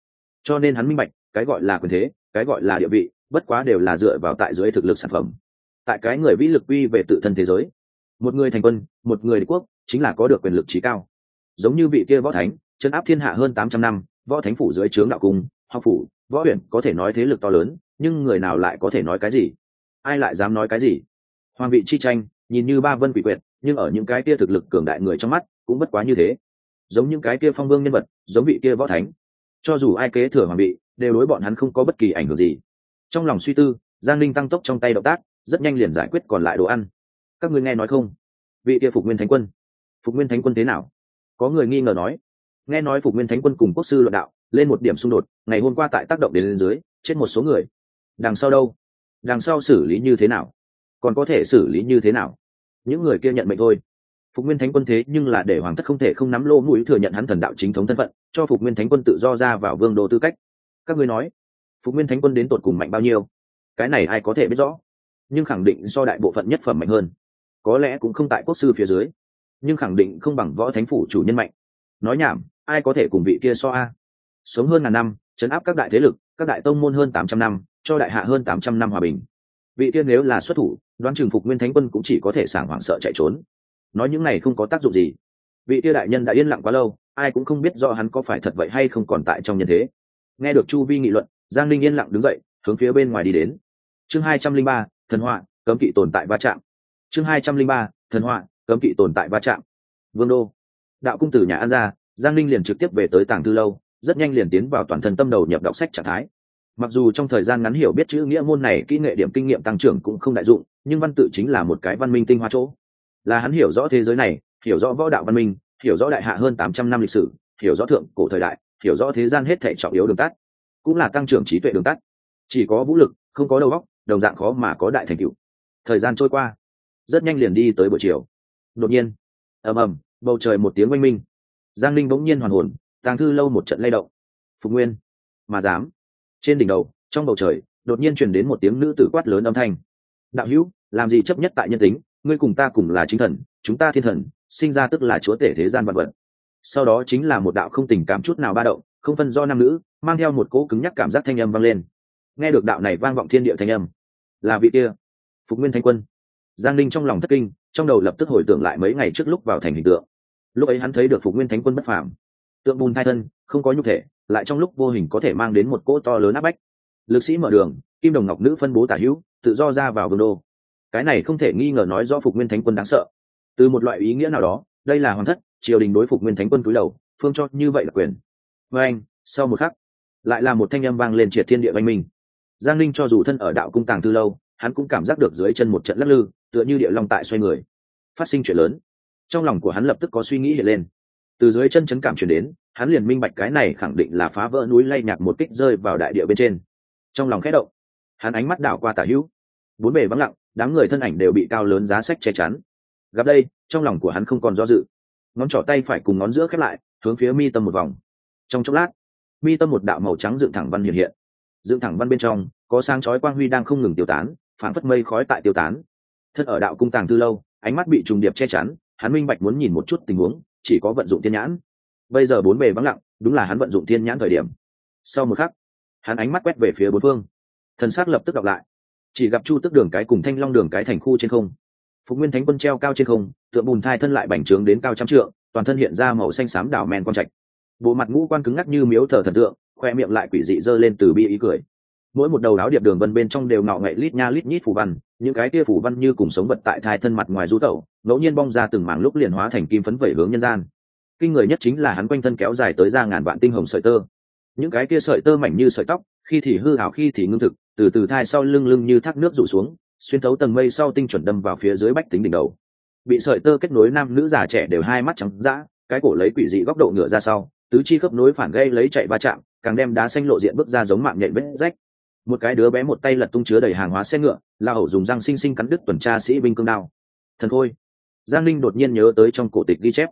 Cho nên hắn minh bạch, cái gọi là quyền thế, cái gọi là địa vị, bất quá đều là dựa vào tại dưới thực lực sản phẩm. Tại cái người vĩ lực uy về tự thân thế giới. Một người thành quân, một người đế quốc, chính là có được quyền lực trí cao. Giống như vị kia võ thánh, chân áp thiên hạ hơn tám trăm năm, võ thánh phủ dưới trướng đạo cung, học phủ, võ huyện có thể nói thế lực to lớn, nhưng người nào lại có thể nói cái gì? Ai lại dám nói cái gì? Hoàng vị chi tranh, nhìn như ba vân quỷ quyệt, nhưng ở những cái kia thực lực cường đại người trong mắt, cũng bất quá như thế. Giống những cái kia phong vương nhân vật, giống vị kia võ thánh. Cho dù ai kế thừa hoàng vị, đều đối bọn hắn không có bất kỳ ảnh hưởng gì. Trong lòng suy tư, giang linh tăng tốc trong tay động tác, rất nhanh liền giải quyết còn lại đồ ăn. Các ngươi nghe nói không? Vị kia phục nguyên thánh quân. Phục nguyên thánh quân thế nào? Có người nghi ngờ nói. Nghe nói phục nguyên thánh quân cùng quốc sư luận đạo, lên một điểm xung đột, ngày hôm qua tại tác động đến lên dưới, chết một số người. Đằng sau đâu? Đằng sau xử lý như thế nào? Còn có thể xử lý như thế nào? Những người kia nhận mệnh thôi. Phục nguyên thánh quân thế nhưng là để hoàng thất không thể không nắm lô mũi thừa nhận hắn thần đạo chính thống thân phận, cho phục nguyên thánh quân tự do ra vào vương đô tư cách. Các ngươi nói, phục nguyên thánh quân đến tột cùng mạnh bao nhiêu? Cái này ai có thể biết rõ. Nhưng khẳng định do đại bộ phận nhất phẩm mạnh hơn. Có lẽ cũng không tại quốc sư phía dưới. Nhưng khẳng định không bằng võ thánh phủ chủ nhân mạnh. Nói nhảm, ai có thể cùng vị kia so a? Sống hơn ngàn năm, chấn áp các đại thế lực, các đại tông môn hơn tám trăm năm cho đại hạ hơn tám trăm năm hòa bình. Vị tiên nếu là xuất thủ, đoán trường phục nguyên thánh quân cũng chỉ có thể sảng hoảng sợ chạy trốn. Nói những này không có tác dụng gì. Vị kia đại nhân đã yên lặng quá lâu, ai cũng không biết do hắn có phải thật vậy hay không còn tại trong nhân thế. Nghe được chu vi nghị luận, giang linh yên lặng đứng dậy, hướng phía bên ngoài đi đến. Chương hai trăm linh ba, thần họa, cấm kỵ tồn tại va chạm. Chương hai trăm linh ba, thần họa, cấm kỵ tồn tại va chạm. Vương đô. Đạo cung tử nhà an ra, giang linh liền trực tiếp về tới tàng thư lâu, rất nhanh liền tiến vào toàn thân tâm đầu nhập đọc sách trạng thái mặc dù trong thời gian ngắn hiểu biết chữ nghĩa môn này kỹ nghệ điểm kinh nghiệm tăng trưởng cũng không đại dụng, nhưng văn tự chính là một cái văn minh tinh hoa chỗ. Là hắn hiểu rõ thế giới này, hiểu rõ võ đạo văn minh, hiểu rõ đại hạ hơn tám trăm năm lịch sử, hiểu rõ thượng cổ thời đại, hiểu rõ thế gian hết thể trọng yếu đường tắt, cũng là tăng trưởng trí tuệ đường tắt. Chỉ có vũ lực, không có đầu óc, đồng dạng khó mà có đại thành tựu. Thời gian trôi qua, rất nhanh liền đi tới buổi chiều. Đột nhiên, ầm ầm, bầu trời một tiếng oanh minh. Giang linh bỗng nhiên hoàn hồn, tàng thư lâu một trận lay động. Phục nguyên, mà dám trên đỉnh đầu, trong bầu trời, đột nhiên truyền đến một tiếng nữ tử quát lớn âm thanh. Đạo hữu, làm gì chấp nhất tại nhân tính? Ngươi cùng ta cùng là chính thần, chúng ta thiên thần, sinh ra tức là chúa tể thế gian vật vật. Sau đó chính là một đạo không tình cảm chút nào ba động, không phân do nam nữ, mang theo một cỗ cứng nhắc cảm giác thanh âm vang lên. Nghe được đạo này vang vọng thiên địa thanh âm, là vị kia, phục nguyên thanh quân. Giang linh trong lòng thất kinh, trong đầu lập tức hồi tưởng lại mấy ngày trước lúc vào thành hình tượng. Lúc ấy hắn thấy được phục nguyên thánh quân bất phàm. Tượng bùn thai thân, không có nhục thể lại trong lúc vô hình có thể mang đến một cỗ to lớn áp bách. Lực sĩ mở đường, kim đồng ngọc nữ phân bố tả hữu, tự do ra vào vương đô. Cái này không thể nghi ngờ nói do phục nguyên thánh quân đáng sợ. Từ một loại ý nghĩa nào đó, đây là hoàng thất, triều đình đối phục nguyên thánh quân cúi đầu, phương cho như vậy là quyền. Và anh, sau một khắc, lại là một thanh âm vang lên triệt thiên địa văn minh. Giang linh cho dù thân ở đạo cung tàng tư lâu, hắn cũng cảm giác được dưới chân một trận lắc lư, tựa như địa long tại xoay người. Phát sinh chuyện lớn. Trong lòng của hắn lập tức có suy nghĩ hiện lên. Từ dưới chân chấn cảm chuyển đến hắn liền minh bạch cái này khẳng định là phá vỡ núi lay nhạc một kích rơi vào đại địa bên trên. Trong lòng khẽ động, hắn ánh mắt đảo qua tả hữu. Bốn bề vắng lặng, đám người thân ảnh đều bị cao lớn giá sách che chắn. Gặp đây, trong lòng của hắn không còn do dự. Ngón trỏ tay phải cùng ngón giữa khép lại, hướng phía mi tâm một vòng. Trong chốc lát, mi tâm một đạo màu trắng dựng thẳng văn hiện hiện. Dựng thẳng văn bên trong, có sáng chói quang huy đang không ngừng tiêu tán phản phất mây khói tại tiêu tán. Thân ở đạo cung tàng tư lâu, ánh mắt bị trùng điệp che chắn, hắn minh bạch muốn nhìn một chút tình huống, chỉ có vận dụng thiên nhãn bây giờ bốn bề vắng lặng, đúng là hắn vận dụng thiên nhãn thời điểm. Sau một khắc, hắn ánh mắt quét về phía bốn phương. Thần s lập tức đọc lại. Chỉ gặp chu tức đường cái cùng thanh long đường cái thành khu trên không. Phục nguyên thánh quân treo cao trên không tượng bùn thai thân lại bành trướng đến cao trăm trượng, toàn thân hiện ra màu xanh xám đảo men quang trạch. Bộ mặt ngũ quan cứng ngắc như miếu thờ thần tượng, khoe miệng lại quỷ dị dơ lên từ bi ý cười. Mỗi một đầu áo điệp đường vân bên trong đều ngọ ngậy lít nha lít nhít phủ văn, những cái kia phủ văn như cùng sống vật tại thai thân mặt ngoài rú tẩu, ngẫu nhiên bong ra từng mảng lúc liền hóa thành kim phấn vẩy hướng nhân gian kinh người nhất chính là hắn quanh thân kéo dài tới ra ngàn vạn tinh hồng sợi tơ. Những cái kia sợi tơ mảnh như sợi tóc, khi thì hư hảo khi thì ngưng thực, từ từ thai sau lưng lưng như thác nước rụ xuống, xuyên thấu tầng mây sau tinh chuẩn đâm vào phía dưới bách tính đỉnh đầu. Bị sợi tơ kết nối nam nữ già trẻ đều hai mắt trắng dã, cái cổ lấy quỷ dị góc độ ngựa ra sau, tứ chi khớp nối phản gây lấy chạy va chạm, càng đem đá xanh lộ diện bước ra giống mạng nhện vết rách. Một cái đứa bé một tay lật tung chứa đầy hàng hóa xe ngựa la hầu dùng răng xinh xinh cắn đứt tuần tra sĩ binh cương đao. Thần thôi giang linh đột nhiên nhớ tới trong cổ tịch ghi chép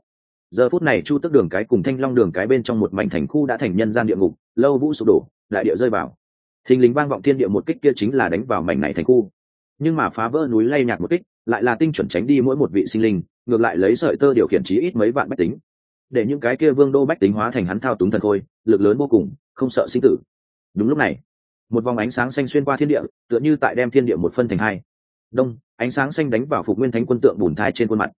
giờ phút này chu tức đường cái cùng thanh long đường cái bên trong một mảnh thành khu đã thành nhân gian địa ngục, lâu vũ sụp đổ, đại địa rơi vào. Thình lình vang vọng thiên địa một kích kia chính là đánh vào mảnh này thành khu. Nhưng mà phá vỡ núi lay nhạt một kích, lại là tinh chuẩn tránh đi mỗi một vị sinh linh, ngược lại lấy sợi tơ điều khiển trí ít mấy vạn bách tính. Để những cái kia vương đô bách tính hóa thành hắn thao túng thần khôi lực lớn vô cùng, không sợ sinh tử. Đúng lúc này, một vòng ánh sáng xanh xuyên qua thiên địa, tựa như tại đem thiên địa một phân thành hai. Đông, ánh sáng xanh đánh vào phục nguyên thánh quân tượng bùn thai trên khuôn mặt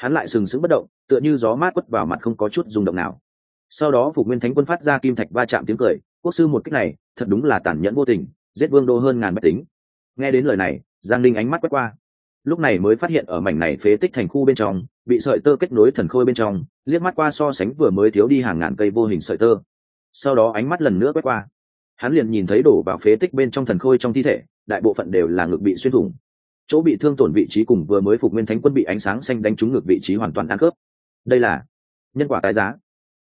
hắn lại sừng sững bất động, tựa như gió mát quất vào mặt không có chút rung động nào. Sau đó phục nguyên thánh quân phát ra kim thạch va chạm tiếng cười, quốc sư một cách này, thật đúng là tàn nhẫn vô tình, giết vương đô hơn ngàn bách tính. Nghe đến lời này, giang linh ánh mắt quét qua. Lúc này mới phát hiện ở mảnh này phế tích thành khu bên trong, bị sợi tơ kết nối thần khôi bên trong, liếc mắt qua so sánh vừa mới thiếu đi hàng ngàn cây vô hình sợi tơ. Sau đó ánh mắt lần nữa quét qua. Hắn liền nhìn thấy đổ vào phế tích bên trong thần khôi trong thi thể, đại bộ phận đều là ngực bị xuyên thủng chỗ bị thương tổn vị trí cùng vừa mới phục nguyên thánh quân bị ánh sáng xanh đánh trúng ngược vị trí hoàn toàn ăn khớp. Đây là nhân quả tái giá.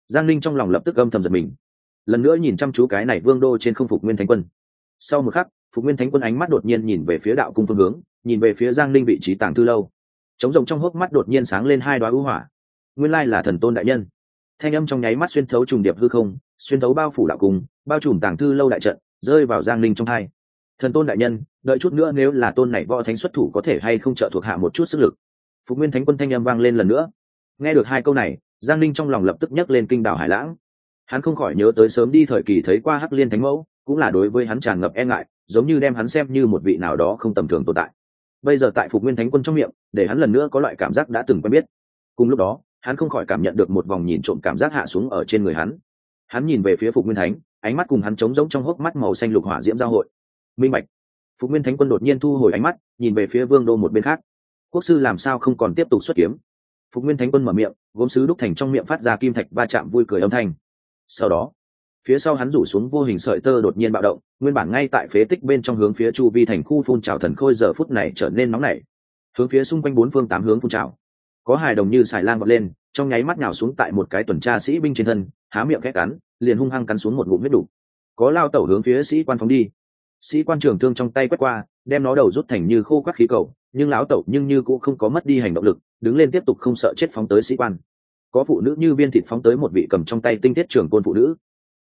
Giang linh trong lòng lập tức âm thầm giật mình. Lần nữa nhìn chăm chú cái này vương đô trên không phục nguyên thánh quân. Sau một khắc, phục nguyên thánh quân ánh mắt đột nhiên nhìn về phía đạo cung phương hướng, nhìn về phía giang linh vị trí tàng thư lâu. Chống rồng trong hốc mắt đột nhiên sáng lên hai đoá ưu hỏa. Nguyên lai là thần tôn đại nhân. Thanh âm trong nháy mắt xuyên thấu trùng điệp hư không, xuyên thấu bao phủ đạo cung, bao trùm tàng thư lâu đại trận, rơi vào giang linh trong hai thần tôn đại nhân, đợi chút nữa nếu là tôn này võ thánh xuất thủ có thể hay không trợ thuộc hạ một chút sức lực. Phục nguyên thánh quân thanh â m vang lên lần nữa. Nghe được hai câu này, giang linh trong lòng lập tức nhấc lên kinh đảo hải lãng. Hắn không khỏi nhớ tới sớm đi thời kỳ thấy qua hắc liên thánh mẫu, cũng là đối với hắn tràn ngập e ngại, giống như đem hắn xem như một vị nào đó không tầm thường tồn tại. Bây giờ tại phục nguyên thánh quân trong miệng, để hắn lần nữa có loại cảm giác đã từng quen biết. Cùng lúc đó, hắn không khỏi cảm nhận được một vòng nhìn trộm cảm giác hạ xuống ở trên người hắn. Hắn nhìn về phía phục nguyên thánh, ánh mắt cùng hắn trống giống trong hốc mắt màu xanh lục hỏa diễm giao hội minh bạch. Phục nguyên thánh quân đột nhiên thu hồi ánh mắt, nhìn về phía vương đô một bên khác. Quốc sư làm sao không còn tiếp tục xuất kiếm? Phục nguyên thánh quân mở miệng, gốm sứ đúc thành trong miệng phát ra kim thạch va chạm vui cười âm thanh. Sau đó, phía sau hắn rủ xuống vô hình sợi tơ đột nhiên bạo động, nguyên bản ngay tại phế tích bên trong hướng phía chu vi thành khu phun trào thần khôi giờ phút này trở nên nóng nảy. Hướng phía xung quanh bốn phương tám hướng phun trào. Có hài đồng như xài lang vọt lên, trong nháy mắt nhào xuống tại một cái tuần tra sĩ binh trên thân, há miệng khét cắn, liền hung hăng cắn xuống một ngụm huyết đủ có lao tẩu hướng phía sĩ quan phóng đi sĩ quan trường thương trong tay quét qua, đem nó đầu rút thành như khô các khí cầu, nhưng lão tẩu nhưng như cũng không có mất đi hành động lực, đứng lên tiếp tục không sợ chết phóng tới sĩ quan. Có phụ nữ như viên thịt phóng tới một vị cầm trong tay tinh thiết trường côn phụ nữ.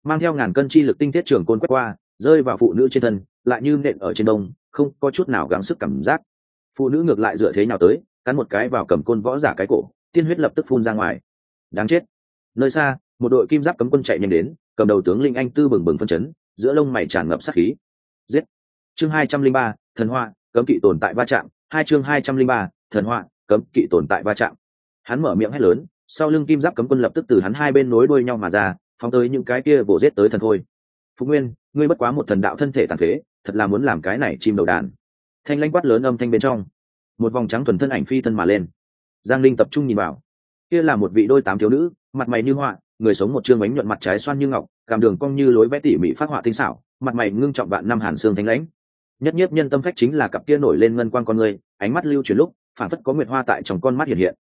Mang theo ngàn cân chi lực tinh thiết trường côn quét qua, rơi vào phụ nữ trên thân, lại như nện ở trên đông, không có chút nào gắng sức cảm giác. Phụ nữ ngược lại dựa thế nào tới, cắn một cái vào cầm côn võ giả cái cổ, tiên huyết lập tức phun ra ngoài. Đáng chết. Nơi xa, một đội kim giáp cấm quân chạy nhanh đến, cầm đầu tướng linh anh tư bừng bừng phân chấn, giữa lông mày tràn ngập sát khí giết. Chương hai trăm linh ba, thần họa, cấm kỵ tồn tại va chạm. Hai chương hai trăm linh ba, thần họa, cấm kỵ tồn tại va chạm. Hắn mở miệng hét lớn, sau lưng kim giáp cấm quân lập tức từ hắn hai bên nối đuôi nhau mà ra, phóng tới những cái kia vồ giết tới thần thôi. Phúc nguyên, ngươi bất quá một thần đạo thân thể tàn phế, thật là muốn làm cái này chim đầu đàn. Thanh lanh quát lớn âm thanh bên trong. Một vòng trắng thuần thân ảnh phi thân mà lên. Giang linh tập trung nhìn vào. Kia là một vị đôi tám thiếu nữ, mặt mày như họa người sống một chương bánh nhuận mặt trái xoan như ngọc cảm đường cong như lối vẽ tỉ mỉ phát họa tinh xảo mặt mày ngưng trọng vạn năm hàn xương thanh lãnh. Nhất nhất nhân tâm phách chính là cặp kia nổi lên ngân quan con người, ánh mắt lưu chuyển lúc, phản phất có nguyệt hoa tại trong con mắt hiện hiện.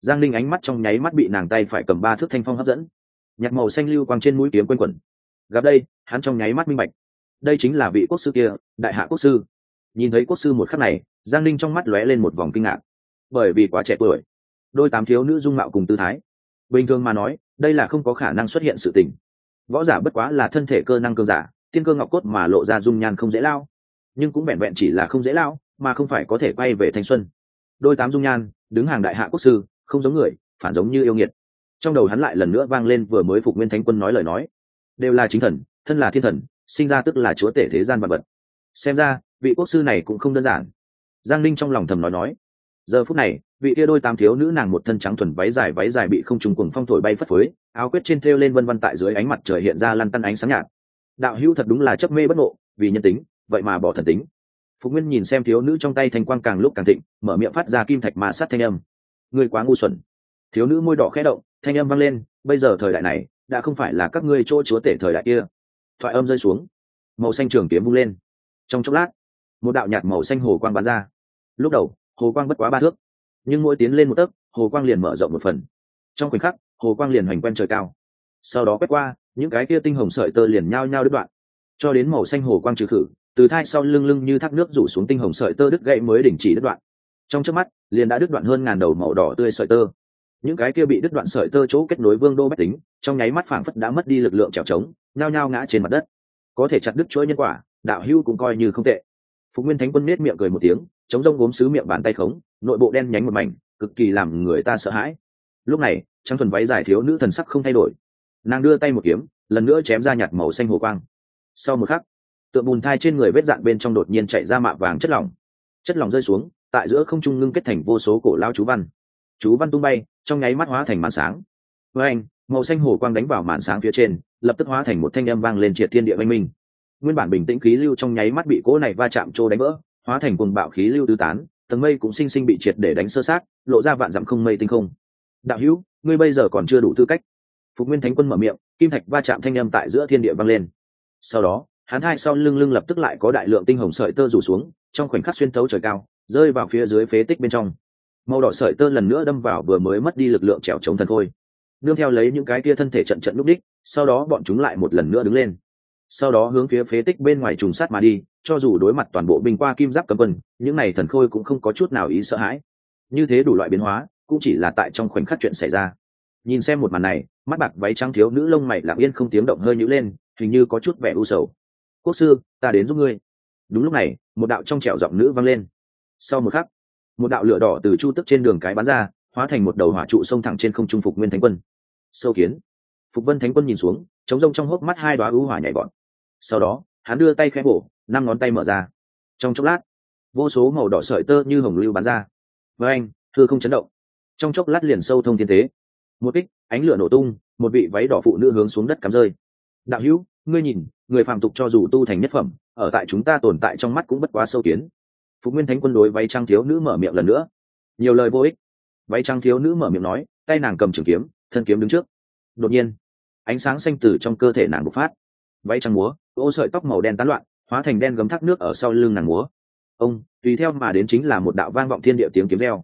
Giang linh ánh mắt trong nháy mắt bị nàng tay phải cầm ba thước thanh phong hấp dẫn. Nhạc màu xanh lưu quang trên mũi kiếm quanh quẩn. Gặp đây, hắn trong nháy mắt minh bạch. Đây chính là vị quốc sư kia, đại hạ quốc sư. Nhìn thấy quốc sư một khắc này, giang linh trong mắt lóe lên một vòng kinh ngạc. Bởi vì quá trẻ tuổi, đôi tám thiếu nữ dung mạo cùng tư thái. Bình thường mà nói, đây là không có khả năng xuất hiện sự tình. Võ giả bất quá là thân thể cơ năng cơ giả tiên cơ ngọc cốt mà lộ ra dung nhan không dễ lao. Nhưng cũng vẹn vẹn chỉ là không dễ lao, mà không phải có thể quay về thanh xuân. Đôi tám dung nhan, đứng hàng đại hạ quốc sư, không giống người, phản giống như yêu nghiệt. Trong đầu hắn lại lần nữa vang lên vừa mới phục nguyên thánh quân nói lời nói. Đều là chính thần, thân là thiên thần, sinh ra tức là chúa tể thế gian vật vật. Xem ra, vị quốc sư này cũng không đơn giản. Giang linh trong lòng thầm nói nói. Giờ phút này, vị kia đôi tam thiếu nữ nàng một thân trắng thuần váy dài váy dài bị không trùng cuồng phong thổi bay phất phới, áo quyết trên thêu lên vân vân tại dưới ánh mặt trời hiện ra lăn tăn ánh sáng nhạt đạo hữu thật đúng là chấp mê bất ngộ, vì nhân tính, vậy mà bỏ thần tính. Phục nguyên nhìn xem thiếu nữ trong tay thanh quang càng lúc càng thịnh, mở miệng phát ra kim thạch mà sát thanh âm. Ngươi quá ngu xuẩn. Thiếu nữ môi đỏ khẽ động, thanh âm vang lên, bây giờ thời đại này, đã không phải là các ngươi chỗ chúa tể thời đại kia. Thoại âm rơi xuống. Màu xanh trường kiếm vung lên. Trong chốc lát, một đạo nhạt màu xanh hồ quang bắn ra. Lúc đầu, hồ quang bất quá ba thước, nhưng mỗi tiến lên một tấc, hồ quang liền mở rộng một phần. Trong khoảnh khắc, hồ quang liền hoành quen trời cao. Sau đó quét qua những cái kia tinh hồng sợi tơ liền nhao nhao đứt đoạn. Cho đến màu xanh hồ quang trừ khử, từ thai sau lưng lưng như thác nước rủ xuống tinh hồng sợi tơ đứt gãy mới đình chỉ đứt đoạn. Trong trước mắt, liền đã đứt đoạn hơn ngàn đầu màu đỏ tươi sợi tơ. Những cái kia bị đứt đoạn sợi tơ chỗ kết nối vương đô bách tính, trong nháy mắt phảng phất đã mất đi lực lượng trèo trống, nhao nhao ngã trên mặt đất. Có thể chặt đứt chuỗi nhân quả, đạo hưu cũng coi như không tệ. Phục nguyên thánh quân nết miệng cười một tiếng, chống rông gốm xứ miệng bàn tay khống, nội bộ đen nhánh một mảnh, cực kỳ làm người ta sợ hãi. Lúc này, trắng thuần váy dài thiếu nữ thần sắc không thay đổi nàng đưa tay một kiếm, lần nữa chém ra nhạt màu xanh hồ quang. Sau một khắc, tượng bùn thai trên người vết dạn bên trong đột nhiên chạy ra mạ vàng chất lỏng. Chất lỏng rơi xuống, tại giữa không trung ngưng kết thành vô số cổ lao chú văn. Chú văn tung bay, trong nháy mắt hóa thành màn sáng. Với anh, màu xanh hồ quang đánh vào màn sáng phía trên, lập tức hóa thành một thanh âm vang lên triệt thiên địa oanh minh. Nguyên bản bình tĩnh khí lưu trong nháy mắt bị cỗ này va chạm trô đánh vỡ, hóa thành cuồng bạo khí lưu tứ tán, tầng mây cũng sinh sinh bị triệt để đánh sơ sát, lộ ra vạn dặm không mây tinh không. Đạo hữu, ngươi bây giờ còn chưa đủ tư cách phục nguyên thánh quân mở miệng, kim thạch va chạm thanh âm tại giữa thiên địa vang lên. Sau đó, hắn hai sau lưng lưng lập tức lại có đại lượng tinh hồng sợi tơ rủ xuống, trong khoảnh khắc xuyên thấu trời cao, rơi vào phía dưới phế tích bên trong. Màu đỏ sợi tơ lần nữa đâm vào vừa mới mất đi lực lượng trèo chống thần khôi. Nương theo lấy những cái kia thân thể trận trận núp đích, sau đó bọn chúng lại một lần nữa đứng lên. Sau đó hướng phía phế tích bên ngoài trùng sát mà đi, cho dù đối mặt toàn bộ binh qua kim giáp cấm quân, những này thần khôi cũng không có chút nào ý sợ hãi. Như thế đủ loại biến hóa, cũng chỉ là tại trong khoảnh khắc chuyện xảy ra nhìn xem một màn này, mắt bạc váy trắng thiếu nữ lông mày lặng yên không tiếng động hơi nhữ lên, hình như có chút vẻ u sầu. Quốc sư, ta đến giúp ngươi. Đúng lúc này, một đạo trong trẻo giọng nữ vang lên. Sau một khắc, một đạo lửa đỏ từ chu tức trên đường cái bắn ra, hóa thành một đầu hỏa trụ xông thẳng trên không trung phục nguyên thánh quân. Sâu kiến. Phục vân thánh quân nhìn xuống chống rông trong hốc mắt hai đoá ưu hỏa nhảy bọn sau đó, hắn đưa tay khẽ bổ, năm ngón tay mở ra. Trong chốc lát, vô số màu đỏ sợi tơ như hồng lưu bắn ra. Với anh thưa không chấn động. Trong chốc lát liền sâu thông thiên thế một kích, ánh lửa nổ tung, một vị váy đỏ phụ nữ hướng xuống đất cắm rơi. Đạo hữu, ngươi nhìn, người phàm tục cho dù tu thành nhất phẩm, ở tại chúng ta tồn tại trong mắt cũng bất quá sâu kiến. Phục nguyên thánh quân đối váy trăng thiếu nữ mở miệng lần nữa. Nhiều lời vô ích. Váy trăng thiếu nữ mở miệng nói, tay nàng cầm trường kiếm, thân kiếm đứng trước. Đột nhiên, ánh sáng xanh từ trong cơ thể nàng bộc phát. Váy trăng múa, ô sợi tóc màu đen tán loạn, hóa thành đen gấm thác nước ở sau lưng nàng múa. Ông, tùy theo mà đến chính là một đạo vang vọng thiên địa tiếng kiếm reo.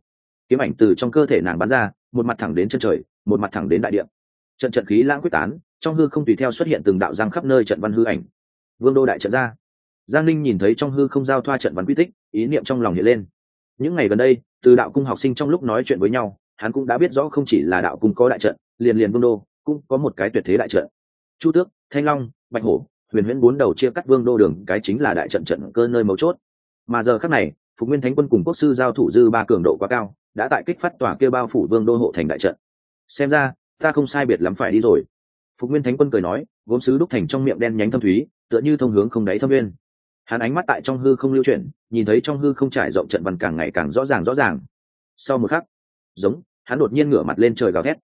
Kiếm ảnh từ trong cơ thể nàng bắn ra, một mặt thẳng đến chân trời một mặt thẳng đến đại địa trận trận khí lãng quyết tán, trong hư không tùy theo xuất hiện từng đạo giang khắp nơi trận văn hư ảnh. Vương đô đại trận ra. Giang linh nhìn thấy trong hư không giao thoa trận văn quy tích, ý niệm trong lòng hiện lên. Những ngày gần đây, từ đạo cung học sinh trong lúc nói chuyện với nhau, hắn cũng đã biết rõ không chỉ là đạo cung có đại trận, liền liền vương đô cũng có một cái tuyệt thế đại trận. Chu tước, thanh long, bạch hổ, huyền huyễn bốn đầu chia cắt vương đô đường, cái chính là đại trận trận cơ nơi mấu chốt. Mà giờ khác này, phục nguyên thánh quân cùng quốc sư giao thủ dư ba cường độ quá cao, đã tại kích phát tòa kêu bao phủ vương đô hộ thành đại trận xem ra, ta không sai biệt lắm phải đi rồi. Phục nguyên thánh quân cười nói, gốm sứ đúc thành trong miệng đen nhánh thâm thúy, tựa như thông hướng không đáy thâm nguyên. Hắn ánh mắt tại trong hư không lưu chuyển, nhìn thấy trong hư không trải rộng trận văn càng ngày càng rõ ràng rõ ràng. Sau một khắc, giống, hắn đột nhiên ngửa mặt lên trời gào thét.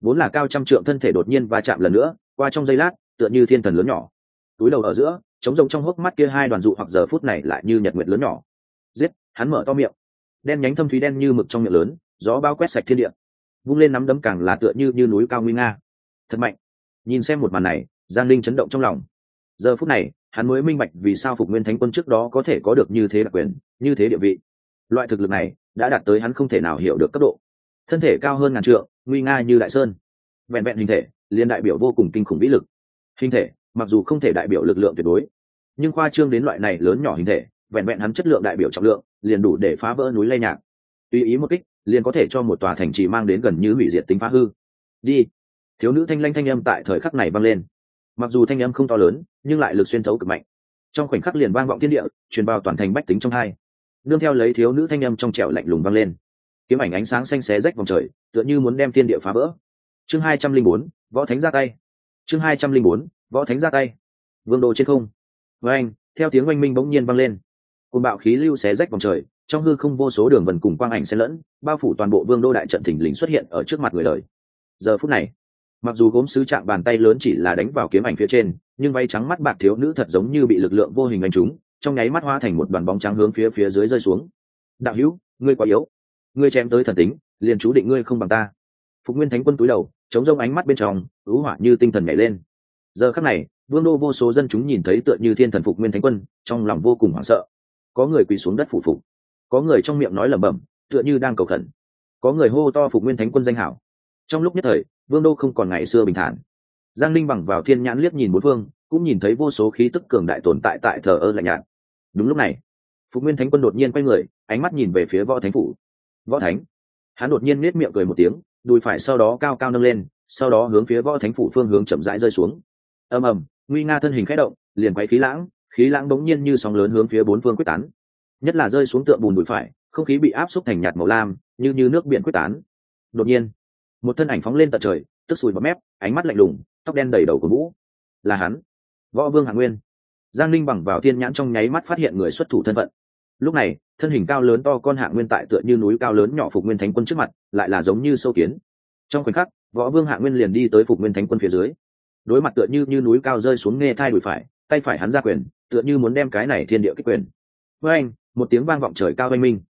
Vốn là cao trăm trượng thân thể đột nhiên va chạm lần nữa, qua trong giây lát, tựa như thiên thần lớn nhỏ. Túi đầu ở giữa chống rộng trong hốc mắt kia hai đoàn dụ hoặc giờ phút này lại như nhật nguyệt lớn nhỏ. Giết, hắn mở to miệng. Đen nhánh thâm thúy đen như mực trong miệng lớn, gió bao quét sạch thiên địa vung lên nắm đấm càng là tựa như như núi cao nguy nga. Thật mạnh. Nhìn xem một màn này, giang linh chấn động trong lòng. Giờ phút này, hắn mới minh bạch vì sao phục nguyên thánh quân trước đó có thể có được như thế đặc quyền, như thế địa vị. Loại thực lực này đã đạt tới hắn không thể nào hiểu được cấp độ. Thân thể cao hơn ngàn trượng, nguy nga như đại sơn. Vẹn vẹn hình thể liên đại biểu vô cùng kinh khủng vĩ lực. Hình thể, mặc dù không thể đại biểu lực lượng tuyệt đối, nhưng khoa trương đến loại này lớn nhỏ hình thể, vẹn vẹn hắn chất lượng đại biểu trọng lượng, liền đủ để phá vỡ núi lây nhạc. Tùy ý một kích liền có thể cho một tòa thành trì mang đến gần như hủy diệt tính phá hư. Đi. Thiếu nữ thanh lanh thanh âm tại thời khắc này vang lên. Mặc dù thanh âm không to lớn, nhưng lại lực xuyên thấu cực mạnh. Trong khoảnh khắc liền vang vọng thiên địa, truyền vào toàn thành bách tính trong hai. Nương theo lấy thiếu nữ thanh âm trong trẻo lạnh lùng vang lên. Kiếm ảnh ánh sáng xanh xé rách vòng trời, tựa như muốn đem thiên địa phá vỡ. Chương hai trăm linh bốn, võ thánh ra tay. Chương hai trăm linh bốn, võ thánh ra tay. Vương đồ trên không. Với anh theo tiếng oanh minh bỗng nhiên vang lên. Cùng bạo khí lưu xé rách vòng trời trong hư không vô số đường vần cùng quang ảnh xen lẫn, bao phủ toàn bộ vương đô đại trận thình lình xuất hiện ở trước mặt người đời. Giờ phút này, mặc dù gốm sứ chạm bàn tay lớn chỉ là đánh vào kiếm ảnh phía trên, nhưng vay trắng mắt bạc thiếu nữ thật giống như bị lực lượng vô hình đánh trúng, trong nháy mắt hoa thành một đoàn bóng trắng hướng phía phía dưới rơi xuống. Đạo hữu, ngươi quá yếu. Ngươi chém tới thần tính, liền chú định ngươi không bằng ta. Phục nguyên thánh quân túi đầu, chống rông ánh mắt bên trong, ứ hỏa như tinh thần nhảy lên. Giờ khắc này, vương đô vô số dân chúng nhìn thấy tựa như thiên thần phục nguyên thánh quân, trong lòng vô cùng hoảng sợ. Có người quỳ xuống đất phủ phục có người trong miệng nói lẩm bẩm, tựa như đang cầu khẩn. Có người hô to phục nguyên thánh quân danh hảo. Trong lúc nhất thời, vương đô không còn ngày xưa bình thản. Giang linh bằng vào thiên nhãn liếc nhìn bốn phương, cũng nhìn thấy vô số khí tức cường đại tồn tại tại thờ ơ lạnh nhạt. Đúng lúc này, phục nguyên thánh quân đột nhiên quay người, ánh mắt nhìn về phía võ thánh phủ. Võ thánh? Hắn đột nhiên nết miệng cười một tiếng, đùi phải sau đó cao cao nâng lên, sau đó hướng phía võ thánh phủ phương hướng chậm rãi rơi xuống. Ầm ầm, nguy nga thân hình khẽ động, liền quay khí lãng khí lãng bỗng nhiên như sóng lớn hướng phía bốn phương quyết tán nhất là rơi xuống tượng bùn bụi phải, không khí bị áp xúc thành nhạt màu lam, như như nước biển quyết tán. Đột nhiên, một thân ảnh phóng lên tận trời, tức sùi vào mép, ánh mắt lạnh lùng, tóc đen đầy đầu của vũ là hắn, võ vương hạ nguyên. Giang linh bằng vào thiên nhãn trong nháy mắt phát hiện người xuất thủ thân phận. Lúc này, thân hình cao lớn to con hạ nguyên tại tựa như núi cao lớn nhỏ phục nguyên thánh quân trước mặt, lại là giống như sâu kiến. Trong khoảnh khắc, võ vương hạ nguyên liền đi tới phục nguyên thánh quân phía dưới. Đối mặt tựa như như núi cao rơi xuống nghe thai đùi phải, tay phải hắn ra quyền, tựa như muốn đem cái này thiên địa kích quyền. Với anh một tiếng vang vọng trời cao oanh minh.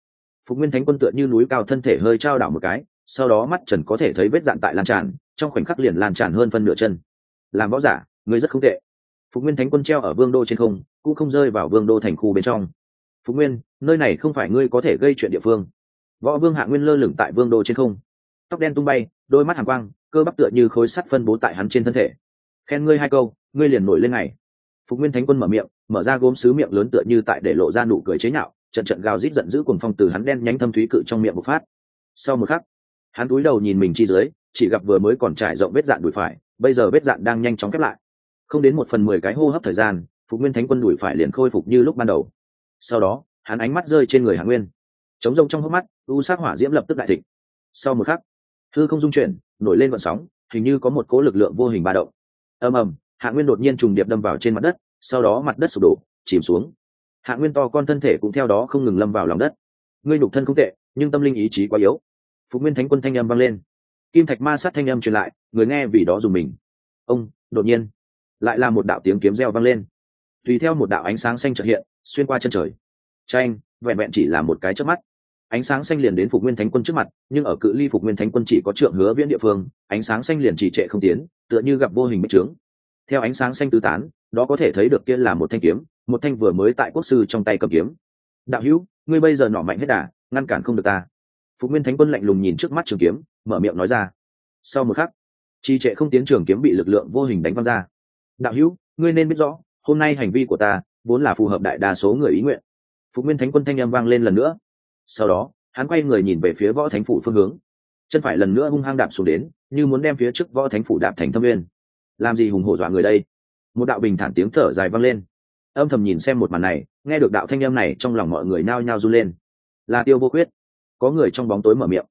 Phục nguyên thánh quân tựa như núi cao thân thể hơi trao đảo một cái, sau đó mắt trần có thể thấy vết dạn tại lan tràn, trong khoảnh khắc liền lan tràn hơn phân nửa chân. Làm võ giả người rất không tệ. Phục nguyên thánh quân treo ở vương đô trên không, cũng không rơi vào vương đô thành khu bên trong. Phục nguyên, nơi này không phải ngươi có thể gây chuyện địa phương. Võ vương hạ nguyên lơ lửng tại vương đô trên không. Tóc đen tung bay, đôi mắt hàng quang, cơ bắp tựa như khối sắt phân bố tại hắn trên thân thể. Khen ngươi hai câu, ngươi liền nổi lên này phục nguyên thánh quân mở miệng, mở ra gốm sứ miệng lớn tựa như tại để lộ ra nụ cười chế nhạo, trận trận gào rít giận dữ cùng phong từ hắn đen nhánh thâm thúy cự trong miệng một phát. Sau một khắc, hắn cúi đầu nhìn mình chi dưới, chỉ gặp vừa mới còn trải rộng vết dạn đùi phải, bây giờ vết dạn đang nhanh chóng khép lại. Không đến một phần mười cái hô hấp thời gian, phục nguyên thánh quân đùi phải liền khôi phục như lúc ban đầu. Sau đó, hắn ánh mắt rơi trên người hạ nguyên. Chống rông trong hốc mắt, u sát hỏa diễm lập tức đại thịnh. Sau một khắc thư không dung chuyển, nổi lên vận sóng, hình như có một cố lực lượng vô hình ba động. Ầm ầm hạ nguyên đột nhiên trùng điệp đâm vào trên mặt đất, sau đó mặt đất sụp đổ, chìm xuống. Hạ nguyên to con thân thể cũng theo đó không ngừng lâm vào lòng đất. Ngươi nhục thân không tệ, nhưng tâm linh ý chí quá yếu. Phục nguyên thánh quân thanh âm vang lên. Kim thạch ma sát thanh âm truyền lại, người nghe vì đó dùng mình. Ông, đột nhiên, lại là một đạo tiếng kiếm reo vang lên. Tùy theo một đạo ánh sáng xanh trợ hiện, xuyên qua chân trời. Tranh vẹn vẹn chỉ là một cái trước mắt. Ánh sáng xanh liền đến phục nguyên thánh quân trước mặt, nhưng ở cự ly phục nguyên thánh quân chỉ có trượng hứa viễn địa phương, ánh sáng xanh liền chỉ trệ không tiến, tựa như gặp vô hình bích trướng theo ánh sáng xanh tứ tán, đó có thể thấy được kia là một thanh kiếm, một thanh vừa mới tại quốc sư trong tay cầm kiếm. Đạo hữu, ngươi bây giờ nỏ mạnh hết đà, ngăn cản không được ta. Phục nguyên thánh quân lạnh lùng nhìn trước mắt trường kiếm, mở miệng nói ra. Sau một khắc, trì trệ không tiến trường kiếm bị lực lượng vô hình đánh văng ra. Đạo hữu, ngươi nên biết rõ, hôm nay hành vi của ta vốn là phù hợp đại đa số người ý nguyện. Phục nguyên thánh quân thanh â vang lên lần nữa. Sau đó, hắn quay người nhìn về phía võ thánh phủ phương hướng. Chân phải lần nữa hung hăng đạp xuống đến, như muốn đem phía trước võ thánh phủ đạp thành thâm nguyên làm gì hùng hổ dọa người đây? Một đạo bình thản tiếng thở dài vang lên. Âm thầm nhìn xem một màn này, nghe được đạo thanh âm này, trong lòng mọi người nao nhao run lên. Là tiêu vô quyết có người trong bóng tối mở miệng.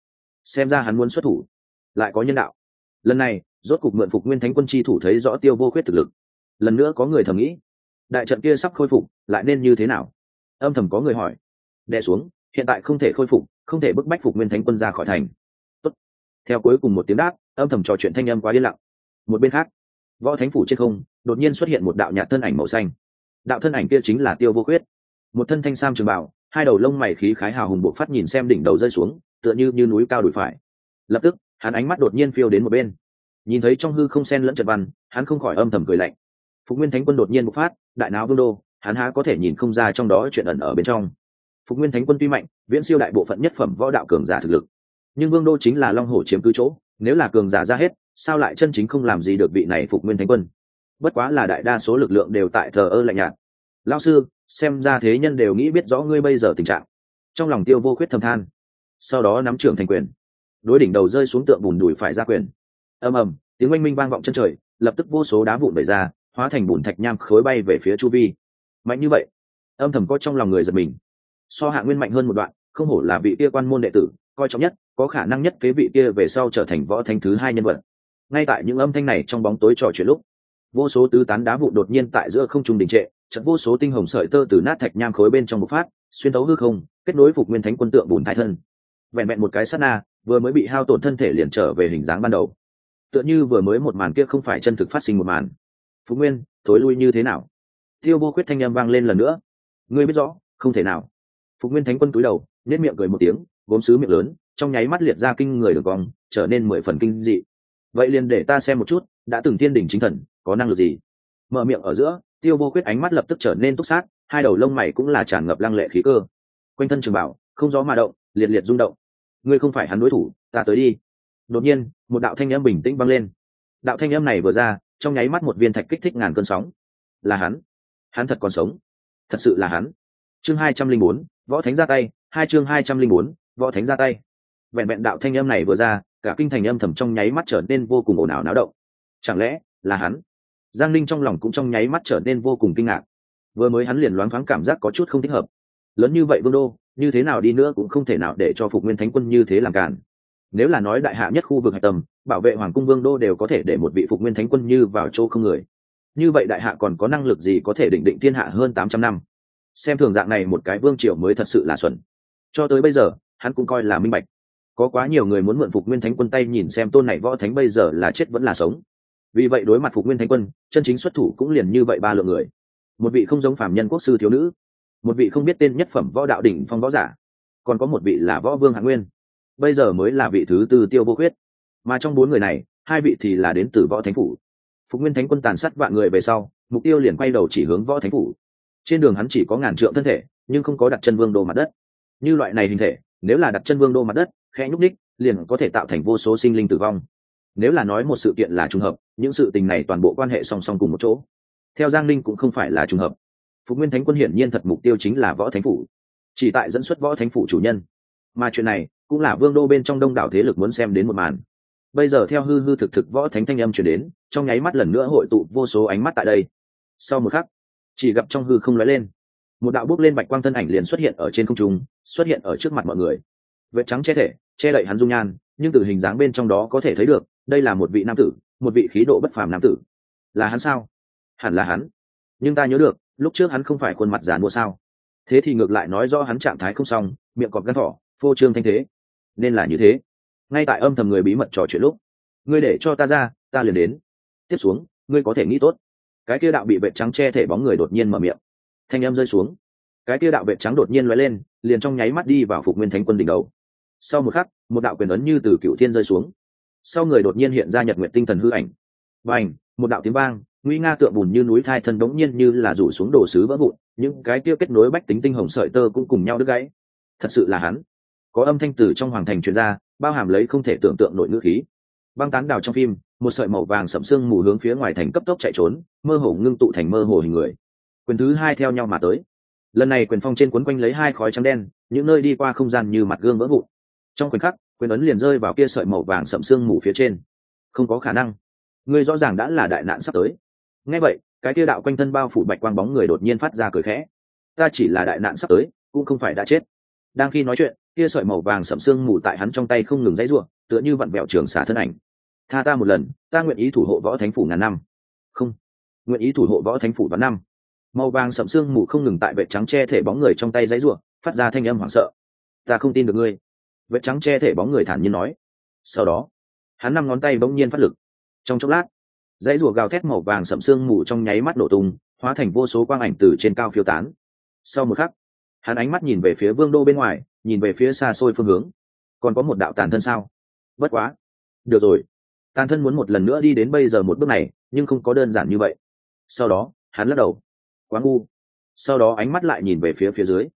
Xem ra hắn muốn xuất thủ. Lại có nhân đạo. Lần này, rốt cục mượn phục nguyên thánh quân chi thủ thấy rõ tiêu vô quyết thực lực. Lần nữa có người thầm nghĩ, đại trận kia sắp khôi phục, lại nên như thế nào? Âm thầm có người hỏi. Đè xuống, hiện tại không thể khôi phục, không thể bức bách phục nguyên thánh quân ra khỏi thành. Tốt. theo cuối cùng một tiếng đáp, âm thầm trò chuyện thanh âm quá yên lặng. Một bên khác võ thánh phủ trên không, đột nhiên xuất hiện một đạo nhạt thân ảnh màu xanh. Đạo thân ảnh kia chính là tiêu vô khuyết. Một thân thanh sam trường bảo hai đầu lông mày khí khái hào hùng bộ phát nhìn xem đỉnh đầu rơi xuống, tựa như như núi cao đùi phải. Lập tức, hắn ánh mắt đột nhiên phiêu đến một bên. Nhìn thấy trong hư không sen lẫn trật văn, hắn không khỏi âm thầm cười lạnh. Phục nguyên thánh quân đột nhiên bộc phát, đại não vương đô, hắn há có thể nhìn không ra trong đó chuyện ẩn ở bên trong. Phục nguyên thánh quân tuy mạnh, viễn siêu đại bộ phận nhất phẩm võ đạo cường giả thực lực. Nhưng vương đô chính là long hổ chiếm cứ chỗ, nếu là cường giả ra hết sao lại chân chính không làm gì được vị này phục nguyên thánh quân? Bất quá là đại đa số lực lượng đều tại thờ ơ lạnh nhạt. Lao sư, xem ra thế nhân đều nghĩ biết rõ ngươi bây giờ tình trạng. Trong lòng tiêu vô khuyết thầm than. Sau đó nắm trưởng thành quyền. Đối đỉnh đầu rơi xuống tượng bùn đùi phải ra quyền. Ầm ầm, tiếng oanh minh vang vọng chân trời, lập tức vô số đá vụn vẩy ra, hóa thành bùn thạch nham khối bay về phía chu vi. Mạnh như vậy, âm thầm có trong lòng người giật mình. So hạ nguyên mạnh hơn một đoạn, không hổ là vị kia quan môn đệ tử, coi trọng nhất, có khả năng nhất kế vị kia về sau trở thành võ thanh thứ hai nhân vật ngay tại những âm thanh này trong bóng tối trò chuyện lúc, vô số tứ tán đá vụ đột nhiên tại giữa không trung đình trệ chật vô số tinh hồng sợi tơ từ nát thạch nham khối bên trong một phát, xuyên tấu hư không, kết nối phục nguyên thánh quân tượng bùn thái thân. Vẹn vẹn một cái sát na, vừa mới bị hao tổn thân thể liền trở về hình dáng ban đầu. Tựa như vừa mới một màn kia không phải chân thực phát sinh một màn. Phú nguyên, thối lui như thế nào? Tiêu vô khuyết thanh â m vang lên lần nữa. Ngươi biết rõ, không thể nào. Phục nguyên thánh quân túi đầu nết miệng cười một tiếng, gốm sứ miệng lớn, trong nháy mắt liệt ra kinh người được vòng trở nên mười phần kinh dị vậy liền để ta xem một chút, đã từng thiên đình chính thần, có năng lực gì? Mở miệng ở giữa, tiêu vô quyết ánh mắt lập tức trở nên túc sát, hai đầu lông mày cũng là tràn ngập lăng lệ khí cơ. Quanh thân trường bảo, không gió mà động, liệt liệt rung động. Ngươi không phải hắn đối thủ, ta tới đi. Đột nhiên, một đạo thanh âm bình tĩnh vang lên. Đạo thanh âm này vừa ra, trong nháy mắt một viên thạch kích thích ngàn cơn sóng. Là hắn. Hắn thật còn sống. Thật sự là hắn. Chương hai trăm linh bốn, võ thánh ra tay, hai chương hai trăm linh bốn, võ thánh ra tay vẹn vẹn đạo thanh âm này vừa ra, cả kinh thành âm thầm trong nháy mắt trở nên vô cùng ồn ào náo động. Chẳng lẽ là hắn? Giang linh trong lòng cũng trong nháy mắt trở nên vô cùng kinh ngạc. Vừa mới hắn liền loáng thoáng cảm giác có chút không thích hợp. Lớn như vậy vương đô, như thế nào đi nữa cũng không thể nào để cho phục nguyên thánh quân như thế làm cản nếu là nói đại hạ nhất khu vực hạch tầm bảo vệ hoàng cung vương đô đều có thể để một vị phục nguyên thánh quân như vào chỗ không người. Như vậy đại hạ còn có năng lực gì có thể định định thiên hạ hơn tám trăm năm? Xem thường dạng này một cái vương triều mới thật sự là xuẩn. Cho tới bây giờ, hắn cũng coi là minh bạch có quá nhiều người muốn mượn phục nguyên thánh quân tay nhìn xem tôn này võ thánh bây giờ là chết vẫn là sống. Vì vậy đối mặt phục nguyên thánh quân, chân chính xuất thủ cũng liền như vậy ba lượng người. Một vị không giống phạm nhân quốc sư thiếu nữ, một vị không biết tên nhất phẩm võ đạo đỉnh phong võ giả, còn có một vị là võ vương hạ nguyên. Bây giờ mới là vị thứ tư tiêu vô khuyết. Mà trong bốn người này, hai vị thì là đến từ võ thánh phủ. Phục nguyên thánh quân tàn sát vạn người về sau, mục tiêu liền quay đầu chỉ hướng võ thánh phủ. Trên đường hắn chỉ có ngàn trượng thân thể, nhưng không có đặt chân vương đô mặt đất. Như loại này hình thể, nếu là đặt chân vương đô mặt đất khẽ nhúc ních liền có thể tạo thành vô số sinh linh tử vong. Nếu là nói một sự kiện là trùng hợp, những sự tình này toàn bộ quan hệ song song cùng một chỗ. Theo giang linh cũng không phải là trùng hợp. Phục nguyên thánh quân hiển nhiên thật mục tiêu chính là võ thánh phủ. Chỉ tại dẫn xuất võ thánh phủ chủ nhân. Mà chuyện này, cũng là vương đô bên trong đông đảo thế lực muốn xem đến một màn. Bây giờ theo hư hư thực thực võ thánh thanh âm chuyển đến, trong nháy mắt lần nữa hội tụ vô số ánh mắt tại đây. Sau một khắc, chỉ gặp trong hư không lóe lên. Một đạo bước lên bạch quang thân ảnh liền xuất hiện ở trên không trung, xuất hiện ở trước mặt mọi người vết trắng che thể, che đậy hắn dung nhan, nhưng từ hình dáng bên trong đó có thể thấy được, đây là một vị nam tử, một vị khí độ bất phàm nam tử. Là hắn sao? Hẳn là hắn. Nhưng ta nhớ được, lúc trước hắn không phải khuôn mặt giàn mua sao. Thế thì ngược lại nói do hắn trạng thái không xong, miệng cọp gắn thỏ, phô trương thanh thế. Nên là như thế. Ngay tại âm thầm người bí mật trò chuyện lúc, ngươi để cho ta ra, ta liền đến. Tiếp xuống, ngươi có thể nghĩ tốt. Cái kia đạo bị vệ trắng che thể bóng người đột nhiên mở miệng. Thanh âm rơi xuống. Cái kia đạo vệ trắng đột nhiên lóe lên, liền trong nháy mắt đi vào phục nguyên thánh quân đỉnh đầu sau một khắc, một đạo quyền ấn như từ cựu thiên rơi xuống. Sau người đột nhiên hiện ra nhật nguyện tinh thần hư ảnh. Và ảnh một đạo tiếng vang, nguy nga tượng bùn như núi thai thân đống nhiên như là rủ xuống đồ sứ vỡ vụn, những cái kia kết nối bách tính tinh hồng sợi tơ cũng cùng nhau đứt gãy. Thật sự là hắn. Có âm thanh từ trong hoàng thành truyền ra, bao hàm lấy không thể tưởng tượng nội ngữ khí. Băng tán đào trong phim, một sợi màu vàng sậm sương mù hướng phía ngoài thành cấp tốc chạy trốn, mơ hồ ngưng tụ thành mơ hồ hình người. Quyền thứ hai theo nhau mà tới. Lần này quyền phong trên quấn quanh lấy hai khói trắng đen, những nơi đi qua không gian như mặt gương vỡ vụn trong khoảnh khắc, quyền ấn liền rơi vào kia sợi màu vàng sậm sương mù phía trên. Không có khả năng. Ngươi rõ ràng đã là đại nạn sắp tới. Ngay vậy, cái kia đạo quanh thân bao phủ bạch quang bóng người đột nhiên phát ra cười khẽ. Ta chỉ là đại nạn sắp tới, cũng không phải đã chết. Đang khi nói chuyện, kia sợi màu vàng sậm sương mù tại hắn trong tay không ngừng dãy ruộng tựa như vặn vẹo trường xả thân ảnh. Tha ta một lần, ta nguyện ý thủ hộ võ thánh phủ ngàn năm. Không. Nguyện ý thủ hộ võ thánh phủ vạn năm. Màu vàng sậm sương mù không ngừng tại vệ trắng che thể bóng người trong tay dãy ruộng phát ra thanh âm hoảng sợ. Ta không tin được ngươi vết trắng che thể bóng người thản nhiên nói. Sau đó, hắn năm ngón tay bỗng nhiên phát lực. Trong chốc lát, dãy rùa gào thét màu vàng sậm sương mù trong nháy mắt nổ tung, hóa thành vô số quang ảnh từ trên cao phiêu tán. Sau một khắc, hắn ánh mắt nhìn về phía vương đô bên ngoài, nhìn về phía xa xôi phương hướng. Còn có một đạo tàn thân sao? Bất quá. Được rồi. Tàn thân muốn một lần nữa đi đến bây giờ một bước này, nhưng không có đơn giản như vậy. Sau đó, hắn lắc đầu. Quá ngu sau đó ánh mắt lại nhìn về phía phía dưới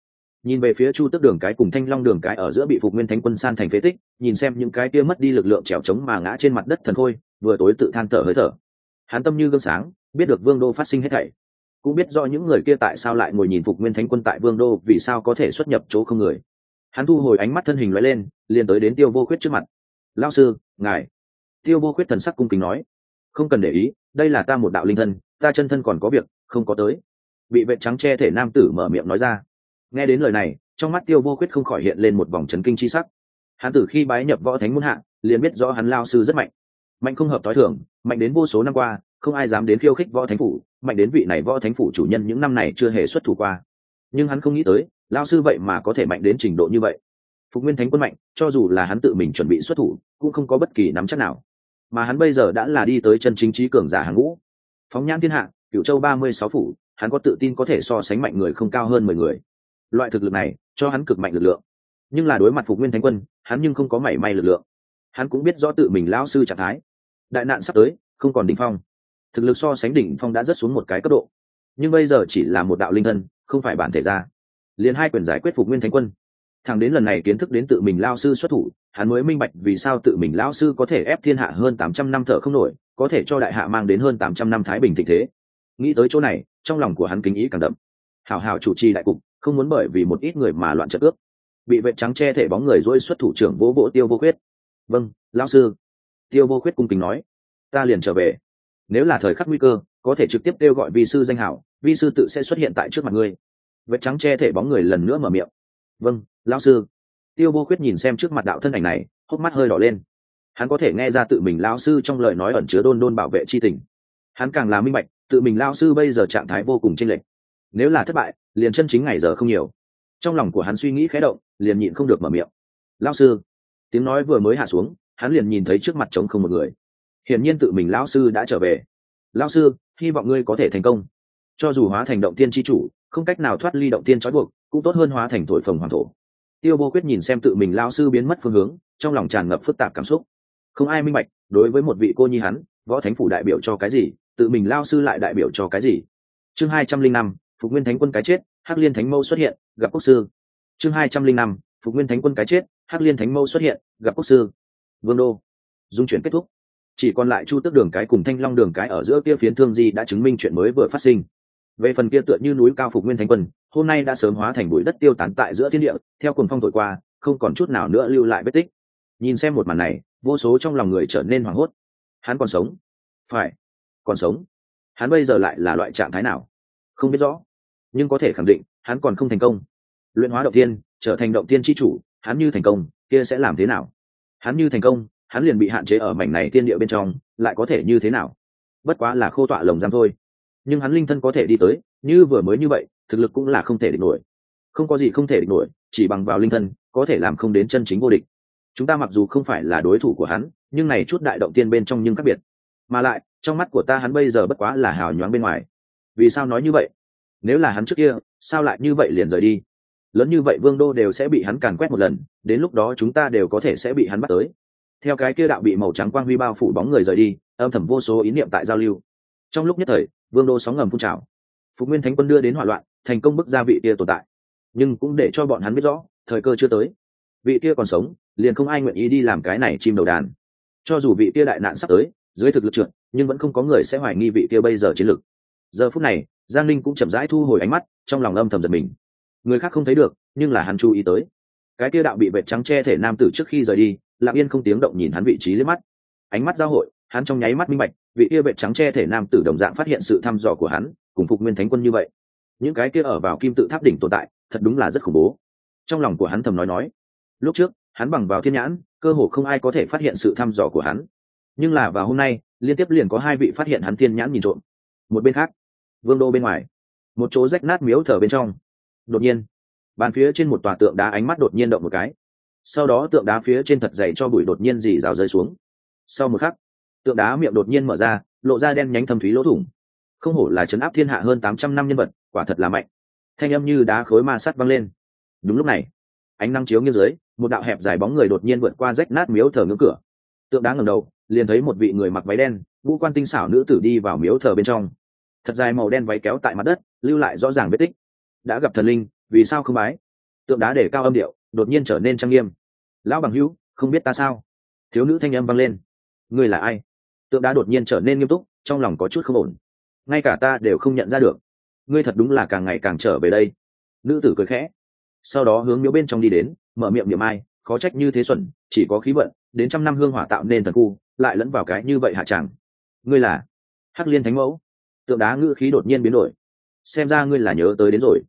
nhìn về phía chu tước đường cái cùng thanh long đường cái ở giữa bị phục nguyên thánh quân san thành phế tích, nhìn xem những cái kia mất đi lực lượng trèo trống mà ngã trên mặt đất thần khôi, vừa tối tự than thở hơi thở. Hắn tâm như gương sáng, biết được vương đô phát sinh hết thảy. Cũng biết do những người kia tại sao lại ngồi nhìn phục nguyên thánh quân tại vương đô, vì sao có thể xuất nhập chỗ không người. Hắn thu hồi ánh mắt thân hình loại lên, liền tới đến tiêu vô khuyết trước mặt. Lao sư, ngài. Tiêu vô khuyết thần sắc cung kính nói. Không cần để ý, đây là ta một đạo linh thân, ta chân thân còn có việc, không có tới. Bị vệ trắng che thể nam tử mở miệng nói ra nghe đến lời này, trong mắt tiêu vô khuyết không khỏi hiện lên một vòng trấn kinh chi sắc. Hắn từ khi bái nhập võ thánh muôn hạ, liền biết rõ hắn lao sư rất mạnh. Mạnh không hợp t h i thưởng mạnh đến vô số năm qua, không ai dám đến khiêu khích võ thánh phủ, mạnh đến vị này võ thánh phủ chủ nhân những năm này chưa hề xuất thủ qua. Nhưng hắn không nghĩ tới, lao sư vậy mà có thể mạnh đến trình độ như vậy. Phục nguyên thánh quân mạnh, cho dù là hắn tự mình chuẩn bị xuất thủ, cũng không có bất kỳ nắm chắc nào. Mà hắn bây giờ đã là đi tới chân chính trí cường giả hàng ngũ. Phóng nhãn thiên hạ cựu châu ba mươi sáu phủ, hắn có tự tin có thể so sánh mạnh người không cao hơn mười người loại thực lực này, cho hắn cực mạnh lực lượng. Nhưng là đối mặt phục nguyên thánh quân, hắn nhưng không có mảy may lực lượng. Hắn cũng biết rõ tự mình lão sư trạng thái. Đại nạn sắp tới, không còn đỉnh phong. Thực lực so sánh đỉnh phong đã rất xuống một cái cấp độ. Nhưng bây giờ chỉ là một đạo linh thân, không phải bản thể ra. Liền hai quyền giải quyết phục nguyên thánh quân. Thằng đến lần này kiến thức đến tự mình lao sư xuất thủ, hắn mới minh bạch vì sao tự mình lao sư có thể ép thiên hạ hơn tám trăm năm thở không nổi, có thể cho đại hạ mang đến hơn tám trăm năm thái bình thịnh thế. Nghĩ tới chỗ này, trong lòng của hắn kính ý càng đậm. Hào hào chủ trì đại cục không muốn bởi vì một ít người mà loạn trận ước. Bị vệ trắng che thể bóng người dỗi xuất thủ trưởng vỗ vỗ tiêu vô khuyết. Vâng lão sư. Tiêu vô khuyết cung kính nói. Ta liền trở về. Nếu là thời khắc nguy cơ, có thể trực tiếp kêu gọi vi sư danh hảo, vi sư tự sẽ xuất hiện tại trước mặt ngươi. Vệ trắng che thể bóng người lần nữa mở miệng. Vâng lão sư. Tiêu vô khuyết nhìn xem trước mặt đạo thân ảnh này, hốc mắt hơi đỏ lên. Hắn có thể nghe ra tự mình lão sư trong lời nói ẩn chứa đôn đôn bảo vệ c h i tình. Hắn càng là minh bạch, tự mình lão sư bây giờ trạng thái vô cùng chênh lệch. Nếu là thất bại liền chân chính ngày giờ không nhiều. Trong lòng của hắn suy nghĩ khé động, liền nhịn không được mở miệng. Lao sư. Tiếng nói vừa mới hạ xuống, hắn liền nhìn thấy trước mặt trống không một người. Hiển nhiên tự mình lão sư đã trở về. Lao sư, hy vọng ngươi có thể thành công. Cho dù hóa thành động tiên tri chủ, không cách nào thoát ly động tiên trói buộc, cũng tốt hơn hóa thành thổi phồng hoàng thổ. Tiêu vô quyết nhìn xem tự mình lao sư biến mất phương hướng, trong lòng tràn ngập phức tạp cảm xúc. Không ai minh bạch, đối với một vị cô nhi hắn, võ thánh phủ đại biểu cho cái gì, tự mình lao sư lại đại biểu cho cái gì? Chương hai trăm linh năm phục nguyên thánh quân cái chết, hắc liên thánh mâu xuất hiện, gặp quốc sư. Chương hai trăm linh năm, phục nguyên thánh quân cái chết, hắc liên thánh mâu xuất hiện, gặp quốc sư. Vương đô. Dung chuyển kết thúc. Chỉ còn lại chu tước đường cái cùng thanh long đường cái ở giữa kia phiến thương di đã chứng minh chuyện mới vừa phát sinh. Về phần kia tựa như núi cao phục nguyên thánh quân, hôm nay đã sớm hóa thành bụi đất tiêu tán tại giữa thiên địa, theo cùng phong thổi qua, không còn chút nào nữa lưu lại vết tích. Nhìn xem một màn này, vô số trong lòng người trở nên hoảng hốt. Hắn còn sống. Phải. Còn sống. Hắn bây giờ lại là loại trạng thái nào? Không biết rõ nhưng có thể khẳng định, hắn còn không thành công. Luyện hóa động tiên trở thành động tiên tri chủ, hắn như thành công, kia sẽ làm thế nào? Hắn như thành công, hắn liền bị hạn chế ở mảnh này tiên địa bên trong, lại có thể như thế nào? Bất quá là khô tọa lồng giam thôi. Nhưng hắn linh thân có thể đi tới, như vừa mới như vậy, thực lực cũng là không thể địch nổi. Không có gì không thể địch nổi, chỉ bằng vào linh thân, có thể làm không đến chân chính vô địch. Chúng ta mặc dù không phải là đối thủ của hắn, nhưng này chút đại động tiên bên trong nhưng khác biệt. Mà lại, trong mắt của ta hắn bây giờ bất quá là hào nhoáng bên ngoài. Vì sao nói như vậy? Nếu là hắn trước kia, sao lại như vậy liền rời đi? Lớn như vậy vương đô đều sẽ bị hắn càn quét một lần, đến lúc đó chúng ta đều có thể sẽ bị hắn bắt tới. Theo cái kia đạo bị màu trắng quang huy bao phủ bóng người rời đi, âm thầm vô số ý niệm tại giao lưu. Trong lúc nhất thời, vương đô sóng ngầm phun trào. Phục nguyên thánh quân đưa đến hỏa loạn, thành công bức ra vị kia tồn tại. Nhưng cũng để cho bọn hắn biết rõ, thời cơ chưa tới. Vị kia còn sống, liền không ai nguyện ý đi làm cái này chim đầu đàn. Cho dù vị kia đại nạn sắp tới, dưới thực lực trượt, nhưng vẫn không có người sẽ hoài nghi vị kia bây giờ chiến lực. Giờ phút này giang linh cũng chậm rãi thu hồi ánh mắt, trong lòng âm thầm giật mình. Người khác không thấy được, nhưng là hắn chú ý tới. Cái kia đạo bị vệt trắng che thể nam tử trước khi rời đi, lặng yên không tiếng động nhìn hắn vị trí lên mắt. Ánh mắt giao hội, hắn trong nháy mắt minh bạch, vị kia vệt trắng che thể nam tử đồng dạng phát hiện sự thăm dò của hắn, cùng phục nguyên thánh quân như vậy. Những cái kia ở vào kim tự tháp đỉnh tồn tại, thật đúng là rất khủng bố. Trong lòng của hắn thầm nói nói, lúc trước, hắn bằng vào thiên nhãn, cơ hồ không ai có thể phát hiện sự thăm dò của hắn. Nhưng là vào hôm nay, liên tiếp liền có hai vị phát hiện hắn thiên nhãn nhìn trộm. Một bên khác vương đô bên ngoài. Một chỗ rách nát miếu thờ bên trong. Đột nhiên, bàn phía trên một tòa tượng đá ánh mắt đột nhiên động một cái. Sau đó tượng đá phía trên thật dày cho bụi đột nhiên dì rào rơi xuống. Sau một khắc, tượng đá miệng đột nhiên mở ra, lộ ra đen nhánh thâm thúy lỗ thủng. Không hổ là chấn áp thiên hạ hơn tám trăm năm nhân vật, quả thật là mạnh. Thanh âm như đá khối ma sắt văng lên. Đúng lúc này, ánh năng chiếu nghiêng dưới, một đạo hẹp dài bóng người đột nhiên vượt qua rách nát miếu thờ ngưỡng cửa. Tượng đá ngầm đầu, liền thấy một vị người mặc váy đen vũ quan tinh xảo nữ tử đi vào miếu thờ bên trong thật dài màu đen váy kéo tại mặt đất, lưu lại rõ ràng vết tích. Đã gặp thần linh, vì sao không bái? Tượng đá để cao âm điệu, đột nhiên trở nên trang nghiêm. Lão bằng hữu, không biết ta sao? Thiếu nữ thanh âm vang lên. Ngươi là ai? Tượng đá đột nhiên trở nên nghiêm túc, trong lòng có chút không ổn. Ngay cả ta đều không nhận ra được. Ngươi thật đúng là càng ngày càng trở về đây. Nữ tử cười khẽ. Sau đó hướng miếu bên trong đi đến, mở miệng niệm ai, khó trách như thế xuẩn, chỉ có khí vận, đến trăm năm hương hỏa tạo nên thần khu, lại lẫn vào cái như vậy hạ tràng. Ngươi là hắc liên thánh mẫu tượng đá ngữ khí đột nhiên biến đổi. Xem ra ngươi là nhớ tới đến rồi.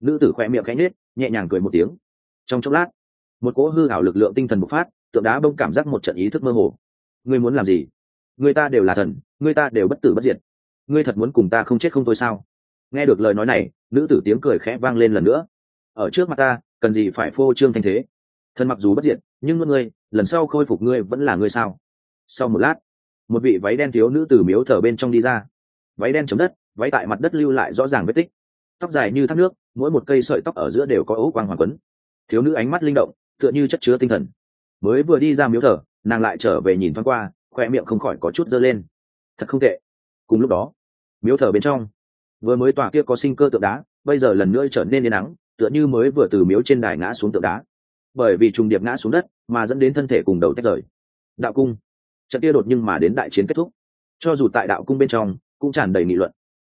Nữ tử khoe miệng khẽ nết nhẹ nhàng cười một tiếng. Trong chốc lát, một cỗ hư hảo lực lượng tinh thần bộc phát, tượng đá bông cảm giác một trận ý thức mơ hồ. Ngươi muốn làm gì? Người ta đều là thần, người ta đều bất tử bất diệt. Ngươi thật muốn cùng ta không chết không thôi sao? Nghe được lời nói này, nữ tử tiếng cười khẽ vang lên lần nữa. Ở trước mặt ta, cần gì phải phô trương thanh thế? Thần mặc dù bất diệt, nhưng ngươi, lần sau khôi phục ngươi vẫn là ngươi sao? Sau một lát, một vị váy đen thiếu nữ từ miếu thờ bên trong đi ra váy đen chấm đất, váy tại mặt đất lưu lại rõ ràng vết tích. Tóc dài như thác nước, mỗi một cây sợi tóc ở giữa đều có ấu quang hoàng quấn. Thiếu nữ ánh mắt linh động, tựa như chất chứa tinh thần. Mới vừa đi ra miếu thờ, nàng lại trở về nhìn thoáng qua, khoe miệng không khỏi có chút dơ lên. Thật không tệ. Cùng lúc đó, miếu thờ bên trong, vừa mới tòa kia có sinh cơ tượng đá, bây giờ lần nữa trở nên yên nắng, tựa như mới vừa từ miếu trên đài ngã xuống tượng đá. Bởi vì trùng điệp ngã xuống đất, mà dẫn đến thân thể cùng đầu tách rời. Đạo cung, trận kia đột nhưng mà đến đại chiến kết thúc. Cho dù tại đạo cung bên trong cũng tràn đầy nghị luận.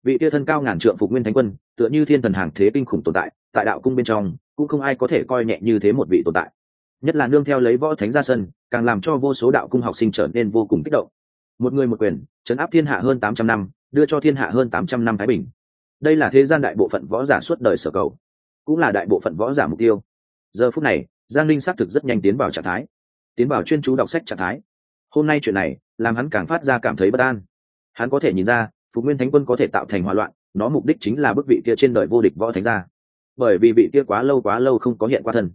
Vị tia thân cao ngàn trượng phục nguyên thánh quân, tựa như thiên thần hàng thế kinh khủng tồn tại tại đạo cung bên trong, cũng không ai có thể coi nhẹ như thế một vị tồn tại. Nhất là nương theo lấy võ thánh ra sân, càng làm cho vô số đạo cung học sinh trở nên vô cùng kích động. Một người một quyền, chấn áp thiên hạ hơn tám trăm năm, đưa cho thiên hạ hơn tám trăm năm thái bình. Đây là thế gian đại bộ phận võ giả suốt đời sở cầu, cũng là đại bộ phận võ giả mục tiêu. Giờ phút này, giang linh xác thực rất nhanh tiến vào trạng thái, tiến vào chuyên chú đọc sách trạng thái. Hôm nay chuyện này, làm hắn càng phát ra cảm thấy bất an hắn có thể nhìn ra, phục nguyên thánh quân có thể tạo thành hòa loạn, nó mục đích chính là bức vị kia trên đời vô địch võ thánh gia. Bởi vì vị kia quá lâu quá lâu không có hiện qua thân.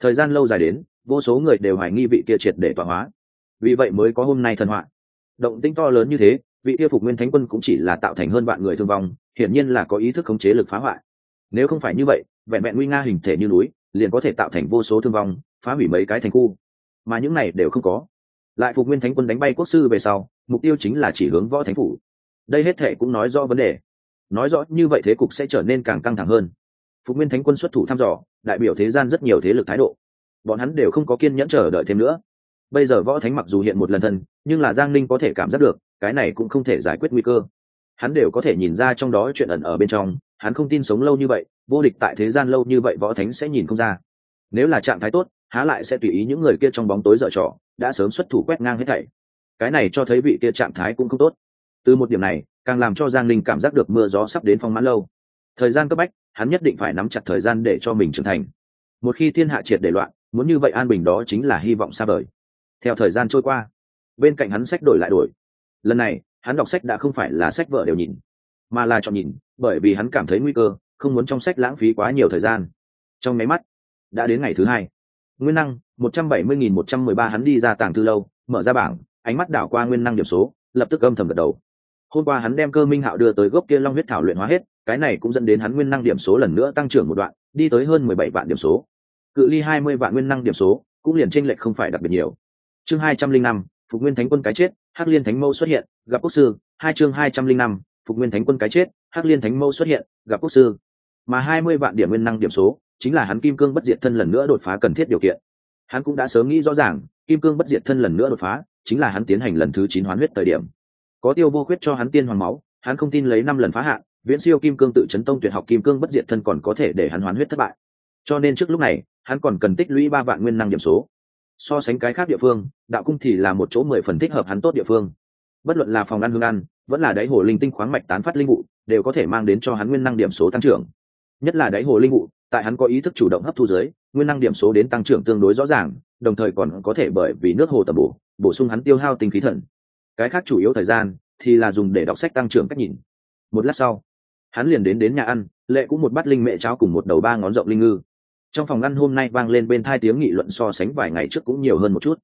Thời gian lâu dài đến, vô số người đều hoài nghi vị kia triệt để tọa hóa. Vì vậy mới có hôm nay thần họa. Động tĩnh to lớn như thế, vị kia phục nguyên thánh quân cũng chỉ là tạo thành hơn vạn người thương vong, hiển nhiên là có ý thức khống chế lực phá hoại. Nếu không phải như vậy, vẹn vẹn nguy nga hình thể như núi, liền có thể tạo thành vô số thương vong, phá hủy mấy cái thành khu. Mà những này đều không có lại phục nguyên thánh quân đánh bay quốc sư về sau, mục tiêu chính là chỉ hướng võ thánh phủ. Đây hết thể cũng nói rõ vấn đề. Nói rõ như vậy thế cục sẽ trở nên càng căng thẳng hơn. Phục nguyên thánh quân xuất thủ thăm dò, đại biểu thế gian rất nhiều thế lực thái độ. Bọn hắn đều không có kiên nhẫn chờ đợi thêm nữa. Bây giờ võ thánh mặc dù hiện một lần thân, nhưng là giang ninh có thể cảm giác được, cái này cũng không thể giải quyết nguy cơ. Hắn đều có thể nhìn ra trong đó chuyện ẩn ở bên trong, hắn không tin sống lâu như vậy, vô địch tại thế gian lâu như vậy võ thánh sẽ nhìn không ra. Nếu là trạng thái tốt há lại sẽ tùy ý những người kia trong bóng tối dở trò, đã sớm xuất thủ quét ngang hết thảy. Cái này cho thấy vị kia trạng thái cũng không tốt. Từ một điểm này, càng làm cho giang linh cảm giác được mưa gió sắp đến phong mãn lâu. Thời gian cấp bách, hắn nhất định phải nắm chặt thời gian để cho mình trưởng thành. Một khi thiên hạ triệt để loạn, muốn như vậy an bình đó chính là hy vọng xa vời. Theo thời gian trôi qua, bên cạnh hắn sách đổi lại đổi. Lần này, hắn đọc sách đã không phải là sách vợ đều nhìn, mà là chọn nhìn, bởi vì hắn cảm thấy nguy cơ, không muốn trong sách lãng phí quá nhiều thời gian. Trong máy mắt, đã đến ngày thứ hai nguyên năng, một trăm bảy mươi nghìn một trăm mười ba hắn đi ra tàng thư lâu, mở ra bảng, ánh mắt đảo qua nguyên năng điểm số, lập tức âm thầm gật đầu. Hôm qua hắn đem cơ minh hạo đưa tới gốc kia long huyết thảo luyện hóa hết, cái này cũng dẫn đến hắn nguyên năng điểm số lần nữa tăng trưởng một đoạn, đi tới hơn mười bảy vạn điểm số. Cự ly hai mươi vạn nguyên năng điểm số, cũng liền tranh lệch không phải đặc biệt nhiều. Chương hai trăm linh năm, phục nguyên thánh quân cái chết, hắc liên thánh mâu xuất hiện, gặp quốc sư. Hai chương hai trăm linh năm, phục nguyên thánh quân cái chết, hắc liên thánh mâu xuất hiện, gặp quốc sư. Mà hai mươi vạn điểm nguyên năng điểm số chính là hắn kim cương bất diệt thân lần nữa đột phá cần thiết điều kiện. Hắn cũng đã sớm nghĩ rõ ràng, kim cương bất diệt thân lần nữa đột phá, chính là hắn tiến hành lần thứ chín hoán huyết thời điểm. Có tiêu vô khuyết cho hắn tiên hoàng máu, hắn không tin lấy năm lần phá hạn, viễn siêu kim cương tự chấn tông tuyệt học kim cương bất diệt thân còn có thể để hắn hoán huyết thất bại. Cho nên trước lúc này, hắn còn cần tích lũy ba vạn nguyên năng điểm số. So sánh cái khác địa phương, đạo cung thì là một chỗ mười phần thích hợp hắn tốt địa phương. Bất luận là phòng ăn hương ăn, vẫn là đáy hồ linh tinh khoáng mạch tán phát linh vụ, đều có thể mang đến cho hắn nguyên năng điểm số tăng trưởng. Nhất là đáy hồ linh vụ tại hắn có ý thức chủ động hấp thu dưới, nguyên năng điểm số đến tăng trưởng tương đối rõ ràng, đồng thời còn có thể bởi vì nước hồ tầm bổ bổ sung hắn tiêu hao tinh khí thần. Cái khác chủ yếu thời gian thì là dùng để đọc sách tăng trưởng cách nhìn. Một lát sau, hắn liền đến đến nhà ăn, lệ cũng một bát linh mẹ cháo cùng một đầu ba ngón rộng linh ngư. Trong phòng ăn hôm nay vang lên bên thai tiếng nghị luận so sánh vài ngày trước cũng nhiều hơn một chút.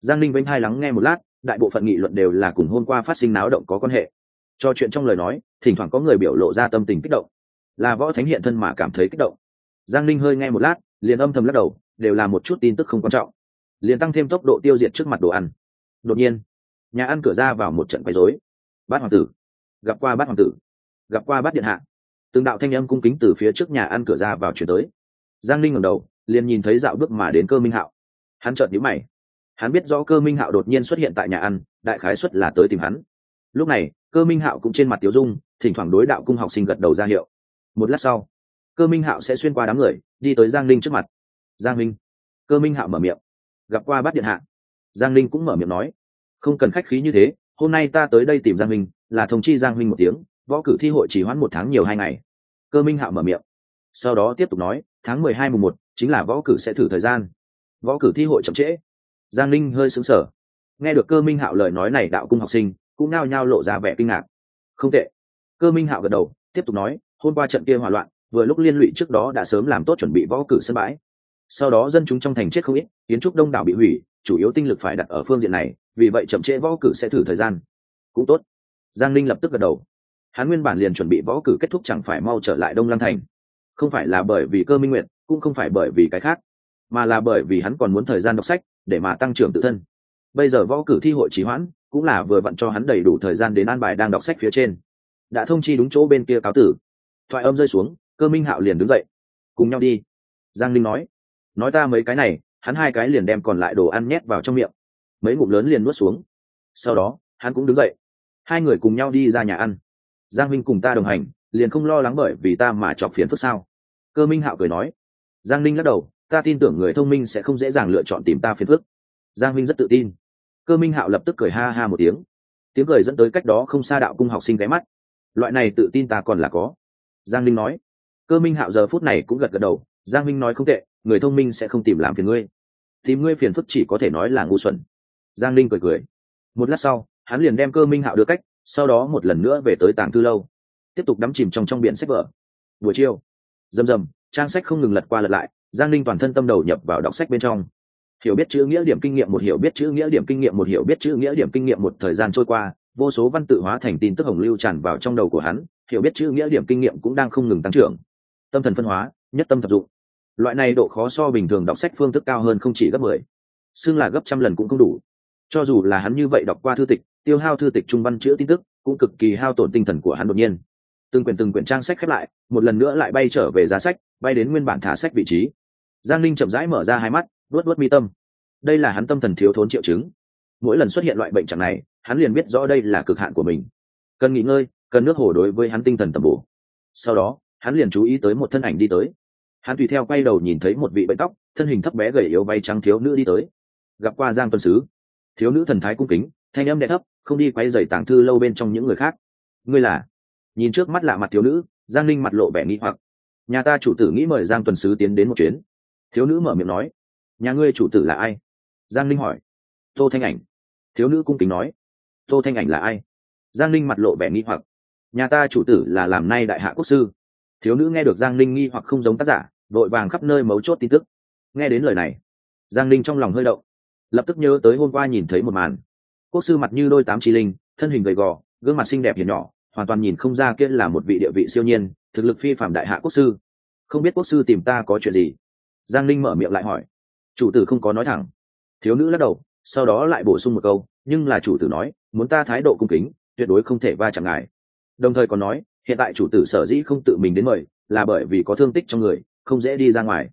Giang linh vênh thai lắng nghe một lát, đại bộ phận nghị luận đều là cùng hôm qua phát sinh náo động có quan hệ. Cho chuyện trong lời nói, thỉnh thoảng có người biểu lộ ra tâm tình kích động. Là võ thánh hiện thân mà cảm thấy kích động giang linh hơi nghe một lát, liền âm thầm lắc đầu, đều là một chút tin tức không quan trọng. Liền tăng thêm tốc độ tiêu diệt trước mặt đồ ăn. Đột nhiên, nhà ăn cửa ra vào một trận quấy rối. Bát hoàng tử. Gặp qua bát hoàng tử. Gặp qua bát điện hạ. Từng đạo thanh âm cung kính từ phía trước nhà ăn cửa ra vào chuyển tới. Giang linh ngẩng đầu, liền nhìn thấy dạo bước mà đến cơ minh hạo. Hắn chợt nhíu mày. Hắn biết rõ cơ minh hạo đột nhiên xuất hiện tại nhà ăn, đại khái xuất là tới tìm hắn. Lúc này, cơ minh hạo cũng trên mặt tiểu dung, thỉnh thoảng đối đạo cung học sinh gật đầu ra hiệu. Một lát sau cơ minh hạo sẽ xuyên qua đám người, đi tới giang linh trước mặt. Giang minh cơ minh hạo mở miệng. Gặp qua bát điện hạ. Giang linh cũng mở miệng nói. Không cần khách khí như thế, hôm nay ta tới đây tìm giang minh, là thông chi giang minh một tiếng, võ cử thi hội chỉ hoãn một tháng nhiều hai ngày. Cơ minh hạo mở miệng. Sau đó tiếp tục nói, tháng mười hai mùng một, chính là võ cử sẽ thử thời gian. Võ cử thi hội chậm trễ. Giang linh hơi xứng sở nghe được cơ minh hạo lời nói này đạo cung học sinh, cũng nao nhao lộ ra vẻ kinh ngạc. Không tệ. Cơ minh hạo gật đầu, tiếp tục nói, hôm qua trận kia hỏa loạn vừa lúc liên lụy trước đó đã sớm làm tốt chuẩn bị võ cử sân bãi. Sau đó dân chúng trong thành chết không ít, kiến trúc đông đảo bị hủy, chủ yếu tinh lực phải đặt ở phương diện này, vì vậy chậm trễ võ cử sẽ thử thời gian. Cũng tốt. Giang linh lập tức gật đầu. Hắn nguyên bản liền chuẩn bị võ cử kết thúc chẳng phải mau trở lại đông lăng thành. Không phải là bởi vì cơ minh nguyện, cũng không phải bởi vì cái khác, mà là bởi vì hắn còn muốn thời gian đọc sách, để mà tăng trưởng tự thân. Bây giờ võ cử thi hội trì hoãn, cũng là vừa vặn cho hắn đầy đủ thời gian đến an bài đang đọc sách phía trên. Đã thông chi đúng chỗ bên kia cáo tử. Thoại âm rơi xuống cơ minh hạo liền đứng dậy. Cùng nhau đi. Giang linh nói. Nói ta mấy cái này, hắn hai cái liền đem còn lại đồ ăn nhét vào trong miệng. Mấy ngụm lớn liền nuốt xuống. Sau đó, hắn cũng đứng dậy. Hai người cùng nhau đi ra nhà ăn. Giang minh cùng ta đồng hành, liền không lo lắng bởi vì ta mà chọc phiền phức sao. Cơ minh hạo cười nói. Giang linh lắc đầu, ta tin tưởng người thông minh sẽ không dễ dàng lựa chọn tìm ta phiền phức. Giang minh rất tự tin. Cơ minh hạo lập tức cười ha ha một tiếng. Tiếng cười dẫn tới cách đó không xa đạo cung học sinh ghé mắt. Loại này tự tin ta còn là có. Giang linh nói cơ minh hạo giờ phút này cũng gật gật đầu, giang minh nói không tệ, người thông minh sẽ không tìm làm phiền ngươi. Tìm ngươi phiền phức chỉ có thể nói là ngu xuẩn. Giang linh cười cười. Một lát sau, hắn liền đem cơ minh hạo đưa cách, sau đó một lần nữa về tới tàng thư lâu. Tiếp tục đắm chìm trong trong biển sách vở. Buổi chiều, rầm rầm, trang sách không ngừng lật qua lật lại, giang linh toàn thân tâm đầu nhập vào đọc sách bên trong. Hiểu biết chữ nghĩa điểm kinh nghiệm một hiểu biết chữ nghĩa điểm kinh nghiệm một hiểu biết chữ nghĩa điểm kinh nghiệm một thời gian trôi qua, vô số văn tự hóa thành tin tức hồng lưu tràn vào trong đầu của hắn, hiểu biết chữ nghĩa điểm kinh nghiệm cũng đang không ngừng tăng trưởng tâm thần phân hóa, nhất tâm tập dụng. Loại này độ khó so bình thường đọc sách phương thức cao hơn không chỉ gấp mười, xưng là gấp trăm lần cũng không đủ. Cho dù là hắn như vậy đọc qua thư tịch, tiêu hao thư tịch trung văn chữa tin tức, cũng cực kỳ hao tổn tinh thần của hắn đột nhiên. Từng quyển từng quyển trang sách khép lại, một lần nữa lại bay trở về giá sách, bay đến nguyên bản thả sách vị trí. Giang linh chậm rãi mở ra hai mắt, luốt luốt mi tâm. Đây là hắn tâm thần thiếu thốn triệu chứng. Mỗi lần xuất hiện loại bệnh trạng này, hắn liền biết rõ đây là cực hạn của mình. Cần nghỉ ngơi, cần nước hồ đối với hắn tinh thần tầm bổ. Sau đó hắn liền chú ý tới một thân ảnh đi tới. Hắn tùy theo quay đầu nhìn thấy một vị bệnh tóc, thân hình thấp bé gầy yếu bay trắng thiếu nữ đi tới. Gặp qua giang tuần sứ. Thiếu nữ thần thái cung kính, thanh âm đẹp thấp, không đi quay dày tàng thư lâu bên trong những người khác. Ngươi là? Nhìn trước mắt lạ mặt thiếu nữ, giang linh mặt lộ vẻ nghi hoặc. Nhà ta chủ tử nghĩ mời giang tuần sứ tiến đến một chuyến. Thiếu nữ mở miệng nói. Nhà ngươi chủ tử là ai? Giang linh hỏi. Tô thanh ảnh. Thiếu nữ cung kính nói. Tô thanh ảnh là ai? Giang linh mặt lộ vẻ nghi hoặc. Nhà ta chủ tử là làm nay đại hạ quốc sư thiếu nữ nghe được giang linh nghi hoặc không giống tác giả, vội vàng khắp nơi mấu chốt tin tức. Nghe đến lời này, giang linh trong lòng hơi động, lập tức nhớ tới hôm qua nhìn thấy một màn. Quốc sư mặt như đôi tám chi linh, thân hình gầy gò, gương mặt xinh đẹp hiền nhỏ, hoàn toàn nhìn không ra kia là một vị địa vị siêu nhiên, thực lực phi phạm đại hạ quốc sư. Không biết quốc sư tìm ta có chuyện gì? Giang linh mở miệng lại hỏi. Chủ tử không có nói thẳng. Thiếu nữ lắc đầu, sau đó lại bổ sung một câu, nhưng là chủ tử nói, muốn ta thái độ cung kính, tuyệt đối không thể va chạm ngài. Đồng thời còn nói hiện tại chủ tử sở dĩ không tự mình đến mời, là bởi vì có thương tích trong người, không dễ đi ra ngoài.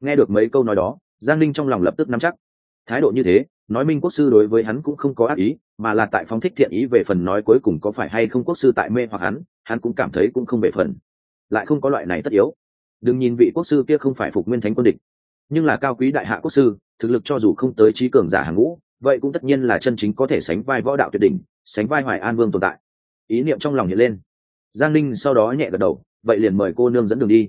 Nghe được mấy câu nói đó, giang linh trong lòng lập tức nắm chắc. Thái độ như thế, nói minh quốc sư đối với hắn cũng không có ác ý, mà là tại phóng thích thiện ý về phần nói cuối cùng có phải hay không quốc sư tại mê hoặc hắn hắn cũng cảm thấy cũng không về phần. Lại không có loại này tất yếu. Đừng nhìn vị quốc sư kia không phải phục nguyên thánh quân địch, nhưng là cao quý đại hạ quốc sư, thực lực cho dù không tới trí cường giả hàng ngũ, vậy cũng tất nhiên là chân chính có thể sánh vai võ đạo tuyệt đỉnh, sánh vai hoài an vương tồn tại. Ý niệm trong lòng hiện lên giang Ninh sau đó nhẹ gật đầu, vậy liền mời cô nương dẫn đường đi.